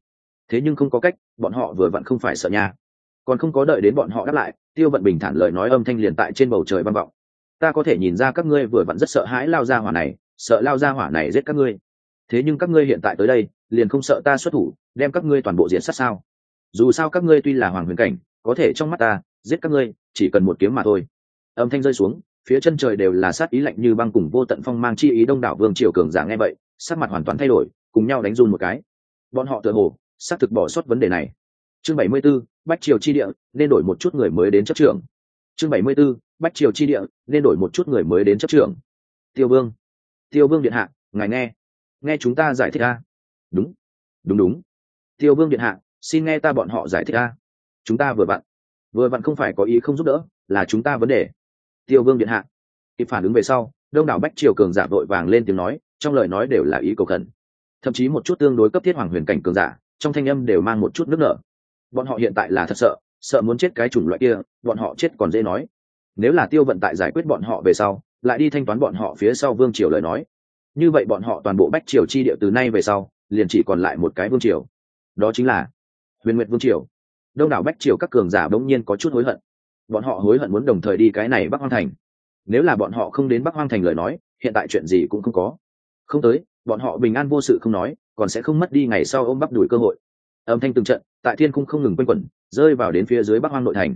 Thế nhưng không có cách, bọn họ vừa vặn không phải sợ nha. Còn không có đợi đến bọn họ đáp lại, tiêu vận bình thản lời nói âm thanh liền tại trên bầu trời vang vọng. Ta có thể nhìn ra các ngươi vừa vặn rất sợ hãi lao ra hỏa này, sợ lao ra hỏa này giết các ngươi. Thế nhưng các ngươi hiện tại tới đây, liền không sợ ta xuất thủ, đem các ngươi toàn bộ diện sát sao? Dù sao các ngươi tuy là hoàng huyền cảnh, có thể trong mắt ta, giết các ngươi, chỉ cần một kiếm mà thôi âm thanh rơi xuống phía chân trời đều là sát ý lạnh như băng cùng vô tận phong mang chi ý đông đảo vương triều cường giả nghe vậy sắc mặt hoàn toàn thay đổi cùng nhau đánh run một cái. Bọn họ tựa hồ xác thực bỏ sót vấn đề này. Chương bảy mươi 74, bách triều chi địa nên đổi một chút người mới đến chấp trưởng. Chương bảy mươi 74, bách triều chi địa nên đổi một chút người mới đến chấp trưởng. Tiêu vương. Tiêu vương điện hạ ngài nghe. Nghe chúng ta giải thích a. Đúng. Đúng đúng. Tiêu vương điện hạ xin nghe ta bọn họ giải thích a. Chúng ta vừa vặn. Vừa vặn không phải có ý không giúp đỡ là chúng ta vấn đề tiêu vương điện hạ. Kịp phản ứng về sau, đông đảo bách triều cường giả vội vàng lên tiếng nói, trong lời nói đều là ý cầu khẩn. Thậm chí một chút tương đối cấp thiết hoàng huyền cảnh cường giả, trong thanh âm đều mang một chút nước nở. Bọn họ hiện tại là thật sợ sợ muốn chết cái chủng loại kia, bọn họ chết còn dễ nói. Nếu là tiêu vận tại giải quyết bọn họ về sau, lại đi thanh toán bọn họ phía sau vương triều lời nói. Như vậy bọn họ toàn bộ bách triều chi địa từ nay về sau, liền chỉ còn lại một cái vương triều. Đó chính là huyền nguyệt vương triều. Đông đảo bách triều các cường giả bỗng nhiên có chút hối hận bọn họ hối hận muốn đồng thời đi cái này bắc hoang thành. Nếu là bọn họ không đến bắc hoang thành lời nói, hiện tại chuyện gì cũng không có. Không tới, bọn họ bình an vô sự không nói, còn sẽ không mất đi ngày sau ôm bắp đuổi cơ hội. Âm thanh từng trận, tại thiên cung không ngừng quanh quẩn, rơi vào đến phía dưới bắc hoang nội thành.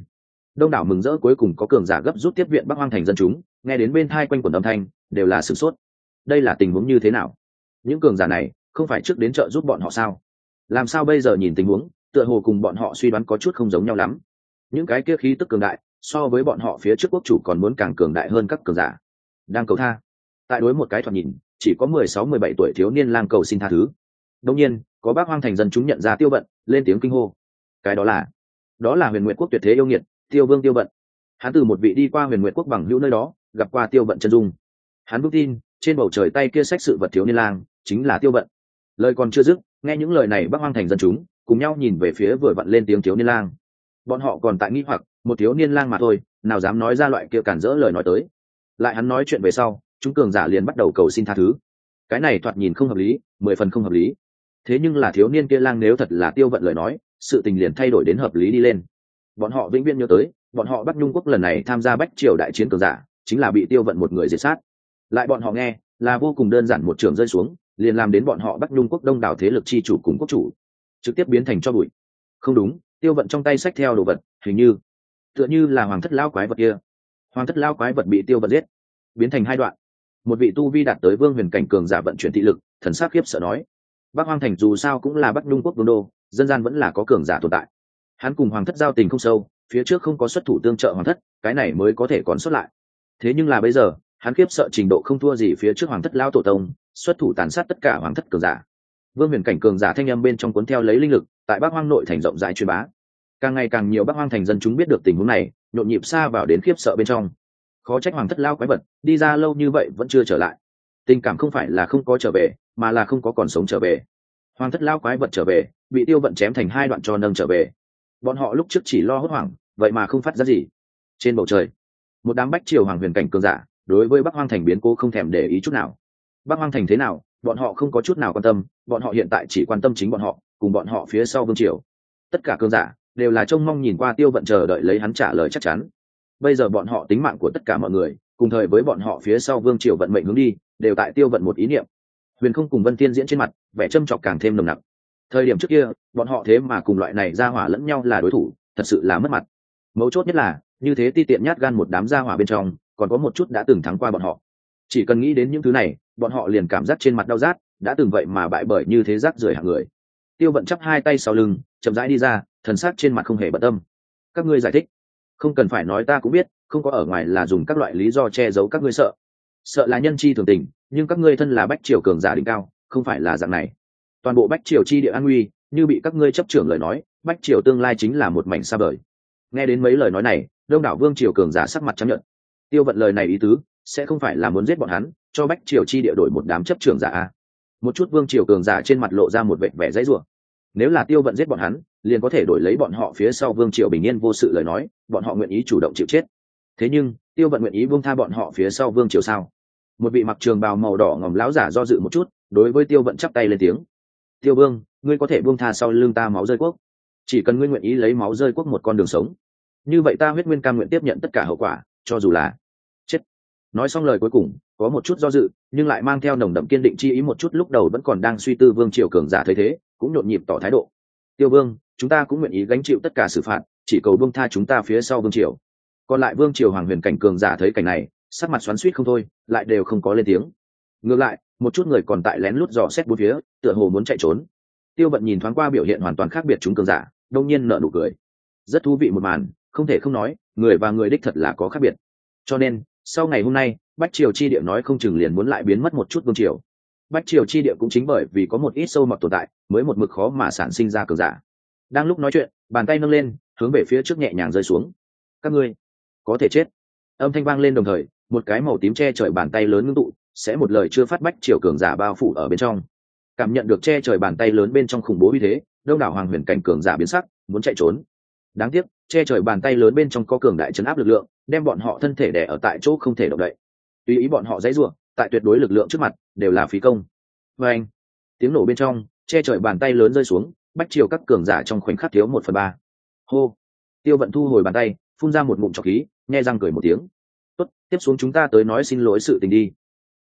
Đông đảo mừng rỡ cuối cùng có cường giả gấp rút tiếp viện bắc hoang thành dân chúng, nghe đến bên thai quanh quẩn âm thanh, đều là sửng sốt. Đây là tình huống như thế nào? Những cường giả này, không phải trước đến chợ giúp bọn họ sao? Làm sao bây giờ nhìn tình huống, tựa hồ cùng bọn họ suy đoán có chút không giống nhau lắm những cái kia khí tức cường đại, so với bọn họ phía trước quốc chủ còn muốn càng cường đại hơn các cường giả. Đang cầu tha. Tại đối một cái thoạt nhìn, chỉ có mười sáu, mười bảy tuổi thiếu niên lang cầu xin tha thứ. Đông nhiên, có bác hoang thành dân chúng nhận ra tiêu bận lên tiếng kinh hô. Cái đó là đó là huyền nguyện quốc tuyệt thế yêu nghiệt, tiêu vương tiêu bận hắn từ một vị đi qua huyền nguyện quốc bằng hữu nơi đó, gặp qua tiêu bận chân dung. Hắn bước tin, trên bầu trời tay kia sách sự vật thiếu niên lang, chính là tiêu bận lời còn chưa dứt, nghe những lời này bác hoang thành dân chúng, cùng nhau nhìn về phía vừa vặn lên tiếng thiếu niên lang bọn họ còn tại nghi hoặc, một thiếu niên lang mà thôi, nào dám nói ra loại kia cản rỡ lời nói tới. Lại hắn nói chuyện về sau, chúng cường giả liền bắt đầu cầu xin tha thứ. Cái này thoạt nhìn không hợp lý, mười phần không hợp lý. Thế nhưng là thiếu niên kia lang nếu thật là tiêu vận lời nói, sự tình liền thay đổi đến hợp lý đi lên. Bọn họ vĩnh viễn nhớ tới, bọn họ bắt nhung quốc lần này tham gia bách triều đại chiến cường giả, chính là bị tiêu vận một người diệt sát. Lại bọn họ nghe, là vô cùng đơn giản một trường rơi xuống, liền làm đến bọn họ bắt nhung quốc đông đảo thế lực chi chủ cùng quốc chủ, trực tiếp biến thành cho bụi. Không đúng tiêu vận trong tay sách theo đồ vật, hình như, tựa như là hoàng thất lao quái vật kia. Hoàng thất lao quái vật bị tiêu vận giết, biến thành hai đoạn. Một vị tu vi đạt tới vương huyền cảnh cường giả vận chuyển thị lực, thần sắc khiếp sợ nói, bắc hoang thành dù sao cũng là bắc nhung quốc vương đô, dân gian vẫn là có cường giả tồn tại. Hắn cùng hoàng thất giao tình không sâu, phía trước không có xuất thủ tương trợ hoàng thất, cái này mới có thể còn xuất lại. Thế nhưng là bây giờ, hắn khiếp sợ trình độ không thua gì phía trước hoàng thất lao tổ tông, xuất thủ tàn sát tất cả hoàng thất cường giả. Vương huyền cảnh cường giả thanh â m bên trong cuốn theo lấy linh lực, tại bắc hoang nội thành rộng rãi truyền bá càng ngày càng nhiều bắc hoang thành dân chúng biết được tình huống này, nhộn nhịp xa vào đến khiếp sợ bên trong. Khó trách hoàng thất lao quái vật, đi ra lâu như vậy vẫn chưa trở lại. Tình cảm không phải là không có trở về, mà là không có còn sống trở về. Hoàng thất lao quái vật trở về, bị tiêu vận chém thành hai đoạn cho nâng trở về. Bọn họ lúc trước chỉ lo hốt hoảng, vậy mà không phát ra gì. Trên bầu trời, một đám bách triều hoàng huyền cảnh cường giả, đối với bắc hoang thành biến cố không thèm để ý chút nào. Bắc hoang thành thế nào, bọn họ không có chút nào quan tâm, bọn họ hiện tại chỉ quan tâm chính bọn họ, cùng bọn họ phía sau vương triều. Tất cả cường giả đều là trông mong nhìn qua tiêu vận chờ đợi lấy hắn trả lời chắc chắn. Bây giờ bọn họ tính mạng của tất cả mọi người, cùng thời với bọn họ phía sau vương triều vận mệnh hướng đi, đều tại tiêu vận một ý niệm. Huyền không cùng vân tiên diễn trên mặt, vẻ châm chọc càng thêm nồng nặc. Thời điểm trước kia, bọn họ thế mà cùng loại này ra hỏa lẫn nhau là đối thủ, thật sự là mất mặt. Mấu chốt nhất là, như thế ti tiện nhát gan một đám ra hỏa bên trong, còn có một chút đã từng thắng qua bọn họ. Chỉ cần nghĩ đến những thứ này, bọn họ liền cảm giác trên mặt đau rát, đã từng vậy mà bại bởi như thế rác rưởi hạng người. Tiêu vận chắp hai tay sau lưng, chậm rãi đi ra thần sắc trên mặt không hề bận tâm. Các ngươi giải thích. Không cần phải nói ta cũng biết, không có ở ngoài là dùng các loại lý do che giấu các ngươi sợ. Sợ là nhân chi thường tình, nhưng các ngươi thân là bách triều cường giả đỉnh cao, không phải là dạng này. Toàn bộ bách triều chi địa an nguy, như bị các ngươi chấp trưởng lời nói, bách triều tương lai chính là một mảnh xa vời. Nghe đến mấy lời nói này, đông đảo vương triều cường giả sắc mặt chấp nhận tiêu vận lời này ý tứ, sẽ không phải là muốn giết bọn hắn, cho bách triều chi địa đổi một đám chấp trưởng giả a. Một chút vương triều cường giả trên mặt lộ ra một vẻ vẻ dãy rủa nếu là tiêu vận giết bọn hắn, liền có thể đổi lấy bọn họ phía sau vương triều bình yên vô sự lời nói, bọn họ nguyện ý chủ động chịu chết. Thế nhưng, tiêu vận nguyện ý buông tha bọn họ phía sau vương triều sao? Một vị mặc trường bào màu đỏ ngòm láo giả do dự một chút, đối với tiêu vận chắp tay lên tiếng. Tiêu vương, ngươi có thể buông tha sau lưng ta máu rơi quốc. Chỉ cần ngươi nguyện ý lấy máu rơi quốc một con đường sống. Như vậy ta huyết nguyên cam nguyện tiếp nhận tất cả hậu quả, cho dù là nói xong lời cuối cùng, có một chút do dự, nhưng lại mang theo nồng đậm kiên định chi ý một chút lúc đầu vẫn còn đang suy tư vương triều cường giả thấy thế, cũng nhộn nhịp tỏ thái độ. Tiêu vương, chúng ta cũng nguyện ý gánh chịu tất cả xử phạt, chỉ cầu vương tha chúng ta phía sau vương triều. Còn lại vương triều hoàng huyền cảnh cường giả thấy cảnh này, sắc mặt xoắn suýt không thôi, lại đều không có lên tiếng. Ngược lại, một chút người còn tại lén lút dò xét bốn phía, tựa hồ muốn chạy trốn. Tiêu bận nhìn thoáng qua biểu hiện hoàn toàn khác biệt chúng cường giả, đông nhiên nở nụ cười. Rất thú vị một màn, không thể không nói, người và người đích thật là có khác biệt. Cho nên sau ngày hôm nay, bách triều chi địa nói không chừng liền muốn lại biến mất một chút vương triều. Bách triều chi địa cũng chính bởi vì có một ít sâu mọt tồn tại, mới một mực khó mà sản sinh ra cường giả. Đang lúc nói chuyện, bàn tay nâng lên, hướng về phía trước nhẹ nhàng rơi xuống. Các ngươi, có thể chết. Âm thanh vang lên đồng thời, một cái màu tím che trời bàn tay lớn ngưng tụ, sẽ một lời chưa phát bách triều cường giả bao phủ ở bên trong. Cảm nhận được che trời bàn tay lớn bên trong khủng bố uy thế, đông đảo hoàng huyền cảnh cường giả biến sắc, muốn chạy trốn. Đáng tiếc, che trời bàn tay lớn bên trong có cường đại chấn áp lực lượng đem bọn họ thân thể đè ở tại chỗ không thể động đậy. Tùy ý bọn họ dãy ruộng tại tuyệt đối lực lượng trước mặt, đều là phí công. Và anh, tiếng nổ bên trong, che trời bàn tay lớn rơi xuống, bách chiều các cường giả trong khoảnh khắc thiếu một phần ba. Hô, tiêu vận thu hồi bàn tay, phun ra một ngụm trọc khí, nghe răng cười một tiếng. Tốt, tiếp xuống chúng ta tới nói xin lỗi sự tình đi.